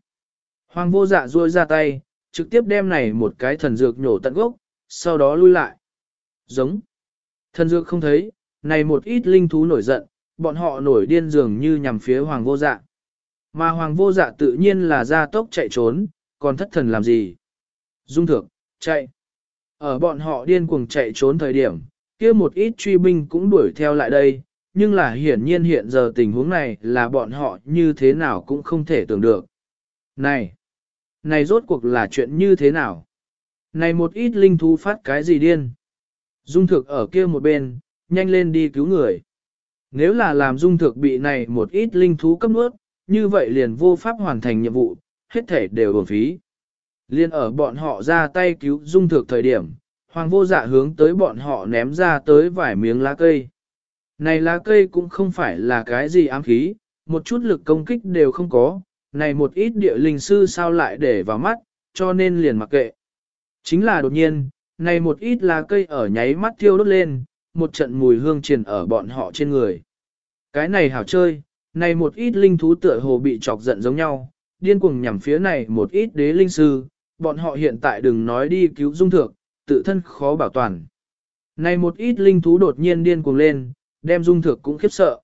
Hoàng vô dạ ruôi ra tay, trực tiếp đem này một cái thần dược nhổ tận gốc, sau đó lui lại. Giống. Thần dược không thấy, này một ít linh thú nổi giận, bọn họ nổi điên dường như nhằm phía hoàng vô dạ. Mà hoàng vô dạ tự nhiên là ra tốc chạy trốn, còn thất thần làm gì? Dung thượng, chạy. Ở bọn họ điên cuồng chạy trốn thời điểm, kia một ít truy binh cũng đuổi theo lại đây, nhưng là hiển nhiên hiện giờ tình huống này là bọn họ như thế nào cũng không thể tưởng được. Này! Này rốt cuộc là chuyện như thế nào? Này một ít linh thú phát cái gì điên? Dung thực ở kia một bên, nhanh lên đi cứu người. Nếu là làm dung thực bị này một ít linh thú cấp nuốt, như vậy liền vô pháp hoàn thành nhiệm vụ, hết thể đều bổng phí. Liên ở bọn họ ra tay cứu dung thực thời điểm, hoàng vô dạ hướng tới bọn họ ném ra tới vài miếng lá cây. Này lá cây cũng không phải là cái gì ám khí, một chút lực công kích đều không có, này một ít địa linh sư sao lại để vào mắt, cho nên liền mặc kệ. Chính là đột nhiên, này một ít lá cây ở nháy mắt thiêu đốt lên, một trận mùi hương truyền ở bọn họ trên người. Cái này hảo chơi, này một ít linh thú tựa hồ bị chọc giận giống nhau, điên cuồng nhằm phía này một ít đế linh sư, bọn họ hiện tại đừng nói đi cứu dung thượng, tự thân khó bảo toàn. Này một ít linh thú đột nhiên điên cuồng lên, đem dung thượng cũng khiếp sợ.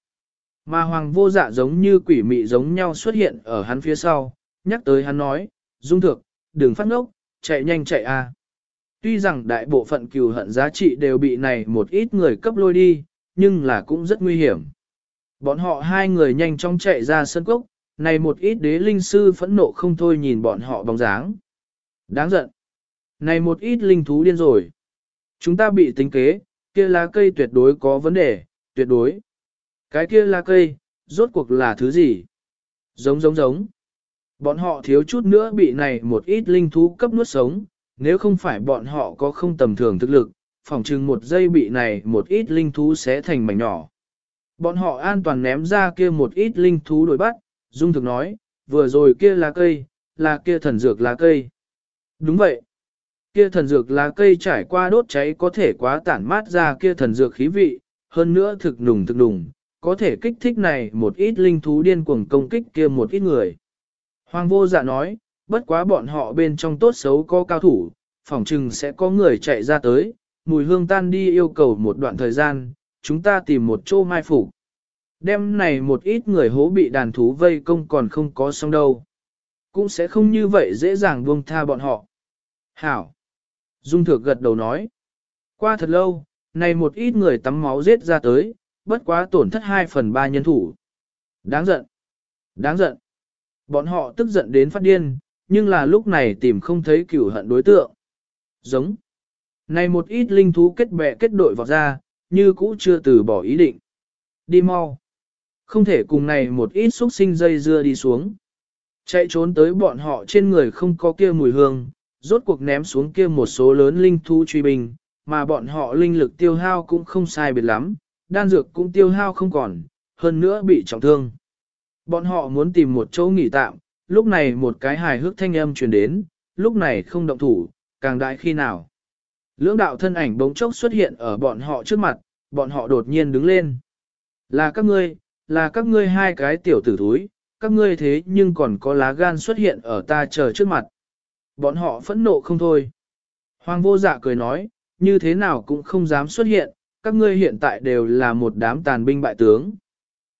Mà hoàng vô dạ giống như quỷ mị giống nhau xuất hiện ở hắn phía sau, nhắc tới hắn nói, dung thượng, đừng phát ngốc, chạy nhanh chạy a. Tuy rằng đại bộ phận cừu hận giá trị đều bị này một ít người cấp lôi đi, nhưng là cũng rất nguy hiểm. Bọn họ hai người nhanh chóng chạy ra sân cốc, này một ít đế linh sư phẫn nộ không thôi nhìn bọn họ bóng dáng. Đáng giận. Này một ít linh thú điên rồi. Chúng ta bị tính kế, kia lá cây tuyệt đối có vấn đề, tuyệt đối. Cái kia lá cây, rốt cuộc là thứ gì? Giống giống giống. Bọn họ thiếu chút nữa bị này một ít linh thú cấp nuốt sống, nếu không phải bọn họ có không tầm thường thực lực, phỏng chừng một giây bị này một ít linh thú sẽ thành mảnh nhỏ. Bọn họ an toàn ném ra kia một ít linh thú đuổi bắt, Dung thực nói, vừa rồi kia lá cây, là kia thần dược lá cây. Đúng vậy. Kia thần dược lá cây trải qua đốt cháy có thể quá tản mát ra kia thần dược khí vị, hơn nữa thực nùng thực nùng, có thể kích thích này một ít linh thú điên cuồng công kích kia một ít người. Hoàng vô dạ nói, bất quá bọn họ bên trong tốt xấu có cao thủ, phỏng chừng sẽ có người chạy ra tới, mùi hương tan đi yêu cầu một đoạn thời gian, chúng ta tìm một chỗ mai phục. Đêm này một ít người hố bị đàn thú vây công còn không có xong đâu. Cũng sẽ không như vậy dễ dàng buông tha bọn họ. Hảo. Dung thược gật đầu nói. Qua thật lâu, này một ít người tắm máu giết ra tới, bất quá tổn thất 2 phần 3 nhân thủ. Đáng giận. Đáng giận. Bọn họ tức giận đến phát điên, nhưng là lúc này tìm không thấy cửu hận đối tượng. Giống. Này một ít linh thú kết bè kết đội vào ra, như cũ chưa từ bỏ ý định. Đi mau. Không thể cùng này một ít xúc sinh dây dưa đi xuống. Chạy trốn tới bọn họ trên người không có kia mùi hương, rốt cuộc ném xuống kia một số lớn linh thú truy bình, mà bọn họ linh lực tiêu hao cũng không sai biệt lắm, đan dược cũng tiêu hao không còn, hơn nữa bị trọng thương. Bọn họ muốn tìm một chỗ nghỉ tạm, lúc này một cái hài hước thanh âm truyền đến, lúc này không động thủ, càng đại khi nào. Lưỡng đạo thân ảnh bỗng chốc xuất hiện ở bọn họ trước mặt, bọn họ đột nhiên đứng lên. Là các ngươi, là các ngươi hai cái tiểu tử thúi, các ngươi thế nhưng còn có lá gan xuất hiện ở ta chờ trước mặt. Bọn họ phẫn nộ không thôi. Hoàng vô dạ cười nói, như thế nào cũng không dám xuất hiện, các ngươi hiện tại đều là một đám tàn binh bại tướng.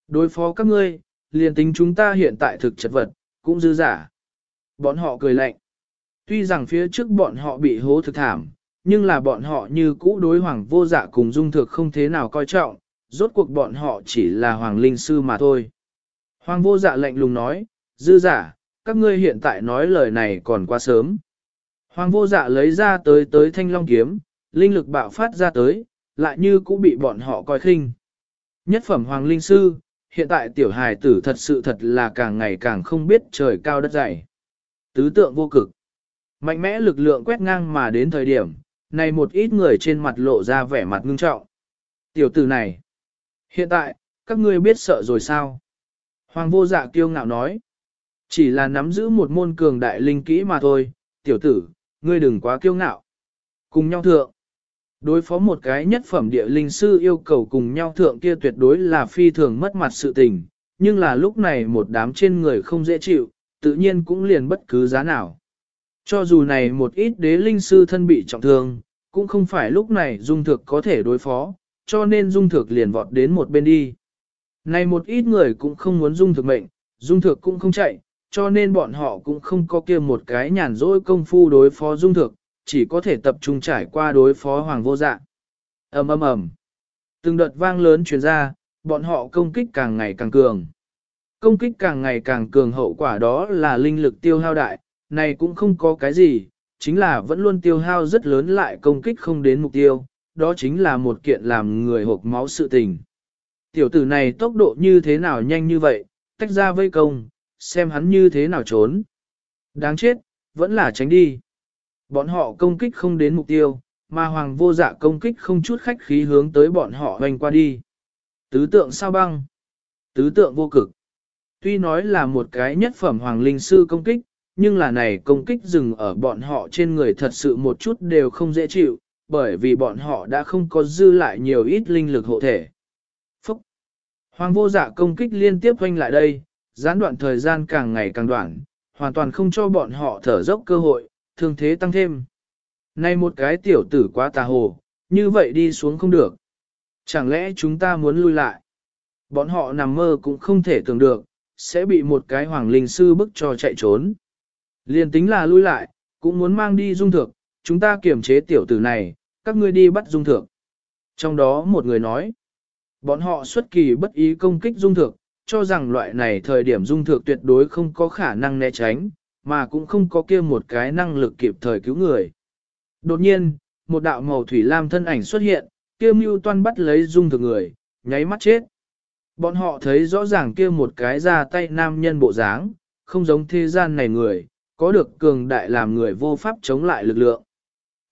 Đối phó các ngươi, liền tính chúng ta hiện tại thực chất vật, cũng dư giả. Bọn họ cười lạnh. Tuy rằng phía trước bọn họ bị hố thực thảm, nhưng là bọn họ như cũ đối hoàng vô dạ cùng dung thực không thế nào coi trọng, rốt cuộc bọn họ chỉ là hoàng linh sư mà thôi. Hoàng vô dạ lạnh lùng nói, dư giả, các ngươi hiện tại nói lời này còn quá sớm. Hoàng vô dạ lấy ra tới tới thanh long kiếm, linh lực bạo phát ra tới, lại như cũng bị bọn họ coi khinh. Nhất phẩm hoàng linh sư, hiện tại tiểu hài tử thật sự thật là càng ngày càng không biết trời cao đất dày. Tứ tượng vô cực. Mạnh mẽ lực lượng quét ngang mà đến thời điểm, này một ít người trên mặt lộ ra vẻ mặt ngưng trọng. Tiểu tử này. Hiện tại, các ngươi biết sợ rồi sao? Hoàng vô dạ kiêu ngạo nói. Chỉ là nắm giữ một môn cường đại linh kỹ mà thôi, tiểu tử, ngươi đừng quá kiêu ngạo. Cùng nhau thượng. Đối phó một cái nhất phẩm địa linh sư yêu cầu cùng nhau thượng kia tuyệt đối là phi thường mất mặt sự tình, nhưng là lúc này một đám trên người không dễ chịu, tự nhiên cũng liền bất cứ giá nào. Cho dù này một ít đế linh sư thân bị trọng thương, cũng không phải lúc này dung thực có thể đối phó, cho nên dung thực liền vọt đến một bên đi. Này một ít người cũng không muốn dung thực mệnh, dung thực cũng không chạy, cho nên bọn họ cũng không có kia một cái nhàn rỗi công phu đối phó dung thực, chỉ có thể tập trung trải qua đối phó hoàng vô dạ. ầm ầm ầm, từng đợt vang lớn truyền ra, bọn họ công kích càng ngày càng cường. Công kích càng ngày càng cường hậu quả đó là linh lực tiêu hao đại, này cũng không có cái gì, chính là vẫn luôn tiêu hao rất lớn lại công kích không đến mục tiêu, đó chính là một kiện làm người hộp máu sự tình. Tiểu tử này tốc độ như thế nào nhanh như vậy, tách ra vây công, xem hắn như thế nào trốn. Đáng chết, vẫn là tránh đi. Bọn họ công kích không đến mục tiêu, mà hoàng vô dạ công kích không chút khách khí hướng tới bọn họ hoành qua đi. Tứ tượng sao băng. Tứ tượng vô cực. Tuy nói là một cái nhất phẩm hoàng linh sư công kích, nhưng là này công kích dừng ở bọn họ trên người thật sự một chút đều không dễ chịu, bởi vì bọn họ đã không có dư lại nhiều ít linh lực hộ thể. Hoàng vô dạ công kích liên tiếp quanh lại đây, gián đoạn thời gian càng ngày càng đoạn, hoàn toàn không cho bọn họ thở dốc cơ hội, thương thế tăng thêm. Này một cái tiểu tử quá tà hồ, như vậy đi xuống không được. Chẳng lẽ chúng ta muốn lui lại? Bọn họ nằm mơ cũng không thể tưởng được, sẽ bị một cái hoàng linh sư bức cho chạy trốn. Liên tính là lui lại, cũng muốn mang đi dung thượng, chúng ta kiểm chế tiểu tử này, các ngươi đi bắt dung thượng. Trong đó một người nói, bọn họ xuất kỳ bất ý công kích dung thực, cho rằng loại này thời điểm dung thực tuyệt đối không có khả năng né tránh, mà cũng không có kia một cái năng lực kịp thời cứu người. Đột nhiên, một đạo màu thủy lam thân ảnh xuất hiện, kia mưu toan bắt lấy dung thực người, nháy mắt chết. Bọn họ thấy rõ ràng kia một cái ra tay nam nhân bộ dáng, không giống thế gian này người, có được cường đại làm người vô pháp chống lại lực lượng.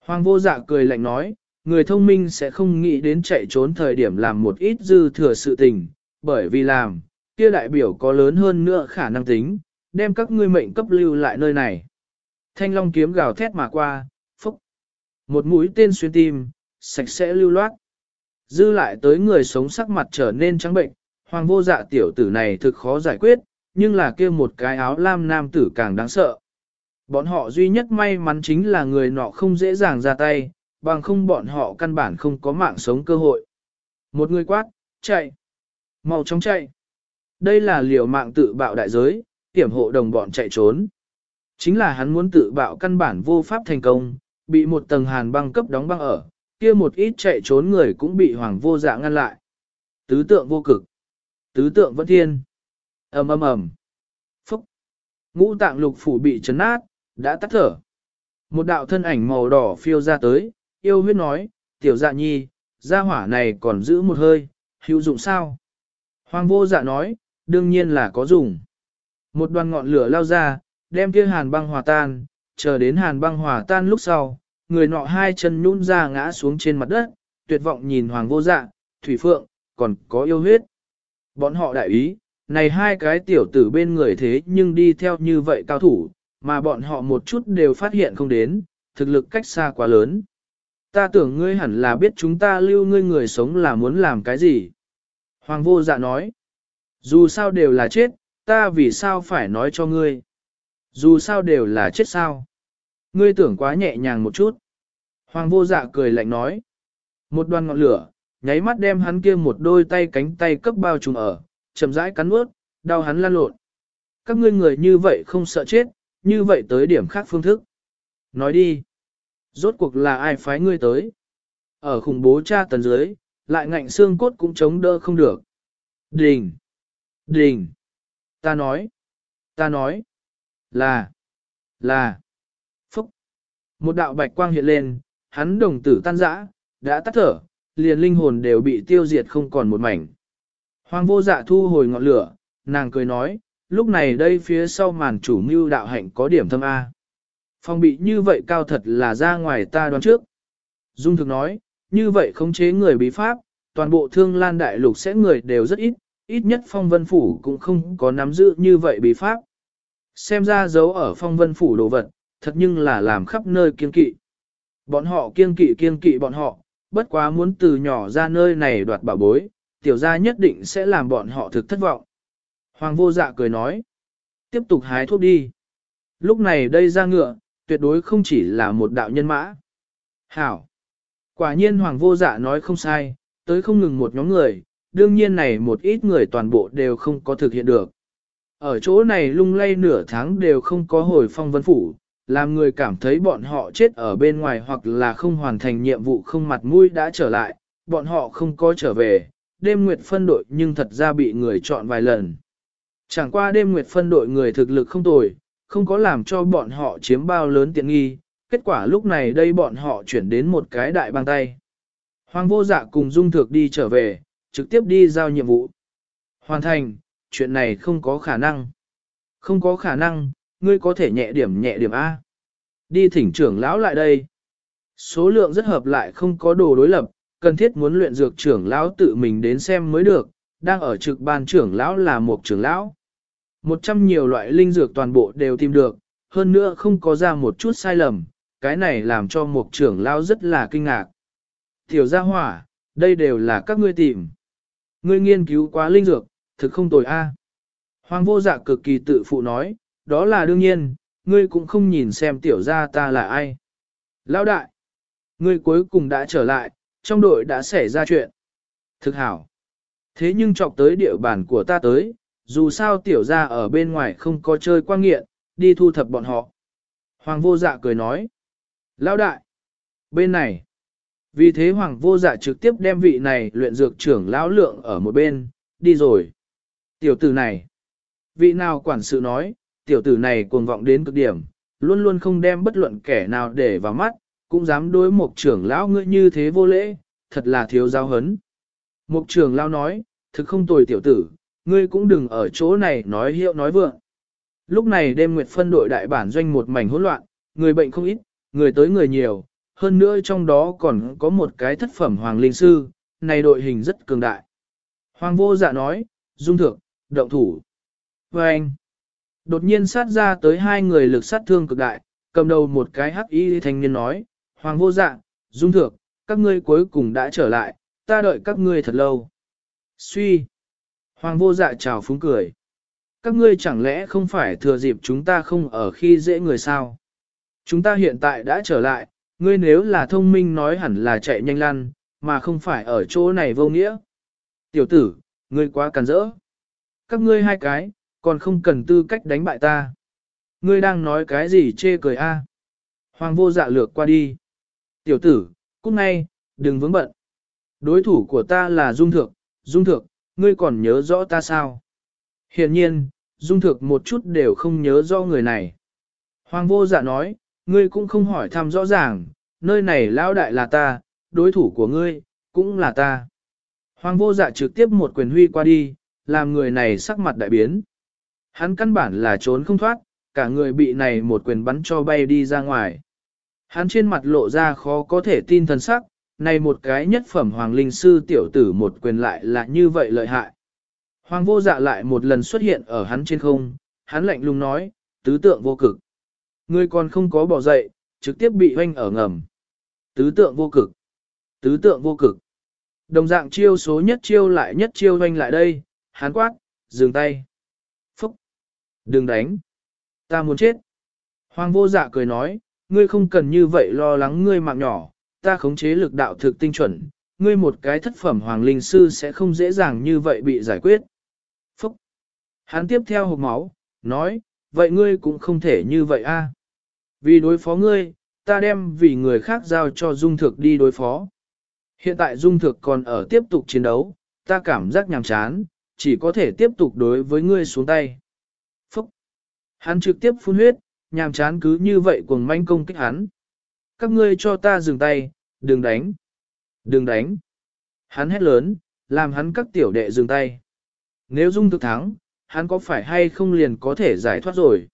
Hoàng vô dạ cười lạnh nói, người thông minh sẽ không nghĩ đến chạy trốn thời điểm làm một ít dư thừa sự tình, bởi vì làm, kia đại biểu có lớn hơn nữa khả năng tính, đem các ngươi mệnh cấp lưu lại nơi này. Thanh long kiếm gào thét mà qua, phúc. Một mũi tên xuyên tim, sạch sẽ lưu loát. Dư lại tới người sống sắc mặt trở nên trắng bệnh, hoàng vô dạ tiểu tử này thực khó giải quyết, nhưng là kia một cái áo lam nam tử càng đáng sợ. Bọn họ duy nhất may mắn chính là người nọ không dễ dàng ra tay, bằng không bọn họ căn bản không có mạng sống cơ hội. Một người quát, chạy, mau chóng chạy. Đây là liều mạng tự bạo đại giới, tiểm hộ đồng bọn chạy trốn. Chính là hắn muốn tự bạo căn bản vô pháp thành công, bị một tầng hàn băng cấp đóng băng ở, kia một ít chạy trốn người cũng bị hoàng vô dạ ngăn lại. Tứ tượng vô cực. Tứ tượng vẫn thiên. ầm ầm ầm. Phúc. Ngũ tạng lục phủ bị chấn nát, đã tắt thở. Một đạo thân ảnh màu đỏ phiêu ra tới, yêu huyết nói, tiểu dạ nhi, gia hỏa này còn giữ một hơi, hữu dụng sao? Hoàng vô dạ nói, đương nhiên là có dùng. Một đoàn ngọn lửa lao ra, đem kia hàn băng hòa tan, chờ đến hàn băng hòa tan lúc sau, người nọ hai chân nhún ra ngã xuống trên mặt đất, tuyệt vọng nhìn hoàng vô dạ, thủy phượng, còn có yêu huyết. Bọn họ đại ý, này hai cái tiểu tử bên người thế nhưng đi theo như vậy cao thủ, mà bọn họ một chút đều phát hiện không đến, thực lực cách xa quá lớn. Ta tưởng ngươi hẳn là biết chúng ta lưu ngươi người sống là muốn làm cái gì. Hoàng vô dạ nói, dù sao đều là chết, ta vì sao phải nói cho ngươi. Dù sao đều là chết sao. Ngươi tưởng quá nhẹ nhàng một chút. Hoàng vô dạ cười lạnh nói. Một đoàn ngọn lửa, nháy mắt đem hắn kia một đôi tay cánh tay cấp bao trùm ở, chậm rãi cắn ướt, đau hắn lan lộn. Các ngươi người như vậy không sợ chết, như vậy tới điểm khác phương thức. Nói đi. Rốt cuộc là ai phái ngươi tới? Ở khủng bố cha tần dưới, lại ngạnh xương cốt cũng chống đỡ không được. Đình! Đình! Ta nói! Ta nói! Là! Là! Phúc! Một đạo bạch quang hiện lên, hắn đồng tử tan rã, đã tắt thở, liền linh hồn đều bị tiêu diệt không còn một mảnh. Hoàng vô dạ thu hồi ngọn lửa, nàng cười nói, lúc này đây phía sau màn chủ mưu đạo hạnh có điểm thâm A phòng bị như vậy cao thật là ra ngoài ta đoán trước. Dung thực nói, như vậy khống chế người bí pháp, toàn bộ thương lan đại lục sẽ người đều rất ít, ít nhất phong vân phủ cũng không có nắm giữ như vậy bí pháp. Xem ra dấu ở phong vân phủ đồ vật, thật nhưng là làm khắp nơi kiên kỵ. Bọn họ kiên kỵ kiên kỵ bọn họ, bất quá muốn từ nhỏ ra nơi này đoạt bảo bối, tiểu gia nhất định sẽ làm bọn họ thực thất vọng. Hoàng vô dạ cười nói, tiếp tục hái thuốc đi. Lúc này đây ra ngựa, tuyệt đối không chỉ là một đạo nhân mã. Hảo! Quả nhiên Hoàng vô dạ nói không sai, tới không ngừng một nhóm người, đương nhiên này một ít người toàn bộ đều không có thực hiện được. Ở chỗ này lung lay nửa tháng đều không có hồi phong vân phủ, làm người cảm thấy bọn họ chết ở bên ngoài hoặc là không hoàn thành nhiệm vụ không mặt mũi đã trở lại, bọn họ không có trở về, đêm nguyệt phân đội nhưng thật ra bị người chọn vài lần. Chẳng qua đêm nguyệt phân đội người thực lực không tồi, không có làm cho bọn họ chiếm bao lớn tiện nghi, kết quả lúc này đây bọn họ chuyển đến một cái đại băng tay. Hoàng vô dạ cùng Dung Thược đi trở về, trực tiếp đi giao nhiệm vụ. Hoàn thành, chuyện này không có khả năng. Không có khả năng, ngươi có thể nhẹ điểm nhẹ điểm A. Đi thỉnh trưởng lão lại đây. Số lượng rất hợp lại không có đồ đối lập, cần thiết muốn luyện dược trưởng lão tự mình đến xem mới được, đang ở trực ban trưởng lão là một trưởng lão. Một trăm nhiều loại linh dược toàn bộ đều tìm được, hơn nữa không có ra một chút sai lầm, cái này làm cho một trưởng lao rất là kinh ngạc. Tiểu gia hỏa, đây đều là các ngươi tìm. Ngươi nghiên cứu quá linh dược, thực không tồi a. Hoàng vô dạ cực kỳ tự phụ nói, đó là đương nhiên, ngươi cũng không nhìn xem tiểu gia ta là ai. Lão đại, ngươi cuối cùng đã trở lại, trong đội đã xảy ra chuyện. Thực hảo. Thế nhưng chọc tới địa bàn của ta tới, dù sao tiểu gia ở bên ngoài không có chơi quan nghiện, đi thu thập bọn họ. Hoàng vô dạ cười nói. Lão đại, bên này. Vì thế Hoàng vô dạ trực tiếp đem vị này luyện dược trưởng lão lượng ở một bên, đi rồi. Tiểu tử này. Vị nào quản sự nói, tiểu tử này cuồng vọng đến cực điểm, luôn luôn không đem bất luận kẻ nào để vào mắt, cũng dám đối một trưởng lão ngươi như thế vô lễ, thật là thiếu giáo hấn. Mục trưởng lão nói, thực không tồi tiểu tử, ngươi cũng đừng ở chỗ này nói hiệu nói vượng. Lúc này đêm nguyệt phân đội đại bản doanh một mảnh hỗn loạn, người bệnh không ít, người tới người nhiều, hơn nữa trong đó còn có một cái thất phẩm hoàng linh sư, này đội hình rất cường đại. Hoàng vô dạ nói, dung thượng, động thủ. Và anh, đột nhiên sát ra tới hai người lực sát thương cực đại, cầm đầu một cái hắc y thanh niên nói, Hoàng vô dạ, dung thượng, các ngươi cuối cùng đã trở lại, ta đợi các ngươi thật lâu. Suy. Hoàng vô dạ chào phúng cười. Các ngươi chẳng lẽ không phải thừa dịp chúng ta không ở khi dễ người sao? Chúng ta hiện tại đã trở lại, ngươi nếu là thông minh nói hẳn là chạy nhanh lăn, mà không phải ở chỗ này vô nghĩa. Tiểu tử, ngươi quá càn rỡ. Các ngươi hai cái, còn không cần tư cách đánh bại ta. Ngươi đang nói cái gì chê cười a? Hoàng vô dạ lược qua đi. Tiểu tử, cút ngay, đừng vướng bận. Đối thủ của ta là Dung Thược, Dung Thược, ngươi còn nhớ rõ ta sao? Hiện nhiên, Dung Thược một chút đều không nhớ rõ người này. Hoàng vô dạ nói, ngươi cũng không hỏi thăm rõ ràng, nơi này lão đại là ta, đối thủ của ngươi, cũng là ta. Hoàng vô dạ trực tiếp một quyền huy qua đi, làm người này sắc mặt đại biến. Hắn căn bản là trốn không thoát, cả người bị này một quyền bắn cho bay đi ra ngoài. Hắn trên mặt lộ ra khó có thể tin thần sắc, này một cái nhất phẩm hoàng linh sư tiểu tử một quyền lại là như vậy lợi hại. Hoàng vô dạ lại một lần xuất hiện ở hắn trên không, hắn lạnh lùng nói, tứ tượng vô cực. Ngươi còn không có bỏ dậy, trực tiếp bị hoanh ở ngầm. Tứ tượng vô cực. Tứ tượng vô cực. Đồng dạng chiêu số nhất chiêu lại nhất chiêu hoanh lại đây, hắn quát, dừng tay. Phúc. Đừng đánh. Ta muốn chết. Hoàng vô dạ cười nói, ngươi không cần như vậy lo lắng ngươi mạng nhỏ, ta khống chế lực đạo thực tinh chuẩn, ngươi một cái thất phẩm hoàng linh sư sẽ không dễ dàng như vậy bị giải quyết. Phúc! Hắn tiếp theo hộp máu, nói, vậy ngươi cũng không thể như vậy a. Vì đối phó ngươi, ta đem vì người khác giao cho dung thực đi đối phó. Hiện tại dung thực còn ở tiếp tục chiến đấu, ta cảm giác nhàm chán, chỉ có thể tiếp tục đối với ngươi xuống tay. Phúc! Hắn trực tiếp phun huyết, nhàm chán cứ như vậy cuồng manh công kích hắn. Các ngươi cho ta dừng tay, đừng đánh. Đừng đánh. Hắn hét lớn, làm hắn các tiểu đệ dừng tay. Nếu dung thực thắng, hắn có phải hay không liền có thể giải thoát rồi.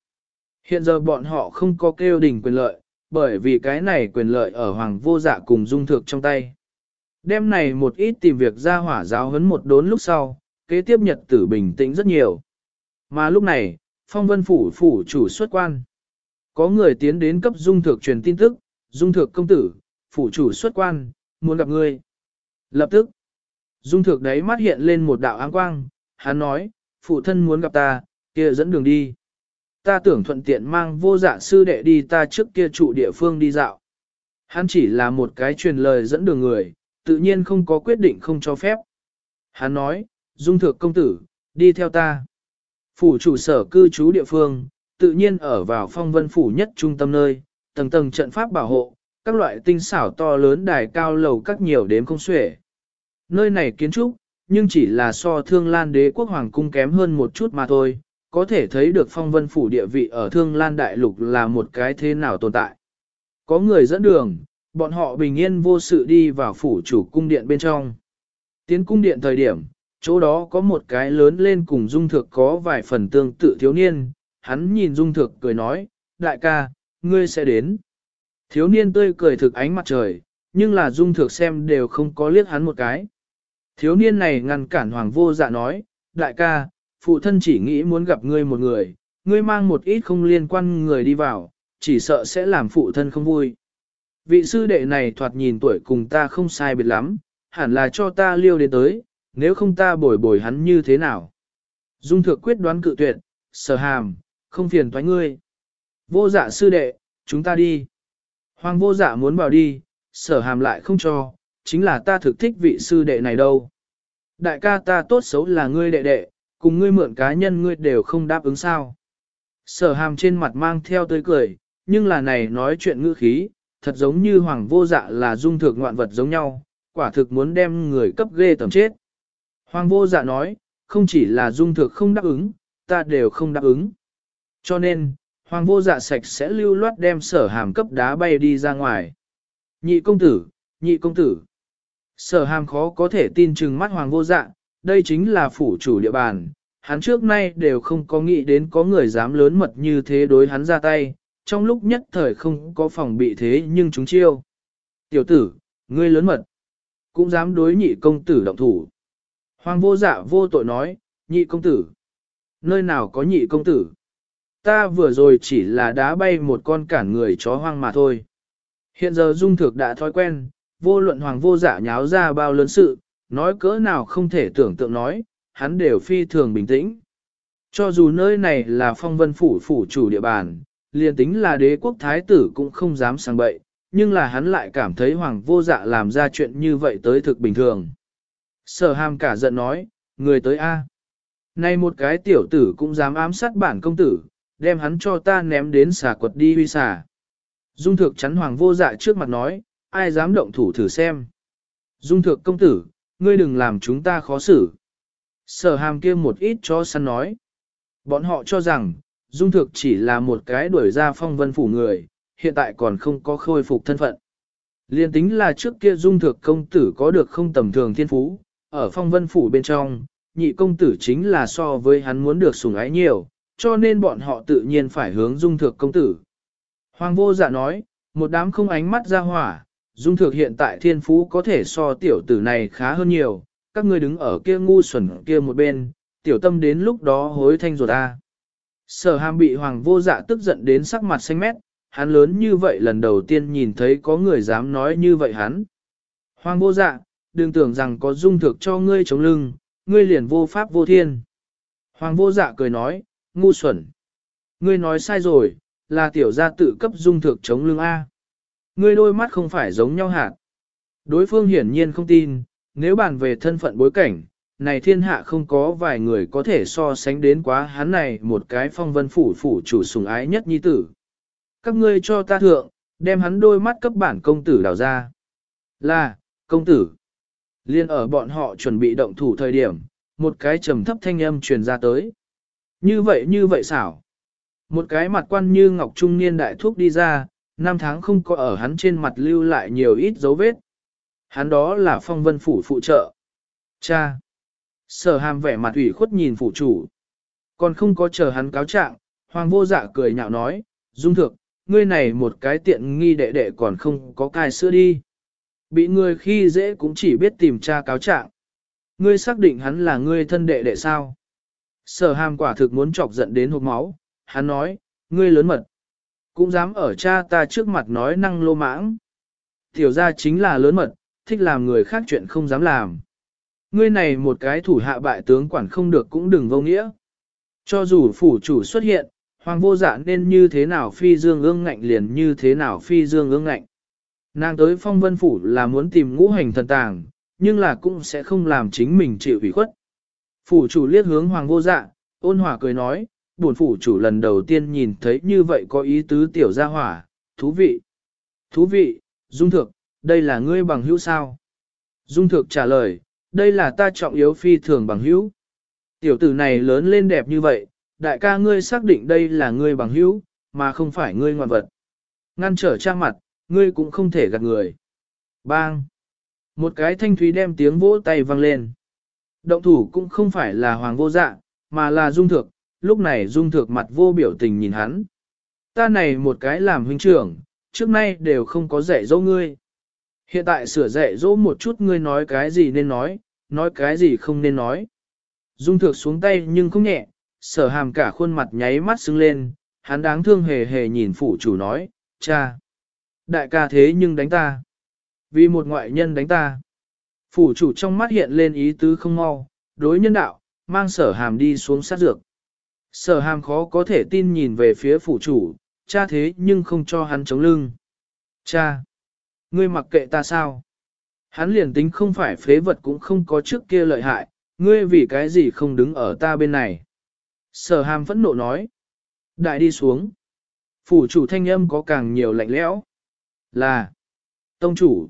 Hiện giờ bọn họ không có kêu đỉnh quyền lợi, bởi vì cái này quyền lợi ở hoàng vô dạ cùng dung thực trong tay. Đêm này một ít tìm việc ra hỏa giáo hấn một đốn lúc sau, kế tiếp nhật tử bình tĩnh rất nhiều. Mà lúc này, phong vân phủ phủ chủ xuất quan. Có người tiến đến cấp dung thực truyền tin tức, dung Thược công tử, phủ chủ xuất quan, muốn gặp ngươi. Lập tức, dung Thược đấy mắt hiện lên một đạo áng quang, hắn nói, phụ thân muốn gặp ta, kia dẫn đường đi. Ta tưởng thuận tiện mang vô dạ sư đệ đi ta trước kia trụ địa phương đi dạo. Hắn chỉ là một cái truyền lời dẫn đường người, tự nhiên không có quyết định không cho phép. Hắn nói, dung Thược công tử, đi theo ta. Phủ chủ sở cư trú địa phương, tự nhiên ở vào phong vân phủ nhất trung tâm nơi, tầng tầng trận pháp bảo hộ, các loại tinh xảo to lớn đài cao lầu các nhiều đếm không xuể. Nơi này kiến trúc, nhưng chỉ là so thương lan đế quốc hoàng cung kém hơn một chút mà thôi, có thể thấy được phong vân phủ địa vị ở thương lan đại lục là một cái thế nào tồn tại. Có người dẫn đường, bọn họ bình yên vô sự đi vào phủ chủ cung điện bên trong. Tiến cung điện thời điểm, chỗ đó có một cái lớn lên cùng dung thực có vài phần tương tự thiếu niên, hắn nhìn dung thực cười nói, đại ca, ngươi sẽ đến. Thiếu niên tươi cười thực ánh mặt trời, nhưng là dung thực xem đều không có liếc hắn một cái. Thiếu niên này ngăn cản hoàng vô dạ nói, đại ca, phụ thân chỉ nghĩ muốn gặp ngươi một người, ngươi mang một ít không liên quan người đi vào, chỉ sợ sẽ làm phụ thân không vui. Vị sư đệ này thoạt nhìn tuổi cùng ta không sai biệt lắm, hẳn là cho ta liêu đến tới, nếu không ta bồi bồi hắn như thế nào. Dung thực quyết đoán cự tuyệt, sở hàm, không phiền toái ngươi. Vô dạ sư đệ, chúng ta đi. Hoàng vô dạ muốn vào đi, sở hàm lại không cho, chính là ta thực thích vị sư đệ này đâu. Đại ca ta tốt xấu là ngươi đệ đệ, cùng ngươi mượn cá nhân ngươi đều không đáp ứng sao. Sở hàm trên mặt mang theo tươi cười, nhưng là này nói chuyện ngữ khí, thật giống như hoàng vô dạ là dung thực ngoạn vật giống nhau, quả thực muốn đem người cấp ghê tầm chết. Hoàng vô dạ nói, không chỉ là dung thực không đáp ứng, ta đều không đáp ứng. Cho nên, hoàng vô dạ sạch sẽ lưu loát đem sở hàm cấp đá bay đi ra ngoài. Nhị công tử, nhị công tử. Sở hàm khó có thể tin chừng mắt hoàng vô dạ, đây chính là phủ chủ địa bàn. Hắn trước nay đều không có nghĩ đến có người dám lớn mật như thế đối hắn ra tay, trong lúc nhất thời không có phòng bị thế nhưng chúng chiêu. Tiểu tử, ngươi lớn mật, cũng dám đối nhị công tử động thủ. Hoàng vô dạ vô tội nói, nhị công tử. Nơi nào có nhị công tử? Ta vừa rồi chỉ là đá bay một con cản người chó hoang mà thôi. Hiện giờ dung thực đã thói quen, vô luận hoàng vô dạ nháo ra bao lớn sự, nói cỡ nào không thể tưởng tượng nói, hắn đều phi thường bình tĩnh. Cho dù nơi này là phong vân phủ phủ chủ địa bàn, liền tính là đế quốc thái tử cũng không dám sang bậy, nhưng là hắn lại cảm thấy hoàng vô dạ làm ra chuyện như vậy tới thực bình thường. Sở hàm cả giận nói, người tới A. Này một cái tiểu tử cũng dám ám sát bản công tử, đem hắn cho ta ném đến xà quật đi huy xà. Dung thược chắn hoàng vô dạ trước mặt nói, ai dám động thủ thử xem. Dung thược công tử, ngươi đừng làm chúng ta khó xử. Sở hàm kia một ít cho săn nói. Bọn họ cho rằng, Dung thực chỉ là một cái đuổi ra phong vân phủ người, hiện tại còn không có khôi phục thân phận. Liên tính là trước kia dung thực công tử có được không tầm thường thiên phú, ở phong vân phủ bên trong, nhị công tử chính là so với hắn muốn được sủng ái nhiều, cho nên bọn họ tự nhiên phải hướng dung thược công tử. Hoàng vô dạ nói, một đám không ánh mắt ra hỏa, dung thược hiện tại thiên phú có thể so tiểu tử này khá hơn nhiều, các ngươi đứng ở kia ngu xuẩn kia một bên, tiểu tâm đến lúc đó hối thanh rồi ta. Sở hàm bị hoàng vô dạ tức giận đến sắc mặt xanh mét, hắn lớn như vậy lần đầu tiên nhìn thấy có người dám nói như vậy hắn. Hoàng vô dạ, đừng tưởng rằng có dung thực cho ngươi chống lưng, ngươi liền vô pháp vô thiên. Hoàng vô dạ cười nói, ngu xuẩn. Ngươi nói sai rồi, là tiểu gia tự cấp dung thực chống lưng A. Ngươi đôi mắt không phải giống nhau hạt. Đối phương hiển nhiên không tin, nếu bàn về thân phận bối cảnh, này thiên hạ không có vài người có thể so sánh đến quá hắn này một cái phong vân phủ phủ chủ sùng ái nhất nhi tử. Các ngươi cho ta thượng, đem hắn đôi mắt cấp bản công tử đào ra. Là, công tử. Liên ở bọn họ chuẩn bị động thủ thời điểm, một cái trầm thấp thanh âm truyền ra tới. Như vậy như vậy xảo. Một cái mặt quan như ngọc trung niên đại thuốc đi ra, năm tháng không có ở hắn trên mặt lưu lại nhiều ít dấu vết. Hắn đó là phong vân phủ phụ trợ. Cha! Sở hàm vẻ mặt ủy khuất nhìn phủ chủ. Còn không có chờ hắn cáo trạng, hoàng vô dạ cười nhạo nói, dung thực, ngươi này một cái tiện nghi đệ đệ còn không có cai sữa đi. Bị người khi dễ cũng chỉ biết tìm cha cáo trạng. Ngươi xác định hắn là ngươi thân đệ đệ sao? Sở hàm quả thực muốn chọc giận đến hộp máu, hắn nói, ngươi lớn mật. Cũng dám ở cha ta trước mặt nói năng lô mãng. Tiểu ra chính là lớn mật, thích làm người khác chuyện không dám làm. Ngươi này một cái thủ hạ bại tướng quản không được cũng đừng vô nghĩa. Cho dù phủ chủ xuất hiện, hoàng vô dạ nên như thế nào phi dương ương ngạnh liền như thế nào phi dương ương ngạnh. Nàng tới phong vân phủ là muốn tìm ngũ hành thần tàng, nhưng là cũng sẽ không làm chính mình chịu ủy khuất. Phủ chủ liếc hướng hoàng vô dạ, ôn hòa cười nói, buồn phủ chủ lần đầu tiên nhìn thấy như vậy có ý tứ tiểu gia hỏa, thú vị. Thú vị, Dung Thược, đây là ngươi bằng hữu sao? Dung Thược trả lời, đây là ta trọng yếu phi thường bằng hữu. Tiểu tử này lớn lên đẹp như vậy, đại ca ngươi xác định đây là ngươi bằng hữu, mà không phải ngươi ngoan vật. Ngăn trở cha mặt, ngươi cũng không thể gạt người. Bang! Một cái thanh thúy đem tiếng vỗ tay vang lên. Động thủ cũng không phải là hoàng vô dạ, mà là dung thược, lúc này dung thược mặt vô biểu tình nhìn hắn. Ta này một cái làm huynh trưởng, trước nay đều không có dạy dỗ ngươi. Hiện tại sửa dạy dỗ một chút ngươi nói cái gì nên nói, nói cái gì không nên nói. Dung thược xuống tay nhưng không nhẹ, sở hàm cả khuôn mặt nháy mắt sưng lên, hắn đáng thương hề hề nhìn phụ chủ nói, cha. Đại ca thế nhưng đánh ta. Vì một ngoại nhân đánh ta. Phủ chủ trong mắt hiện lên ý tứ không mau, đối nhân đạo, mang sở hàm đi xuống sát dược. Sở hàm khó có thể tin nhìn về phía phủ chủ, cha thế nhưng không cho hắn chống lưng. Cha! Ngươi mặc kệ ta sao? Hắn liền tính không phải phế vật cũng không có trước kia lợi hại, ngươi vì cái gì không đứng ở ta bên này. Sở hàm phẫn nộ nói. Đại đi xuống. Phủ chủ thanh âm có càng nhiều lạnh lẽo. Là. Tông chủ.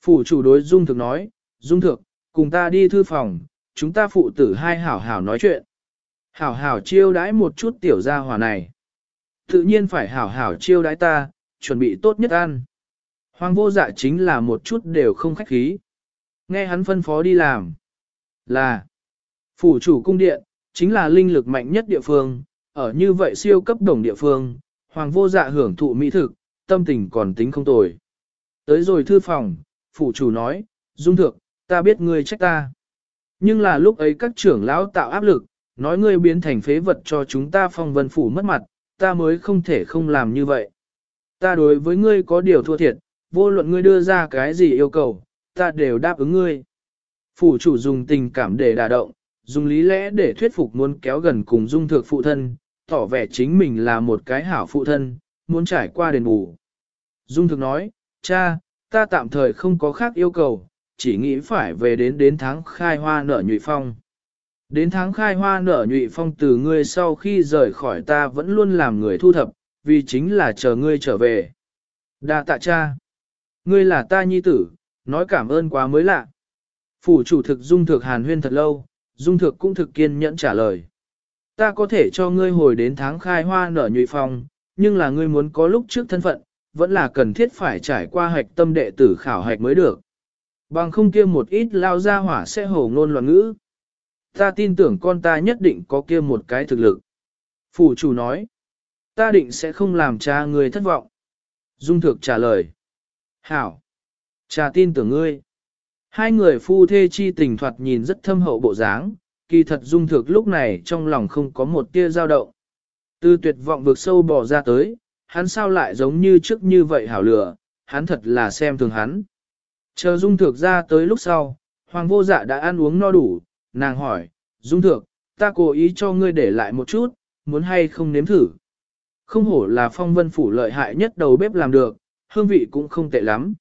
Phủ chủ đối Dung Thực nói, Dung Thực, cùng ta đi thư phòng, chúng ta phụ tử hai hảo hảo nói chuyện. Hảo hảo chiêu đãi một chút tiểu gia hỏa này. Tự nhiên phải hảo hảo chiêu đãi ta, chuẩn bị tốt nhất ăn. Hoàng vô dạ chính là một chút đều không khách khí. Nghe hắn phân phó đi làm. Là, phủ chủ cung điện, chính là linh lực mạnh nhất địa phương, ở như vậy siêu cấp đồng địa phương, hoàng vô dạ hưởng thụ mỹ thực, tâm tình còn tính không tồi. Tới rồi thư phòng, phủ chủ nói, Dung Thượng, ta biết ngươi trách ta. Nhưng là lúc ấy các trưởng lão tạo áp lực, nói ngươi biến thành phế vật cho chúng ta phong vân phủ mất mặt, ta mới không thể không làm như vậy. Ta đối với ngươi có điều thua thiệt, vô luận ngươi đưa ra cái gì yêu cầu, ta đều đáp ứng ngươi. Phủ chủ dùng tình cảm để đả động, dùng lý lẽ để thuyết phục muốn kéo gần cùng dung thực phụ thân, tỏ vẻ chính mình là một cái hảo phụ thân, muốn trải qua đền bù. Dung thực nói, cha, ta tạm thời không có khác yêu cầu, chỉ nghĩ phải về đến đến tháng khai hoa nở nhụy phong. Đến tháng khai hoa nở nhụy phong từ ngươi sau khi rời khỏi ta vẫn luôn làm người thu thập, vì chính là chờ ngươi trở về. Đa tạ cha. Ngươi là ta nhi tử, nói cảm ơn quá mới lạ. Phủ chủ thực dung thực hàn huyên thật lâu, dung thực cũng thực kiên nhẫn trả lời. Ta có thể cho ngươi hồi đến tháng khai hoa nở nhụy phong, nhưng là ngươi muốn có lúc trước thân phận, vẫn là cần thiết phải trải qua hạch tâm đệ tử khảo hạch mới được. Bằng không kia một ít lao ra hỏa sẽ hổ ngôn loạn ngữ. Ta tin tưởng con ta nhất định có kia một cái thực lực. Phủ chủ nói, ta định sẽ không làm cha người thất vọng. Dung thực trả lời, hảo, cha tin tưởng ngươi. Hai người phu thê chi tình thoạt nhìn rất thâm hậu bộ dáng, kỳ thật dung thực lúc này trong lòng không có một tia dao động. Từ tuyệt vọng vực sâu bỏ ra tới, hắn sao lại giống như trước như vậy hảo lửa, hắn thật là xem thường hắn. Chờ dung Thược ra tới lúc sau, hoàng vô dạ đã ăn uống no đủ, nàng hỏi, dung Thược, ta cố ý cho ngươi để lại một chút, muốn hay không nếm thử. Không hổ là phong vân phủ lợi hại nhất đầu bếp làm được, hương vị cũng không tệ lắm.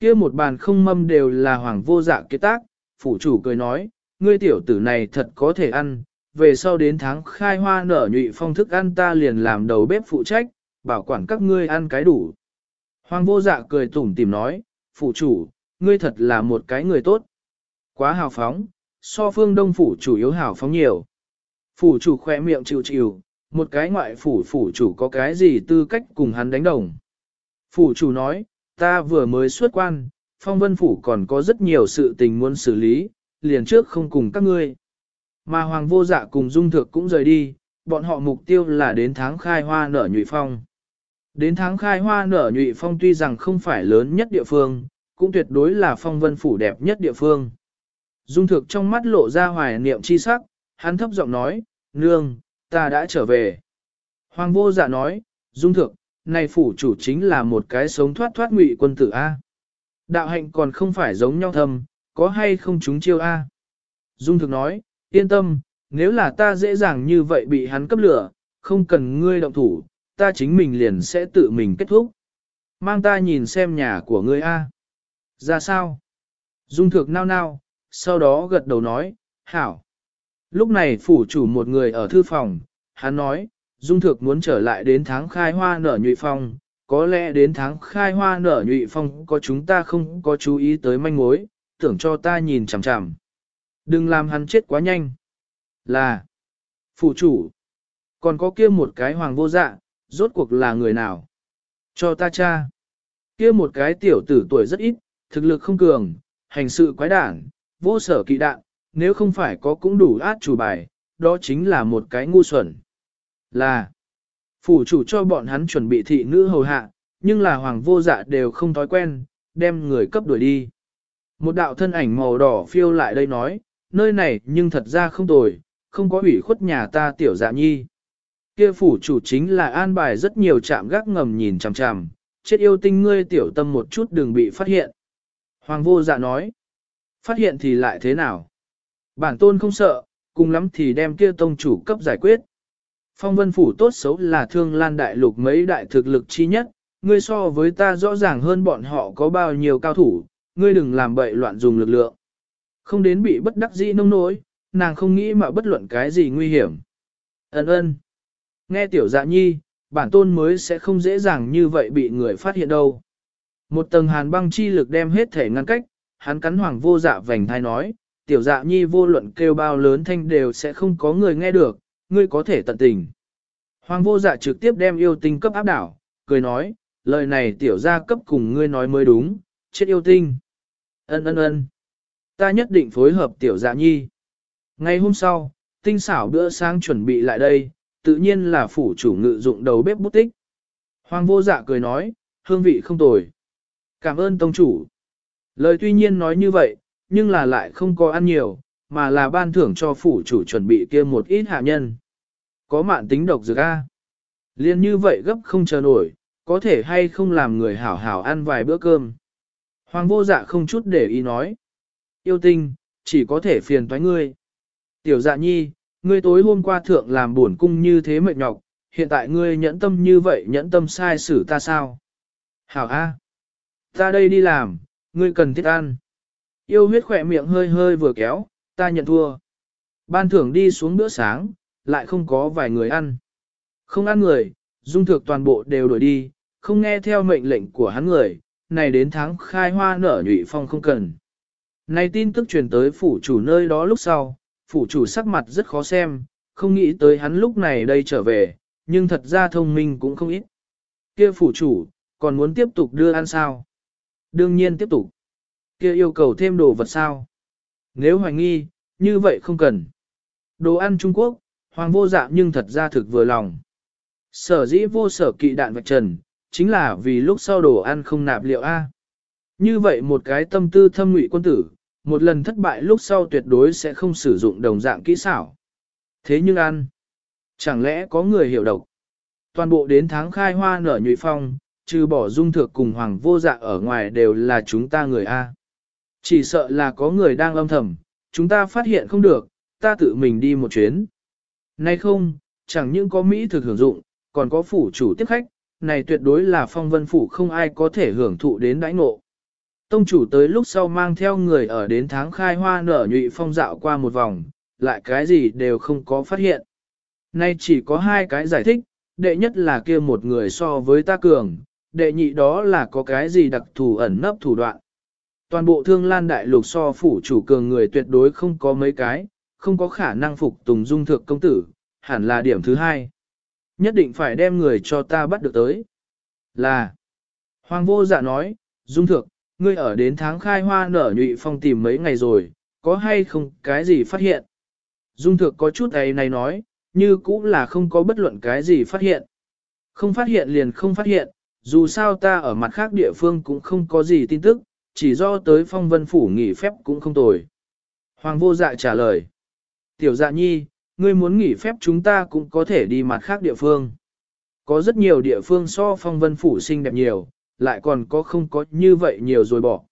kia một bàn không mâm đều là hoàng vô dạ kế tác, phủ chủ cười nói, ngươi tiểu tử này thật có thể ăn, về sau đến tháng khai hoa nở nhụy phong thức ăn ta liền làm đầu bếp phụ trách, bảo quản các ngươi ăn cái đủ. Hoàng vô dạ cười tủm tìm nói, phủ chủ, ngươi thật là một cái người tốt. Quá hào phóng, so phương đông phủ chủ yếu hào phóng nhiều. Phủ chủ khỏe miệng chịu chịu, một cái ngoại phủ phủ chủ có cái gì tư cách cùng hắn đánh đồng. Phủ chủ nói, ta vừa mới xuất quan, phong vân phủ còn có rất nhiều sự tình muốn xử lý, liền trước không cùng các ngươi. Mà hoàng vô dạ cùng dung thực cũng rời đi, bọn họ mục tiêu là đến tháng khai hoa nở nhụy phong. Đến tháng khai hoa nở nhụy phong tuy rằng không phải lớn nhất địa phương, cũng tuyệt đối là phong vân phủ đẹp nhất địa phương. Dung thực trong mắt lộ ra hoài niệm chi sắc, hắn thấp giọng nói, nương, ta đã trở về. Hoàng vô dạ nói, dung thực, này phủ chủ chính là một cái sống thoát thoát ngụy quân tử A. Đạo hạnh còn không phải giống nhau thầm, có hay không chúng chiêu A. Dung thực nói, yên tâm, nếu là ta dễ dàng như vậy bị hắn cấp lửa, không cần ngươi động thủ, ta chính mình liền sẽ tự mình kết thúc. Mang ta nhìn xem nhà của ngươi A. Ra sao? Dung thược nao nao, sau đó gật đầu nói, hảo. Lúc này phủ chủ một người ở thư phòng, hắn nói, Dung thược muốn trở lại đến tháng khai hoa nở nhụy phong, có lẽ đến tháng khai hoa nở nhụy phong có chúng ta không có chú ý tới manh mối, tưởng cho ta nhìn chằm chằm. Đừng làm hắn chết quá nhanh. Là, phủ chủ, còn có kia một cái hoàng vô dạ, rốt cuộc là người nào? Cho ta cha. Kia một cái tiểu tử tuổi rất ít, thực lực không cường, hành sự quái đản, vô sở kỵ đạn, nếu không phải có cũng đủ át chủ bài, đó chính là một cái ngu xuẩn. Là, phủ chủ cho bọn hắn chuẩn bị thị nữ hầu hạ, nhưng là hoàng vô dạ đều không thói quen, đem người cấp đuổi đi. Một đạo thân ảnh màu đỏ phiêu lại đây nói, nơi này nhưng thật ra không tồi, không có ủy khuất nhà ta tiểu dạ nhi. Kia phủ chủ chính là an bài rất nhiều chạm gác ngầm nhìn chằm chằm, chết yêu tinh ngươi tiểu tâm một chút đừng bị phát hiện. Hoàng vô dạ nói, phát hiện thì lại thế nào? Bản tôn không sợ, cùng lắm thì đem kia tông chủ cấp giải quyết. Phong vân phủ tốt xấu là thương lan đại lục mấy đại thực lực chi nhất, ngươi so với ta rõ ràng hơn bọn họ có bao nhiêu cao thủ, ngươi đừng làm bậy loạn dùng lực lượng. Không đến bị bất đắc dĩ nông nỗi, nàng không nghĩ mà bất luận cái gì nguy hiểm. Ấn ơn. Nghe tiểu dạ nhi, bản tôn mới sẽ không dễ dàng như vậy bị người phát hiện đâu. Một tầng hàn băng chi lực đem hết thể ngăn cách, hắn cắn hoàng vô dạ vành thai nói, tiểu dạ nhi vô luận kêu bao lớn thanh đều sẽ không có người nghe được, ngươi có thể tận tình. Hoàng vô dạ trực tiếp đem yêu tinh cấp áp đảo, cười nói, lời này tiểu gia cấp cùng ngươi nói mới đúng, chết yêu tinh. Ân ân ân. Ta nhất định phối hợp tiểu dạ nhi. Ngày hôm sau, tinh xảo bữa sáng chuẩn bị lại đây, tự nhiên là phủ chủ ngự dụng đầu bếp bút tích. Hoàng vô dạ cười nói, hương vị không tồi. Cảm ơn tông chủ. Lời tuy nhiên nói như vậy, nhưng là lại không có ăn nhiều, mà là ban thưởng cho phủ chủ chuẩn bị kia một ít hạ nhân. Có mạn tính độc dược A. Liên như vậy gấp không chờ nổi, có thể hay không làm người hảo hảo ăn vài bữa cơm. Hoàng vô dạ không chút để ý nói. Yêu tinh, chỉ có thể phiền toái ngươi. Tiểu dạ nhi, ngươi tối hôm qua thượng làm buồn cung như thế mệt nhọc, hiện tại ngươi nhẫn tâm như vậy nhẫn tâm sai xử ta sao? Hảo A. Ta đây đi làm, ngươi cần thiết ăn. Yêu huyết khỏe miệng hơi hơi vừa kéo, ta nhận thua. Ban thưởng đi xuống bữa sáng, lại không có vài người ăn. Không ăn người, dung thực toàn bộ đều đổi đi, không nghe theo mệnh lệnh của hắn người, này đến tháng khai hoa nở nhụy phong không cần. Này tin tức truyền tới phủ chủ nơi đó lúc sau, phủ chủ sắc mặt rất khó xem, không nghĩ tới hắn lúc này đây trở về, nhưng thật ra thông minh cũng không ít. Kia phủ chủ, Còn muốn tiếp tục đưa ăn sao? Đương nhiên tiếp tục. kia yêu cầu thêm đồ vật sao? Nếu hoài nghi, như vậy không cần. Đồ ăn Trung Quốc, hoàng vô dạ nhưng thật ra thực vừa lòng. Sở dĩ vô sở kỵ đạn vạch trần, chính là vì lúc sau đồ ăn không nạp liệu A. Như vậy một cái tâm tư thâm ngụy quân tử, một lần thất bại lúc sau tuyệt đối sẽ không sử dụng đồng dạng kỹ xảo. Thế nhưng ăn, chẳng lẽ có người hiểu độc? Toàn bộ đến tháng khai hoa nở nhụy phong, trừ bỏ dung thược cùng hoàng vô dạ ở ngoài đều là chúng ta người A. Chỉ sợ là có người đang âm thầm, chúng ta phát hiện không được, ta tự mình đi một chuyến. Nay không, chẳng những có Mỹ thực hưởng dụng, còn có phủ chủ tiếp khách, này tuyệt đối là phong vân phủ không ai có thể hưởng thụ đến đãi ngộ. Tông chủ tới lúc sau mang theo người ở đến tháng khai hoa nở nhụy phong dạo qua một vòng, lại cái gì đều không có phát hiện. Nay chỉ có hai cái giải thích, đệ nhất là kia một người so với ta cường, đệ nhị đó là có cái gì đặc thù ẩn nấp thủ đoạn. Toàn bộ thương lan đại lục so phủ chủ cường người tuyệt đối không có mấy cái, không có khả năng phục tùng dung thực công tử, hẳn là điểm thứ hai. Nhất định phải đem người cho ta bắt được tới. Là, Hoàng vô dạ nói, dung thực, ngươi ở đến tháng khai hoa nở nhụy phong tìm mấy ngày rồi, có hay không cái gì phát hiện? Dung thực có chút ấy này nói, như cũng là không có bất luận cái gì phát hiện. Không phát hiện liền không phát hiện, dù sao ta ở mặt khác địa phương cũng không có gì tin tức, chỉ do tới phong vân phủ nghỉ phép cũng không tồi. Hoàng vô dạ trả lời. Tiểu dạ nhi, ngươi muốn nghỉ phép chúng ta cũng có thể đi mặt khác địa phương. Có rất nhiều địa phương so phong vân phủ xinh đẹp nhiều, lại còn có không có như vậy nhiều rồi bỏ.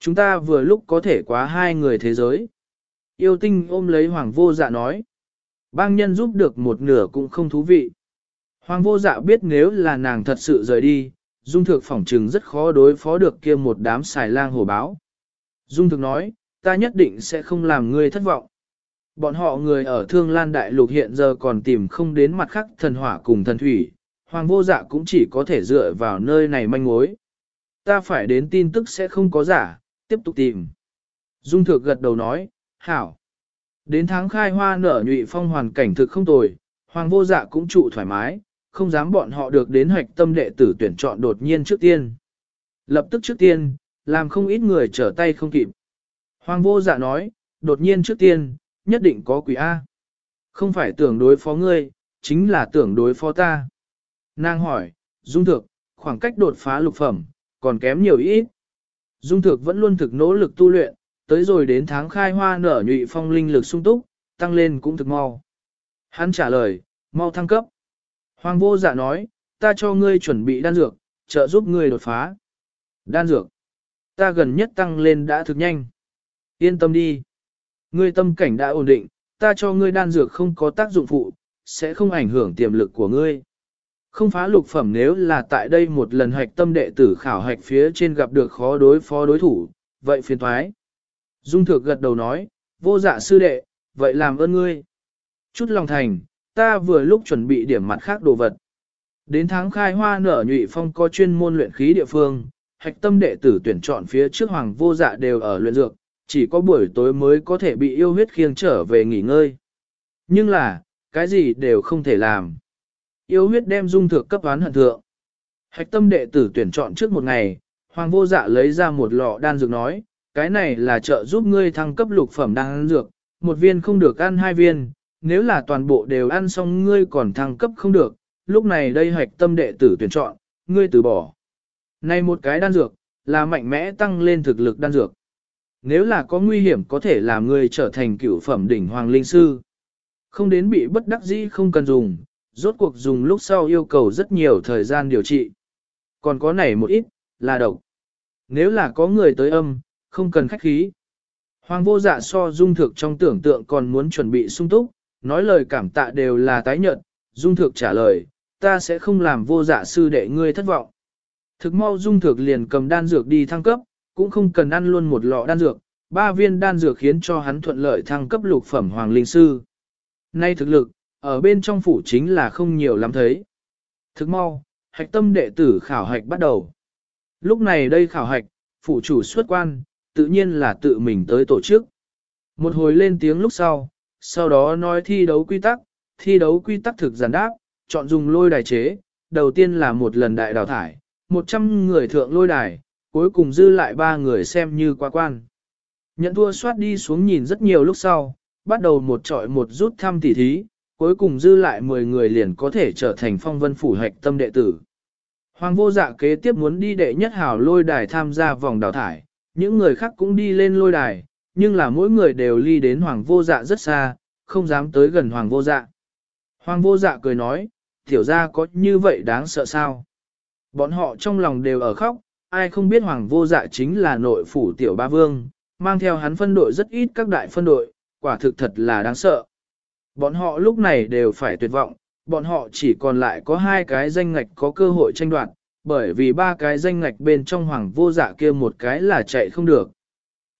Chúng ta vừa lúc có thể quá hai người thế giới. Yêu tinh ôm lấy hoàng vô dạ nói. Bang nhân giúp được một nửa cũng không thú vị. Hoàng vô dạ biết nếu là nàng thật sự rời đi, Dung Thực phỏng trừng rất khó đối phó được kia một đám xài lang hổ báo. Dung Thực nói, ta nhất định sẽ không làm ngươi thất vọng. Bọn họ người ở Thương Lan Đại Lục hiện giờ còn tìm không đến mặt khác thần hỏa cùng thần thủy, Hoàng vô dạ cũng chỉ có thể dựa vào nơi này manh mối. Ta phải đến tin tức sẽ không có giả, tiếp tục tìm. Dung Thực gật đầu nói, hảo. Đến tháng khai hoa nở nhụy phong hoàn cảnh thực không tồi, Hoàng vô dạ cũng trụ thoải mái, không dám bọn họ được đến hoạch tâm đệ tử tuyển chọn đột nhiên trước tiên. Lập tức trước tiên, làm không ít người trở tay không kịp. Hoàng vô dạ nói, đột nhiên trước tiên, nhất định có quỷ A. Không phải tưởng đối phó ngươi, chính là tưởng đối phó ta. Nàng hỏi, Dung Thược, khoảng cách đột phá lục phẩm, còn kém nhiều ít. Dung Thược vẫn luôn thực nỗ lực tu luyện, tới rồi đến tháng khai hoa nở nhụy phong linh lực sung túc, tăng lên cũng thực mau. Hắn trả lời, mau thăng cấp. Hoàng vô dạ nói, ta cho ngươi chuẩn bị đan dược, trợ giúp ngươi đột phá. Đan dược. Ta gần nhất tăng lên đã thực nhanh. Yên tâm đi. Ngươi tâm cảnh đã ổn định, ta cho ngươi đan dược không có tác dụng phụ, sẽ không ảnh hưởng tiềm lực của ngươi. Không phá lục phẩm nếu là tại đây một lần hạch tâm đệ tử khảo hạch phía trên gặp được khó đối phó đối thủ, vậy phiền thoái. Dung thược gật đầu nói, vô dạ sư đệ, vậy làm ơn ngươi. Chút lòng thành, ta vừa lúc chuẩn bị điểm mặt khác đồ vật. Đến tháng khai hoa nở nhụy phong có chuyên môn luyện khí địa phương, hạch tâm đệ tử tuyển chọn phía trước hoàng vô dạ đều ở luyện dược, chỉ có buổi tối mới có thể bị yêu huyết khiêng trở về nghỉ ngơi. Nhưng là, cái gì đều không thể làm. Yêu huyết đem dung thực cấp oán hận thượng. Hạch tâm đệ tử tuyển chọn trước một ngày, hoàng vô dạ lấy ra một lọ đan dược nói, cái này là trợ giúp ngươi thăng cấp lục phẩm đan dược, một viên không được ăn hai viên, nếu là toàn bộ đều ăn xong ngươi còn thăng cấp không được, lúc này đây hoạch tâm đệ tử tuyển chọn, ngươi từ bỏ. Này một cái đan dược, là mạnh mẽ tăng lên thực lực đan dược. Nếu là có nguy hiểm có thể làm ngươi trở thành cửu phẩm đỉnh hoàng linh sư. Không đến bị bất đắc dĩ không cần dùng, rốt cuộc dùng lúc sau yêu cầu rất nhiều thời gian điều trị. Còn có này một ít, là độc. Nếu là có người tới âm, không cần khách khí. Hoàng vô dạ so dung thực trong tưởng tượng còn muốn chuẩn bị sung túc, nói lời cảm tạ đều là tái nhận, dung thược trả lời, ta sẽ không làm vô dạ sư đệ ngươi thất vọng. Thực mau dung thược liền cầm đan dược đi thăng cấp, cũng không cần ăn luôn một lọ đan dược, ba viên đan dược khiến cho hắn thuận lợi thăng cấp lục phẩm hoàng linh sư. Nay thực lực, ở bên trong phủ chính là không nhiều lắm thấy. Thực mau, hạch tâm đệ tử khảo hạch bắt đầu. Lúc này đây khảo hạch, phủ chủ xuất quan, tự nhiên là tự mình tới tổ chức. Một hồi lên tiếng lúc sau, sau đó nói thi đấu quy tắc, thi đấu quy tắc thực giản đáp, chọn dùng lôi đài chế, đầu tiên là một lần đại đào thải, 100 người thượng lôi đài, cuối cùng dư lại ba người xem như quá quan. Nhận thua soát đi xuống nhìn rất nhiều lúc sau, bắt đầu một trọi một rút thăm tỉ thí, cuối cùng dư lại 10 người liền có thể trở thành phong vân phủ hạch tâm đệ tử. Hoàng vô dạ kế tiếp muốn đi đệ nhất hào lôi đài tham gia vòng đào thải, những người khác cũng đi lên lôi đài, nhưng là mỗi người đều ly đến hoàng vô dạ rất xa, không dám tới gần hoàng vô dạ. Hoàng vô dạ cười nói, tiểu ra có như vậy đáng sợ sao? Bọn họ trong lòng đều ở khóc, ai không biết hoàng vô dạ chính là nội phủ tiểu ba vương, mang theo hắn phân đội rất ít các đại phân đội, quả thực thật là đáng sợ. Bọn họ lúc này đều phải tuyệt vọng, bọn họ chỉ còn lại có hai cái danh ngạch có cơ hội tranh đoạt, bởi vì ba cái danh ngạch bên trong hoàng vô dạ kia một cái là chạy không được.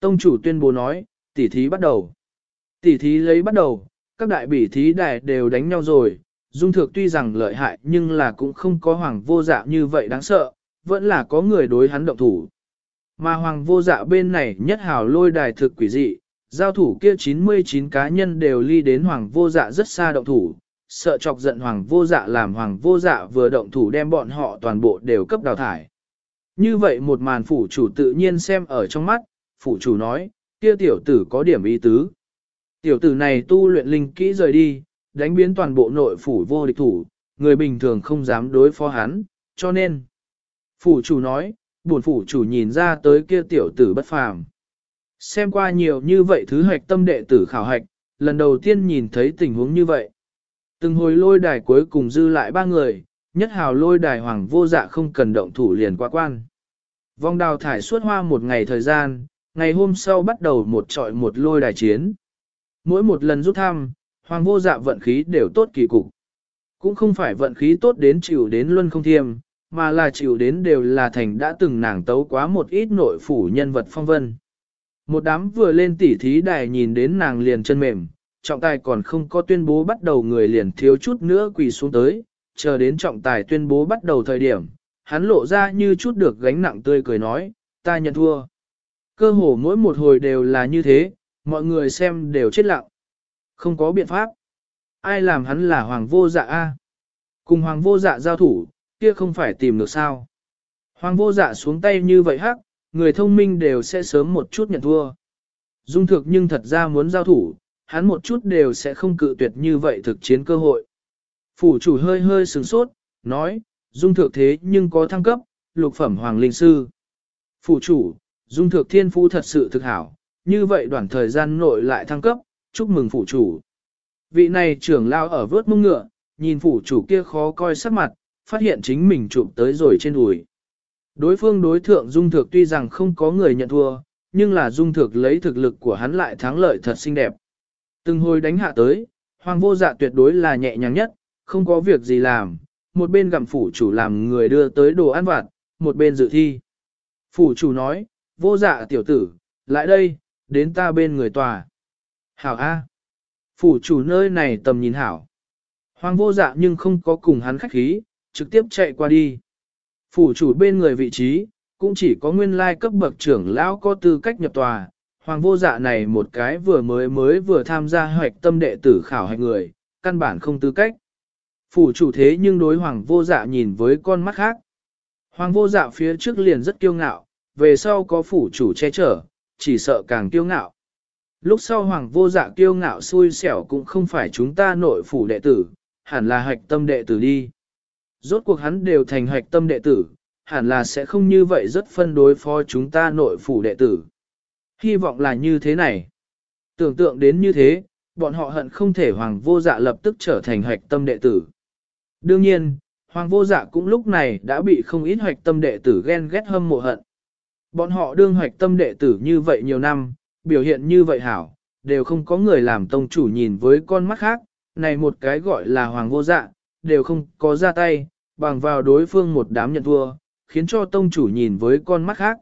Tông chủ tuyên bố nói, tỉ thí bắt đầu. Tỉ thí lấy bắt đầu, các đại bỉ thí đại đều đánh nhau rồi, dung thực tuy rằng lợi hại nhưng là cũng không có hoàng vô dạ như vậy đáng sợ, vẫn là có người đối hắn động thủ. Mà hoàng vô dạ bên này nhất hào lôi đài thực quỷ dị, giao thủ kia 99 cá nhân đều ly đến hoàng vô dạ rất xa động thủ, sợ chọc giận hoàng vô dạ làm hoàng vô dạ vừa động thủ đem bọn họ toàn bộ đều cấp đào thải. Như vậy một màn phủ chủ tự nhiên xem ở trong mắt, Phụ chủ nói, kia tiểu tử có điểm ý tứ. Tiểu tử này tu luyện linh kỹ rời đi, đánh biến toàn bộ nội phủ vô địch thủ, người bình thường không dám đối phó hắn, cho nên. Phủ chủ nói, buồn phủ chủ nhìn ra tới kia tiểu tử bất phàm. Xem qua nhiều như vậy thứ hạch tâm đệ tử khảo hạch, lần đầu tiên nhìn thấy tình huống như vậy. Từng hồi lôi đài cuối cùng dư lại ba người, nhất hào lôi đài hoàng vô dạ không cần động thủ liền qua quan. vong đào thải suốt hoa một ngày thời gian, ngày hôm sau bắt đầu một trọi một lôi đài chiến. Mỗi một lần rút thăm, hoàng vô dạ vận khí đều tốt kỳ cục. Cũng không phải vận khí tốt đến chịu đến luân không thiêm, mà là chịu đến đều là thành đã từng nàng tấu quá một ít nội phủ nhân vật phong vân. Một đám vừa lên tỉ thí đài nhìn đến nàng liền chân mềm, trọng tài còn không có tuyên bố bắt đầu người liền thiếu chút nữa quỳ xuống tới, chờ đến trọng tài tuyên bố bắt đầu thời điểm, hắn lộ ra như chút được gánh nặng tươi cười nói, ta nhận thua. Cơ hồ mỗi một hồi đều là như thế, mọi người xem đều chết lặng. Không có biện pháp. Ai làm hắn là hoàng vô dạ a? Cùng hoàng vô dạ giao thủ, kia không phải tìm được sao. Hoàng vô dạ xuống tay như vậy hắc, người thông minh đều sẽ sớm một chút nhận thua. Dung thực nhưng thật ra muốn giao thủ, hắn một chút đều sẽ không cự tuyệt như vậy thực chiến cơ hội. Phủ chủ hơi hơi sừng sốt, nói, dung thực thế nhưng có thăng cấp, lục phẩm hoàng linh sư. Phủ chủ, dung thực thiên phú thật sự thực hảo, như vậy đoạn thời gian nội lại thăng cấp, chúc mừng phủ chủ. Vị này trưởng lao ở vớt mông ngựa, nhìn phủ chủ kia khó coi sắc mặt, phát hiện chính mình chụp tới rồi trên đùi. Đối phương đối thượng dung thực tuy rằng không có người nhận thua, nhưng là dung thực lấy thực lực của hắn lại thắng lợi thật xinh đẹp. Từng hồi đánh hạ tới, hoàng vô dạ tuyệt đối là nhẹ nhàng nhất, không có việc gì làm, một bên gặm phủ chủ làm người đưa tới đồ ăn vặt, một bên dự thi. Phủ chủ nói, vô dạ tiểu tử, lại đây, đến ta bên người tòa. Hảo A. Phủ chủ nơi này tầm nhìn hảo. Hoàng vô dạ nhưng không có cùng hắn khách khí, trực tiếp chạy qua đi. Phủ chủ bên người vị trí, cũng chỉ có nguyên lai cấp bậc trưởng lão có tư cách nhập tòa. Hoàng vô dạ này một cái vừa mới mới vừa tham gia hoạch tâm đệ tử khảo hạch người, căn bản không tư cách. Phủ chủ thế nhưng đối hoàng vô dạ nhìn với con mắt khác. Hoàng vô dạ phía trước liền rất kiêu ngạo, về sau có phủ chủ che chở, chỉ sợ càng kiêu ngạo. Lúc sau hoàng vô dạ kiêu ngạo xui xẻo cũng không phải chúng ta nội phủ đệ tử, hẳn là hạch tâm đệ tử đi. Rốt cuộc hắn đều thành hạch tâm đệ tử, hẳn là sẽ không như vậy rất phân đối phó chúng ta nội phủ đệ tử. Hy vọng là như thế này. Tưởng tượng đến như thế, bọn họ hận không thể hoàng vô dạ lập tức trở thành hạch tâm đệ tử. Đương nhiên, hoàng vô dạ cũng lúc này đã bị không ít hạch tâm đệ tử ghen ghét hâm mộ hận. Bọn họ đương hoạch tâm đệ tử như vậy nhiều năm, biểu hiện như vậy hảo, đều không có người làm tông chủ nhìn với con mắt khác, này một cái gọi là hoàng vô dạ, đều không có ra tay, bằng vào đối phương một đám nhận thua, khiến cho tông chủ nhìn với con mắt khác.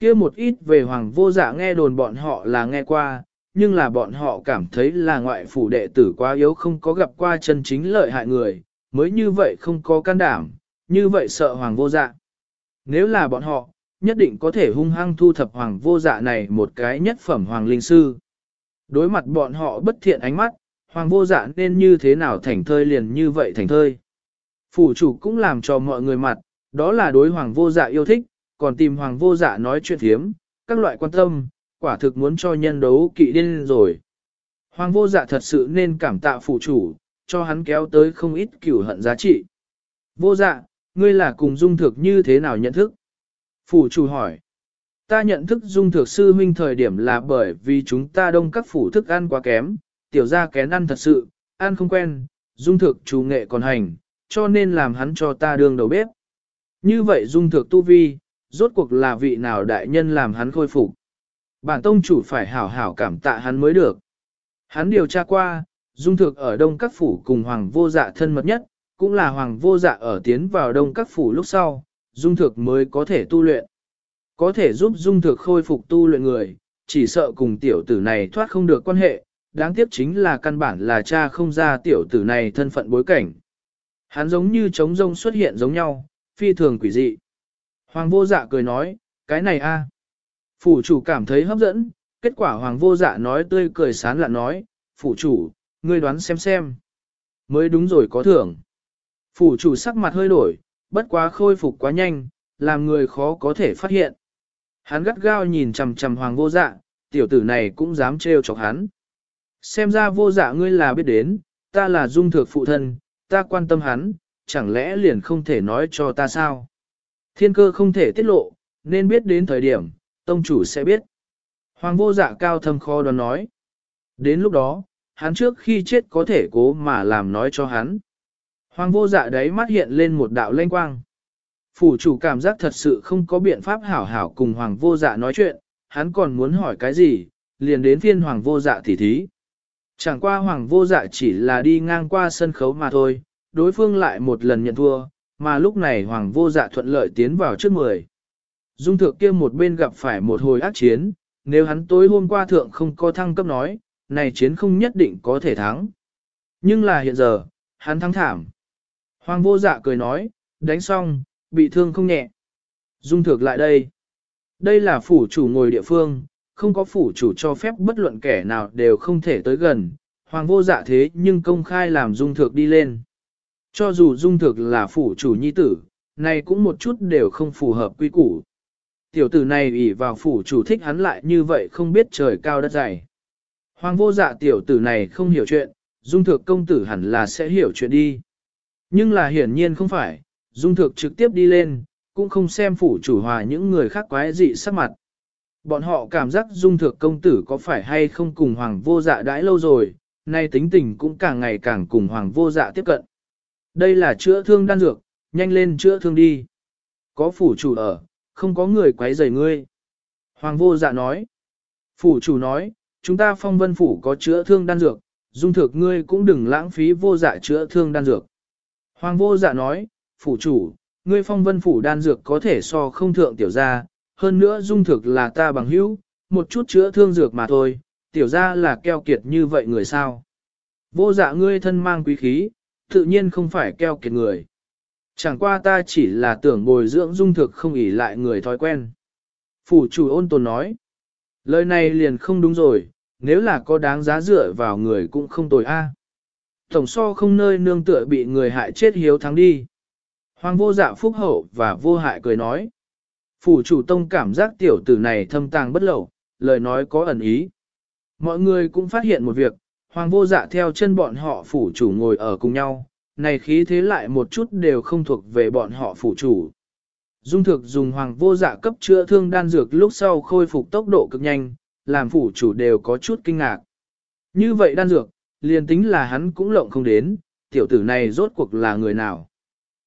kia một ít về hoàng vô dạ nghe đồn bọn họ là nghe qua, nhưng là bọn họ cảm thấy là ngoại phủ đệ tử quá yếu không có gặp qua chân chính lợi hại người, mới như vậy không có can đảm, như vậy sợ hoàng vô dạ. Nếu là bọn họ, nhất định có thể hung hăng thu thập hoàng vô dạ này một cái nhất phẩm hoàng linh sư. Đối mặt bọn họ bất thiện ánh mắt, hoàng vô dạ nên như thế nào thành thơi liền như vậy thành thơi. Phủ chủ cũng làm cho mọi người mặt, Đó là đối hoàng vô dạ yêu thích, còn tìm hoàng vô dạ nói chuyện thiếm, các loại quan tâm, quả thực muốn cho nhân đấu kỵ điên rồi. Hoàng vô dạ thật sự nên cảm tạ phụ chủ, cho hắn kéo tới không ít cửu hận giá trị. Vô dạ, ngươi là cùng dung thực như thế nào nhận thức? Phủ chủ hỏi. Ta nhận thức dung thực sư huynh thời điểm là bởi vì chúng ta đông các phủ thức ăn quá kém, tiểu ra kén ăn thật sự, ăn không quen, dung thực chủ nghệ còn hành, cho nên làm hắn cho ta đương đầu bếp. Như vậy dung thực tu vi, rốt cuộc là vị nào đại nhân làm hắn khôi phục. Bản tông chủ phải hảo hảo cảm tạ hắn mới được. Hắn điều tra qua, dung thực ở đông các phủ cùng hoàng vô dạ thân mật nhất, cũng là hoàng vô dạ ở tiến vào đông các phủ lúc sau, dung thực mới có thể tu luyện. Có thể giúp dung thực khôi phục tu luyện người, chỉ sợ cùng tiểu tử này thoát không được quan hệ, đáng tiếc chính là căn bản là cha không ra tiểu tử này thân phận bối cảnh. Hắn giống như trống rông xuất hiện giống nhau, phi thường quỷ dị. Hoàng vô dạ cười nói, cái này a, Phủ chủ cảm thấy hấp dẫn, kết quả hoàng vô dạ nói tươi cười sán lạ nói, phủ chủ, ngươi đoán xem xem. Mới đúng rồi có thưởng. Phủ chủ sắc mặt hơi đổi, bất quá khôi phục quá nhanh, làm người khó có thể phát hiện. Hắn gắt gao nhìn chằm chằm hoàng vô dạ, tiểu tử này cũng dám trêu chọc hắn. Xem ra vô dạ ngươi là biết đến, ta là dung thược phụ thân, ta quan tâm hắn, chẳng lẽ liền không thể nói cho ta sao? Thiên cơ không thể tiết lộ, nên biết đến thời điểm, tông chủ sẽ biết. Hoàng vô dạ cao thâm kho đoán nói. Đến lúc đó, hắn trước khi chết có thể cố mà làm nói cho hắn. Hoàng vô dạ đấy mắt hiện lên một đạo lanh quang. Phủ chủ cảm giác thật sự không có biện pháp hảo hảo cùng hoàng vô dạ nói chuyện, hắn còn muốn hỏi cái gì, liền đến phiên hoàng vô dạ tỉ thí. Chẳng qua hoàng vô dạ chỉ là đi ngang qua sân khấu mà thôi, đối phương lại một lần nhận thua, mà lúc này hoàng vô dạ thuận lợi tiến vào trước mười. Dung thượng kia một bên gặp phải một hồi ác chiến, nếu hắn tối hôm qua thượng không có thăng cấp nói, này chiến không nhất định có thể thắng. Nhưng là hiện giờ, hắn thắng thảm. Hoàng vô dạ cười nói, đánh xong, bị thương không nhẹ. Dung thược lại đây. Đây là phủ chủ ngồi địa phương, không có phủ chủ cho phép bất luận kẻ nào đều không thể tới gần. Hoàng vô dạ thế nhưng công khai làm dung thược đi lên. Cho dù dung thược là phủ chủ nhi tử, này cũng một chút đều không phù hợp quy củ. Tiểu tử này ủy vào phủ chủ thích hắn lại như vậy không biết trời cao đất dày. Hoàng vô dạ tiểu tử này không hiểu chuyện, dung thược công tử hẳn là sẽ hiểu chuyện đi. Nhưng là hiển nhiên không phải, dung thược trực tiếp đi lên, cũng không xem phủ chủ hòa những người khác quái dị sắc mặt. Bọn họ cảm giác dung thược công tử có phải hay không cùng hoàng vô dạ đãi lâu rồi, nay tính tình cũng càng ngày càng cùng hoàng vô dạ tiếp cận. Đây là chữa thương đan dược, nhanh lên chữa thương đi. Có phủ chủ ở, không có người quấy rầy ngươi. Hoàng vô dạ nói. Phủ chủ nói, chúng ta phong vân phủ có chữa thương đan dược, dung thực ngươi cũng đừng lãng phí vô dạ chữa thương đan dược. Hoàng vô dạ nói, phủ chủ, ngươi phong vân phủ đan dược có thể so không thượng tiểu gia, hơn nữa dung thực là ta bằng hữu, một chút chữa thương dược mà thôi, tiểu gia là keo kiệt như vậy người sao. Vô dạ ngươi thân mang quý khí, tự nhiên không phải keo kiệt người. Chẳng qua ta chỉ là tưởng bồi dưỡng dung thực không ỉ lại người thói quen. Phủ chủ ôn tồn nói. Lời này liền không đúng rồi, nếu là có đáng giá dựa vào người cũng không tồi a. Tổng so không nơi nương tựa bị người hại chết hiếu thắng đi. Hoàng vô dạ phúc hậu và vô hại cười nói. Phủ chủ tông cảm giác tiểu tử này thâm tàng bất lậu, lời nói có ẩn ý. Mọi người cũng phát hiện một việc, hoàng vô dạ theo chân bọn họ phủ chủ ngồi ở cùng nhau, này khí thế lại một chút đều không thuộc về bọn họ phủ chủ. Dung thực dùng hoàng vô dạ cấp chữa thương đan dược lúc sau khôi phục tốc độ cực nhanh, làm phủ chủ đều có chút kinh ngạc. Như vậy đan dược, liền tính là hắn cũng lộng không đến, tiểu tử này rốt cuộc là người nào.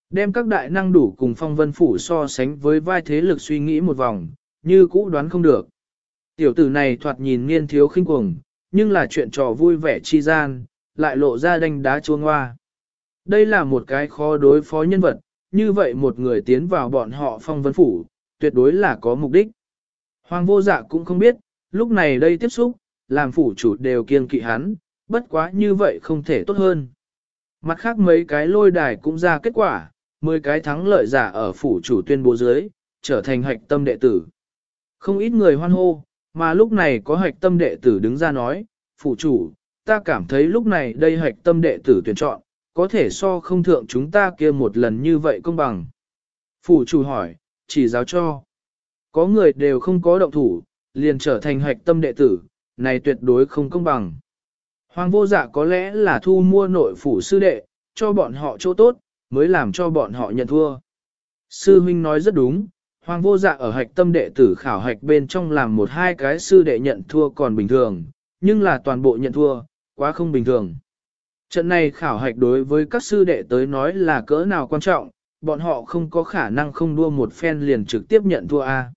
Đem các đại năng đủ cùng phong vân phủ so sánh với vai thế lực suy nghĩ một vòng, như cũ đoán không được. Tiểu tử này thoạt nhìn niên thiếu khinh cuồng, nhưng là chuyện trò vui vẻ chi gian, lại lộ ra đanh đá chua ngoa. Đây là một cái khó đối phó nhân vật, như vậy một người tiến vào bọn họ phong vân phủ, tuyệt đối là có mục đích. Hoàng vô dạ cũng không biết, lúc này đây tiếp xúc, làm phủ chủ đều kiêng kỵ hắn, bất quá như vậy không thể tốt hơn. Mặt khác mấy cái lôi đài cũng ra kết quả, 10 cái thắng lợi giả ở phủ chủ tuyên bố dưới, trở thành hạch tâm đệ tử. Không ít người hoan hô, mà lúc này có hạch tâm đệ tử đứng ra nói, phủ chủ, ta cảm thấy lúc này đây hạch tâm đệ tử tuyển chọn, có thể so không thượng chúng ta kia một lần như vậy công bằng. Phủ chủ hỏi, chỉ giáo cho. Có người đều không có động thủ, liền trở thành hạch tâm đệ tử, này tuyệt đối không công bằng. Hoàng vô dạ có lẽ là thu mua nội phủ sư đệ, cho bọn họ chỗ tốt, mới làm cho bọn họ nhận thua. Sư huynh nói rất đúng, Hoàng vô dạ ở hạch tâm đệ tử khảo hạch bên trong làm một hai cái sư đệ nhận thua còn bình thường, nhưng là toàn bộ nhận thua, quá không bình thường. Trận này khảo hạch đối với các sư đệ tới nói là cỡ nào quan trọng, bọn họ không có khả năng không đua một phen liền trực tiếp nhận thua A.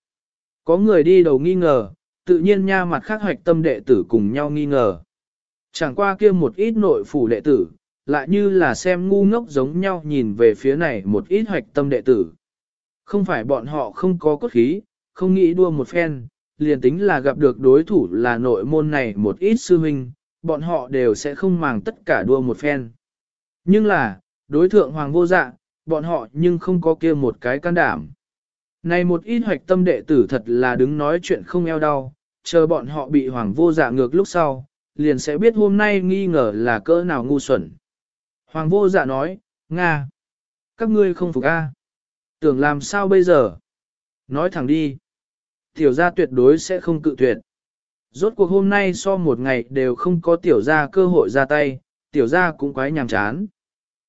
Có người đi đầu nghi ngờ, tự nhiên nha mặt khác hoạch tâm đệ tử cùng nhau nghi ngờ. Chẳng qua kia một ít nội phủ đệ tử, lại như là xem ngu ngốc giống nhau nhìn về phía này một ít hoạch tâm đệ tử. Không phải bọn họ không có cốt khí, không nghĩ đua một phen, liền tính là gặp được đối thủ là nội môn này một ít sư huynh, bọn họ đều sẽ không màng tất cả đua một phen. Nhưng là, đối thượng hoàng vô dạ, bọn họ nhưng không có kia một cái can đảm. Này một ít hoạch tâm đệ tử thật là đứng nói chuyện không eo đau, chờ bọn họ bị hoàng vô dạ ngược lúc sau, liền sẽ biết hôm nay nghi ngờ là cỡ nào ngu xuẩn. Hoàng vô dạ nói, Nga, các ngươi không phục A. Tưởng làm sao bây giờ? Nói thẳng đi. Tiểu gia tuyệt đối sẽ không cự tuyệt. Rốt cuộc hôm nay so một ngày đều không có tiểu gia cơ hội ra tay, tiểu gia cũng quái nhàm chán.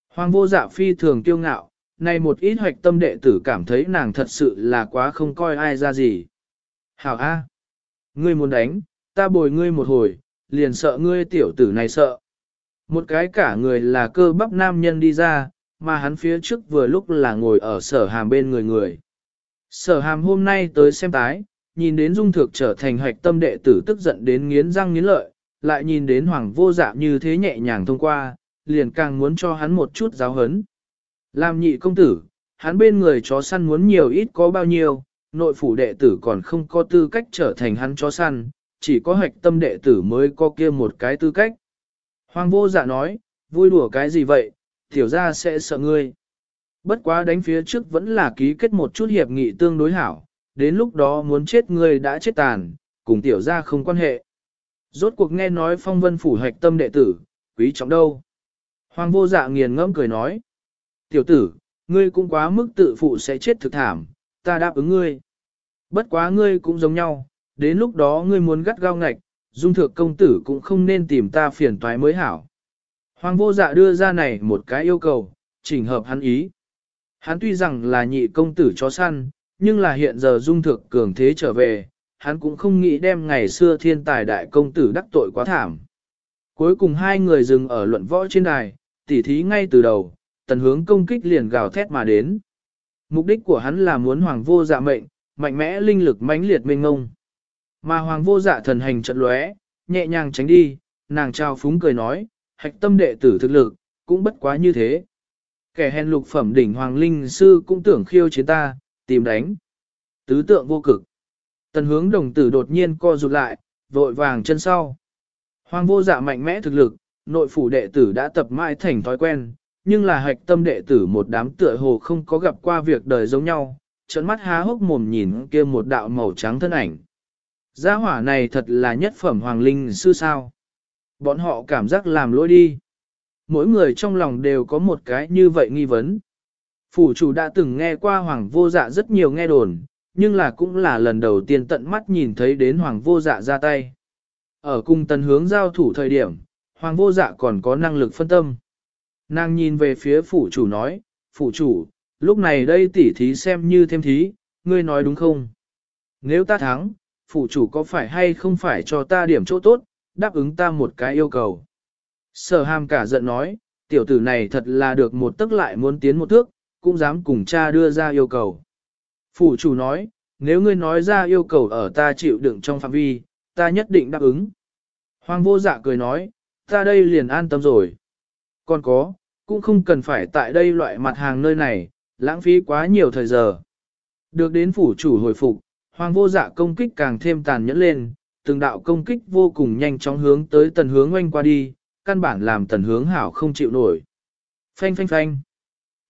Hoàng vô dạ phi thường kiêu ngạo, này một ít hoạch tâm đệ tử cảm thấy nàng thật sự là quá không coi ai ra gì. Hảo A. Ngươi muốn đánh, ta bồi ngươi một hồi, liền sợ ngươi tiểu tử này sợ. Một cái cả người là cơ bắp nam nhân đi ra, mà hắn phía trước vừa lúc là ngồi ở sở hàm bên người người. Sở hàm hôm nay tới xem tái, nhìn đến dung thực trở thành hạch tâm đệ tử tức giận đến nghiến răng nghiến lợi, lại nhìn đến hoàng vô dạ như thế nhẹ nhàng thông qua, liền càng muốn cho hắn một chút giáo hấn. Làm nhị công tử, hắn bên người chó săn muốn nhiều ít có bao nhiêu, nội phủ đệ tử còn không có tư cách trở thành hắn chó săn, chỉ có hạch tâm đệ tử mới có kia một cái tư cách. Hoàng vô dạ nói, vui đùa cái gì vậy, tiểu ra sẽ sợ ngươi. Bất quá đánh phía trước vẫn là ký kết một chút hiệp nghị tương đối hảo, đến lúc đó muốn chết ngươi đã chết tàn, cùng tiểu ra không quan hệ. Rốt cuộc nghe nói phong vân phủ hạch tâm đệ tử, quý trọng đâu. Hoàng vô dạ nghiền ngẫm cười nói. Tiểu tử, ngươi cũng quá mức tự phụ sẽ chết thực thảm, ta đáp ứng ngươi. Bất quá ngươi cũng giống nhau, đến lúc đó ngươi muốn gắt gao ngạch, dung thượng công tử cũng không nên tìm ta phiền toái mới hảo. Hoàng vô dạ đưa ra này một cái yêu cầu, chỉnh hợp hắn ý. Hắn tuy rằng là nhị công tử chó săn, nhưng là hiện giờ dung thực cường thế trở về, hắn cũng không nghĩ đem ngày xưa thiên tài đại công tử đắc tội quá thảm. Cuối cùng hai người dừng ở luận võ trên đài, tỉ thí ngay từ đầu, tần hướng công kích liền gào thét mà đến. Mục đích của hắn là muốn hoàng vô dạ mệnh, mạnh mẽ linh lực mãnh liệt mênh ngông. Mà hoàng vô dạ thần hành trận lóe, nhẹ nhàng tránh đi, nàng trao phúng cười nói, hạch tâm đệ tử thực lực, cũng bất quá như thế. Kẻ hèn lục phẩm đỉnh hoàng linh sư cũng tưởng khiêu chiến ta, tìm đánh. Tứ tượng vô cực. Tần hướng đồng tử đột nhiên co rụt lại, vội vàng chân sau. Hoàng vô dạ mạnh mẽ thực lực, nội phủ đệ tử đã tập mãi thành thói quen, nhưng là hạch tâm đệ tử một đám tựa hồ không có gặp qua việc đời giống nhau, trận mắt há hốc mồm nhìn kia một đạo màu trắng thân ảnh. Gia hỏa này thật là nhất phẩm hoàng linh sư sao. Bọn họ cảm giác làm lỗi đi. Mỗi người trong lòng đều có một cái như vậy nghi vấn. Phủ chủ đã từng nghe qua hoàng vô dạ rất nhiều nghe đồn, nhưng là cũng là lần đầu tiên tận mắt nhìn thấy đến hoàng vô dạ ra tay. Ở cung tần hướng giao thủ thời điểm, hoàng vô dạ còn có năng lực phân tâm. Nàng nhìn về phía phủ chủ nói, phủ chủ, lúc này đây tỉ thí xem như thêm thí, ngươi nói đúng không? Nếu ta thắng, phủ chủ có phải hay không phải cho ta điểm chỗ tốt, đáp ứng ta một cái yêu cầu. Sở hàm cả giận nói, tiểu tử này thật là được một tức lại muốn tiến một thước, cũng dám cùng cha đưa ra yêu cầu. Phủ chủ nói, nếu ngươi nói ra yêu cầu ở ta chịu đựng trong phạm vi, ta nhất định đáp ứng. Hoàng vô dạ cười nói, ta đây liền an tâm rồi. Còn có, cũng không cần phải tại đây loại mặt hàng nơi này, lãng phí quá nhiều thời giờ. Được đến phủ chủ hồi phục, hoàng vô dạ công kích càng thêm tàn nhẫn lên, từng đạo công kích vô cùng nhanh chóng hướng tới tần hướng oanh qua đi, căn bản làm tần hướng hảo không chịu nổi. Phanh phanh phanh.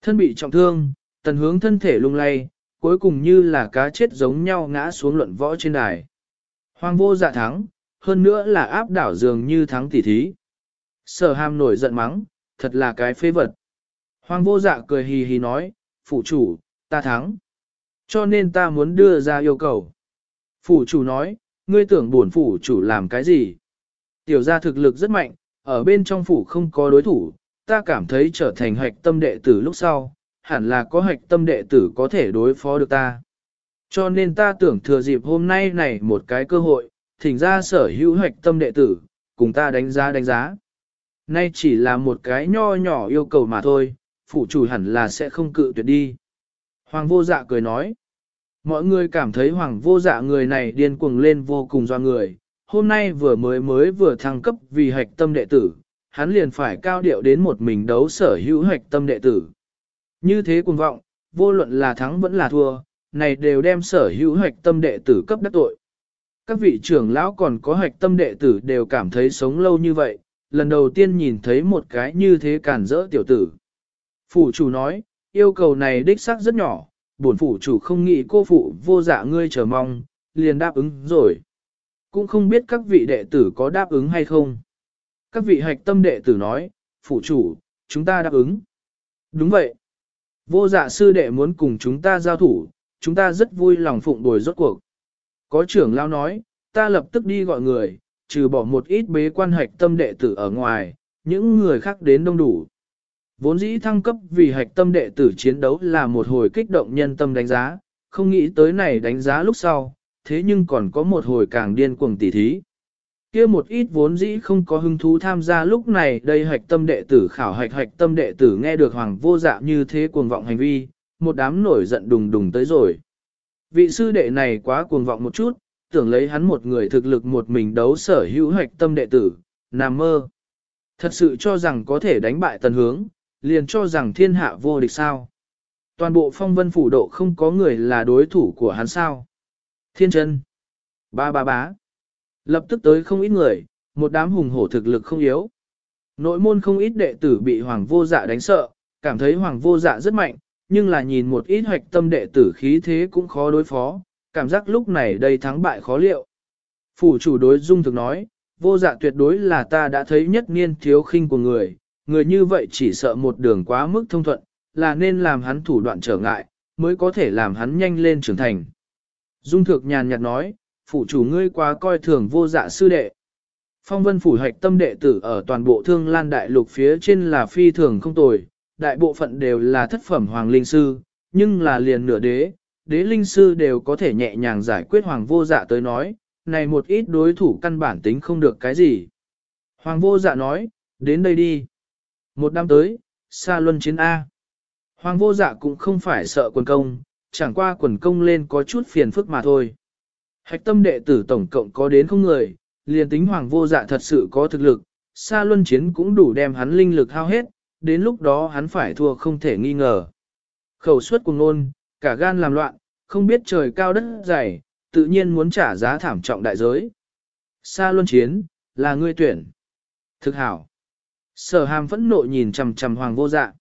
Thân bị trọng thương, tần hướng thân thể lung lay, cuối cùng như là cá chết giống nhau ngã xuống luận võ trên đài. Hoàng vô dạ thắng, hơn nữa là áp đảo dường như thắng tỷ thí. Sở hàm nổi giận mắng, thật là cái phế vật. Hoàng vô dạ cười hì hì nói, phụ chủ, ta thắng. Cho nên ta muốn đưa ra yêu cầu. Phủ chủ nói, ngươi tưởng buồn phủ chủ làm cái gì? Tiểu gia thực lực rất mạnh, ở bên trong phủ không có đối thủ, ta cảm thấy trở thành hạch tâm đệ tử lúc sau, hẳn là có hạch tâm đệ tử có thể đối phó được ta. Cho nên ta tưởng thừa dịp hôm nay này một cái cơ hội, thỉnh ra sở hữu hạch tâm đệ tử, cùng ta đánh giá đánh giá. Nay chỉ là một cái nho nhỏ yêu cầu mà thôi, phủ chủ hẳn là sẽ không cự tuyệt đi. Hoàng vô dạ cười nói. Mọi người cảm thấy hoàng vô dạ người này điên cuồng lên vô cùng do người. Hôm nay vừa mới mới vừa thăng cấp vì hạch tâm đệ tử, hắn liền phải cao điệu đến một mình đấu sở hữu hạch tâm đệ tử. Như thế cuồng vọng, vô luận là thắng vẫn là thua, này đều đem sở hữu hạch tâm đệ tử cấp đắc tội. Các vị trưởng lão còn có hạch tâm đệ tử đều cảm thấy sống lâu như vậy, lần đầu tiên nhìn thấy một cái như thế cản rỡ tiểu tử. Phủ chủ nói, yêu cầu này đích xác rất nhỏ, bổn phủ chủ không nghĩ cô phụ vô dạ ngươi chờ mong, liền đáp ứng rồi. Cũng không biết các vị đệ tử có đáp ứng hay không. Các vị hạch tâm đệ tử nói, phủ chủ, chúng ta đáp ứng. Đúng vậy. Vô dạ sư đệ muốn cùng chúng ta giao thủ, chúng ta rất vui lòng phụng bồi rốt cuộc. Có trưởng lao nói, ta lập tức đi gọi người, trừ bỏ một ít bế quan hạch tâm đệ tử ở ngoài, những người khác đến đông đủ. Vốn dĩ thăng cấp vì hạch tâm đệ tử chiến đấu là một hồi kích động nhân tâm đánh giá, không nghĩ tới này đánh giá lúc sau, thế nhưng còn có một hồi càng điên cuồng tỉ thí. kia một ít vốn dĩ không có hứng thú tham gia lúc này đây hạch tâm đệ tử khảo hạch hạch tâm đệ tử nghe được hoàng vô dạ như thế cuồng vọng hành vi, một đám nổi giận đùng đùng tới rồi. Vị sư đệ này quá cuồng vọng một chút, tưởng lấy hắn một người thực lực một mình đấu sở hữu hạch tâm đệ tử, nằm mơ. Thật sự cho rằng có thể đánh bại tần hướng, liền cho rằng thiên hạ vô địch sao. Toàn bộ phong vân phủ độ không có người là đối thủ của hắn sao. Thiên chân. Ba ba bá. Lập tức tới không ít người, một đám hùng hổ thực lực không yếu. Nội môn không ít đệ tử bị hoàng vô dạ đánh sợ, cảm thấy hoàng vô dạ rất mạnh, nhưng là nhìn một ít hoạch tâm đệ tử khí thế cũng khó đối phó, cảm giác lúc này đây thắng bại khó liệu. Phủ chủ đối dung thực nói, vô dạ tuyệt đối là ta đã thấy nhất niên thiếu khinh của người, người như vậy chỉ sợ một đường quá mức thông thuận, là nên làm hắn thủ đoạn trở ngại, mới có thể làm hắn nhanh lên trưởng thành. Dung thực nhàn nhạt nói, phủ chủ ngươi quá coi thường vô dạ sư đệ. Phong vân phủ hạch tâm đệ tử ở toàn bộ thương lan đại lục phía trên là phi thường không tồi, đại bộ phận đều là thất phẩm hoàng linh sư, nhưng là liền nửa đế, đế linh sư đều có thể nhẹ nhàng giải quyết hoàng vô dạ tới nói, này một ít đối thủ căn bản tính không được cái gì. Hoàng vô dạ nói, đến đây đi. Một năm tới, xa luân chiến A. Hoàng vô dạ cũng không phải sợ quần công, chẳng qua quần công lên có chút phiền phức mà thôi. Hạch tâm đệ tử tổng cộng có đến không người, liền tính hoàng vô dạ thật sự có thực lực, xa luân chiến cũng đủ đem hắn linh lực hao hết, đến lúc đó hắn phải thua không thể nghi ngờ. Khẩu suất cùng nôn, cả gan làm loạn, không biết trời cao đất dày, tự nhiên muốn trả giá thảm trọng đại giới. xa luân chiến, là ngươi tuyển. Thực hảo. Sở hàm phẫn nộ nhìn chằm chằm hoàng vô dạ.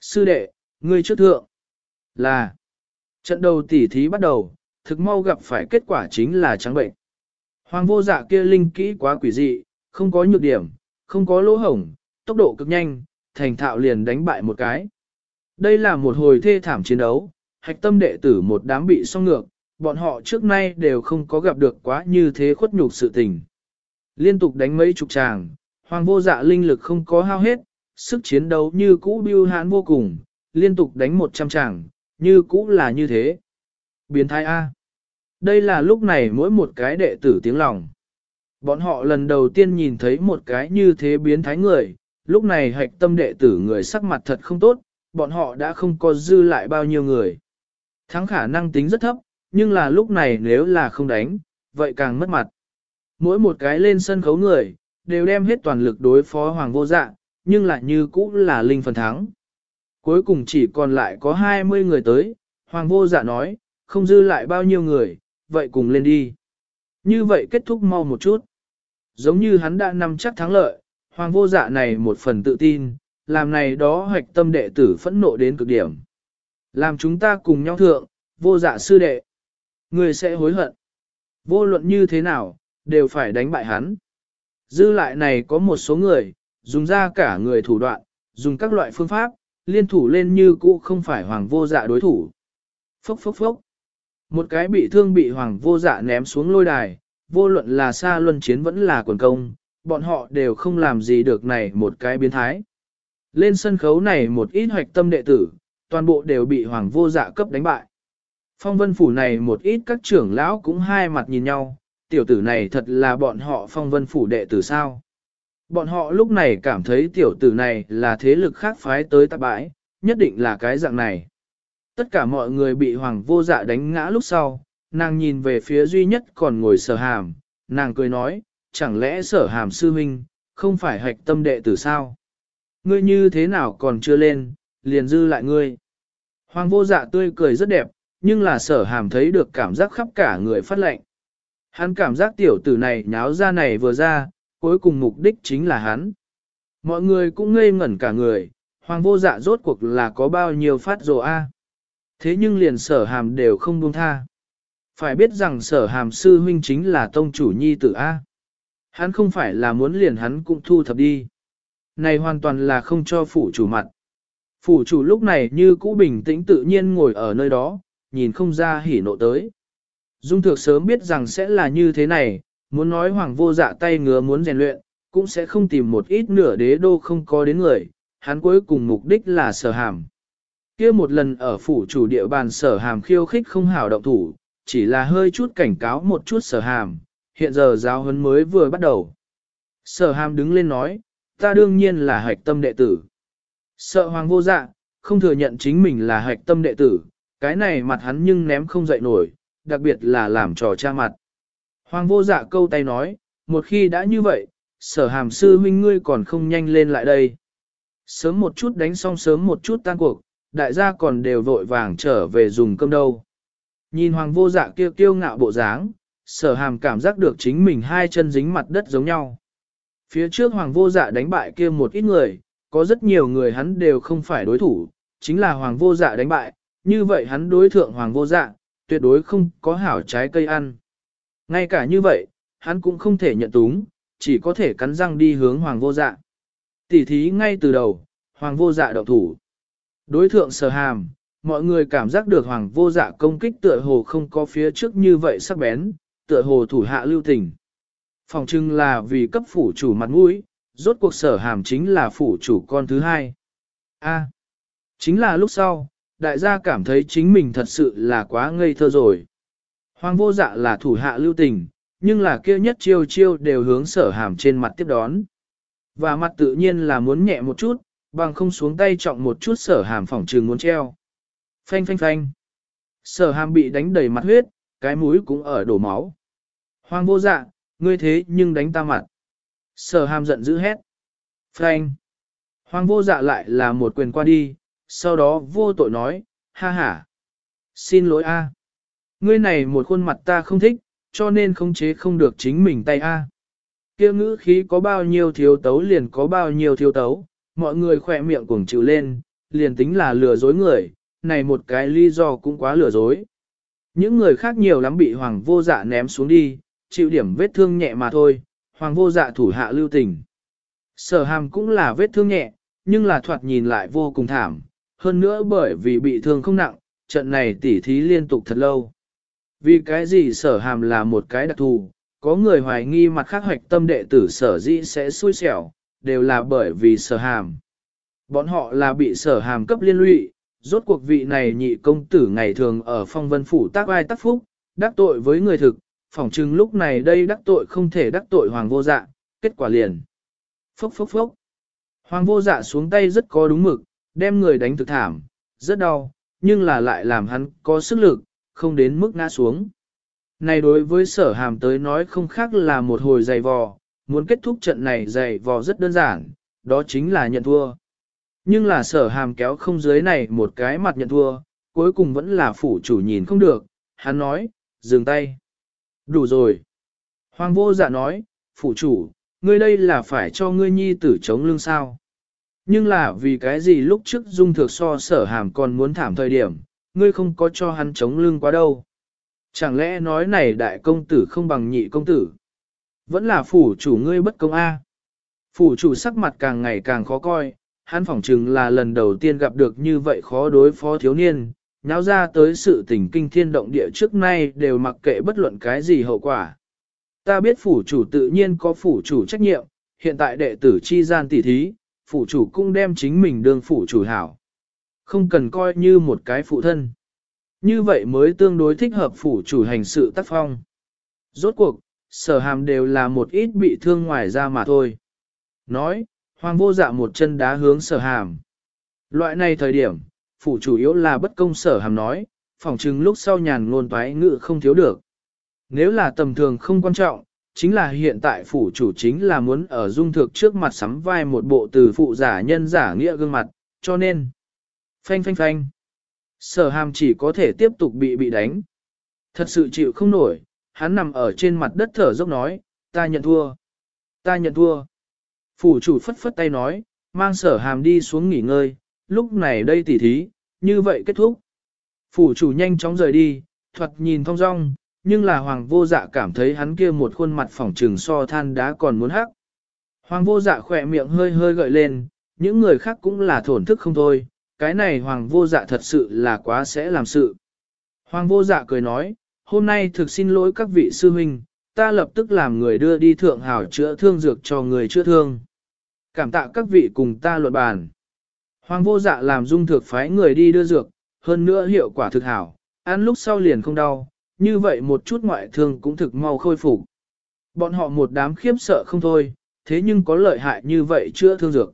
Sư đệ, ngươi trước thượng. Là. Trận đầu tỉ thí bắt đầu, thực mau gặp phải kết quả chính là trắng bệnh. Hoàng vô dạ kia linh kỹ quá quỷ dị, không có nhược điểm, không có lỗ hổng, tốc độ cực nhanh, thành thạo liền đánh bại một cái. Đây là một hồi thê thảm chiến đấu, hạch tâm đệ tử một đám bị song ngược, bọn họ trước nay đều không có gặp được quá như thế khuất nhục sự tình. Liên tục đánh mấy chục tràng, hoàng vô dạ linh lực không có hao hết, sức chiến đấu như cũ biêu hãn vô cùng, liên tục đánh một trăm tràng, như cũ là như thế. Biến thái A. Đây là lúc này mỗi một cái đệ tử tiếng lòng. Bọn họ lần đầu tiên nhìn thấy một cái như thế biến thái người, lúc này hạch tâm đệ tử người sắc mặt thật không tốt, bọn họ đã không có dư lại bao nhiêu người. Thắng khả năng tính rất thấp, nhưng là lúc này nếu là không đánh, vậy càng mất mặt. Mỗi một cái lên sân khấu người, đều đem hết toàn lực đối phó hoàng vô dạ, nhưng lại như cũ là linh phần thắng. Cuối cùng chỉ còn lại có 20 người tới, hoàng vô dạ nói, không dư lại bao nhiêu người, vậy cùng lên đi. Như vậy kết thúc mau một chút. Giống như hắn đã nắm chắc thắng lợi, hoàng vô dạ này một phần tự tin, làm này đó hoạch tâm đệ tử phẫn nộ đến cực điểm. Làm chúng ta cùng nhau thượng, vô dạ sư đệ. Người sẽ hối hận. Vô luận như thế nào, đều phải đánh bại hắn. Dư lại này có một số người, dùng ra cả người thủ đoạn, dùng các loại phương pháp, liên thủ lên như cũ không phải hoàng vô dạ đối thủ. Phốc phốc phốc. Một cái bị thương bị hoàng vô dạ ném xuống lôi đài, vô luận là xa luân chiến vẫn là quần công, bọn họ đều không làm gì được này một cái biến thái. Lên sân khấu này một ít hoạch tâm đệ tử, toàn bộ đều bị hoàng vô dạ cấp đánh bại. Phong vân phủ này một ít các trưởng lão cũng hai mặt nhìn nhau, tiểu tử này thật là bọn họ phong vân phủ đệ tử sao. Bọn họ lúc này cảm thấy tiểu tử này là thế lực khác phái tới tạp bãi, nhất định là cái dạng này. Tất cả mọi người bị hoàng vô dạ đánh ngã lúc sau, nàng nhìn về phía duy nhất còn ngồi sở hàm, nàng cười nói, chẳng lẽ sở hàm sư huynh, không phải hạch tâm đệ tử sao? Ngươi như thế nào còn chưa lên, liền dư lại ngươi. Hoàng vô dạ tươi cười rất đẹp, nhưng là sở hàm thấy được cảm giác khắp cả người phát lệnh. Hắn cảm giác tiểu tử này nháo ra này vừa ra, cuối cùng mục đích chính là hắn. Mọi người cũng ngây ngẩn cả người, hoàng vô dạ rốt cuộc là có bao nhiêu phát rồ a Thế nhưng liền sở hàm đều không buông tha. Phải biết rằng sở hàm sư huynh chính là tông chủ nhi tử A. Hắn không phải là muốn liền hắn cũng thu thập đi. Này hoàn toàn là không cho phủ chủ mặt. Phủ chủ lúc này như cũ bình tĩnh tự nhiên ngồi ở nơi đó, nhìn không ra hỉ nộ tới. Dung thược sớm biết rằng sẽ là như thế này, muốn nói hoàng vô dạ tay ngứa muốn rèn luyện, cũng sẽ không tìm một ít nửa đế đô không có đến người, hắn cuối cùng mục đích là sở hàm. kia một lần ở phủ chủ địa bàn sở hàm khiêu khích không hảo động thủ, chỉ là hơi chút cảnh cáo một chút sở hàm, hiện giờ giáo huấn mới vừa bắt đầu. Sở hàm đứng lên nói, ta đương nhiên là hạch tâm đệ tử. Sợ hoàng vô dạ, không thừa nhận chính mình là hạch tâm đệ tử, cái này mặt hắn nhưng ném không dậy nổi, đặc biệt là làm trò cha mặt. Hoàng vô dạ câu tay nói, một khi đã như vậy, sở hàm sư huynh ngươi còn không nhanh lên lại đây. Sớm một chút đánh xong sớm một chút tan cuộc, đại gia còn đều vội vàng trở về dùng cơm đâu. Nhìn hoàng vô dạ kia kiêu ngạo bộ dáng, sở hàm cảm giác được chính mình hai chân dính mặt đất giống nhau. Phía trước hoàng vô dạ đánh bại kia một ít người, có rất nhiều người hắn đều không phải đối thủ, chính là hoàng vô dạ đánh bại, như vậy hắn đối thượng hoàng vô dạ, tuyệt đối không có hảo trái cây ăn. Ngay cả như vậy, hắn cũng không thể nhận túng, chỉ có thể cắn răng đi hướng hoàng vô dạ. Tỉ thí ngay từ đầu, hoàng vô dạ động thủ. Đối thượng sở hàm, mọi người cảm giác được hoàng vô dạ công kích tựa hồ không có phía trước như vậy sắc bén, tựa hồ thủ hạ lưu tình. Phòng trưng là vì cấp phủ chủ mặt mũi, rốt cuộc sở hàm chính là phủ chủ con thứ hai. A, chính là lúc sau, đại gia cảm thấy chính mình thật sự là quá ngây thơ rồi. Hoàng vô dạ là thủ hạ lưu tình, nhưng là kia nhất chiêu chiêu đều hướng sở hàm trên mặt tiếp đón. Và mặt tự nhiên là muốn nhẹ một chút, bằng không xuống tay trọng một chút sở hàm phỏng trường muốn treo. Phanh phanh phanh. Sở hàm bị đánh đầy mặt huyết, cái mũi cũng ở đổ máu. Hoàng vô dạ, ngươi thế nhưng đánh ta mặt. Sở hàm giận dữ hét. Phanh. Hoàng vô dạ lại là một quyền qua đi, sau đó vô tội nói, ha ha. Xin lỗi a, Ngươi này một khuôn mặt ta không thích, cho nên không chế không được chính mình tay a. Kia ngữ khí có bao nhiêu thiếu tấu liền có bao nhiêu thiếu tấu, mọi người khỏe miệng cuồng chịu lên, liền tính là lừa dối người, này một cái lý do cũng quá lừa dối. Những người khác nhiều lắm bị hoàng vô dạ ném xuống đi, chịu điểm vết thương nhẹ mà thôi, hoàng vô dạ thủ hạ lưu tình. Sở hàm cũng là vết thương nhẹ, nhưng là thoạt nhìn lại vô cùng thảm, hơn nữa bởi vì bị thương không nặng, trận này tỉ thí liên tục thật lâu. Vì cái gì sở hàm là một cái đặc thù, có người hoài nghi mặt khác hoạch tâm đệ tử sở dĩ sẽ xui xẻo, đều là bởi vì sở hàm. Bọn họ là bị sở hàm cấp liên lụy, rốt cuộc vị này nhị công tử ngày thường ở phong vân phủ tác ai tác phúc, đắc tội với người thực, phỏng chừng lúc này đây đắc tội không thể đắc tội hoàng vô dạ, kết quả liền. Phốc phốc phốc. Hoàng vô dạ xuống tay rất có đúng mực, đem người đánh thực thảm, rất đau, nhưng là lại làm hắn có sức lực, không đến mức ngã xuống. Này đối với sở hàm tới nói không khác là một hồi dày vò, muốn kết thúc trận này dày vò rất đơn giản, đó chính là nhận thua. Nhưng là sở hàm kéo không dưới này một cái mặt nhận thua, cuối cùng vẫn là phủ chủ nhìn không được, hắn nói, dừng tay. Đủ rồi. Hoàng vô dạ nói, phủ chủ, ngươi đây là phải cho ngươi nhi tử chống lưng sao. Nhưng là vì cái gì lúc trước dung thược so sở hàm còn muốn thảm thời điểm, ngươi không có cho hắn chống lưng quá đâu. Chẳng lẽ nói này đại công tử không bằng nhị công tử? Vẫn là phủ chủ ngươi bất công A. Phủ chủ sắc mặt càng ngày càng khó coi, hắn phỏng chừng là lần đầu tiên gặp được như vậy khó đối phó thiếu niên, nháo ra tới sự tình kinh thiên động địa trước nay đều mặc kệ bất luận cái gì hậu quả. Ta biết phủ chủ tự nhiên có phủ chủ trách nhiệm, hiện tại đệ tử chi gian tỷ thí, phủ chủ cũng đem chính mình đương phủ chủ hảo. Không cần coi như một cái phụ thân. Như vậy mới tương đối thích hợp phủ chủ hành sự tác phong. Rốt cuộc, sở hàm đều là một ít bị thương ngoài ra mà thôi. Nói, hoàng vô dạ một chân đá hướng sở hàm. Loại này thời điểm, phủ chủ yếu là bất công sở hàm nói, phỏng chừng lúc sau nhàn ngôn toái ngự không thiếu được. Nếu là tầm thường không quan trọng, chính là hiện tại phủ chủ chính là muốn ở dung thực trước mặt sắm vai một bộ từ phụ giả nhân giả nghĩa gương mặt, cho nên, phanh phanh phanh, sở hàm chỉ có thể tiếp tục bị bị đánh. Thật sự chịu không nổi, hắn nằm ở trên mặt đất thở dốc nói, ta nhận thua, ta nhận thua. Phủ chủ phất phất tay nói, mang sở hàm đi xuống nghỉ ngơi, lúc này đây tỉ thí, như vậy kết thúc. Phủ chủ nhanh chóng rời đi, thuật nhìn thong dong, nhưng là hoàng vô dạ cảm thấy hắn kia một khuôn mặt phỏng trừng so than đá còn muốn hắc. Hoàng vô dạ khỏe miệng hơi hơi gợi lên, những người khác cũng là thổn thức không thôi, cái này hoàng vô dạ thật sự là quá sẽ làm sự. Hoàng vô dạ cười nói, hôm nay thực xin lỗi các vị sư huynh, ta lập tức làm người đưa đi thượng hảo chữa thương dược cho người chữa thương. Cảm tạ các vị cùng ta luận bàn. Hoàng vô dạ làm dung thực phái người đi đưa dược, hơn nữa hiệu quả thực hảo, ăn lúc sau liền không đau, như vậy một chút ngoại thương cũng thực mau khôi phục. Bọn họ một đám khiếp sợ không thôi, thế nhưng có lợi hại như vậy chữa thương dược.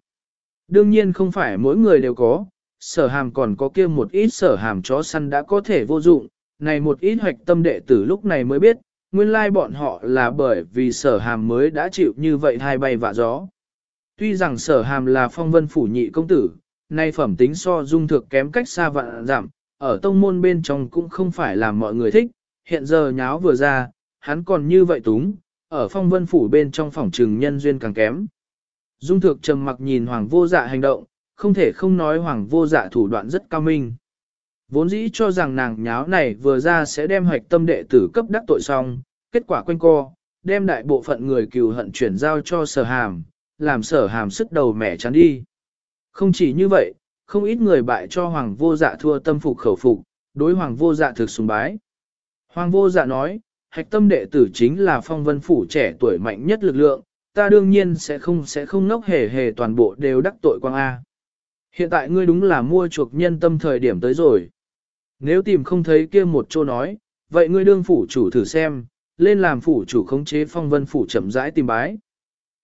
Đương nhiên không phải mỗi người đều có, sở hàm còn có kia một ít sở hàm chó săn đã có thể vô dụng, này một ít hoạch tâm đệ tử lúc này mới biết, nguyên lai bọn họ là bởi vì sở hàm mới đã chịu như vậy hai bay vạ gió. Tuy rằng sở hàm là phong vân phủ nhị công tử, nay phẩm tính so dung thực kém cách xa vạn giảm, ở tông môn bên trong cũng không phải là mọi người thích, hiện giờ nháo vừa ra, hắn còn như vậy túng, ở phong vân phủ bên trong phòng trừng nhân duyên càng kém. Dung thực trầm mặc nhìn hoàng vô dạ hành động, không thể không nói hoàng vô dạ thủ đoạn rất cao minh. Vốn dĩ cho rằng nàng nháo này vừa ra sẽ đem hoạch tâm đệ tử cấp đắc tội xong, kết quả quanh co, đem đại bộ phận người cừu hận chuyển giao cho sở hàm, làm sở hàm sức đầu mẻ chán đi. Không chỉ như vậy, không ít người bại cho hoàng vô dạ thua tâm phục khẩu phục, đối hoàng vô dạ thực sùng bái. Hoàng vô dạ nói, hạch tâm đệ tử chính là phong vân phủ trẻ tuổi mạnh nhất lực lượng, ta đương nhiên sẽ không sẽ không nốc hề hề toàn bộ đều đắc tội quang A. Hiện tại ngươi đúng là mua chuộc nhân tâm thời điểm tới rồi. Nếu tìm không thấy kia một chỗ nói, vậy ngươi đương phủ chủ thử xem, lên làm phủ chủ khống chế phong vân phủ chậm rãi tìm bái.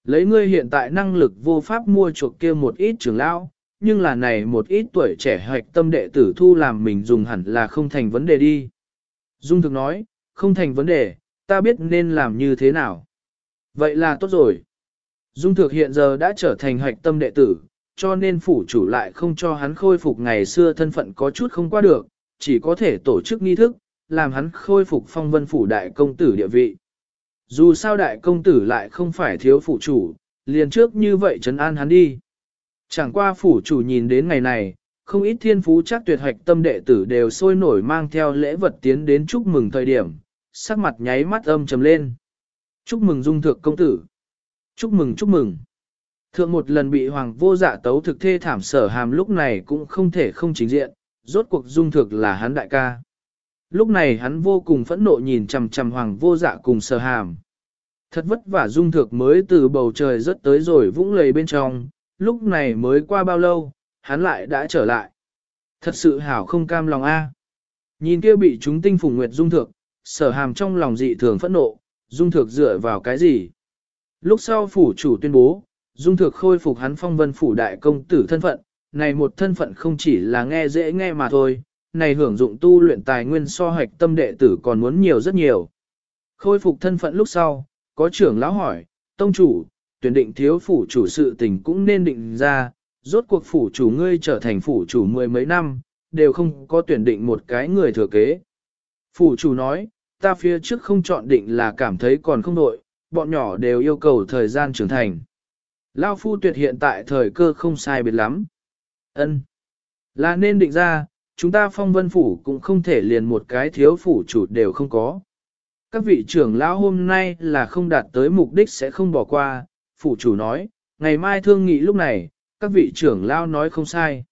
Lấy ngươi hiện tại năng lực vô pháp mua chuộc kia một ít trưởng lão, nhưng là này một ít tuổi trẻ hoạch tâm đệ tử thu làm mình dùng hẳn là không thành vấn đề đi. Dung thực nói, không thành vấn đề, ta biết nên làm như thế nào. Vậy là tốt rồi. Dung thực hiện giờ đã trở thành Hạch tâm đệ tử, cho nên phủ chủ lại không cho hắn khôi phục ngày xưa thân phận có chút không qua được, chỉ có thể tổ chức nghi thức, làm hắn khôi phục phong vân phủ đại công tử địa vị. Dù sao đại công tử lại không phải thiếu phủ chủ, liền trước như vậy trấn an hắn đi. Chẳng qua phủ chủ nhìn đến ngày này, không ít thiên phú chắc tuyệt hoạch tâm đệ tử đều sôi nổi mang theo lễ vật tiến đến chúc mừng thời điểm, sắc mặt nháy mắt âm trầm lên. Chúc mừng dung thượng công tử. Chúc mừng chúc mừng. Thượng một lần bị hoàng vô dạ tấu thực thê thảm sở hàm lúc này cũng không thể không chính diện, rốt cuộc dung thực là hắn đại ca. Lúc này hắn vô cùng phẫn nộ nhìn chằm chằm hoàng vô dạ cùng sở hàm. Thật vất vả dung thực mới từ bầu trời rớt tới rồi vũng lầy bên trong, lúc này mới qua bao lâu, hắn lại đã trở lại. Thật sự hảo không cam lòng a. Nhìn kia bị chúng tinh phùng nguyệt dung thực, sở hàm trong lòng dị thường phẫn nộ, dung thực dựa vào cái gì. Lúc sau phủ chủ tuyên bố, dung thực khôi phục hắn phong vân phủ đại công tử thân phận, này một thân phận không chỉ là nghe dễ nghe mà thôi, này hưởng dụng tu luyện tài nguyên so hoạch tâm đệ tử còn muốn nhiều rất nhiều. Khôi phục thân phận lúc sau, có trưởng lão hỏi, tông chủ, tuyển định thiếu phủ chủ sự tình cũng nên định ra, rốt cuộc phủ chủ ngươi trở thành phủ chủ mười mấy năm, đều không có tuyển định một cái người thừa kế. Phủ chủ nói, ta phía trước không chọn định là cảm thấy còn không đội, bọn nhỏ đều yêu cầu thời gian trưởng thành. Lao phu tuyệt hiện tại thời cơ không sai biệt lắm. ân Là nên định ra, chúng ta phong vân phủ cũng không thể liền một cái thiếu phủ chủ đều không có. Các vị trưởng lão hôm nay là không đạt tới mục đích sẽ không bỏ qua, phủ chủ nói, ngày mai thương nghị lúc này, các vị trưởng lão nói không sai.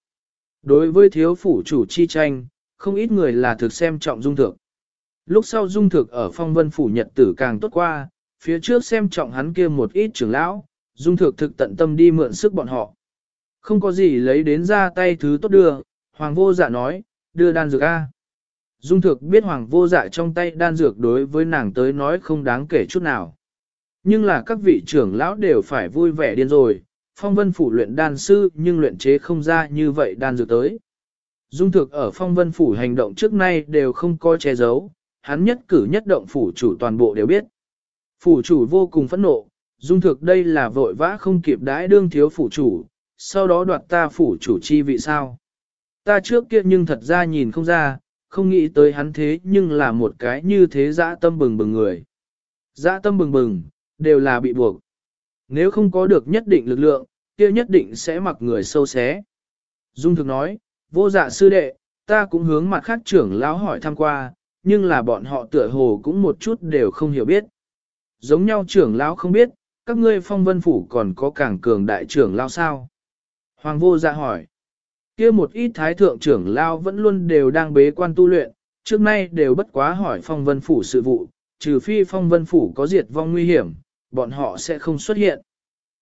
Đối với thiếu phủ chủ chi tranh, không ít người là thực xem trọng dung thực. Lúc sau dung thực ở phong vân phủ nhật tử càng tốt qua, phía trước xem trọng hắn kia một ít trưởng lão, dung thực thực tận tâm đi mượn sức bọn họ. Không có gì lấy đến ra tay thứ tốt đưa, hoàng vô dạ nói, đưa đan dược A. Dung thực biết hoàng vô dạ trong tay đan dược đối với nàng tới nói không đáng kể chút nào. Nhưng là các vị trưởng lão đều phải vui vẻ điên rồi, phong vân phủ luyện đan sư nhưng luyện chế không ra như vậy đan dược tới. Dung thực ở phong vân phủ hành động trước nay đều không có che giấu, hắn nhất cử nhất động phủ chủ toàn bộ đều biết. Phủ chủ vô cùng phẫn nộ, dung thực đây là vội vã không kịp đãi đương thiếu phủ chủ, sau đó đoạt ta phủ chủ chi vị sao. Ta trước kia nhưng thật ra nhìn không ra, không nghĩ tới hắn thế nhưng là một cái như thế dã tâm bừng bừng người. Dã tâm bừng bừng, đều là bị buộc. Nếu không có được nhất định lực lượng, kia nhất định sẽ mặc người sâu xé. Dung thực nói, vô dạ sư đệ, ta cũng hướng mặt khác trưởng lão hỏi thăm qua, nhưng là bọn họ tựa hồ cũng một chút đều không hiểu biết. Giống nhau trưởng lão không biết, các ngươi phong vân phủ còn có càng cường đại trưởng lão sao? Hoàng vô dạ hỏi. kia một ít thái thượng trưởng lão vẫn luôn đều đang bế quan tu luyện, trước nay đều bất quá hỏi phong vân phủ sự vụ, trừ phi phong vân phủ có diệt vong nguy hiểm, bọn họ sẽ không xuất hiện.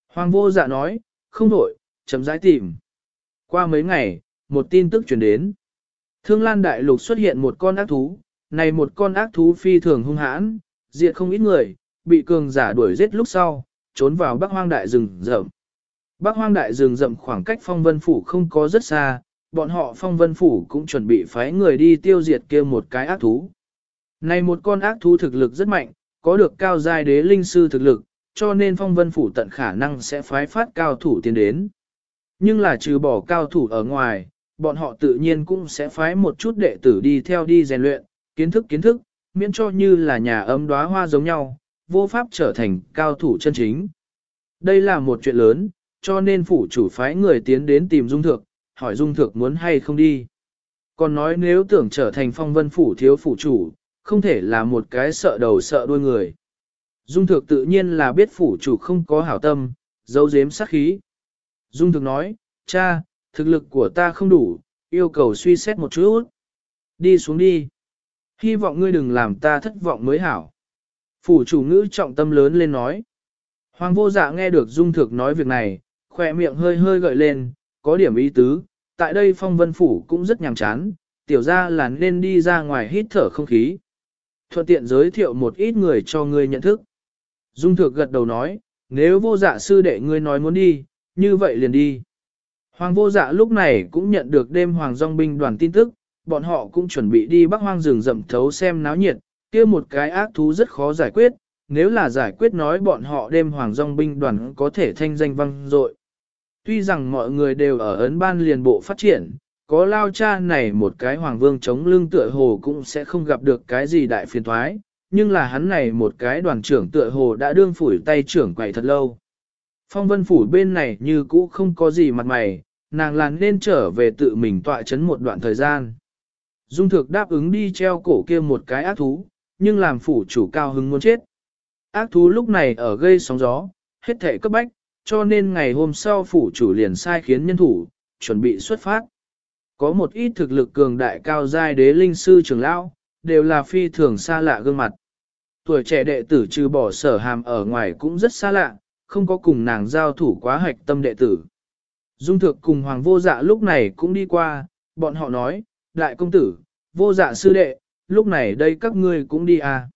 Hoàng vô dạ nói, không đổi, chấm rãi tìm. Qua mấy ngày, một tin tức truyền đến. Thương Lan Đại Lục xuất hiện một con ác thú, này một con ác thú phi thường hung hãn, diệt không ít người, bị cường giả đuổi giết lúc sau, trốn vào Bắc Hoang Đại rừng rậm. Bắc Hoang Đại rừng rậm khoảng cách Phong Vân Phủ không có rất xa, bọn họ Phong Vân Phủ cũng chuẩn bị phái người đi tiêu diệt kia một cái ác thú. Này một con ác thú thực lực rất mạnh, có được cao giai đế linh sư thực lực, cho nên Phong Vân Phủ tận khả năng sẽ phái phát cao thủ tiến đến. Nhưng là trừ bỏ cao thủ ở ngoài, bọn họ tự nhiên cũng sẽ phái một chút đệ tử đi theo đi rèn luyện, kiến thức kiến thức, miễn cho như là nhà ấm đóa hoa giống nhau, vô pháp trở thành cao thủ chân chính. Đây là một chuyện lớn, cho nên phủ chủ phái người tiến đến tìm Dung Thược, hỏi Dung Thược muốn hay không đi. Còn nói nếu tưởng trở thành phong vân phủ thiếu phủ chủ, không thể là một cái sợ đầu sợ đuôi người. Dung Thược tự nhiên là biết phủ chủ không có hảo tâm, dấu dếm sát khí. Dung Thược nói, cha, thực lực của ta không đủ, yêu cầu suy xét một chút. Đi xuống đi. Hy vọng ngươi đừng làm ta thất vọng mới hảo. Phủ chủ ngữ trọng tâm lớn lên nói. Hoàng vô dạ nghe được Dung Thực nói việc này, khỏe miệng hơi hơi gợi lên, có điểm ý tứ, tại đây phong vân phủ cũng rất nhàm chán, tiểu ra là nên đi ra ngoài hít thở không khí. Thuận tiện giới thiệu một ít người cho ngươi nhận thức. Dung Thược gật đầu nói, nếu vô dạ sư đệ ngươi nói muốn đi, như vậy liền đi. Hoàng vô dạ lúc này cũng nhận được đêm hoàng dòng binh đoàn tin tức, bọn họ cũng chuẩn bị đi bắc hoang rừng rậm thấu xem náo nhiệt, kia một cái ác thú rất khó giải quyết, nếu là giải quyết nói bọn họ đêm hoàng dòng binh đoàn có thể thanh danh vang dội. Tuy rằng mọi người đều ở ấn ban liền bộ phát triển, có lao cha này một cái hoàng vương chống lưng tựa hồ cũng sẽ không gặp được cái gì đại phiền thoái, nhưng là hắn này một cái đoàn trưởng tựa hồ đã đương phủi tay trưởng quậy thật lâu. Phong vân phủ bên này như cũ không có gì mặt mày, nàng là nên trở về tự mình tọa chấn một đoạn thời gian. Dung thực đáp ứng đi treo cổ kia một cái ác thú, nhưng làm phủ chủ cao hứng muốn chết. Ác thú lúc này ở gây sóng gió, hết thể cấp bách, cho nên ngày hôm sau phủ chủ liền sai khiến nhân thủ, chuẩn bị xuất phát. Có một ít thực lực cường đại cao giai đế linh sư trưởng lão, đều là phi thường xa lạ gương mặt. Tuổi trẻ đệ tử trừ bỏ sở hàm ở ngoài cũng rất xa lạ, không có cùng nàng giao thủ quá hạch tâm đệ tử. Dung thực cùng hoàng vô dạ lúc này cũng đi qua, bọn họ nói, đại công tử, vô dạ sư đệ, lúc này đây các ngươi cũng đi à.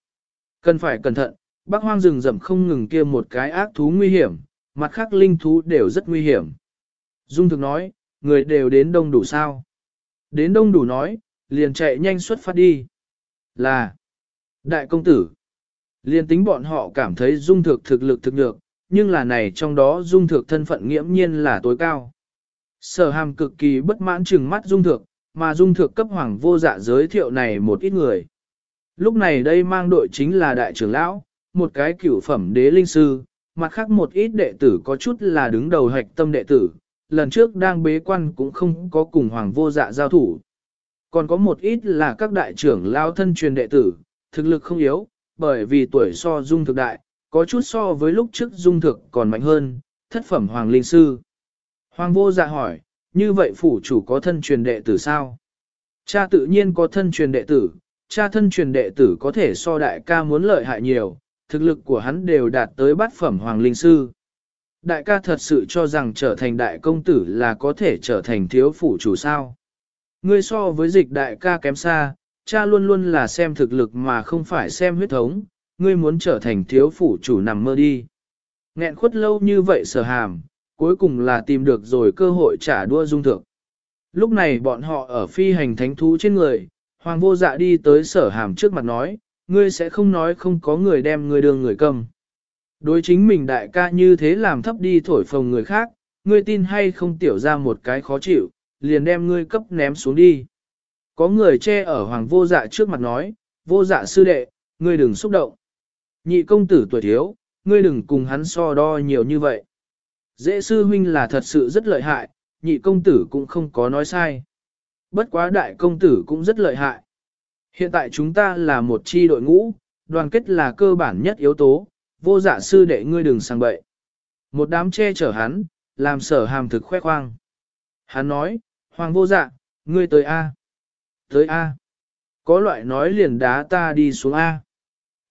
Cần phải cẩn thận, bác hoang rừng rậm không ngừng kia một cái ác thú nguy hiểm, mặt khác linh thú đều rất nguy hiểm. Dung thực nói, người đều đến đông đủ sao. Đến đông đủ nói, liền chạy nhanh xuất phát đi. Là, đại công tử, liền tính bọn họ cảm thấy dung thực thực lực thực được, nhưng là này trong đó dung thực thân phận nghiễm nhiên là tối cao. Sở hàm cực kỳ bất mãn chừng mắt dung thực, mà dung thực cấp hoàng vô dạ giới thiệu này một ít người. Lúc này đây mang đội chính là đại trưởng lão, một cái cửu phẩm đế linh sư, mặt khác một ít đệ tử có chút là đứng đầu hạch tâm đệ tử, lần trước đang bế quan cũng không có cùng hoàng vô dạ giao thủ. Còn có một ít là các đại trưởng lao thân truyền đệ tử, thực lực không yếu, bởi vì tuổi so dung thực đại, có chút so với lúc trước dung thực còn mạnh hơn, thất phẩm hoàng linh sư. Hoàng vô dạ hỏi, như vậy phủ chủ có thân truyền đệ tử sao? Cha tự nhiên có thân truyền đệ tử, cha thân truyền đệ tử có thể so đại ca muốn lợi hại nhiều, thực lực của hắn đều đạt tới bát phẩm hoàng linh sư. Đại ca thật sự cho rằng trở thành đại công tử là có thể trở thành thiếu phủ chủ sao. Ngươi so với dịch đại ca kém xa, cha luôn luôn là xem thực lực mà không phải xem huyết thống, ngươi muốn trở thành thiếu phủ chủ nằm mơ đi. Nghẹn khuất lâu như vậy sở hàm, cuối cùng là tìm được rồi cơ hội trả đua dung thượng. Lúc này bọn họ ở phi hành thánh thú trên người, hoàng vô dạ đi tới sở hàm trước mặt nói, ngươi sẽ không nói không có người đem ngươi đường người cầm. Đối chính mình đại ca như thế làm thấp đi thổi phồng người khác, ngươi tin hay không tiểu ra một cái khó chịu, liền đem ngươi cấp ném xuống đi. Có người che ở hoàng vô dạ trước mặt nói, vô dạ sư đệ, ngươi đừng xúc động. Nhị công tử tuổi thiếu, ngươi đừng cùng hắn so đo nhiều như vậy. Dễ sư huynh là thật sự rất lợi hại, nhị công tử cũng không có nói sai. Bất quá đại công tử cũng rất lợi hại. Hiện tại chúng ta là một chi đội ngũ, đoàn kết là cơ bản nhất yếu tố, vô dạ sư đệ ngươi đừng sang bậy. Một đám che chở hắn, làm sở hàm thực khoe khoang. Hắn nói, hoàng vô dạ, ngươi tới A. Tới A. Có loại nói liền đá ta đi xuống A.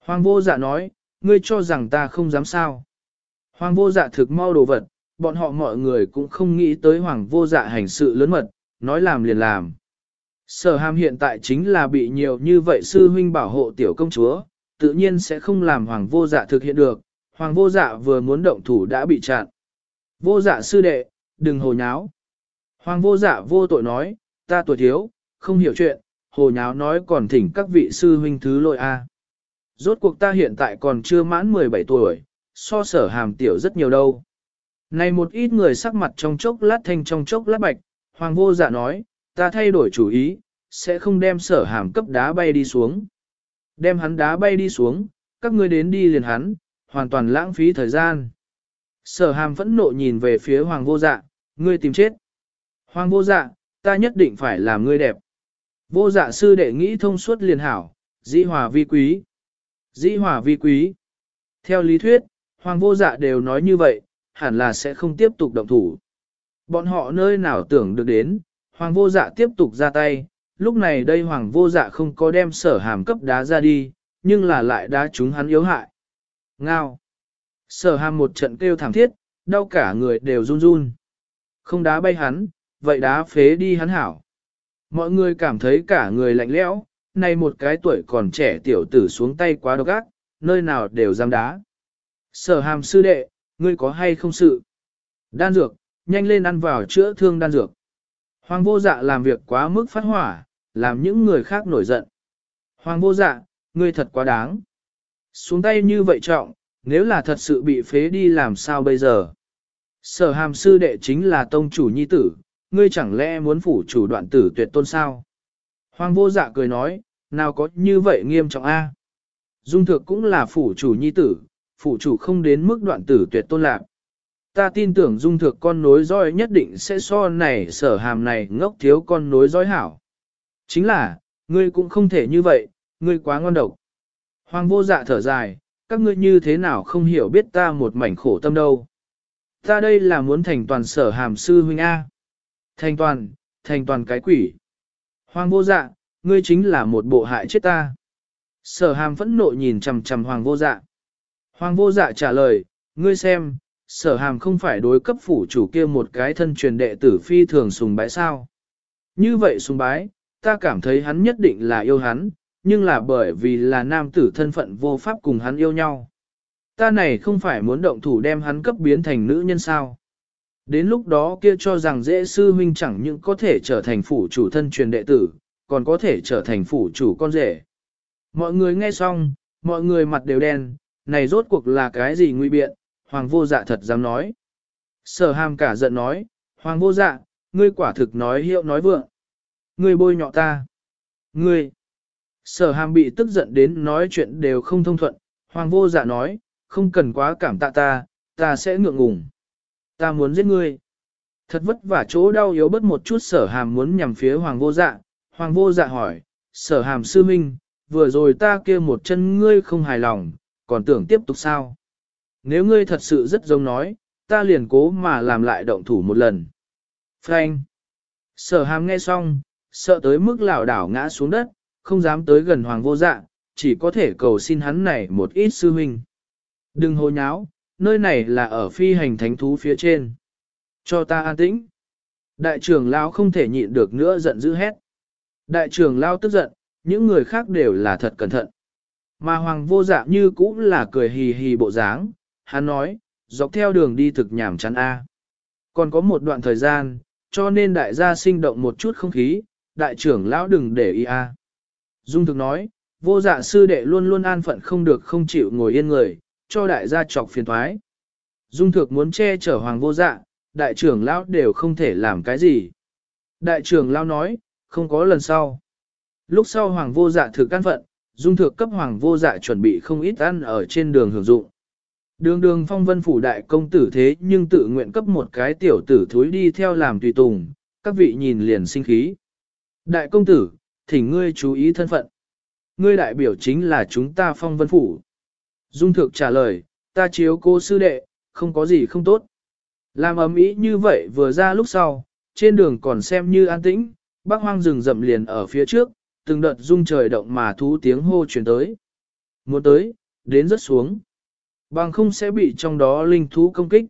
Hoàng vô dạ nói, ngươi cho rằng ta không dám sao. Hoàng vô dạ thực mau đồ vật, bọn họ mọi người cũng không nghĩ tới hoàng vô dạ hành sự lớn mật, nói làm liền làm. Sở hàm hiện tại chính là bị nhiều như vậy sư huynh bảo hộ tiểu công chúa, tự nhiên sẽ không làm hoàng vô dạ thực hiện được, hoàng vô dạ vừa muốn động thủ đã bị chặn. Vô dạ sư đệ, đừng hồ nháo. Hoàng vô dạ vô tội nói, ta tuổi thiếu, không hiểu chuyện, hồ nháo nói còn thỉnh các vị sư huynh thứ lỗi a. Rốt cuộc ta hiện tại còn chưa mãn 17 tuổi, so sở hàm tiểu rất nhiều đâu. Này một ít người sắc mặt trong chốc lát thanh trong chốc lát bạch, hoàng vô dạ nói, ta thay đổi chủ ý, sẽ không đem sở hàm cấp đá bay đi xuống. Đem hắn đá bay đi xuống, các ngươi đến đi liền hắn, hoàn toàn lãng phí thời gian. Sở hàm phẫn nộ nhìn về phía hoàng vô dạ, ngươi tìm chết. Hoàng vô dạ, ta nhất định phải làm ngươi đẹp. Vô dạ sư đệ nghĩ thông suốt liền hảo, dĩ hòa vi quý. Dĩ hòa vi quý. Theo lý thuyết, hoàng vô dạ đều nói như vậy, hẳn là sẽ không tiếp tục động thủ. Bọn họ nơi nào tưởng được đến, hoàng vô dạ tiếp tục ra tay, lúc này đây hoàng vô dạ không có đem sở hàm cấp đá ra đi, nhưng là lại đá chúng hắn yếu hại. Ngao. Sở hàm một trận kêu thảm thiết, đau cả người đều run run. Không đá bay hắn, vậy đá phế đi hắn hảo. Mọi người cảm thấy cả người lạnh lẽo, này một cái tuổi còn trẻ tiểu tử xuống tay quá độc ác, nơi nào đều dám đá. Sở hàm sư đệ, ngươi có hay không sự? Đan dược, nhanh lên ăn vào chữa thương đan dược. Hoàng vô dạ làm việc quá mức phát hỏa, làm những người khác nổi giận. Hoàng vô dạ, ngươi thật quá đáng. Xuống tay như vậy trọng, nếu là thật sự bị phế đi làm sao bây giờ? Sở hàm sư đệ chính là tông chủ nhi tử, ngươi chẳng lẽ muốn phủ chủ đoạn tử tuyệt tôn sao? Hoàng vô dạ cười nói, nào có như vậy nghiêm trọng a? Dung thực cũng là phủ chủ nhi tử, phủ chủ không đến mức đoạn tử tuyệt tôn lạc. Ta tin tưởng dung thực con nối dõi nhất định sẽ so này sở hàm này ngốc thiếu con nối dõi hảo. Chính là, ngươi cũng không thể như vậy, ngươi quá ngon độc. Hoàng vô dạ thở dài, các ngươi như thế nào không hiểu biết ta một mảnh khổ tâm đâu. Ta đây là muốn thành toàn sở hàm sư huynh A. Thành toàn, thành toàn cái quỷ. Hoàng vô dạ, ngươi chính là một bộ hại chết ta. Sở hàm phẫn nộ nhìn chằm chằm hoàng vô dạ. Hoàng vô dạ trả lời, ngươi xem, sở hàm không phải đối cấp phủ chủ kia một cái thân truyền đệ tử phi thường sùng bái sao. Như vậy sùng bái, ta cảm thấy hắn nhất định là yêu hắn, nhưng là bởi vì là nam tử thân phận vô pháp cùng hắn yêu nhau. Ta này không phải muốn động thủ đem hắn cấp biến thành nữ nhân sao. Đến lúc đó kia cho rằng dễ sư huynh chẳng những có thể trở thành phủ chủ thân truyền đệ tử, còn có thể trở thành phủ chủ con rể. Mọi người nghe xong, mọi người mặt đều đen, này rốt cuộc là cái gì nguy biện, hoàng vô dạ thật dám nói. Sở hàm cả giận nói, hoàng vô dạ, ngươi quả thực nói hiệu nói vượng. Ngươi bôi nhọ ta. Ngươi. Sở hàm bị tức giận đến nói chuyện đều không thông thuận, hoàng vô dạ nói, không cần quá cảm tạ ta, ta sẽ ngượng ngùng. Ta muốn giết ngươi. Thật vất vả chỗ đau yếu bớt một chút sở hàm muốn nhằm phía hoàng vô dạ, hoàng vô dạ hỏi, sở hàm sư minh, vừa rồi ta kia một chân ngươi không hài lòng, còn tưởng tiếp tục sao? Nếu ngươi thật sự rất giống nói, ta liền cố mà làm lại động thủ một lần. Frank. Sở hàm nghe xong, sợ tới mức lảo đảo ngã xuống đất, không dám tới gần hoàng vô dạ, chỉ có thể cầu xin hắn này một ít sư huynh. Đừng hồ nháo, nơi này là ở phi hành thánh thú phía trên. Cho ta an tĩnh. Đại trưởng lão không thể nhịn được nữa giận dữ hét. Đại trưởng lão tức giận, những người khác đều là thật cẩn thận. Mà hoàng vô dạ như cũng là cười hì hì bộ dáng, hắn nói, dọc theo đường đi thực nhảm chán A. Còn có một đoạn thời gian, cho nên đại gia sinh động một chút không khí, đại trưởng lão đừng để ý A. Dung thực nói, vô dạ sư đệ luôn luôn an phận không được không chịu ngồi yên người, cho đại gia chọc phiền thoái. Dung thực muốn che chở hoàng vô dạ, đại trưởng lão đều không thể làm cái gì. Đại trưởng lão nói, không có lần sau. Lúc sau hoàng vô dạ thực căn phận, dung thực cấp hoàng vô dạ chuẩn bị không ít ăn ở trên đường hưởng dụng. Đường đường phong vân phủ đại công tử thế nhưng tự nguyện cấp một cái tiểu tử thúi đi theo làm tùy tùng, các vị nhìn liền sinh khí. Đại công tử, thỉnh ngươi chú ý thân phận. Ngươi đại biểu chính là chúng ta phong vân phủ. Dung thực trả lời, ta chiếu cô sư đệ, không có gì không tốt. Làm ấm ý như vậy vừa ra lúc sau, trên đường còn xem như an tĩnh, bác hoang rừng rậm liền ở phía trước, từng đợt rung trời động mà thú tiếng hô chuyển tới. Muốn tới, đến rất xuống. Bằng không sẽ bị trong đó linh thú công kích.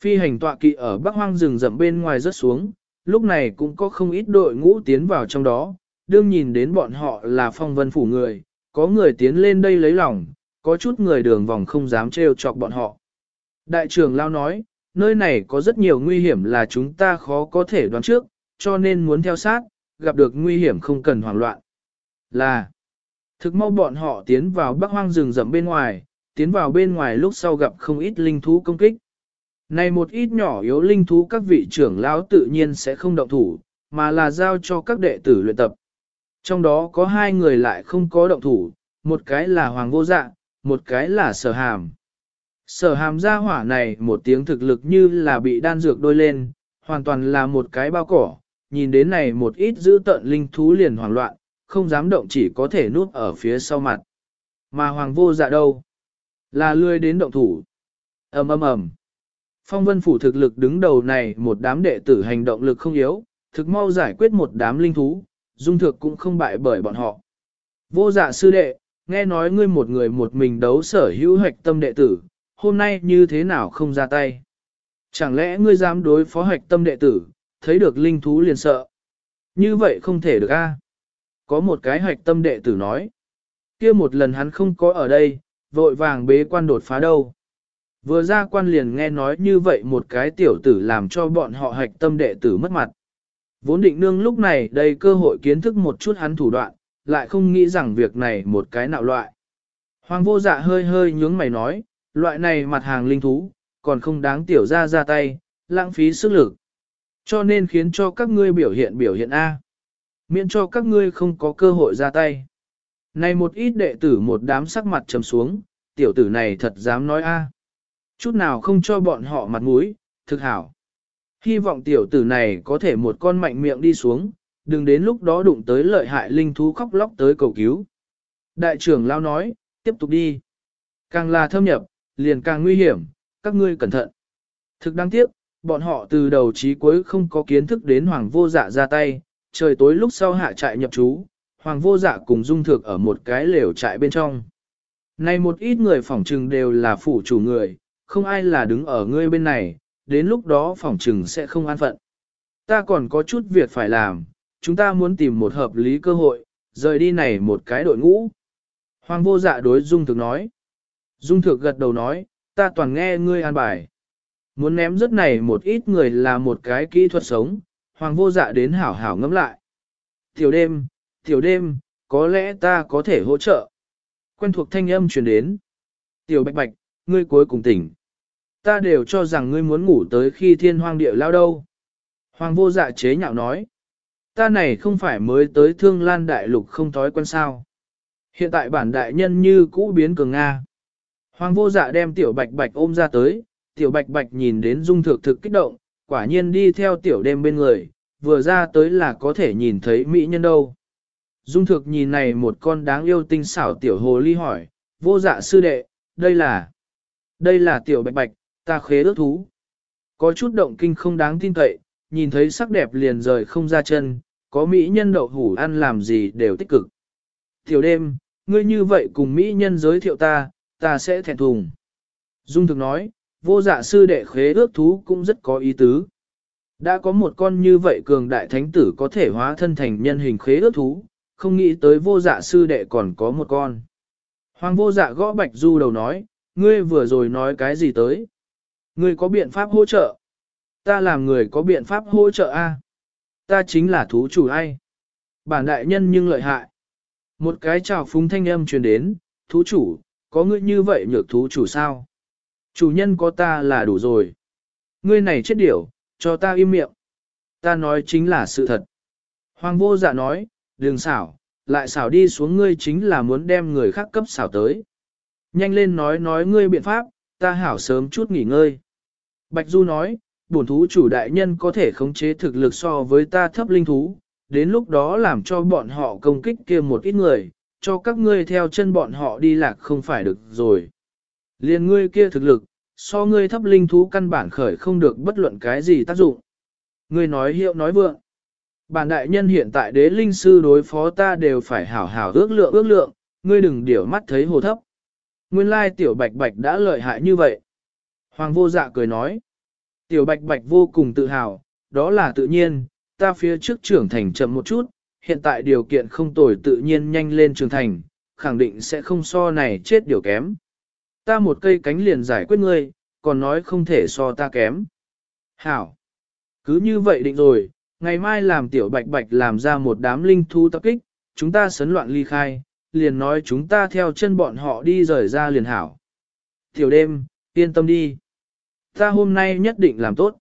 Phi hành tọa kỵ ở bắc hoang rừng rậm bên ngoài rất xuống, lúc này cũng có không ít đội ngũ tiến vào trong đó, đương nhìn đến bọn họ là phong vân phủ người, có người tiến lên đây lấy lòng, có chút người đường vòng không dám trêu chọc bọn họ. Đại trưởng Lao nói, nơi này có rất nhiều nguy hiểm là chúng ta khó có thể đoán trước, cho nên muốn theo sát, gặp được nguy hiểm không cần hoảng loạn. Là, thực mau bọn họ tiến vào bắc hoang rừng rậm bên ngoài, tiến vào bên ngoài lúc sau gặp không ít linh thú công kích. Này một ít nhỏ yếu linh thú các vị trưởng lão tự nhiên sẽ không động thủ, mà là giao cho các đệ tử luyện tập. Trong đó có hai người lại không có động thủ, một cái là Hoàng Vô Dạ, một cái là Sở Hàm. Sở Hàm gia hỏa này một tiếng thực lực như là bị đan dược đôi lên, hoàn toàn là một cái bao cỏ, nhìn đến này một ít giữ tận linh thú liền hoảng loạn, không dám động chỉ có thể nuốt ở phía sau mặt. Mà Hoàng Vô Dạ đâu? Là lươi đến động thủ. ầm ầm ầm. Phong vân phủ thực lực đứng đầu này một đám đệ tử hành động lực không yếu, thực mau giải quyết một đám linh thú, dung thực cũng không bại bởi bọn họ. Vô dạ sư đệ, nghe nói ngươi một người một mình đấu sở hữu hoạch tâm đệ tử, hôm nay như thế nào không ra tay? Chẳng lẽ ngươi dám đối phó hoạch tâm đệ tử, thấy được linh thú liền sợ? Như vậy không thể được a. Có một cái hoạch tâm đệ tử nói, kia một lần hắn không có ở đây, vội vàng bế quan đột phá đâu. Vừa ra quan liền nghe nói như vậy một cái tiểu tử làm cho bọn họ hạch tâm đệ tử mất mặt. Vốn định nương lúc này đây cơ hội kiến thức một chút hắn thủ đoạn, lại không nghĩ rằng việc này một cái nạo loại. Hoàng vô dạ hơi hơi nhướng mày nói, loại này mặt hàng linh thú, còn không đáng tiểu ra ra tay, lãng phí sức lực. Cho nên khiến cho các ngươi biểu hiện biểu hiện A. Miễn cho các ngươi không có cơ hội ra tay. Này một ít đệ tử một đám sắc mặt trầm xuống, tiểu tử này thật dám nói a. Chút nào không cho bọn họ mặt mũi, thực hảo. Hy vọng tiểu tử này có thể một con mạnh miệng đi xuống, đừng đến lúc đó đụng tới lợi hại linh thú khóc lóc tới cầu cứu. Đại trưởng lao nói, tiếp tục đi. Càng là thâm nhập, liền càng nguy hiểm, các ngươi cẩn thận. Thực đáng tiếc, bọn họ từ đầu chí cuối không có kiến thức đến hoàng vô dạ ra tay, trời tối lúc sau hạ trại nhập trú, hoàng vô dạ cùng dung thực ở một cái lều trại bên trong. Này một ít người phỏng trừng đều là phủ chủ người, không ai là đứng ở ngươi bên này, đến lúc đó phỏng trừng sẽ không an phận. Ta còn có chút việc phải làm, chúng ta muốn tìm một hợp lý cơ hội, rời đi này một cái đội ngũ. Hoàng vô dạ đối dung thực nói. Dung thực gật đầu nói, ta toàn nghe ngươi an bài. Muốn ném rất này một ít người là một cái kỹ thuật sống, hoàng vô dạ đến hảo hảo ngẫm lại. Tiểu đêm, tiểu đêm, có lẽ ta có thể hỗ trợ. Quen thuộc thanh âm truyền đến. Tiểu bạch bạch, ngươi cuối cùng tỉnh. Ta đều cho rằng ngươi muốn ngủ tới khi thiên hoang địa lao đâu. Hoàng vô dạ chế nhạo nói. Ta này không phải mới tới thương lan đại lục không thói quen sao. Hiện tại bản đại nhân như cũ biến cường Nga. Hoàng vô dạ đem tiểu bạch bạch ôm ra tới, tiểu bạch bạch nhìn đến dung thực thực kích động, quả nhiên đi theo tiểu đêm bên người, vừa ra tới là có thể nhìn thấy mỹ nhân đâu. Dung thực nhìn này một con đáng yêu tinh xảo tiểu hồ ly hỏi, vô dạ sư đệ, đây là, đây là tiểu bạch bạch, ta khế ước thú. Có chút động kinh không đáng tin cậy, nhìn thấy sắc đẹp liền rời không ra chân, có mỹ nhân đậu hủ ăn làm gì đều tích cực. Tiểu đêm, ngươi như vậy cùng mỹ nhân giới thiệu ta, ta sẽ thẹn thùng. Dung thực nói, vô dạ sư đệ khế ước thú cũng rất có ý tứ. Đã có một con như vậy cường đại thánh tử có thể hóa thân thành nhân hình khế ước thú, không nghĩ tới vô dạ sư đệ còn có một con. Hoàng vô dạ gõ bạch du đầu nói, ngươi vừa rồi nói cái gì tới? Ngươi có biện pháp hỗ trợ? Ta làm người có biện pháp hỗ trợ a? Ta chính là thú chủ ai? Bản đại nhân nhưng lợi hại. Một cái chào phúng thanh âm truyền đến, thú chủ, có ngươi như vậy nhược thú chủ sao? Chủ nhân có ta là đủ rồi. Ngươi này chết điểu, cho ta im miệng. Ta nói chính là sự thật. Hoàng vô dạ nói, đừng xảo, lại xảo đi xuống ngươi chính là muốn đem người khác cấp xảo tới. Nhanh lên nói nói ngươi biện pháp, ta hảo sớm chút nghỉ ngơi. Bạch Du nói, bổn thú chủ đại nhân có thể khống chế thực lực so với ta thấp linh thú, đến lúc đó làm cho bọn họ công kích kia một ít người, cho các ngươi theo chân bọn họ đi lạc không phải được rồi. Liên ngươi kia thực lực, so ngươi thấp linh thú căn bản khởi không được bất luận cái gì tác dụng. Ngươi nói hiệu nói vượng. Bản đại nhân hiện tại đế linh sư đối phó ta đều phải hảo hảo ước lượng ước lượng, ngươi đừng điểu mắt thấy hồ thấp. Nguyên lai tiểu bạch bạch đã lợi hại như vậy. Hoàng vô dạ cười nói. Tiểu bạch bạch vô cùng tự hào, đó là tự nhiên, ta phía trước trưởng thành chậm một chút, hiện tại điều kiện không tồi tự nhiên nhanh lên trưởng thành, khẳng định sẽ không so này chết điều kém. Ta một cây cánh liền giải quyết ngươi, còn nói không thể so ta kém. Hảo! Cứ như vậy định rồi, ngày mai làm tiểu bạch bạch làm ra một đám linh thú tập kích, chúng ta sấn loạn ly khai, liền nói chúng ta theo chân bọn họ đi rời ra liền hảo. Tiểu đêm, yên tâm đi. Ta hôm nay nhất định làm tốt.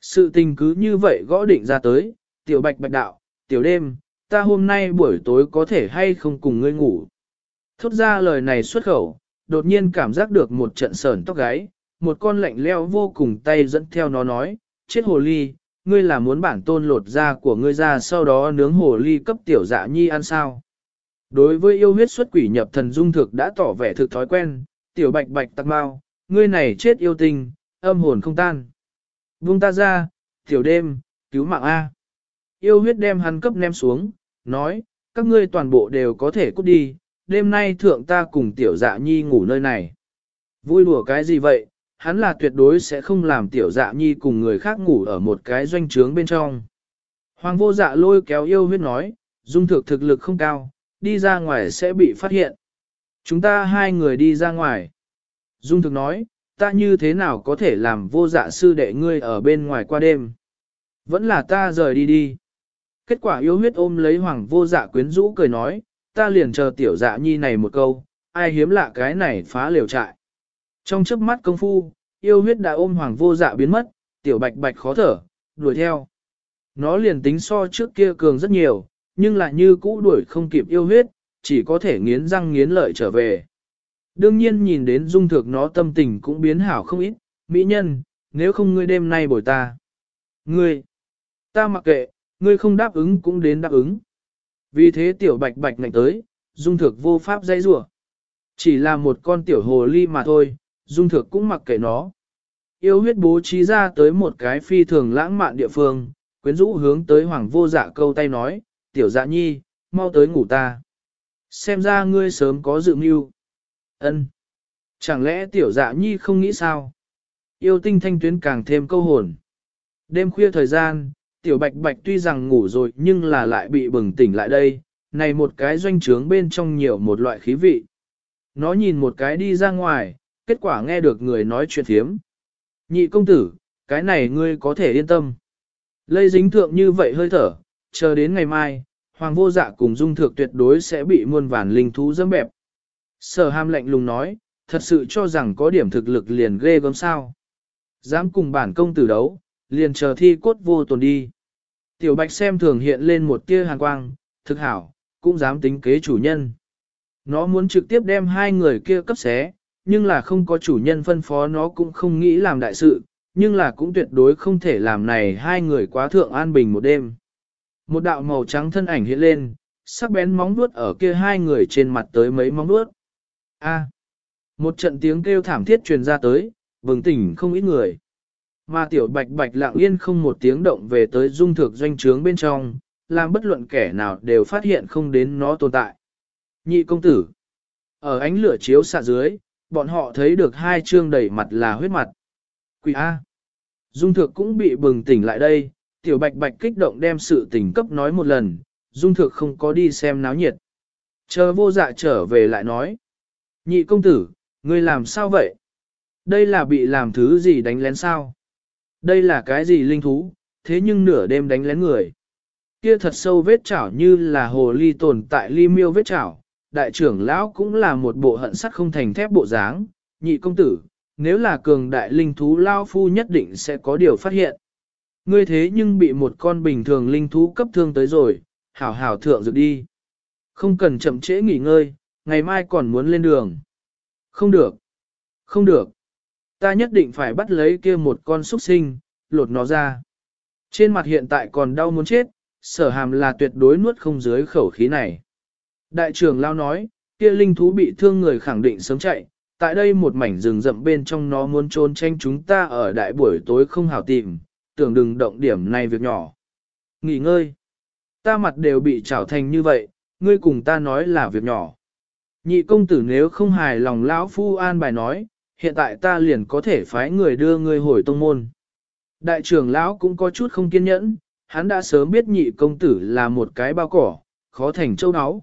Sự tình cứ như vậy gõ định ra tới, tiểu bạch bạch đạo, tiểu đêm, ta hôm nay buổi tối có thể hay không cùng ngươi ngủ. Thốt ra lời này xuất khẩu, đột nhiên cảm giác được một trận sờn tóc gáy, một con lạnh leo vô cùng tay dẫn theo nó nói, chết hồ ly, ngươi là muốn bản tôn lột da của ngươi ra sau đó nướng hồ ly cấp tiểu dạ nhi ăn sao. Đối với yêu huyết xuất quỷ nhập thần dung thực đã tỏ vẻ thực thói quen, tiểu bạch bạch tắc mau, ngươi này chết yêu tình, âm hồn không tan. Buông ta ra, tiểu đêm, cứu mạng A. Yêu huyết đem hắn cấp ném xuống, nói, các ngươi toàn bộ đều có thể cút đi, đêm nay thượng ta cùng tiểu dạ nhi ngủ nơi này. Vui đùa cái gì vậy, hắn là tuyệt đối sẽ không làm tiểu dạ nhi cùng người khác ngủ ở một cái doanh trướng bên trong. Hoàng vô dạ lôi kéo yêu huyết nói, dung thực thực lực không cao, đi ra ngoài sẽ bị phát hiện. Chúng ta hai người đi ra ngoài. Dung thực nói, ta như thế nào có thể làm vô dạ sư đệ ngươi ở bên ngoài qua đêm. Vẫn là ta rời đi đi. Kết quả yêu huyết ôm lấy hoàng vô dạ quyến rũ cười nói, ta liền chờ tiểu dạ nhi này một câu, ai hiếm lạ cái này phá liều trại. Trong chớp mắt công phu, yêu huyết đã ôm hoàng vô dạ biến mất, tiểu bạch bạch khó thở, đuổi theo. Nó liền tính so trước kia cường rất nhiều, nhưng lại như cũ đuổi không kịp yêu huyết, chỉ có thể nghiến răng nghiến lợi trở về. Đương nhiên nhìn đến dung thực nó tâm tình cũng biến hảo không ít, mỹ nhân, nếu không ngươi đêm nay bồi ta. Ngươi, ta mặc kệ, ngươi không đáp ứng cũng đến đáp ứng. Vì thế tiểu bạch bạch ngạnh tới, dung thực vô pháp dây rủa Chỉ là một con tiểu hồ ly mà thôi, dung thực cũng mặc kệ nó. Yêu huyết bố trí ra tới một cái phi thường lãng mạn địa phương, quyến rũ hướng tới hoàng vô dạ câu tay nói, tiểu dạ nhi, mau tới ngủ ta. Xem ra ngươi sớm có dự mưu. Ân. Chẳng lẽ tiểu dạ nhi không nghĩ sao? Yêu tinh thanh tuyến càng thêm câu hồn. Đêm khuya thời gian, tiểu bạch bạch tuy rằng ngủ rồi nhưng là lại bị bừng tỉnh lại đây, này một cái doanh trướng bên trong nhiều một loại khí vị. Nó nhìn một cái đi ra ngoài, kết quả nghe được người nói chuyện thiếm. Nhị công tử, cái này ngươi có thể yên tâm. Lây dính thượng như vậy hơi thở, chờ đến ngày mai, hoàng vô dạ cùng dung thượng tuyệt đối sẽ bị muôn vàn linh thú dâm bẹp. Sở ham lạnh lùng nói, thật sự cho rằng có điểm thực lực liền ghê gớm sao. Dám cùng bản công tử đấu, liền chờ thi cốt vô tồn đi. Tiểu bạch xem thường hiện lên một tia hàn quang, thực hảo, cũng dám tính kế chủ nhân. Nó muốn trực tiếp đem hai người kia cấp xé, nhưng là không có chủ nhân phân phó nó cũng không nghĩ làm đại sự, nhưng là cũng tuyệt đối không thể làm này hai người quá thượng an bình một đêm. Một đạo màu trắng thân ảnh hiện lên, sắc bén móng vuốt ở kia hai người trên mặt tới mấy móng vuốt. A. một trận tiếng kêu thảm thiết truyền ra tới, bừng tỉnh không ít người. Mà tiểu bạch bạch lặng yên không một tiếng động về tới dung thực doanh trướng bên trong, làm bất luận kẻ nào đều phát hiện không đến nó tồn tại. Nhị công tử. Ở ánh lửa chiếu xạ dưới, bọn họ thấy được hai trương đầy mặt là huyết mặt. Quỷ A. Dung Thược cũng bị bừng tỉnh lại đây, tiểu bạch bạch kích động đem sự tình cấp nói một lần, Dung Thược không có đi xem náo nhiệt. Chờ vô dạ trở về lại nói. Nhị công tử, ngươi làm sao vậy? Đây là bị làm thứ gì đánh lén sao? Đây là cái gì linh thú, thế nhưng nửa đêm đánh lén người. Kia thật sâu vết chảo như là hồ ly tồn tại ly miêu vết chảo, đại trưởng lão cũng là một bộ hận sắt không thành thép bộ dáng, nhị công tử, nếu là cường đại linh thú lao phu nhất định sẽ có điều phát hiện. Ngươi thế nhưng bị một con bình thường linh thú cấp thương tới rồi, hảo hảo thượng dược đi. Không cần chậm trễ nghỉ ngơi, ngày mai còn muốn lên đường. Không được. Không được. Ta nhất định phải bắt lấy kia một con súc sinh, lột nó ra. Trên mặt hiện tại còn đau muốn chết, sở hàm là tuyệt đối nuốt không dưới khẩu khí này. Đại trưởng lao nói, kia linh thú bị thương người khẳng định sớm chạy, tại đây một mảnh rừng rậm bên trong nó muốn trốn tranh chúng ta ở đại buổi tối không hảo tìm, tưởng đừng động điểm này việc nhỏ. Nghỉ ngơi. Ta mặt đều bị trảo thành như vậy, ngươi cùng ta nói là việc nhỏ. Nhị công tử nếu không hài lòng lão phu an bài nói, hiện tại ta liền có thể phái người đưa ngươi hồi tông môn. Đại trưởng lão cũng có chút không kiên nhẫn, hắn đã sớm biết nhị công tử là một cái bao cỏ, khó thành châu áo.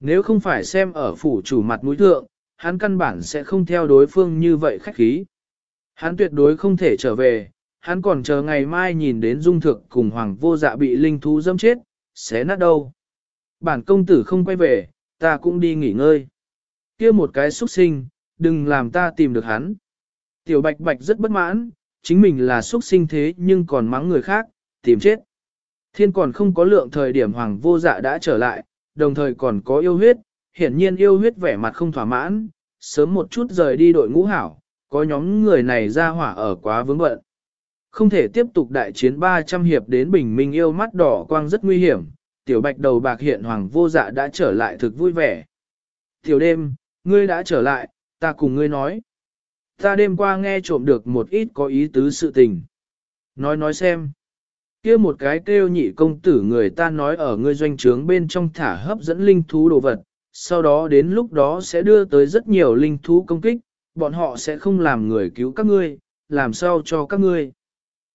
Nếu không phải xem ở phủ chủ mặt mũi thượng, hắn căn bản sẽ không theo đối phương như vậy khách khí. Hắn tuyệt đối không thể trở về, hắn còn chờ ngày mai nhìn đến dung thực cùng hoàng vô dạ bị linh thú dâm chết, sẽ nát đâu. Bản công tử không quay về, ta cũng đi nghỉ ngơi. kia một cái xuất sinh, đừng làm ta tìm được hắn. Tiểu bạch bạch rất bất mãn, chính mình là xuất sinh thế nhưng còn mắng người khác, tìm chết. Thiên còn không có lượng thời điểm hoàng vô dạ đã trở lại, đồng thời còn có yêu huyết, hiển nhiên yêu huyết vẻ mặt không thỏa mãn, sớm một chút rời đi đội ngũ hảo, có nhóm người này ra hỏa ở quá vướng bận. Không thể tiếp tục đại chiến 300 hiệp đến bình minh yêu mắt đỏ quang rất nguy hiểm, tiểu bạch đầu bạc hiện hoàng vô dạ đã trở lại thực vui vẻ. Tiểu đêm, ngươi đã trở lại, ta cùng ngươi nói. Ta đêm qua nghe trộm được một ít có ý tứ sự tình. Nói nói xem. kia một cái kêu nhị công tử người ta nói ở ngươi doanh trướng bên trong thả hấp dẫn linh thú đồ vật, sau đó đến lúc đó sẽ đưa tới rất nhiều linh thú công kích, bọn họ sẽ không làm người cứu các ngươi, làm sao cho các ngươi.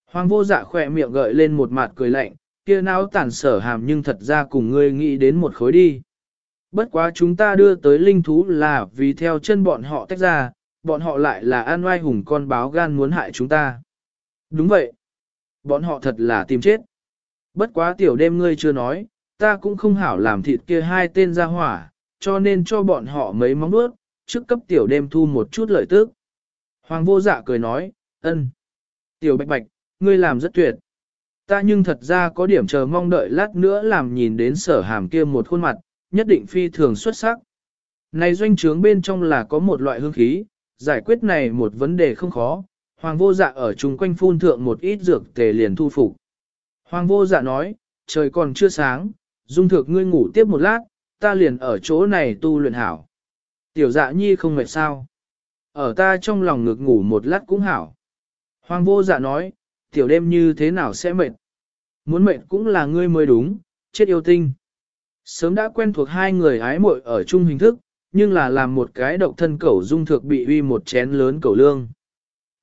Hoàng vô dạ khỏe miệng gợi lên một mặt cười lạnh, kia não tản sở hàm nhưng thật ra cùng ngươi nghĩ đến một khối đi. Bất quá chúng ta đưa tới linh thú là vì theo chân bọn họ tách ra, bọn họ lại là an oai hùng con báo gan muốn hại chúng ta. Đúng vậy. Bọn họ thật là tìm chết. Bất quá tiểu đêm ngươi chưa nói, ta cũng không hảo làm thịt kia hai tên ra hỏa, cho nên cho bọn họ mấy móng bước, trước cấp tiểu đêm thu một chút lợi tức. Hoàng vô dạ cười nói, ân. Tiểu bạch bạch, ngươi làm rất tuyệt. Ta nhưng thật ra có điểm chờ mong đợi lát nữa làm nhìn đến sở hàm kia một khuôn mặt, nhất định phi thường xuất sắc. Này doanh trướng bên trong là có một loại hương khí, giải quyết này một vấn đề không khó, hoàng vô dạ ở chung quanh phun thượng một ít dược tề liền thu phục. Hoàng vô dạ nói, trời còn chưa sáng, dung thược ngươi ngủ tiếp một lát, ta liền ở chỗ này tu luyện hảo. Tiểu dạ nhi không mệt sao. Ở ta trong lòng ngực ngủ một lát cũng hảo. Hoàng vô dạ nói, tiểu đêm như thế nào sẽ mệt. Muốn mệnh cũng là ngươi mới đúng, chết yêu tinh. Sớm đã quen thuộc hai người ái muội ở chung hình thức, nhưng là làm một cái độc thân cẩu dung thực bị uy một chén lớn cẩu lương.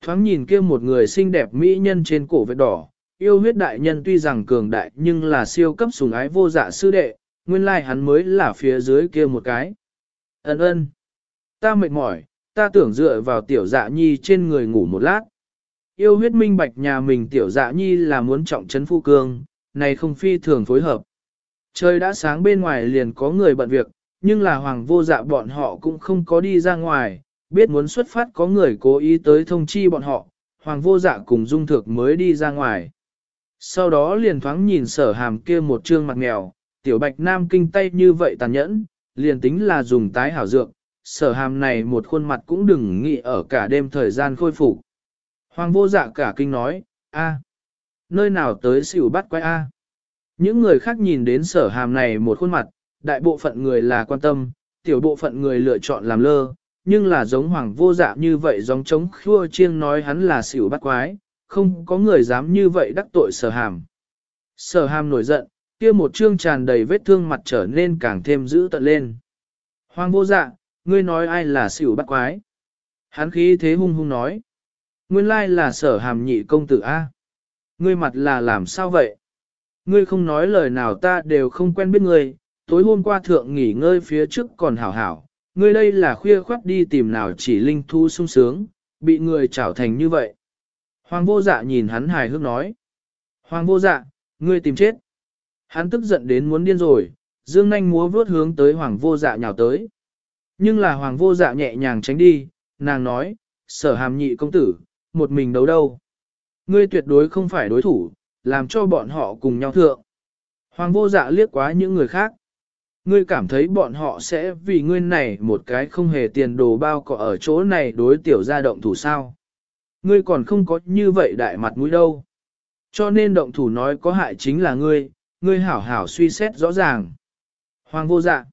Thoáng nhìn kia một người xinh đẹp mỹ nhân trên cổ vết đỏ, yêu huyết đại nhân tuy rằng cường đại nhưng là siêu cấp sùng ái vô dạ sư đệ, nguyên lai like hắn mới là phía dưới kia một cái. Ấn ơn, ta mệt mỏi, ta tưởng dựa vào tiểu dạ nhi trên người ngủ một lát. Yêu huyết minh bạch nhà mình tiểu dạ nhi là muốn trọng trấn phu cương, này không phi thường phối hợp. Trời đã sáng bên ngoài liền có người bận việc, nhưng là hoàng vô dạ bọn họ cũng không có đi ra ngoài, biết muốn xuất phát có người cố ý tới thông chi bọn họ, hoàng vô dạ cùng dung thực mới đi ra ngoài. Sau đó liền thoáng nhìn sở hàm kia một trương mặt nghèo, tiểu bạch nam kinh tay như vậy tàn nhẫn, liền tính là dùng tái hảo dược, sở hàm này một khuôn mặt cũng đừng nghĩ ở cả đêm thời gian khôi phục. Hoàng vô dạ cả kinh nói, a, nơi nào tới xỉu bắt quay a. Những người khác nhìn đến sở hàm này một khuôn mặt, đại bộ phận người là quan tâm, tiểu bộ phận người lựa chọn làm lơ, nhưng là giống hoàng vô dạ như vậy giống chống khua chiêng nói hắn là xỉu bắt quái, không có người dám như vậy đắc tội sở hàm. Sở hàm nổi giận, kia một chương tràn đầy vết thương mặt trở nên càng thêm dữ tận lên. Hoàng vô dạ, ngươi nói ai là xỉu bắt quái? Hắn khí thế hung hung nói. Nguyên lai là sở hàm nhị công tử A. Ngươi mặt là làm sao vậy? Ngươi không nói lời nào ta đều không quen biết ngươi, tối hôm qua thượng nghỉ ngơi phía trước còn hảo hảo, ngươi đây là khuya khoắt đi tìm nào chỉ linh thu sung sướng, bị người trảo thành như vậy. Hoàng vô dạ nhìn hắn hài hước nói. Hoàng vô dạ, ngươi tìm chết. Hắn tức giận đến muốn điên rồi, dương nanh múa vướt hướng tới hoàng vô dạ nhào tới. Nhưng là hoàng vô dạ nhẹ nhàng tránh đi, nàng nói, sở hàm nhị công tử, một mình đấu đâu. Ngươi tuyệt đối không phải đối thủ, làm cho bọn họ cùng nhau thượng. Hoàng vô dạ liếc quá những người khác. Ngươi cảm thấy bọn họ sẽ vì ngươi này một cái không hề tiền đồ bao cọ ở chỗ này đối tiểu gia động thủ sao. Ngươi còn không có như vậy đại mặt mũi đâu. Cho nên động thủ nói có hại chính là ngươi, ngươi hảo hảo suy xét rõ ràng. Hoàng vô dạ.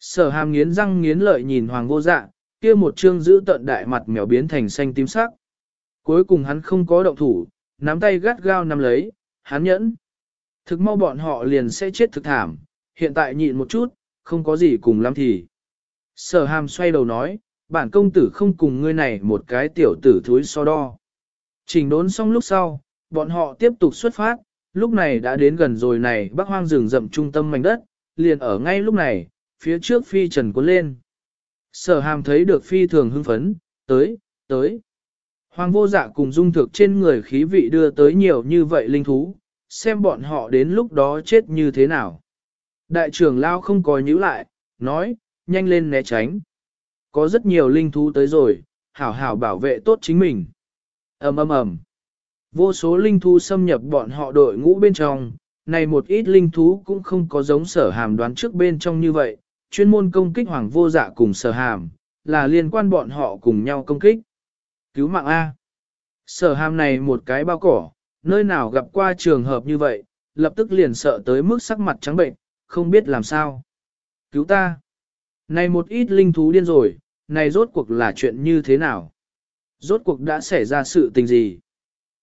Sở hàm nghiến răng nghiến lợi nhìn hoàng vô dạ, kia một chương giữ tận đại mặt mèo biến thành xanh tím sắc. Cuối cùng hắn không có động thủ, nắm tay gắt gao nắm lấy, hắn nhẫn. Thực mau bọn họ liền sẽ chết thực thảm, hiện tại nhịn một chút, không có gì cùng lắm thì. Sở hàm xoay đầu nói, bản công tử không cùng ngươi này một cái tiểu tử thúi so đo. Trình đốn xong lúc sau, bọn họ tiếp tục xuất phát, lúc này đã đến gần rồi này bắc hoang rừng rậm trung tâm mảnh đất, liền ở ngay lúc này, phía trước phi trần cuốn lên. Sở hàm thấy được phi thường hưng phấn, tới, tới. Hoàng vô dạ cùng dung thực trên người khí vị đưa tới nhiều như vậy linh thú, xem bọn họ đến lúc đó chết như thế nào. Đại trưởng lao không có nhíu lại, nói, nhanh lên né tránh. Có rất nhiều linh thú tới rồi, hảo hảo bảo vệ tốt chính mình. ầm ầm ầm. Vô số linh thú xâm nhập bọn họ đội ngũ bên trong, này một ít linh thú cũng không có giống sở hàm đoán trước bên trong như vậy, chuyên môn công kích hoàng vô dạ cùng sở hàm, là liên quan bọn họ cùng nhau công kích. Cứu mạng A. Sở hàm này một cái bao cỏ, nơi nào gặp qua trường hợp như vậy, lập tức liền sợ tới mức sắc mặt trắng bệnh, không biết làm sao. Cứu ta. Này một ít linh thú điên rồi, này rốt cuộc là chuyện như thế nào? Rốt cuộc đã xảy ra sự tình gì?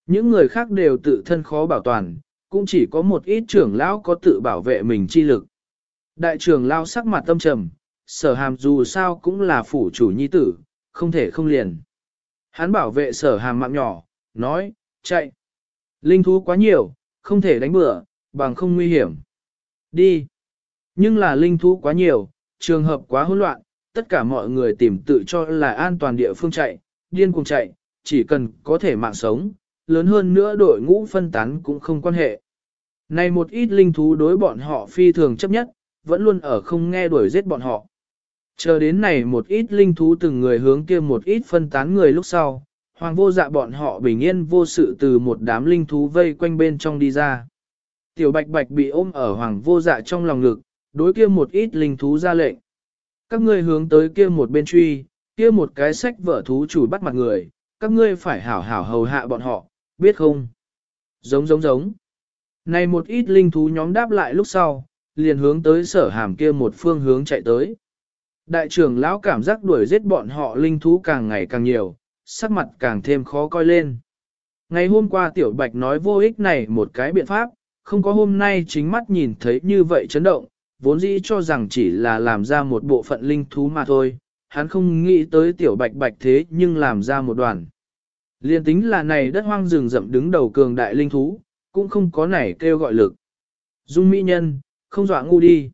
Những người khác đều tự thân khó bảo toàn, cũng chỉ có một ít trưởng lão có tự bảo vệ mình chi lực. Đại trưởng lão sắc mặt tâm trầm, sở hàm dù sao cũng là phủ chủ nhi tử, không thể không liền. Hắn bảo vệ sở hàm mạng nhỏ, nói, chạy. Linh thú quá nhiều, không thể đánh bừa, bằng không nguy hiểm. Đi. Nhưng là linh thú quá nhiều, trường hợp quá hỗn loạn, tất cả mọi người tìm tự cho là an toàn địa phương chạy, điên cuồng chạy, chỉ cần có thể mạng sống, lớn hơn nữa đội ngũ phân tán cũng không quan hệ. Này một ít linh thú đối bọn họ phi thường chấp nhất, vẫn luôn ở không nghe đuổi giết bọn họ. Chờ đến này một ít linh thú từng người hướng kia một ít phân tán người lúc sau, hoàng vô dạ bọn họ bình yên vô sự từ một đám linh thú vây quanh bên trong đi ra. Tiểu bạch bạch bị ôm ở hoàng vô dạ trong lòng ngực, đối kia một ít linh thú ra lệnh. Các ngươi hướng tới kia một bên truy, kia một cái sách vở thú chủ bắt mặt người, các ngươi phải hảo hảo hầu hạ bọn họ, biết không? Giống giống giống. Này một ít linh thú nhóm đáp lại lúc sau, liền hướng tới sở hàm kia một phương hướng chạy tới. Đại trưởng lão cảm giác đuổi giết bọn họ linh thú càng ngày càng nhiều, sắc mặt càng thêm khó coi lên. Ngày hôm qua tiểu bạch nói vô ích này một cái biện pháp, không có hôm nay chính mắt nhìn thấy như vậy chấn động, vốn dĩ cho rằng chỉ là làm ra một bộ phận linh thú mà thôi, hắn không nghĩ tới tiểu bạch bạch thế nhưng làm ra một đoàn. Liên tính là này đất hoang rừng rậm đứng đầu cường đại linh thú, cũng không có nảy kêu gọi lực. Dung mỹ nhân, không dọa ngu đi.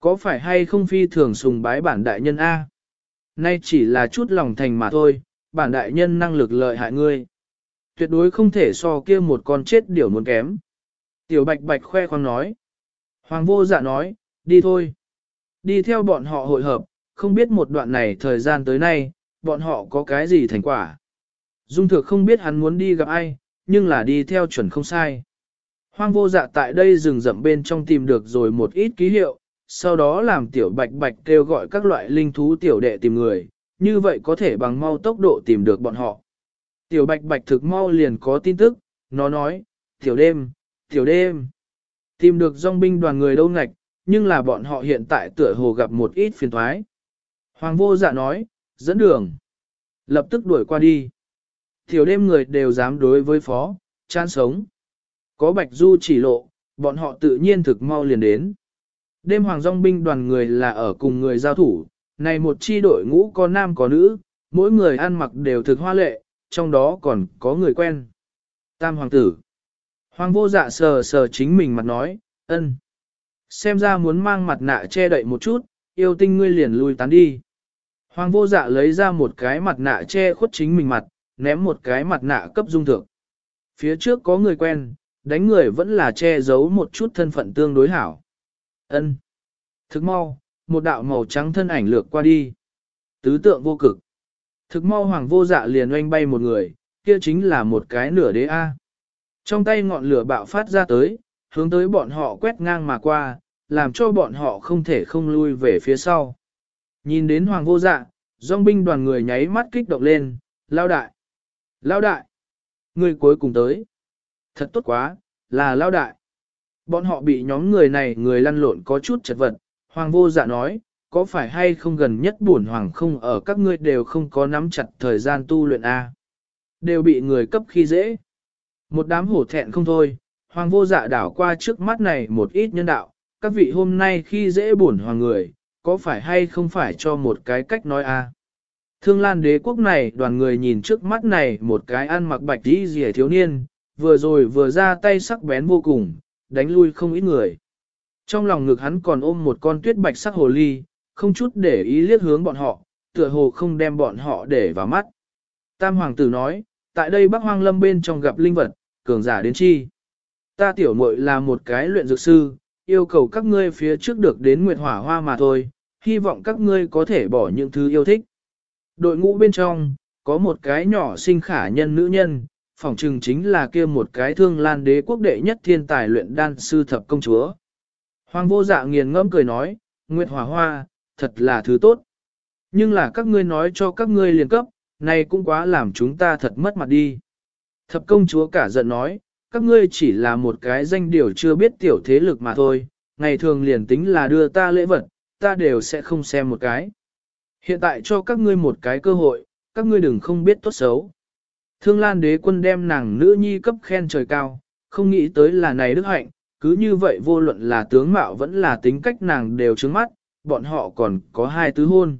Có phải hay không phi thường sùng bái bản đại nhân A? Nay chỉ là chút lòng thành mà thôi, bản đại nhân năng lực lợi hại ngươi. Tuyệt đối không thể so kia một con chết điểu muốn kém. Tiểu bạch bạch khoe khoang nói. Hoàng vô dạ nói, đi thôi. Đi theo bọn họ hội hợp, không biết một đoạn này thời gian tới nay, bọn họ có cái gì thành quả. Dung thực không biết hắn muốn đi gặp ai, nhưng là đi theo chuẩn không sai. Hoang vô dạ tại đây rừng rậm bên trong tìm được rồi một ít ký hiệu, sau đó làm tiểu bạch bạch kêu gọi các loại linh thú tiểu đệ tìm người, như vậy có thể bằng mau tốc độ tìm được bọn họ. Tiểu bạch bạch thực mau liền có tin tức, nó nói, tiểu đêm, tiểu đêm, tìm được dòng binh đoàn người đâu ngạch, nhưng là bọn họ hiện tại tựa hồ gặp một ít phiền thoái. Hoàng vô dạ nói, dẫn đường, lập tức đuổi qua đi. Tiểu đêm người đều dám đối với phó, chán sống. Có bạch du chỉ lộ, bọn họ tự nhiên thực mau liền đến. Đêm hoàng dòng binh đoàn người là ở cùng người giao thủ, này một chi đội ngũ có nam có nữ, mỗi người ăn mặc đều thực hoa lệ, trong đó còn có người quen. Tam hoàng tử. Hoàng vô dạ sờ sờ chính mình mặt nói, ân. Xem ra muốn mang mặt nạ che đậy một chút, yêu tinh ngươi liền lui tán đi. Hoàng vô dạ lấy ra một cái mặt nạ che khuất chính mình mặt, ném một cái mặt nạ cấp dung thượng. Phía trước có người quen, đánh người vẫn là che giấu một chút thân phận tương đối hảo. Ân. Thức mau, một đạo màu trắng thân ảnh lược qua đi. Tứ tượng vô cực. Thực mau hoàng vô dạ liền oanh bay một người, kia chính là một cái nửa đế A. Trong tay ngọn lửa bạo phát ra tới, hướng tới bọn họ quét ngang mà qua, làm cho bọn họ không thể không lui về phía sau. Nhìn đến hoàng vô dạ, dòng binh đoàn người nháy mắt kích động lên, lao đại. Lao đại. Người cuối cùng tới. Thật tốt quá, là lao đại. Bọn họ bị nhóm người này người lăn lộn có chút chật vật, hoàng vô dạ nói, có phải hay không gần nhất buồn hoàng không ở các ngươi đều không có nắm chặt thời gian tu luyện A. Đều bị người cấp khi dễ. Một đám hổ thẹn không thôi, hoàng vô dạ đảo qua trước mắt này một ít nhân đạo, các vị hôm nay khi dễ buồn hoàng người, có phải hay không phải cho một cái cách nói A. Thương lan đế quốc này đoàn người nhìn trước mắt này một cái ăn mặc bạch đi rìa thiếu niên, vừa rồi vừa ra tay sắc bén vô cùng, đánh lui không ít người. Trong lòng ngực hắn còn ôm một con tuyết bạch sắc hồ ly, không chút để ý liếc hướng bọn họ, tựa hồ không đem bọn họ để vào mắt. Tam hoàng tử nói, tại đây bắc hoang lâm bên trong gặp linh vật, cường giả đến chi. Ta tiểu muội là một cái luyện dược sư, yêu cầu các ngươi phía trước được đến nguyệt hỏa hoa mà thôi, hy vọng các ngươi có thể bỏ những thứ yêu thích. Đội ngũ bên trong, có một cái nhỏ sinh khả nhân nữ nhân, phỏng chừng chính là kia một cái thương lan đế quốc đệ nhất thiên tài luyện đan sư thập công chúa. Hoàng vô dạ nghiền ngẫm cười nói, Nguyệt hỏa hoa, thật là thứ tốt. Nhưng là các ngươi nói cho các ngươi liền cấp, này cũng quá làm chúng ta thật mất mặt đi. Thập công chúa cả giận nói, các ngươi chỉ là một cái danh điều chưa biết tiểu thế lực mà thôi, ngày thường liền tính là đưa ta lễ vật, ta đều sẽ không xem một cái. Hiện tại cho các ngươi một cái cơ hội, các ngươi đừng không biết tốt xấu. Thương Lan đế quân đem nàng nữ nhi cấp khen trời cao, không nghĩ tới là này đức hạnh, cứ như vậy vô luận là tướng mạo vẫn là tính cách nàng đều trướng mắt, bọn họ còn có hai tứ hôn.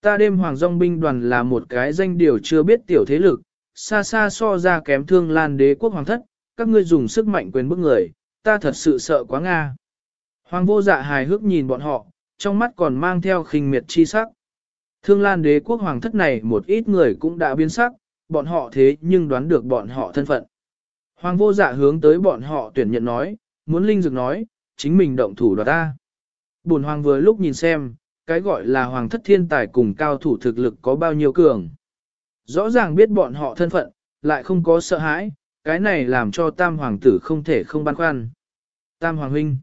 Ta đêm hoàng dòng binh đoàn là một cái danh điều chưa biết tiểu thế lực, xa xa so ra kém thương lan đế quốc hoàng thất, các ngươi dùng sức mạnh quyền bức người, ta thật sự sợ quá Nga. Hoàng vô dạ hài hước nhìn bọn họ, trong mắt còn mang theo khinh miệt chi sắc. Thương lan đế quốc hoàng thất này một ít người cũng đã biến sắc, bọn họ thế nhưng đoán được bọn họ thân phận. Hoàng vô dạ hướng tới bọn họ tuyển nhận nói, muốn linh dược nói, chính mình động thủ đoạt ta. bùn hoàng vừa lúc nhìn xem, cái gọi là hoàng thất thiên tài cùng cao thủ thực lực có bao nhiêu cường. Rõ ràng biết bọn họ thân phận, lại không có sợ hãi, cái này làm cho tam hoàng tử không thể không băn khoăn. Tam hoàng huynh.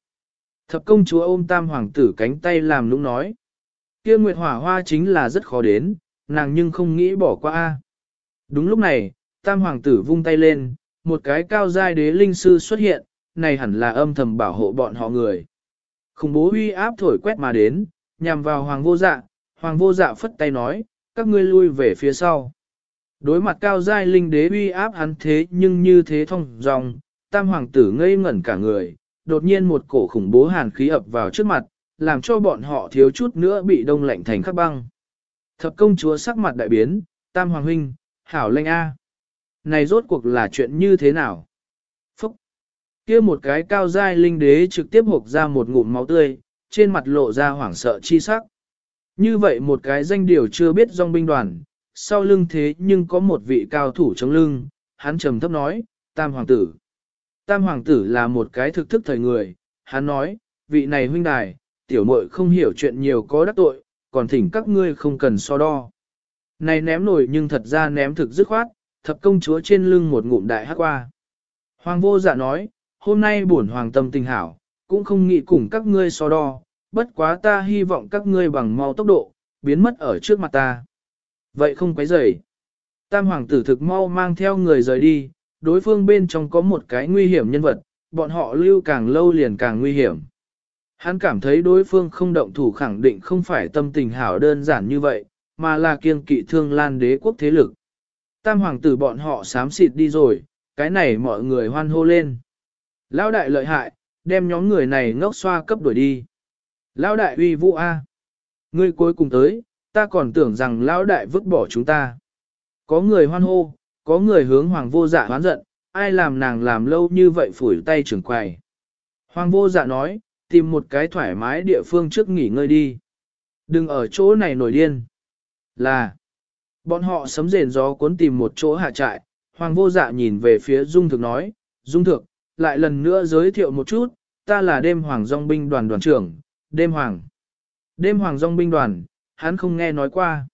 Thập công chúa ôm tam hoàng tử cánh tay làm nũng nói. Kia nguyệt hỏa hoa chính là rất khó đến, nàng nhưng không nghĩ bỏ qua. a. Đúng lúc này, tam hoàng tử vung tay lên, một cái cao giai đế linh sư xuất hiện, này hẳn là âm thầm bảo hộ bọn họ người. Khủng bố uy áp thổi quét mà đến, nhằm vào hoàng vô dạ, hoàng vô dạ phất tay nói, các ngươi lui về phía sau. Đối mặt cao giai linh đế uy áp hắn thế nhưng như thế thông dòng, tam hoàng tử ngây ngẩn cả người, đột nhiên một cổ khủng bố hàn khí ập vào trước mặt, làm cho bọn họ thiếu chút nữa bị đông lạnh thành khắc băng. Thập công chúa sắc mặt đại biến, tam hoàng huynh, hảo lệnh A. Này rốt cuộc là chuyện như thế nào? Phúc, kia một cái cao giai linh đế trực tiếp hộp ra một ngụm máu tươi, trên mặt lộ ra hoảng sợ chi sắc. Như vậy một cái danh điều chưa biết dòng binh đoàn, sau lưng thế nhưng có một vị cao thủ chống lưng, hắn trầm thấp nói, Tam Hoàng tử. Tam Hoàng tử là một cái thực thức thời người, hắn nói, vị này huynh đài, tiểu muội không hiểu chuyện nhiều có đắc tội, còn thỉnh các ngươi không cần so đo. Này ném nổi nhưng thật ra ném thực dứt khoát, thập công chúa trên lưng một ngụm đại hát qua. Hoàng vô dạ nói, hôm nay bổn hoàng tâm tình hảo, cũng không nghĩ cùng các ngươi so đo, bất quá ta hy vọng các ngươi bằng mau tốc độ, biến mất ở trước mặt ta. Vậy không quấy rầy. Tam hoàng tử thực mau mang theo người rời đi, đối phương bên trong có một cái nguy hiểm nhân vật, bọn họ lưu càng lâu liền càng nguy hiểm. Hắn cảm thấy đối phương không động thủ khẳng định không phải tâm tình hảo đơn giản như vậy, mà là kiêng kỵ thương lan đế quốc thế lực. Tam hoàng tử bọn họ xám xịt đi rồi, cái này mọi người hoan hô lên. Lão đại lợi hại, đem nhóm người này ngốc xoa cấp đuổi đi. Lão đại uy vũ A. Ngươi cuối cùng tới, ta còn tưởng rằng lão đại vứt bỏ chúng ta. Có người hoan hô, có người hướng hoàng vô dạ hoán giận, ai làm nàng làm lâu như vậy phủi tay trưởng quầy. Hoàng vô dạ nói, tìm một cái thoải mái địa phương trước nghỉ ngơi đi. Đừng ở chỗ này nổi điên. Là, bọn họ sấm rền gió cuốn tìm một chỗ hạ trại, hoàng vô dạ nhìn về phía Dung Thực nói, Dung Thực, lại lần nữa giới thiệu một chút, ta là đêm hoàng dòng binh đoàn đoàn trưởng, đêm hoàng. Đêm hoàng dòng binh đoàn, hắn không nghe nói qua.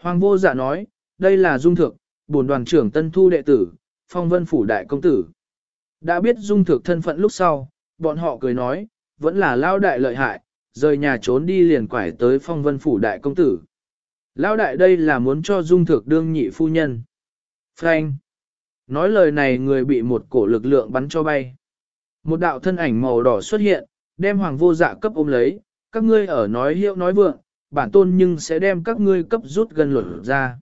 Hoàng vô dạ nói, đây là Dung Thực, bổn đoàn trưởng tân thu đệ tử, phong vân phủ đại công tử. Đã biết Dung Thực thân phận lúc sau, bọn họ cười nói, vẫn là lao đại lợi hại, rời nhà trốn đi liền quải tới phong vân phủ đại công tử. Lão đại đây là muốn cho dung thực đương nhị phu nhân. Frank. Nói lời này người bị một cổ lực lượng bắn cho bay. Một đạo thân ảnh màu đỏ xuất hiện, đem hoàng vô dạ cấp ôm lấy, các ngươi ở nói hiệu nói vượng, bản tôn nhưng sẽ đem các ngươi cấp rút gần lột ra.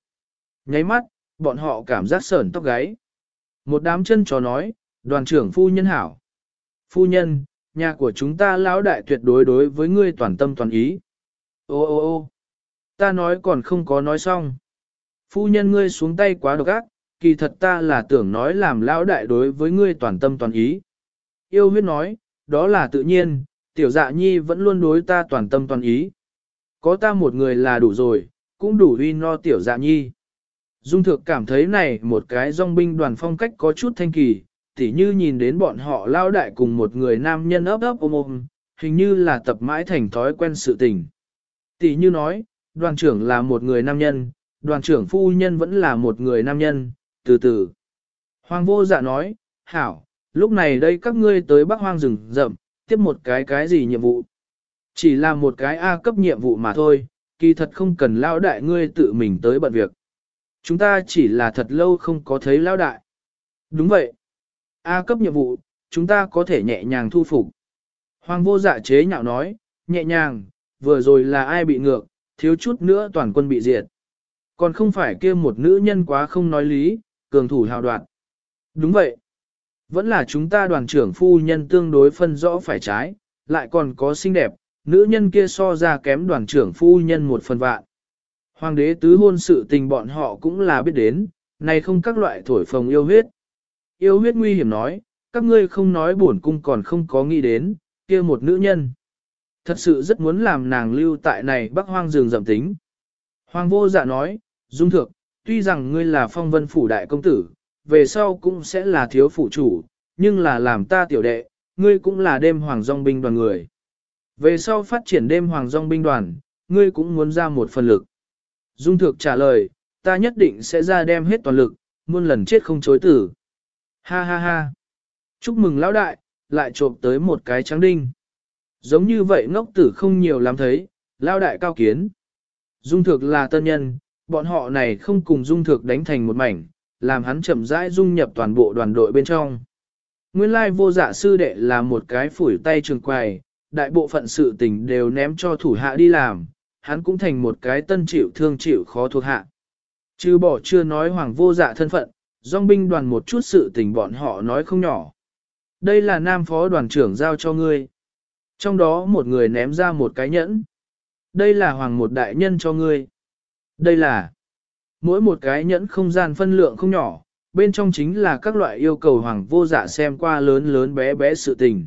Nháy mắt, bọn họ cảm giác sởn tóc gáy. Một đám chân chó nói, đoàn trưởng phu nhân hảo. Phu nhân, nhà của chúng ta lão đại tuyệt đối đối với ngươi toàn tâm toàn ý. Ô ô ô ta nói còn không có nói xong. Phu nhân ngươi xuống tay quá độc ác, kỳ thật ta là tưởng nói làm lão đại đối với ngươi toàn tâm toàn ý. Yêu huyết nói, đó là tự nhiên, tiểu dạ nhi vẫn luôn đối ta toàn tâm toàn ý. Có ta một người là đủ rồi, cũng đủ uy no tiểu dạ nhi. Dung thực cảm thấy này một cái dòng binh đoàn phong cách có chút thanh kỳ, tỉ như nhìn đến bọn họ lao đại cùng một người nam nhân ấp ấp ôm ôm, hình như là tập mãi thành thói quen sự tình. Tỉ như nói, đoàn trưởng là một người nam nhân, đoàn trưởng phu nhân vẫn là một người nam nhân, từ từ. Hoàng vô dạ nói, hảo, lúc này đây các ngươi tới bắc hoang rừng rậm, tiếp một cái cái gì nhiệm vụ. Chỉ là một cái A cấp nhiệm vụ mà thôi, kỳ thật không cần lao đại ngươi tự mình tới bận việc. Chúng ta chỉ là thật lâu không có thấy lao đại. Đúng vậy. A cấp nhiệm vụ, chúng ta có thể nhẹ nhàng thu phục. Hoàng vô dạ chế nhạo nói, nhẹ nhàng, vừa rồi là ai bị ngược, thiếu chút nữa toàn quân bị diệt. Còn không phải kia một nữ nhân quá không nói lý, cường thủ hào đoạn. Đúng vậy. Vẫn là chúng ta đoàn trưởng phu nhân tương đối phân rõ phải trái, lại còn có xinh đẹp, nữ nhân kia so ra kém đoàn trưởng phu nhân một phần vạn. Hoàng đế tứ hôn sự tình bọn họ cũng là biết đến, này không các loại thổi phồng yêu huyết. Yêu huyết nguy hiểm nói, các ngươi không nói bổn cung còn không có nghĩ đến, kia một nữ nhân. Thật sự rất muốn làm nàng lưu tại này bắc hoang rừng rậm tính. Hoàng vô dạ nói, dung thượng, tuy rằng ngươi là phong vân phủ đại công tử, về sau cũng sẽ là thiếu phủ chủ, nhưng là làm ta tiểu đệ, ngươi cũng là đêm hoàng dòng binh đoàn người. Về sau phát triển đêm hoàng dòng binh đoàn, ngươi cũng muốn ra một phần lực. Dung thược trả lời, ta nhất định sẽ ra đem hết toàn lực, muôn lần chết không chối tử. Ha ha ha. Chúc mừng lão đại, lại trộm tới một cái trắng đinh. Giống như vậy ngốc tử không nhiều lắm thấy, lao đại cao kiến. Dung thực là tân nhân, bọn họ này không cùng dung thực đánh thành một mảnh, làm hắn chậm rãi dung nhập toàn bộ đoàn đội bên trong. Nguyên lai vô dạ sư đệ là một cái phủi tay trường quài, đại bộ phận sự tình đều ném cho thủ hạ đi làm, hắn cũng thành một cái tân chịu thương chịu khó thuộc hạ. Chứ bỏ chưa nói hoàng vô dạ thân phận, dòng binh đoàn một chút sự tình bọn họ nói không nhỏ. Đây là nam phó đoàn trưởng giao cho ngươi. Trong đó một người ném ra một cái nhẫn. Đây là hoàng một đại nhân cho ngươi. Đây là mỗi một cái nhẫn không gian phân lượng không nhỏ, bên trong chính là các loại yêu cầu hoàng vô dạ xem qua lớn lớn bé bé sự tình.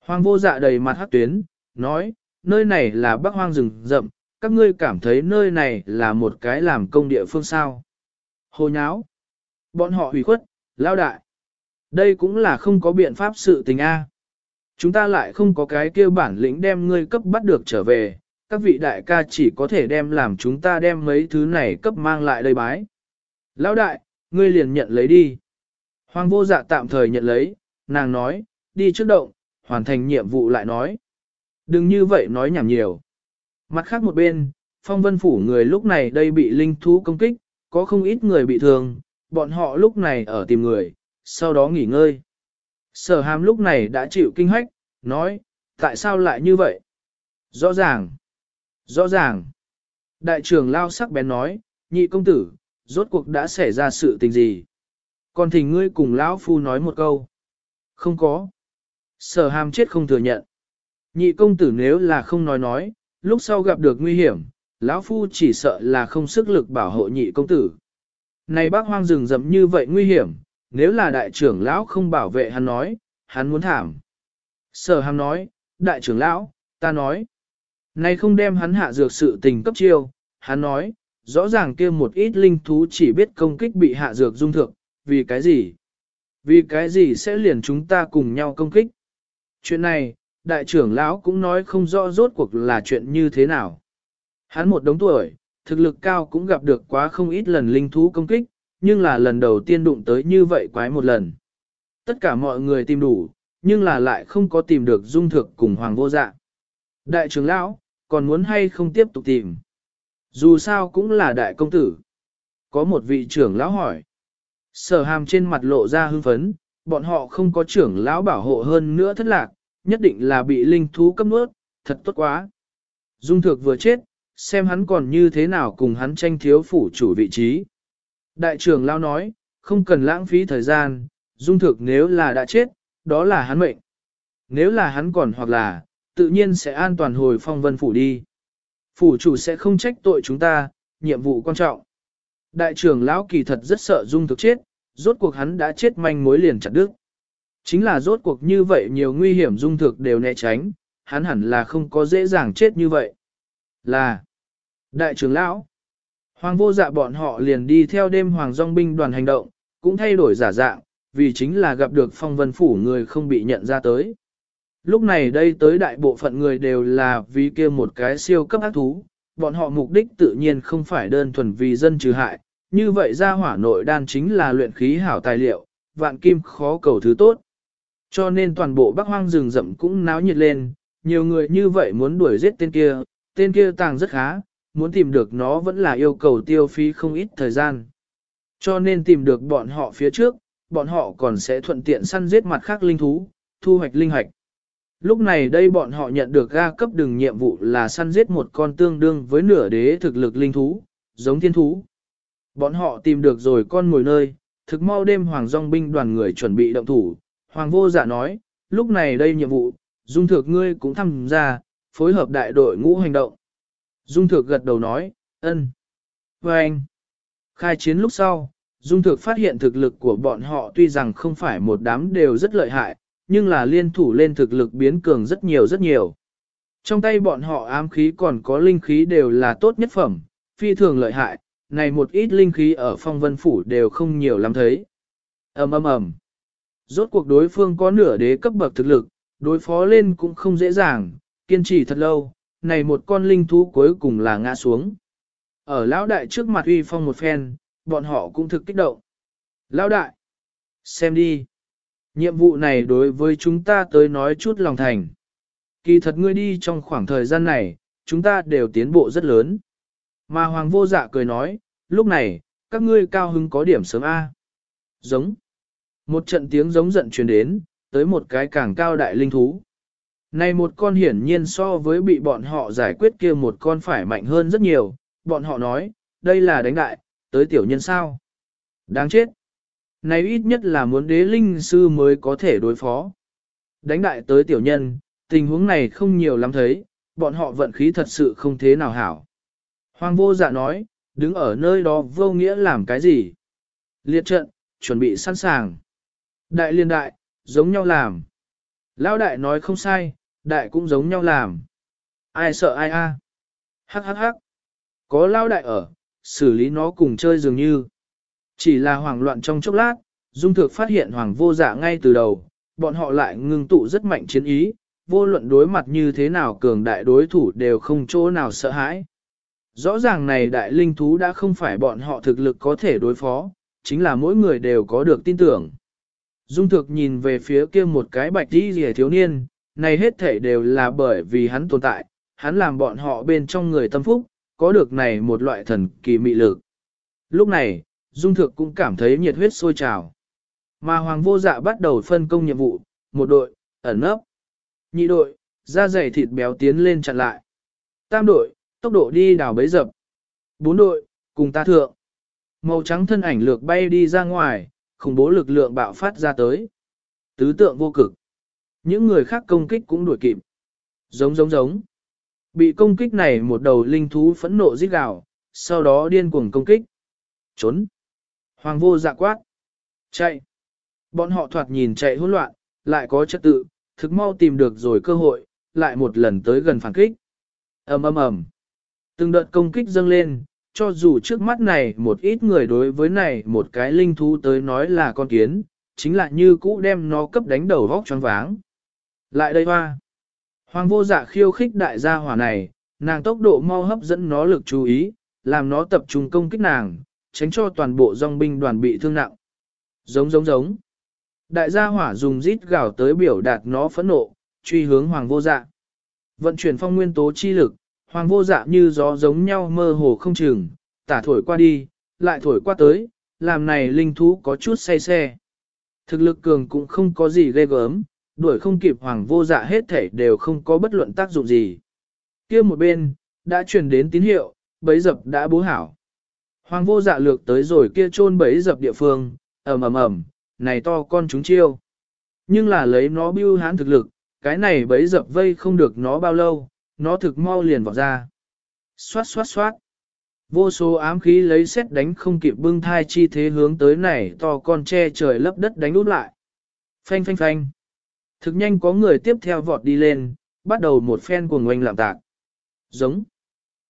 Hoàng vô dạ đầy mặt hắc tuyến, nói, nơi này là bắc hoang rừng rậm, các ngươi cảm thấy nơi này là một cái làm công địa phương sao. Hồ nháo. Bọn họ hủy khuất, lao đại. Đây cũng là không có biện pháp sự tình A. Chúng ta lại không có cái kia bản lĩnh đem ngươi cấp bắt được trở về, các vị đại ca chỉ có thể đem làm chúng ta đem mấy thứ này cấp mang lại đây bái. Lão đại, ngươi liền nhận lấy đi. Hoàng vô dạ tạm thời nhận lấy, nàng nói, đi trước động, hoàn thành nhiệm vụ lại nói. Đừng như vậy nói nhảm nhiều. Mặt khác một bên, phong vân phủ người lúc này đây bị linh thú công kích, có không ít người bị thương, bọn họ lúc này ở tìm người, sau đó nghỉ ngơi. Sở hàm lúc này đã chịu kinh hách, nói, tại sao lại như vậy? Rõ ràng, rõ ràng. Đại trưởng lao sắc bén nói, nhị công tử, rốt cuộc đã xảy ra sự tình gì? Còn thỉnh ngươi cùng lão phu nói một câu. Không có. Sở hàm chết không thừa nhận. Nhị công tử nếu là không nói nói, lúc sau gặp được nguy hiểm, lão phu chỉ sợ là không sức lực bảo hộ nhị công tử. Này bác hoang rừng rậm như vậy nguy hiểm, nếu là đại trưởng lão không bảo vệ hắn nói, hắn muốn thảm. Sở hàm nói, đại trưởng lão, ta nói. Này không đem hắn hạ dược sự tình cấp chiêu, hắn nói, rõ ràng kia một ít linh thú chỉ biết công kích bị hạ dược dung thượng, vì cái gì? Vì cái gì sẽ liền chúng ta cùng nhau công kích? Chuyện này, đại trưởng lão cũng nói không rõ rốt cuộc là chuyện như thế nào. Hắn một đống tuổi, thực lực cao cũng gặp được quá không ít lần linh thú công kích, nhưng là lần đầu tiên đụng tới như vậy quái một lần. Tất cả mọi người tìm đủ, nhưng là lại không có tìm được dung thực cùng hoàng vô dạ. Đại trưởng lão, còn muốn hay không tiếp tục tìm? Dù sao cũng là đại công tử. Có một vị trưởng lão hỏi. Sở hàm trên mặt lộ ra hưng phấn, bọn họ không có trưởng lão bảo hộ hơn nữa thất lạc, nhất định là bị linh thú cấp nuốt, thật tốt quá. Dung thực vừa chết, xem hắn còn như thế nào cùng hắn tranh thiếu phủ chủ vị trí. Đại trưởng lão nói, không cần lãng phí thời gian, dung thực nếu là đã chết, đó là hắn mệnh. Nếu là hắn còn hoặc là, tự nhiên sẽ an toàn hồi phong vân phủ đi. Phủ chủ sẽ không trách tội chúng ta, nhiệm vụ quan trọng. Đại trưởng lão kỳ thật rất sợ dung thực chết, rốt cuộc hắn đã chết manh mối liền chặt đứt. Chính là rốt cuộc như vậy nhiều nguy hiểm dung thực đều né tránh, hắn hẳn là không có dễ dàng chết như vậy. Là Đại trưởng lão Hoàng vô dạ bọn họ liền đi theo đêm hoàng dòng binh đoàn hành động, cũng thay đổi giả dạng, vì chính là gặp được phong vân phủ người không bị nhận ra tới. Lúc này đây tới đại bộ phận người đều là vì kia một cái siêu cấp ác thú, bọn họ mục đích tự nhiên không phải đơn thuần vì dân trừ hại, như vậy ra hỏa nội đan chính là luyện khí hảo tài liệu, vạn kim khó cầu thứ tốt. Cho nên toàn bộ bắc hoang rừng rậm cũng náo nhiệt lên, nhiều người như vậy muốn đuổi giết tên kia, tên kia tàng rất khá, muốn tìm được nó vẫn là yêu cầu tiêu phí không ít thời gian. Cho nên tìm được bọn họ phía trước, bọn họ còn sẽ thuận tiện săn giết mặt khác linh thú, thu hoạch linh hoạch. Lúc này đây bọn họ nhận được ga cấp đường nhiệm vụ là săn giết một con tương đương với nửa đế thực lực linh thú, giống thiên thú. Bọn họ tìm được rồi con ngồi nơi, thực mau đêm hoàng dòng binh đoàn người chuẩn bị động thủ. Hoàng vô giả nói, lúc này đây nhiệm vụ, dung thực ngươi cũng tham gia, phối hợp đại đội ngũ hành động. Dung thược gật đầu nói, ân. Và anh, khai chiến lúc sau, Dung thược phát hiện thực lực của bọn họ tuy rằng không phải một đám đều rất lợi hại, nhưng là liên thủ lên thực lực biến cường rất nhiều rất nhiều. Trong tay bọn họ ám khí còn có linh khí đều là tốt nhất phẩm, phi thường lợi hại, này một ít linh khí ở phong vân phủ đều không nhiều lắm thấy. ầm ầm ầm. Rốt cuộc đối phương có nửa đế cấp bậc thực lực, đối phó lên cũng không dễ dàng, kiên trì thật lâu, này một con linh thú cuối cùng là ngã xuống. Ở lão đại trước mặt uy phong một phen, bọn họ cũng thực kích động. Lão đại, xem đi. Nhiệm vụ này đối với chúng ta tới nói chút lòng thành. Kỳ thật ngươi đi trong khoảng thời gian này, chúng ta đều tiến bộ rất lớn. Mà Hoàng vô dạ cười nói, lúc này, các ngươi cao hứng có điểm sớm A. Giống. Một trận tiếng giống giận truyền đến, tới một cái càng cao đại linh thú. Này một con hiển nhiên so với bị bọn họ giải quyết kia một con phải mạnh hơn rất nhiều, bọn họ nói, đây là đánh đại, tới tiểu nhân sao. Đáng chết. Này ít nhất là muốn đế linh sư mới có thể đối phó. Đánh đại tới tiểu nhân, tình huống này không nhiều lắm thấy, bọn họ vận khí thật sự không thế nào hảo. Hoàng vô dạ nói, đứng ở nơi đó vô nghĩa làm cái gì? Liệt trận, chuẩn bị sẵn sàng. Đại liên đại, giống nhau làm. Lão đại nói không sai, đại cũng giống nhau làm. Ai sợ ai a? Hắc hắc hắc. Có lão đại ở, xử lý nó cùng chơi dường như. Chỉ là hoảng loạn trong chốc lát, Dung Thược phát hiện Hoàng vô dạ ngay từ đầu, bọn họ lại ngưng tụ rất mạnh chiến ý, vô luận đối mặt như thế nào cường đại đối thủ đều không chỗ nào sợ hãi. Rõ ràng này đại linh thú đã không phải bọn họ thực lực có thể đối phó, chính là mỗi người đều có được tin tưởng. Dung Thược nhìn về phía kia một cái bạch đi rìa thiếu niên, này hết thể đều là bởi vì hắn tồn tại, hắn làm bọn họ bên trong người tâm phúc, có được này một loại thần kỳ mị lực. Lúc này, Dung Thược cũng cảm thấy nhiệt huyết sôi trào. Mà Hoàng vô dạ bắt đầu phân công nhiệm vụ, một đội, ẩn nấp. Nhị đội, da dày thịt béo tiến lên chặn lại. Tam đội, tốc độ đi đào bấy dập. Bốn đội, cùng ta thượng. Màu trắng thân ảnh lược bay đi ra ngoài, khủng bố lực lượng bạo phát ra tới. Tứ tượng vô cực. Những người khác công kích cũng đuổi kịp. Giống giống giống. Bị công kích này một đầu linh thú phẫn nộ giết gào, sau đó điên cuồng công kích. Trốn. Hoàng vô dạ quát. Chạy. Bọn họ thoạt nhìn chạy hỗn loạn, lại có trật tự, thực mau tìm được rồi cơ hội, lại một lần tới gần phản kích. ầm ầm ầm. Từng đợt công kích dâng lên, cho dù trước mắt này một ít người đối với này một cái linh thú tới nói là con kiến, chính là như cũ đem nó cấp đánh đầu vóc choáng váng. Lại đây hoa. Hoàng vô dạ khiêu khích đại gia hỏa này, nàng tốc độ mau hấp dẫn nó lực chú ý, làm nó tập trung công kích nàng, tránh cho toàn bộ dòng binh đoàn bị thương nặng. Giống giống giống. Đại gia hỏa dùng rít gào tới biểu đạt nó phẫn nộ, truy hướng hoàng vô dạ. Vận chuyển phong nguyên tố chi lực, hoàng vô dạ như gió giống nhau mơ hồ không chừng, tả thổi qua đi, lại thổi qua tới, làm này linh thú có chút say xe. Thực lực cường cũng không có gì ghê gớm, đuổi không kịp hoàng vô dạ hết thể đều không có bất luận tác dụng gì. kia một bên, đã truyền đến tín hiệu, bấy dập đã bố hảo. Hoàng vô dạ lược tới rồi kia chôn bấy dập địa phương, ầm ầm ầm, này to con chúng chiêu. Nhưng là lấy nó bưu hán thực lực, cái này bấy dập vây không được nó bao lâu, nó thực mau liền vọt ra. Xoát xoát xoát. Vô số ám khí lấy xét đánh không kịp bưng thai chi thế hướng tới này to con che trời lấp đất đánh út lại. Phanh phanh phanh. Thực nhanh có người tiếp theo vọt đi lên, bắt đầu một phen cuồng ngoanh làm tạc. Giống.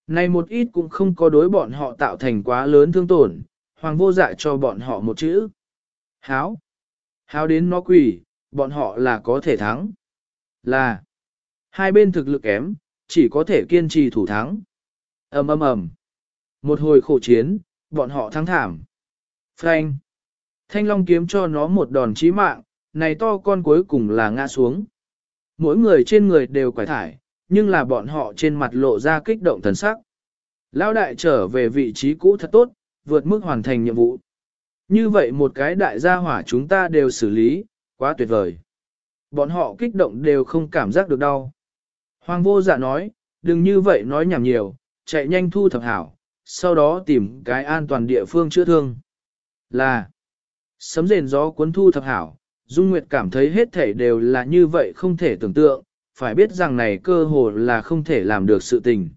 Này một ít cũng không có đối bọn họ tạo thành quá lớn thương tổn, hoàng vô dạ cho bọn họ một chữ. Háo. Háo đến nó quỷ, bọn họ là có thể thắng. Là. Hai bên thực lực kém, chỉ có thể kiên trì thủ thắng. ầm ầm ầm. Một hồi khổ chiến, bọn họ thắng thảm. Frank. Thanh Long kiếm cho nó một đòn chí mạng, này to con cuối cùng là ngã xuống. Mỗi người trên người đều quải thải, nhưng là bọn họ trên mặt lộ ra kích động thần sắc. Lão đại trở về vị trí cũ thật tốt, vượt mức hoàn thành nhiệm vụ. Như vậy một cái đại gia hỏa chúng ta đều xử lý, quá tuyệt vời. Bọn họ kích động đều không cảm giác được đau. Hoàng vô dạ nói, đừng như vậy nói nhảm nhiều, chạy nhanh thu thập hảo, sau đó tìm cái an toàn địa phương chữa thương. Là, sấm rền gió cuốn thu thập hảo, Dung Nguyệt cảm thấy hết thể đều là như vậy không thể tưởng tượng, phải biết rằng này cơ hồ là không thể làm được sự tình.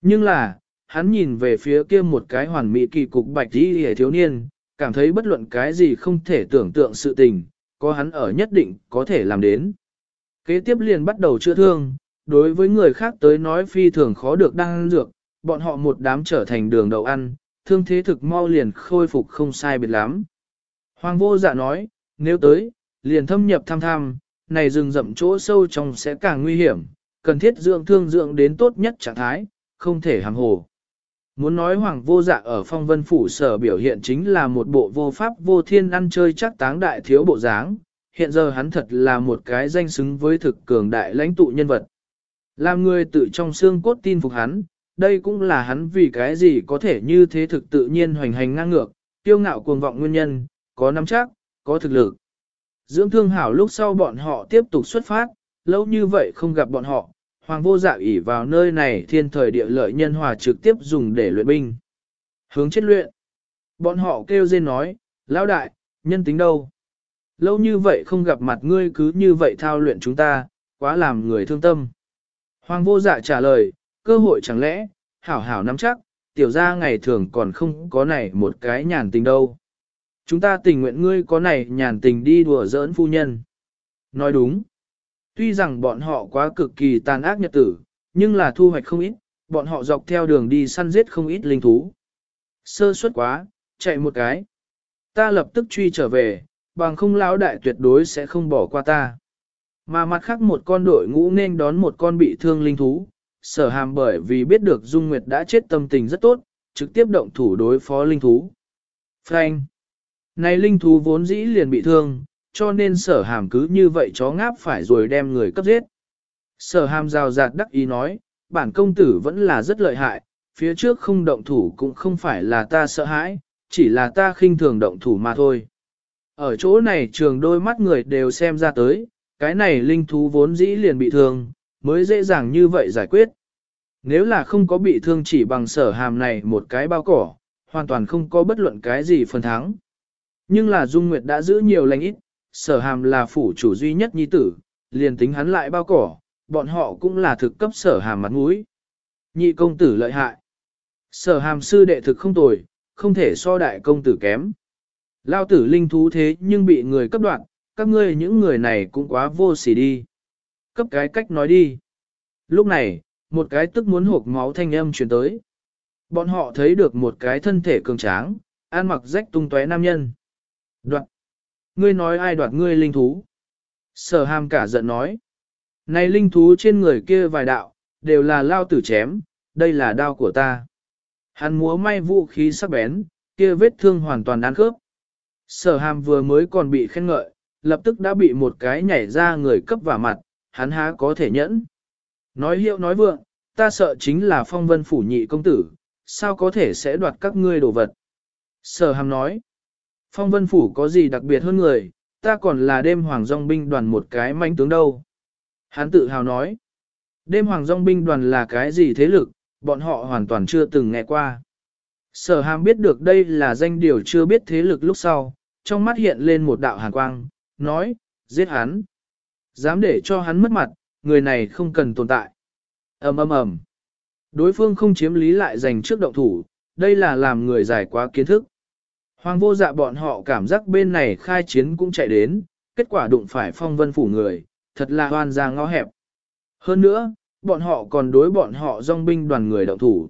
Nhưng là, hắn nhìn về phía kia một cái hoàn mỹ kỳ cục bạch đi hề thiếu niên, cảm thấy bất luận cái gì không thể tưởng tượng sự tình, có hắn ở nhất định có thể làm đến. Kế tiếp liền bắt đầu chữa thương, đối với người khác tới nói phi thường khó được đăng dược, bọn họ một đám trở thành đường đậu ăn, thương thế thực mau liền khôi phục không sai biệt lắm. Hoàng vô dạ nói, nếu tới, liền thâm nhập tham tham, này rừng rậm chỗ sâu trong sẽ càng nguy hiểm, cần thiết dưỡng thương dưỡng đến tốt nhất trạng thái, không thể hàng hồ. Muốn nói hoàng vô dạ ở phong vân phủ sở biểu hiện chính là một bộ vô pháp vô thiên ăn chơi chắc táng đại thiếu bộ dáng, hiện giờ hắn thật là một cái danh xứng với thực cường đại lãnh tụ nhân vật. Làm người tự trong xương cốt tin phục hắn, đây cũng là hắn vì cái gì có thể như thế thực tự nhiên hoành hành ngang ngược, tiêu ngạo cuồng vọng nguyên nhân, có nắm chắc, có thực lực. Dưỡng thương hảo lúc sau bọn họ tiếp tục xuất phát, lâu như vậy không gặp bọn họ, hoàng vô dạ ỉ vào nơi này thiên thời địa lợi nhân hòa trực tiếp dùng để luyện binh. Hướng chết luyện. Bọn họ kêu dên nói, lão đại, nhân tính đâu? Lâu như vậy không gặp mặt ngươi cứ như vậy thao luyện chúng ta, quá làm người thương tâm. Hoàng vô dạ trả lời, cơ hội chẳng lẽ, hảo hảo nắm chắc, tiểu ra ngày thường còn không có này một cái nhàn tình đâu. Chúng ta tình nguyện ngươi có này nhàn tình đi đùa giỡn phu nhân. Nói đúng. Tuy rằng bọn họ quá cực kỳ tàn ác nhật tử, nhưng là thu hoạch không ít, bọn họ dọc theo đường đi săn giết không ít linh thú. Sơ suất quá, chạy một cái. Ta lập tức truy trở về, bằng không lão đại tuyệt đối sẽ không bỏ qua ta. Mà mặt khác một con đội ngũ nên đón một con bị thương linh thú, sở hàm bởi vì biết được Dung Nguyệt đã chết tâm tình rất tốt, trực tiếp động thủ đối phó linh thú. Frank! Này linh thú vốn dĩ liền bị thương, cho nên sở hàm cứ như vậy chó ngáp phải rồi đem người cấp giết. Sở hàm rào rạt đắc ý nói, bản công tử vẫn là rất lợi hại, phía trước không động thủ cũng không phải là ta sợ hãi, chỉ là ta khinh thường động thủ mà thôi. Ở chỗ này trường đôi mắt người đều xem ra tới, cái này linh thú vốn dĩ liền bị thương, mới dễ dàng như vậy giải quyết. Nếu là không có bị thương chỉ bằng sở hàm này một cái bao cỏ, hoàn toàn không có bất luận cái gì phần thắng. Nhưng là Dung Nguyệt đã giữ nhiều lành ít, sở hàm là phủ chủ duy nhất nhi tử, liền tính hắn lại bao cỏ, bọn họ cũng là thực cấp sở hàm mặt mũi. Nhị công tử lợi hại. Sở hàm sư đệ thực không tồi, không thể so đại công tử kém. Lao tử linh thú thế nhưng bị người cấp đoạn, các ngươi những người này cũng quá vô sỉ đi. Cấp cái cách nói đi. Lúc này, một cái tức muốn hộp máu thanh âm truyền tới. Bọn họ thấy được một cái thân thể cường tráng, an mặc rách tung tóe nam nhân đoạt, Ngươi nói ai đoạt ngươi linh thú? Sở hàm cả giận nói. Này linh thú trên người kia vài đạo, đều là lao tử chém, đây là đao của ta. Hắn múa may vũ khí sắc bén, kia vết thương hoàn toàn ăn khớp. Sở hàm vừa mới còn bị khen ngợi, lập tức đã bị một cái nhảy ra người cấp vào mặt, hắn há có thể nhẫn. Nói hiệu nói vượng, ta sợ chính là phong vân phủ nhị công tử, sao có thể sẽ đoạt các ngươi đồ vật. Sở hàm nói, phong vân phủ có gì đặc biệt hơn người, ta còn là đêm hoàng dòng binh đoàn một cái manh tướng đâu. Hắn tự hào nói, đêm hoàng dòng binh đoàn là cái gì thế lực, bọn họ hoàn toàn chưa từng nghe qua. Sở hàm biết được đây là danh điều chưa biết thế lực lúc sau, trong mắt hiện lên một đạo hàn quang, nói, giết hắn. Dám để cho hắn mất mặt, người này không cần tồn tại. ầm ầm ầm. Đối phương không chiếm lý lại giành trước động thủ, đây là làm người giải quá kiến thức. Hoàng vô dạ bọn họ cảm giác bên này khai chiến cũng chạy đến, kết quả đụng phải phong vân phủ người, thật là hoan ra ngõ hẹp. Hơn nữa, bọn họ còn đối bọn họ dòng binh đoàn người động thủ.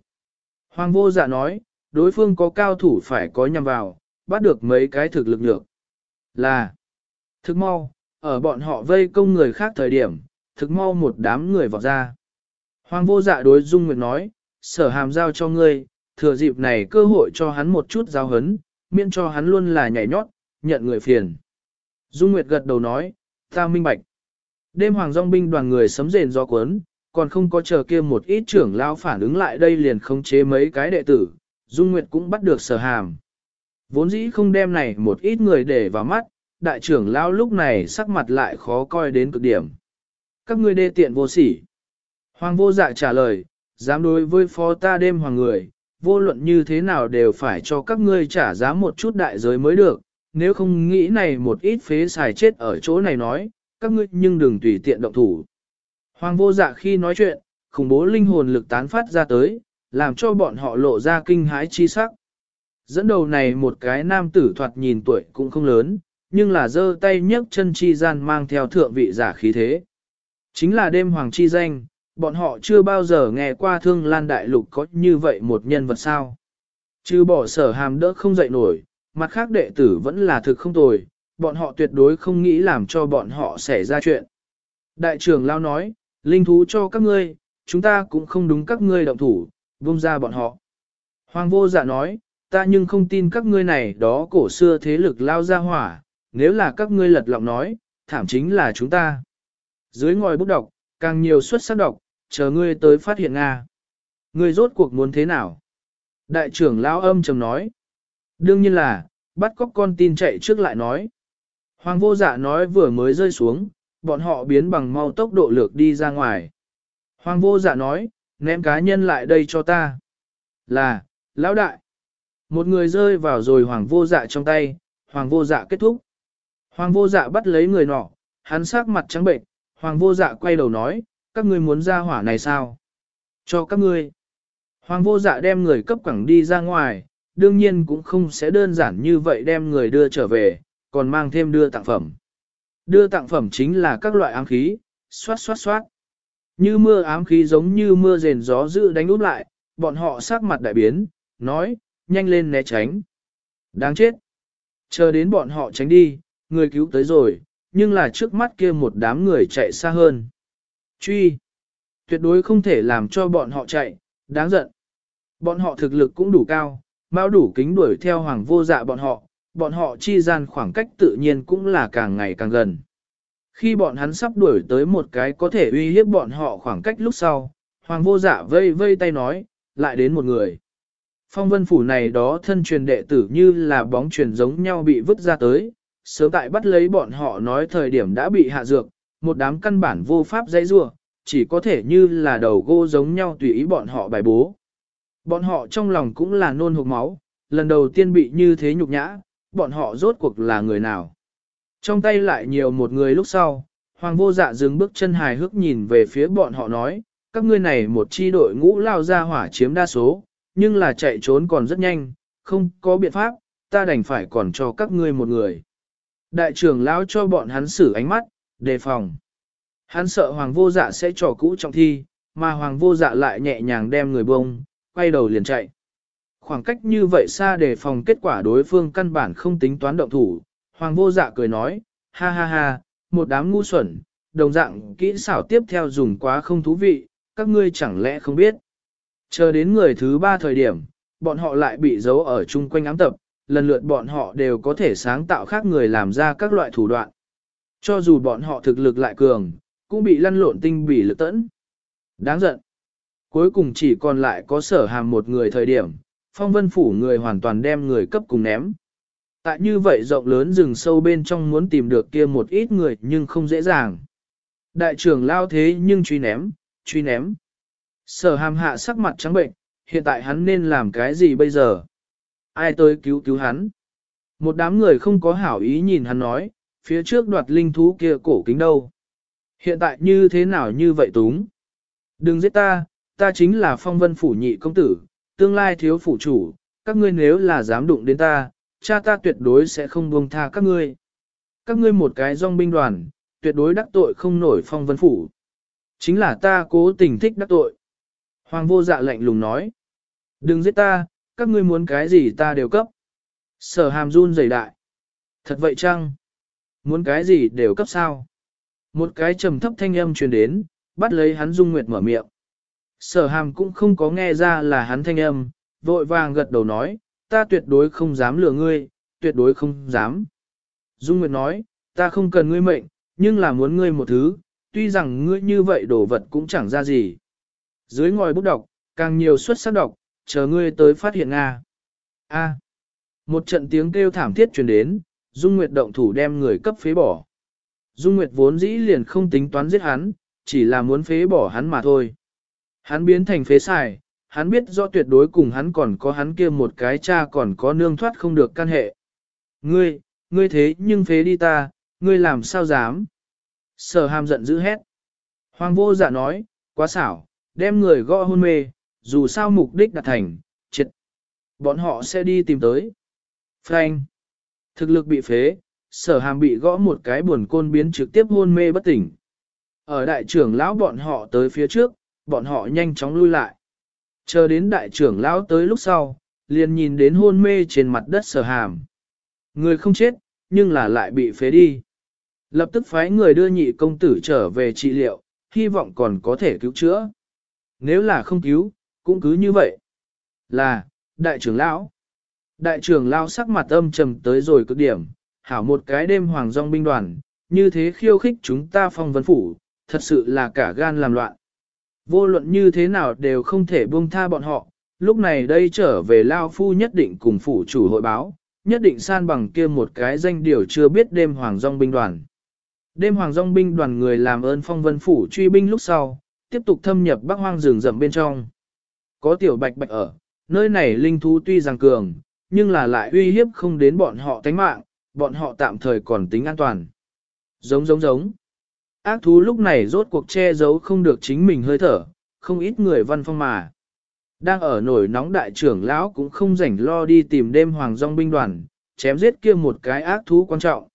Hoàng vô dạ nói, đối phương có cao thủ phải có nhằm vào, bắt được mấy cái thực lực nhược. Là, thực mau, ở bọn họ vây công người khác thời điểm, thực mau một đám người vọt ra. Hoàng vô dạ đối Dung Nguyệt nói, sở hàm giao cho ngươi, thừa dịp này cơ hội cho hắn một chút giao hấn, miễn cho hắn luôn là nhảy nhót, nhận người phiền. Dung Nguyệt gật đầu nói, ta minh bạch. Đêm hoàng dòng binh đoàn người sấm rền do cuốn, còn không có chờ kia một ít trưởng lao phản ứng lại đây liền khống chế mấy cái đệ tử, Dung Nguyệt cũng bắt được sở hàm. Vốn dĩ không đem này một ít người để vào mắt, đại trưởng lao lúc này sắc mặt lại khó coi đến cực điểm. Các ngươi đê tiện vô sỉ. Hoàng vô dạ trả lời, dám đối với phó ta đêm hoàng người, vô luận như thế nào đều phải cho các ngươi trả giá một chút đại giới mới được, nếu không nghĩ này một ít phế xài chết ở chỗ này nói, các ngươi nhưng đừng tùy tiện động thủ. Hoàng vô dạ khi nói chuyện, khủng bố linh hồn lực tán phát ra tới, làm cho bọn họ lộ ra kinh hãi chi sắc. Dẫn đầu này một cái nam tử thoạt nhìn tuổi cũng không lớn, nhưng là giơ tay nhấc chân chi gian mang theo thượng vị giả khí thế. Chính là đêm hoàng chi danh, bọn họ chưa bao giờ nghe qua thương lan đại lục có như vậy một nhân vật sao. Chứ bỏ sở hàm đỡ không dậy nổi, mặt khác đệ tử vẫn là thực không tồi, bọn họ tuyệt đối không nghĩ làm cho bọn họ xảy ra chuyện. Đại trưởng lao nói, linh thú cho các ngươi, chúng ta cũng không đúng các ngươi động thủ, vung ra bọn họ. Hoàng vô dạ nói, ta nhưng không tin các ngươi này đó cổ xưa thế lực lao ra hỏa, nếu là các ngươi lật lọng nói, thảm chính là chúng ta. Dưới ngòi bút đọc, càng nhiều xuất sắc đọc, chờ ngươi tới phát hiện Nga. Ngươi rốt cuộc muốn thế nào? Đại trưởng lão âm trầm nói. Đương nhiên là, bắt cóc con tin chạy trước lại nói. Hoàng vô dạ nói vừa mới rơi xuống, bọn họ biến bằng mau tốc độ lược đi ra ngoài. Hoàng vô dạ nói, ném cá nhân lại đây cho ta. Là, lão đại. Một người rơi vào rồi hoàng vô dạ trong tay, hoàng vô dạ kết thúc. Hoàng vô dạ bắt lấy người nọ, hắn sắc mặt trắng bệnh, hoàng vô dạ quay đầu nói, các ngươi muốn ra hỏa này sao? Cho các ngươi. Hoàng vô dạ đem người cấp quẳng đi ra ngoài, đương nhiên cũng không sẽ đơn giản như vậy đem người đưa trở về, còn mang thêm đưa tặng phẩm. Đưa tặng phẩm chính là các loại ám khí, xoát xoát xoát. Như mưa ám khí giống như mưa rền gió dữ đánh úp lại, bọn họ sắc mặt đại biến, nói, nhanh lên né tránh. Đáng chết. Chờ đến bọn họ tránh đi, người cứu tới rồi, nhưng là trước mắt kia một đám người chạy xa hơn. Truy. Tuyệt đối không thể làm cho bọn họ chạy, đáng giận. Bọn họ thực lực cũng đủ cao, bao đủ kính đuổi theo hoàng vô dạ bọn họ, bọn họ chi gian khoảng cách tự nhiên cũng là càng ngày càng gần. Khi bọn hắn sắp đuổi tới một cái có thể uy hiếp bọn họ khoảng cách lúc sau, hoàng vô dạ vây vây tay nói, lại đến một người. Phong vân phủ này đó thân truyền đệ tử như là bóng truyền giống nhau bị vứt ra tới, sớm tại bắt lấy bọn họ nói thời điểm đã bị hạ dược, một đám căn bản vô pháp dãy rua, chỉ có thể như là đầu gô giống nhau tùy ý bọn họ bài bố. Bọn họ trong lòng cũng là nôn hộp máu, lần đầu tiên bị như thế nhục nhã, bọn họ rốt cuộc là người nào. Trong tay lại nhiều một người lúc sau, Hoàng vô dạ dừng bước chân hài hước nhìn về phía bọn họ nói, các ngươi này một chi đội ngũ lao ra hỏa chiếm đa số, nhưng là chạy trốn còn rất nhanh, không có biện pháp, ta đành phải còn cho các ngươi một người. Đại trưởng lão cho bọn hắn xử ánh mắt, đề phòng. Hắn sợ hoàng vô dạ sẽ trò cũ trong thi, mà hoàng vô dạ lại nhẹ nhàng đem người bông, quay đầu liền chạy. Khoảng cách như vậy xa để phòng kết quả đối phương căn bản không tính toán động thủ, hoàng vô dạ cười nói, ha ha ha, một đám ngu xuẩn, đồng dạng kỹ xảo tiếp theo dùng quá không thú vị, các ngươi chẳng lẽ không biết. Chờ đến người thứ ba thời điểm, bọn họ lại bị giấu ở chung quanh ám tập, lần lượt bọn họ đều có thể sáng tạo khác người làm ra các loại thủ đoạn. Cho dù bọn họ thực lực lại cường, cũng bị lăn lộn tinh bỉ lực tẫn. Đáng giận. Cuối cùng chỉ còn lại có sở hàm một người thời điểm, phong vân phủ người hoàn toàn đem người cấp cùng ném. Tại như vậy rộng lớn rừng sâu bên trong muốn tìm được kia một ít người nhưng không dễ dàng. Đại trưởng lao thế nhưng truy ném, truy ném. Sở hàm hạ sắc mặt trắng bệnh, hiện tại hắn nên làm cái gì bây giờ? Ai tới cứu cứu hắn? Một đám người không có hảo ý nhìn hắn nói, phía trước đoạt linh thú kia cổ kính đâu? Hiện tại như thế nào như vậy túng? Đừng giết ta, ta chính là phong vân phủ nhị công tử, tương lai thiếu phủ chủ, các ngươi nếu là dám đụng đến ta, cha ta tuyệt đối sẽ không buông tha các ngươi. Các ngươi một cái dòng binh đoàn, tuyệt đối đắc tội không nổi phong vân phủ. Chính là ta cố tình thích đắc tội. Hoàng vô dạ lạnh lùng nói. Đừng giết ta, các ngươi muốn cái gì ta đều cấp. Sở hàm run rẩy đại. Thật vậy chăng? Muốn cái gì đều cấp sao? Một cái trầm thấp thanh âm truyền đến, bắt lấy hắn dung nguyệt mở miệng. Sở hàm cũng không có nghe ra là hắn thanh âm, vội vàng gật đầu nói, ta tuyệt đối không dám lừa ngươi, tuyệt đối không dám. Dung Nguyệt nói, ta không cần ngươi mệnh, nhưng là muốn ngươi một thứ, tuy rằng ngươi như vậy đổ vật cũng chẳng ra gì. Dưới ngòi bút đọc, càng nhiều xuất sắc đọc, chờ ngươi tới phát hiện Nga. A. một trận tiếng kêu thảm thiết truyền đến, Dung Nguyệt động thủ đem người cấp phế bỏ. Dung Nguyệt vốn dĩ liền không tính toán giết hắn, chỉ là muốn phế bỏ hắn mà thôi. Hắn biến thành phế xài, hắn biết rõ tuyệt đối cùng hắn còn có hắn kia một cái cha còn có nương thoát không được căn hệ. Ngươi, ngươi thế nhưng phế đi ta, ngươi làm sao dám? Sở hàm giận dữ hét. Hoàng vô dạ nói, quá xảo, đem người gõ hôn mê, dù sao mục đích đạt thành, triệt. Bọn họ sẽ đi tìm tới. Frank. Thực lực bị phế, sở hàm bị gõ một cái buồn côn biến trực tiếp hôn mê bất tỉnh. Ở đại trưởng lão bọn họ tới phía trước, bọn họ nhanh chóng lui lại. Chờ đến đại trưởng lão tới lúc sau, liền nhìn đến hôn mê trên mặt đất sở hàm. Người không chết, nhưng là lại bị phế đi. Lập tức phái người đưa nhị công tử trở về trị liệu, hy vọng còn có thể cứu chữa. Nếu là không cứu, cũng cứ như vậy. Là, đại trưởng lão. Đại trưởng lao sắc mặt âm trầm tới rồi cực điểm, hảo một cái đêm hoàng dòng binh đoàn, như thế khiêu khích chúng ta phong vấn phủ, thật sự là cả gan làm loạn. Vô luận như thế nào đều không thể buông tha bọn họ, lúc này đây trở về Lao Phu nhất định cùng phủ chủ hội báo, nhất định san bằng kia một cái danh điều chưa biết đêm hoàng dòng binh đoàn. Đêm hoàng dòng binh đoàn người làm ơn phong vân phủ truy binh lúc sau, tiếp tục thâm nhập bắc hoang rừng rậm bên trong. Có tiểu bạch bạch ở, nơi này linh thú tuy rằng cường, nhưng là lại uy hiếp không đến bọn họ tánh mạng, bọn họ tạm thời còn tính an toàn. Giống giống giống. Ác thú lúc này rốt cuộc che giấu không được chính mình hơi thở, không ít người văn phong mà. Đang ở nổi nóng đại trưởng lão cũng không rảnh lo đi tìm đêm hoàng dòng binh đoàn, chém giết kia một cái ác thú quan trọng.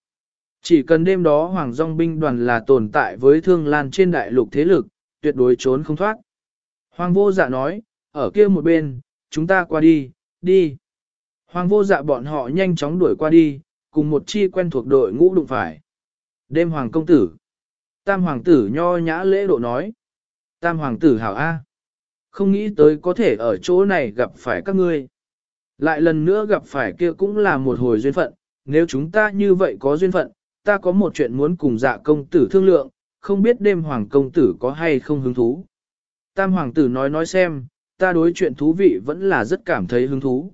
Chỉ cần đêm đó hoàng dòng binh đoàn là tồn tại với thương lan trên đại lục thế lực, tuyệt đối trốn không thoát. Hoàng vô dạ nói, ở kia một bên, chúng ta qua đi, đi. Hoàng vô dạ bọn họ nhanh chóng đuổi qua đi, cùng một chi quen thuộc đội ngũ đụng phải. Đêm hoàng công tử. Tam hoàng tử nho nhã lễ độ nói. Tam hoàng tử hảo A. Không nghĩ tới có thể ở chỗ này gặp phải các ngươi. Lại lần nữa gặp phải kia cũng là một hồi duyên phận, nếu chúng ta như vậy có duyên phận, ta có một chuyện muốn cùng dạ công tử thương lượng, không biết đêm hoàng công tử có hay không hứng thú. Tam hoàng tử nói nói xem, ta đối chuyện thú vị vẫn là rất cảm thấy hứng thú.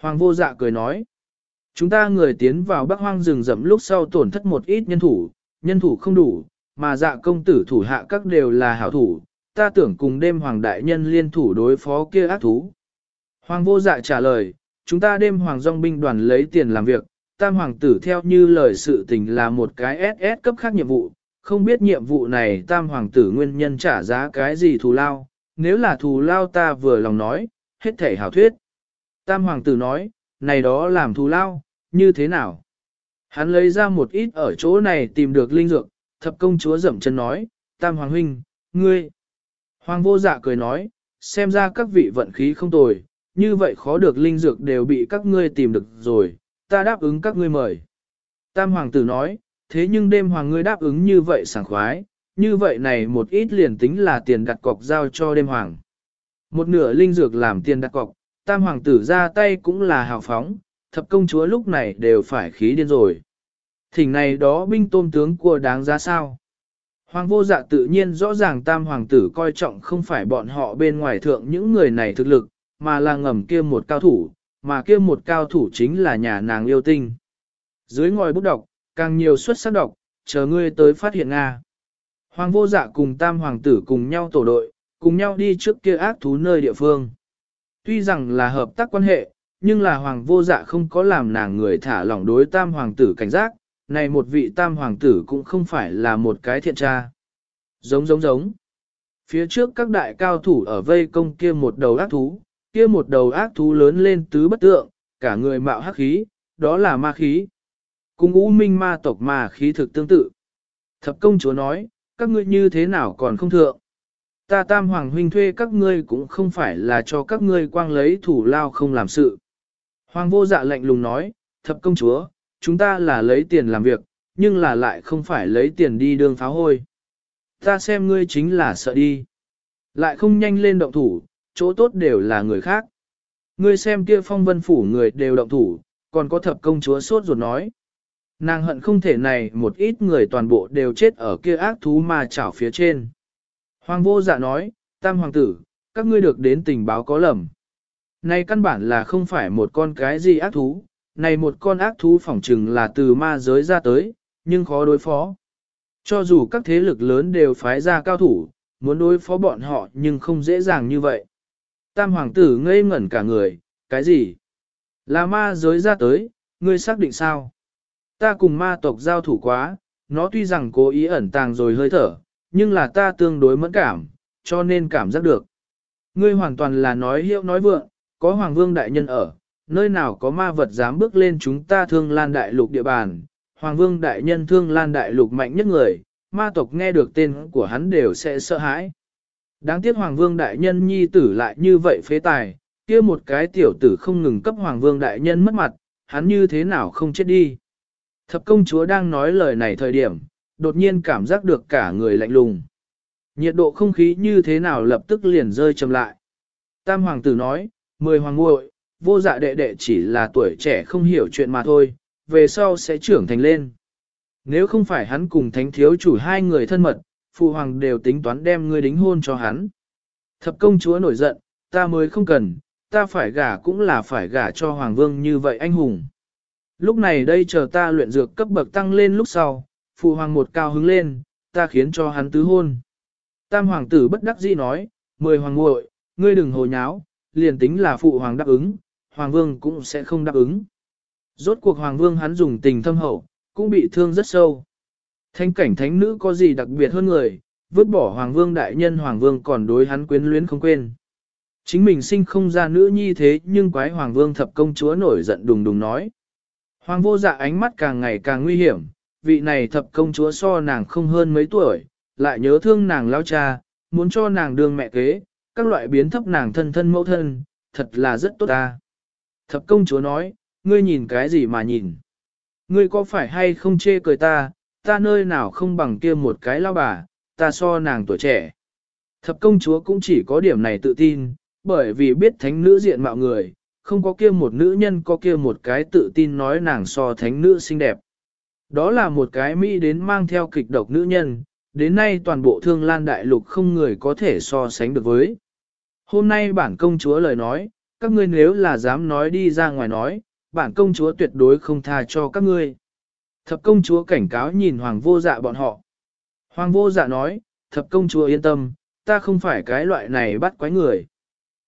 Hoàng vô dạ cười nói, chúng ta người tiến vào bắc hoang rừng rậm lúc sau tổn thất một ít nhân thủ, nhân thủ không đủ, mà dạ công tử thủ hạ các đều là hảo thủ, ta tưởng cùng đêm hoàng đại nhân liên thủ đối phó kia ác thú. Hoàng vô dạ trả lời, chúng ta đêm hoàng dòng binh đoàn lấy tiền làm việc, tam hoàng tử theo như lời sự tình là một cái SS cấp khác nhiệm vụ, không biết nhiệm vụ này tam hoàng tử nguyên nhân trả giá cái gì thù lao, nếu là thù lao ta vừa lòng nói, hết thể hảo thuyết. Tam hoàng tử nói, này đó làm thù lao, như thế nào? Hắn lấy ra một ít ở chỗ này tìm được linh dược, thập công chúa dậm chân nói, tam hoàng huynh, ngươi. Hoàng vô dạ cười nói, xem ra các vị vận khí không tồi, như vậy khó được linh dược đều bị các ngươi tìm được rồi, ta đáp ứng các ngươi mời. Tam hoàng tử nói, thế nhưng đêm hoàng ngươi đáp ứng như vậy sảng khoái, như vậy này một ít liền tính là tiền đặt cọc giao cho đêm hoàng. Một nửa linh dược làm tiền đặt cọc, tam hoàng tử ra tay cũng là hào phóng, thập công chúa lúc này đều phải khí điên rồi. Thỉnh này đó binh tôm tướng của đáng giá sao? Hoàng vô dạ tự nhiên rõ ràng tam hoàng tử coi trọng không phải bọn họ bên ngoài thượng những người này thực lực, mà là ngầm kia một cao thủ, mà kia một cao thủ chính là nhà nàng yêu tinh. Dưới ngòi bút đọc, càng nhiều xuất sắc đọc, chờ ngươi tới phát hiện Nga. Hoàng vô dạ cùng tam hoàng tử cùng nhau tổ đội, cùng nhau đi trước kia ác thú nơi địa phương. Tuy rằng là hợp tác quan hệ, nhưng là hoàng vô dạ không có làm nàng người thả lỏng đối tam hoàng tử cảnh giác, này một vị tam hoàng tử cũng không phải là một cái thiện tra. Giống giống giống. Phía trước các đại cao thủ ở vây công kia một đầu ác thú, kia một đầu ác thú lớn lên tứ bất tượng, cả người mạo hắc khí, đó là ma khí. Cùng u minh ma tộc ma khí thực tương tự. Thập công chúa nói, các ngươi như thế nào còn không thượng. Ta tam hoàng huynh thuê các ngươi cũng không phải là cho các ngươi quang lấy thủ lao không làm sự. Hoàng vô dạ lạnh lùng nói, thập công chúa, chúng ta là lấy tiền làm việc, nhưng là lại không phải lấy tiền đi đường pháo hôi. Ta xem ngươi chính là sợ đi. Lại không nhanh lên động thủ, chỗ tốt đều là người khác. Ngươi xem kia phong vân phủ người đều động thủ, còn có thập công chúa sốt ruột nói. Nàng hận không thể này một ít người toàn bộ đều chết ở kia ác thú mà chảo phía trên. Hoàng vô dạ nói, tam hoàng tử, các ngươi được đến tình báo có lầm. Này căn bản là không phải một con cái gì ác thú, này một con ác thú phỏng trừng là từ ma giới ra tới, nhưng khó đối phó. Cho dù các thế lực lớn đều phái ra cao thủ, muốn đối phó bọn họ nhưng không dễ dàng như vậy. Tam hoàng tử ngây ngẩn cả người, cái gì? Là ma giới ra tới, ngươi xác định sao? Ta cùng ma tộc giao thủ quá, nó tuy rằng cố ý ẩn tàng rồi hơi thở, nhưng là ta tương đối mẫn cảm, cho nên cảm giác được. Ngươi hoàn toàn là nói hiệu nói vượng, có hoàng vương đại nhân ở, nơi nào có ma vật dám bước lên chúng ta thương lan đại lục địa bàn. Hoàng vương đại nhân thương lan đại lục mạnh nhất người, ma tộc nghe được tên của hắn đều sẽ sợ hãi. Đáng tiếc Hoàng Vương Đại Nhân nhi tử lại như vậy phế tài, kia một cái tiểu tử không ngừng cấp Hoàng Vương Đại Nhân mất mặt, hắn như thế nào không chết đi. Thập công chúa đang nói lời này thời điểm, đột nhiên cảm giác được cả người lạnh lùng. Nhiệt độ không khí như thế nào lập tức liền rơi chậm lại. Tam hoàng tử nói, mười hoàng muội, vô dạ đệ đệ chỉ là tuổi trẻ không hiểu chuyện mà thôi, về sau sẽ trưởng thành lên. Nếu không phải hắn cùng thánh thiếu chủ hai người thân mật, phụ hoàng đều tính toán đem ngươi đính hôn cho hắn. Thập công chúa nổi giận, ta mới không cần, ta phải gả cũng là phải gả cho hoàng vương như vậy anh hùng. Lúc này đây chờ ta luyện dược cấp bậc tăng lên lúc sau, phụ hoàng một cao hứng lên, ta khiến cho hắn tứ hôn. Tam hoàng tử bất đắc dĩ nói, mười hoàng muội, ngươi đừng hồ nháo, liền tính là phụ hoàng đáp ứng, hoàng vương cũng sẽ không đáp ứng. Rốt cuộc hoàng vương hắn dùng tình thâm hậu, cũng bị thương rất sâu. Thánh cảnh thánh nữ có gì đặc biệt hơn người, vứt bỏ hoàng vương đại nhân hoàng vương còn đối hắn quyến luyến không quên. Chính mình sinh không ra nữ nhi thế nhưng quái hoàng vương thập công chúa nổi giận đùng đùng nói. Hoàng vô dạ ánh mắt càng ngày càng nguy hiểm, vị này thập công chúa so nàng không hơn mấy tuổi, lại nhớ thương nàng lao cha, muốn cho nàng đương mẹ kế, các loại biến thấp nàng thân thân mẫu thân, thật là rất tốt ta. Thập công chúa nói, ngươi nhìn cái gì mà nhìn? Ngươi có phải hay không chê cười ta, ta nơi nào không bằng kia một cái lao bà, ta so nàng tuổi trẻ. Thập công chúa cũng chỉ có điểm này tự tin, bởi vì biết thánh nữ diện mạo người, không có kia một nữ nhân có kia một cái tự tin nói nàng so thánh nữ xinh đẹp. Đó là một cái Mỹ đến mang theo kịch độc nữ nhân, đến nay toàn bộ thương lan đại lục không người có thể so sánh được với. Hôm nay bản công chúa lời nói, các ngươi nếu là dám nói đi ra ngoài nói, bản công chúa tuyệt đối không tha cho các ngươi. Thập công chúa cảnh cáo nhìn hoàng vô dạ bọn họ. Hoàng vô dạ nói, thập công chúa yên tâm, ta không phải cái loại này bắt quái người.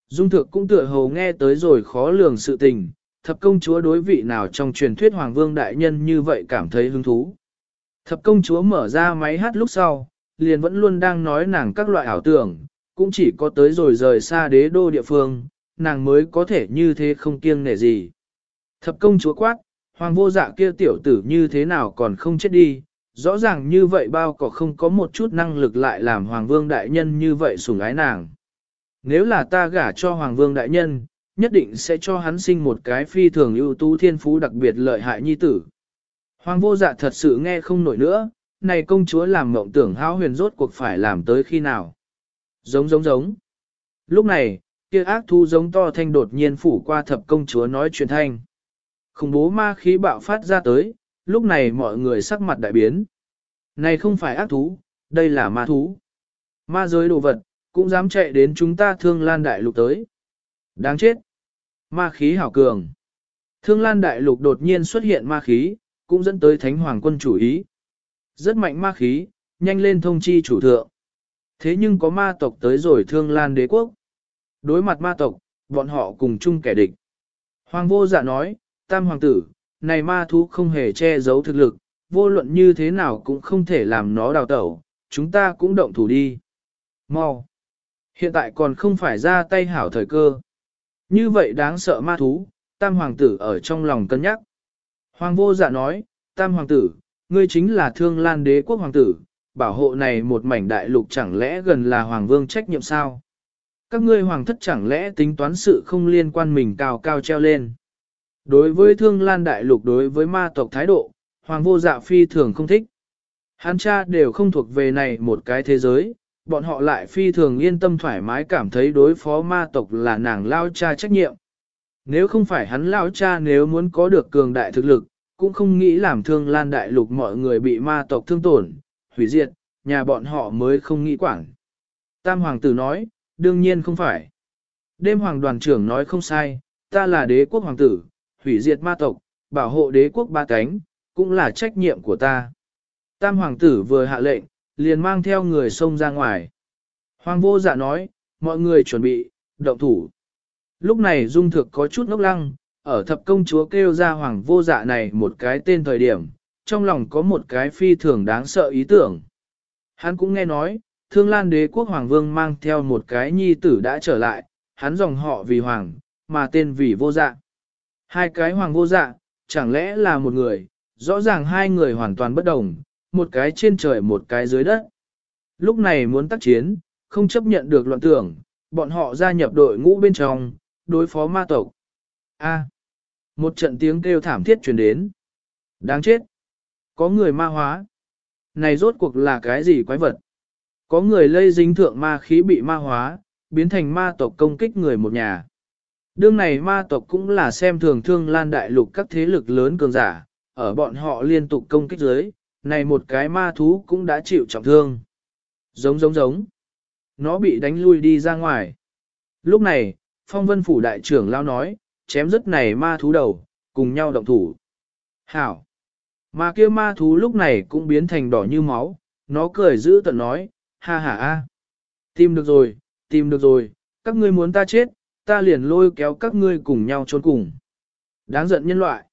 Dung thực cũng tựa hồ nghe tới rồi khó lường sự tình, thập công chúa đối vị nào trong truyền thuyết hoàng vương đại nhân như vậy cảm thấy hứng thú. Thập công chúa mở ra máy hát lúc sau, liền vẫn luôn đang nói nàng các loại ảo tưởng, cũng chỉ có tới rồi rời xa đế đô địa phương, nàng mới có thể như thế không kiêng nể gì. Thập công chúa quát, hoàng vô dạ kia tiểu tử như thế nào còn không chết đi, rõ ràng như vậy bao có không có một chút năng lực lại làm hoàng vương đại nhân như vậy sủng ái nàng. Nếu là ta gả cho hoàng vương đại nhân, nhất định sẽ cho hắn sinh một cái phi thường ưu tú thiên phú đặc biệt lợi hại nhi tử. Hoàng vô dạ thật sự nghe không nổi nữa, này công chúa làm mộng tưởng hao huyền rốt cuộc phải làm tới khi nào. Giống giống giống. Lúc này, kia ác thu giống to thanh đột nhiên phủ qua thập công chúa nói chuyện thanh. Khủng bố ma khí bạo phát ra tới, lúc này mọi người sắc mặt đại biến. Này không phải ác thú, đây là ma thú. Ma giới đồ vật, cũng dám chạy đến chúng ta thương lan đại lục tới. Đáng chết. Ma khí hảo cường. Thương lan đại lục đột nhiên xuất hiện ma khí, cũng dẫn tới thánh hoàng quân chủ ý. Rất mạnh ma khí, nhanh lên thông chi chủ thượng. Thế nhưng có ma tộc tới rồi thương lan đế quốc. Đối mặt ma tộc, bọn họ cùng chung kẻ địch. Hoàng vô dạ nói, tam hoàng tử, này ma thú không hề che giấu thực lực, vô luận như thế nào cũng không thể làm nó đào tẩu, chúng ta cũng động thủ đi. Mau! Hiện tại còn không phải ra tay hảo thời cơ. Như vậy đáng sợ ma thú, tam hoàng tử ở trong lòng cân nhắc. Hoàng vô dạ nói, tam hoàng tử, ngươi chính là thương lan đế quốc hoàng tử, bảo hộ này một mảnh đại lục chẳng lẽ gần là hoàng vương trách nhiệm sao? Các ngươi hoàng thất chẳng lẽ tính toán sự không liên quan mình cao cao treo lên? Đối với thương lan đại lục đối với ma tộc thái độ, hoàng vô dạ phi thường không thích. Hắn cha đều không thuộc về này một cái thế giới, bọn họ lại phi thường yên tâm thoải mái cảm thấy đối phó ma tộc là nàng lao cha trách nhiệm. Nếu không phải hắn lao cha nếu muốn có được cường đại thực lực, cũng không nghĩ làm thương lan đại lục mọi người bị ma tộc thương tổn, hủy diệt, nhà bọn họ mới không nghĩ quản. Tam hoàng tử nói, đương nhiên không phải. Đêm hoàng đoàn trưởng nói không sai, ta là đế quốc hoàng tử, hủy diệt ma tộc, bảo hộ đế quốc ba cánh, cũng là trách nhiệm của ta. Tam hoàng tử vừa hạ lệnh, liền mang theo người xông ra ngoài. Hoàng vô dạ nói, mọi người chuẩn bị, động thủ. Lúc này dung thực có chút ngốc lăng, ở thập công chúa kêu ra hoàng vô dạ này một cái tên thời điểm, trong lòng có một cái phi thường đáng sợ ý tưởng. Hắn cũng nghe nói, thương lan đế quốc hoàng vương mang theo một cái nhi tử đã trở lại, hắn dòng họ vì hoàng, mà tên vì vô dạ. Hai cái hoàng vô dạ, chẳng lẽ là một người, rõ ràng hai người hoàn toàn bất đồng, một cái trên trời một cái dưới đất. Lúc này muốn tác chiến, không chấp nhận được loạn tưởng, bọn họ gia nhập đội ngũ bên trong, đối phó ma tộc. A. một trận tiếng kêu thảm thiết truyền đến. Đáng chết. Có người ma hóa. Này rốt cuộc là cái gì quái vật? Có người lây dính thượng ma khí bị ma hóa, biến thành ma tộc công kích người một nhà. Đương này ma tộc cũng là xem thường thương lan đại lục các thế lực lớn cường giả, ở bọn họ liên tục công kích dưới, này một cái ma thú cũng đã chịu trọng thương. Giống giống giống. Nó bị đánh lui đi ra ngoài. Lúc này, phong vân phủ đại trưởng lao nói, chém rất này ma thú đầu, cùng nhau động thủ. Hảo. Mà kia ma thú lúc này cũng biến thành đỏ như máu, nó cười giữ tận nói, ha ha a, Tìm được rồi, tìm được rồi, các ngươi muốn ta chết, ta liền lôi kéo các ngươi cùng nhau trốn cùng. Đáng giận nhân loại.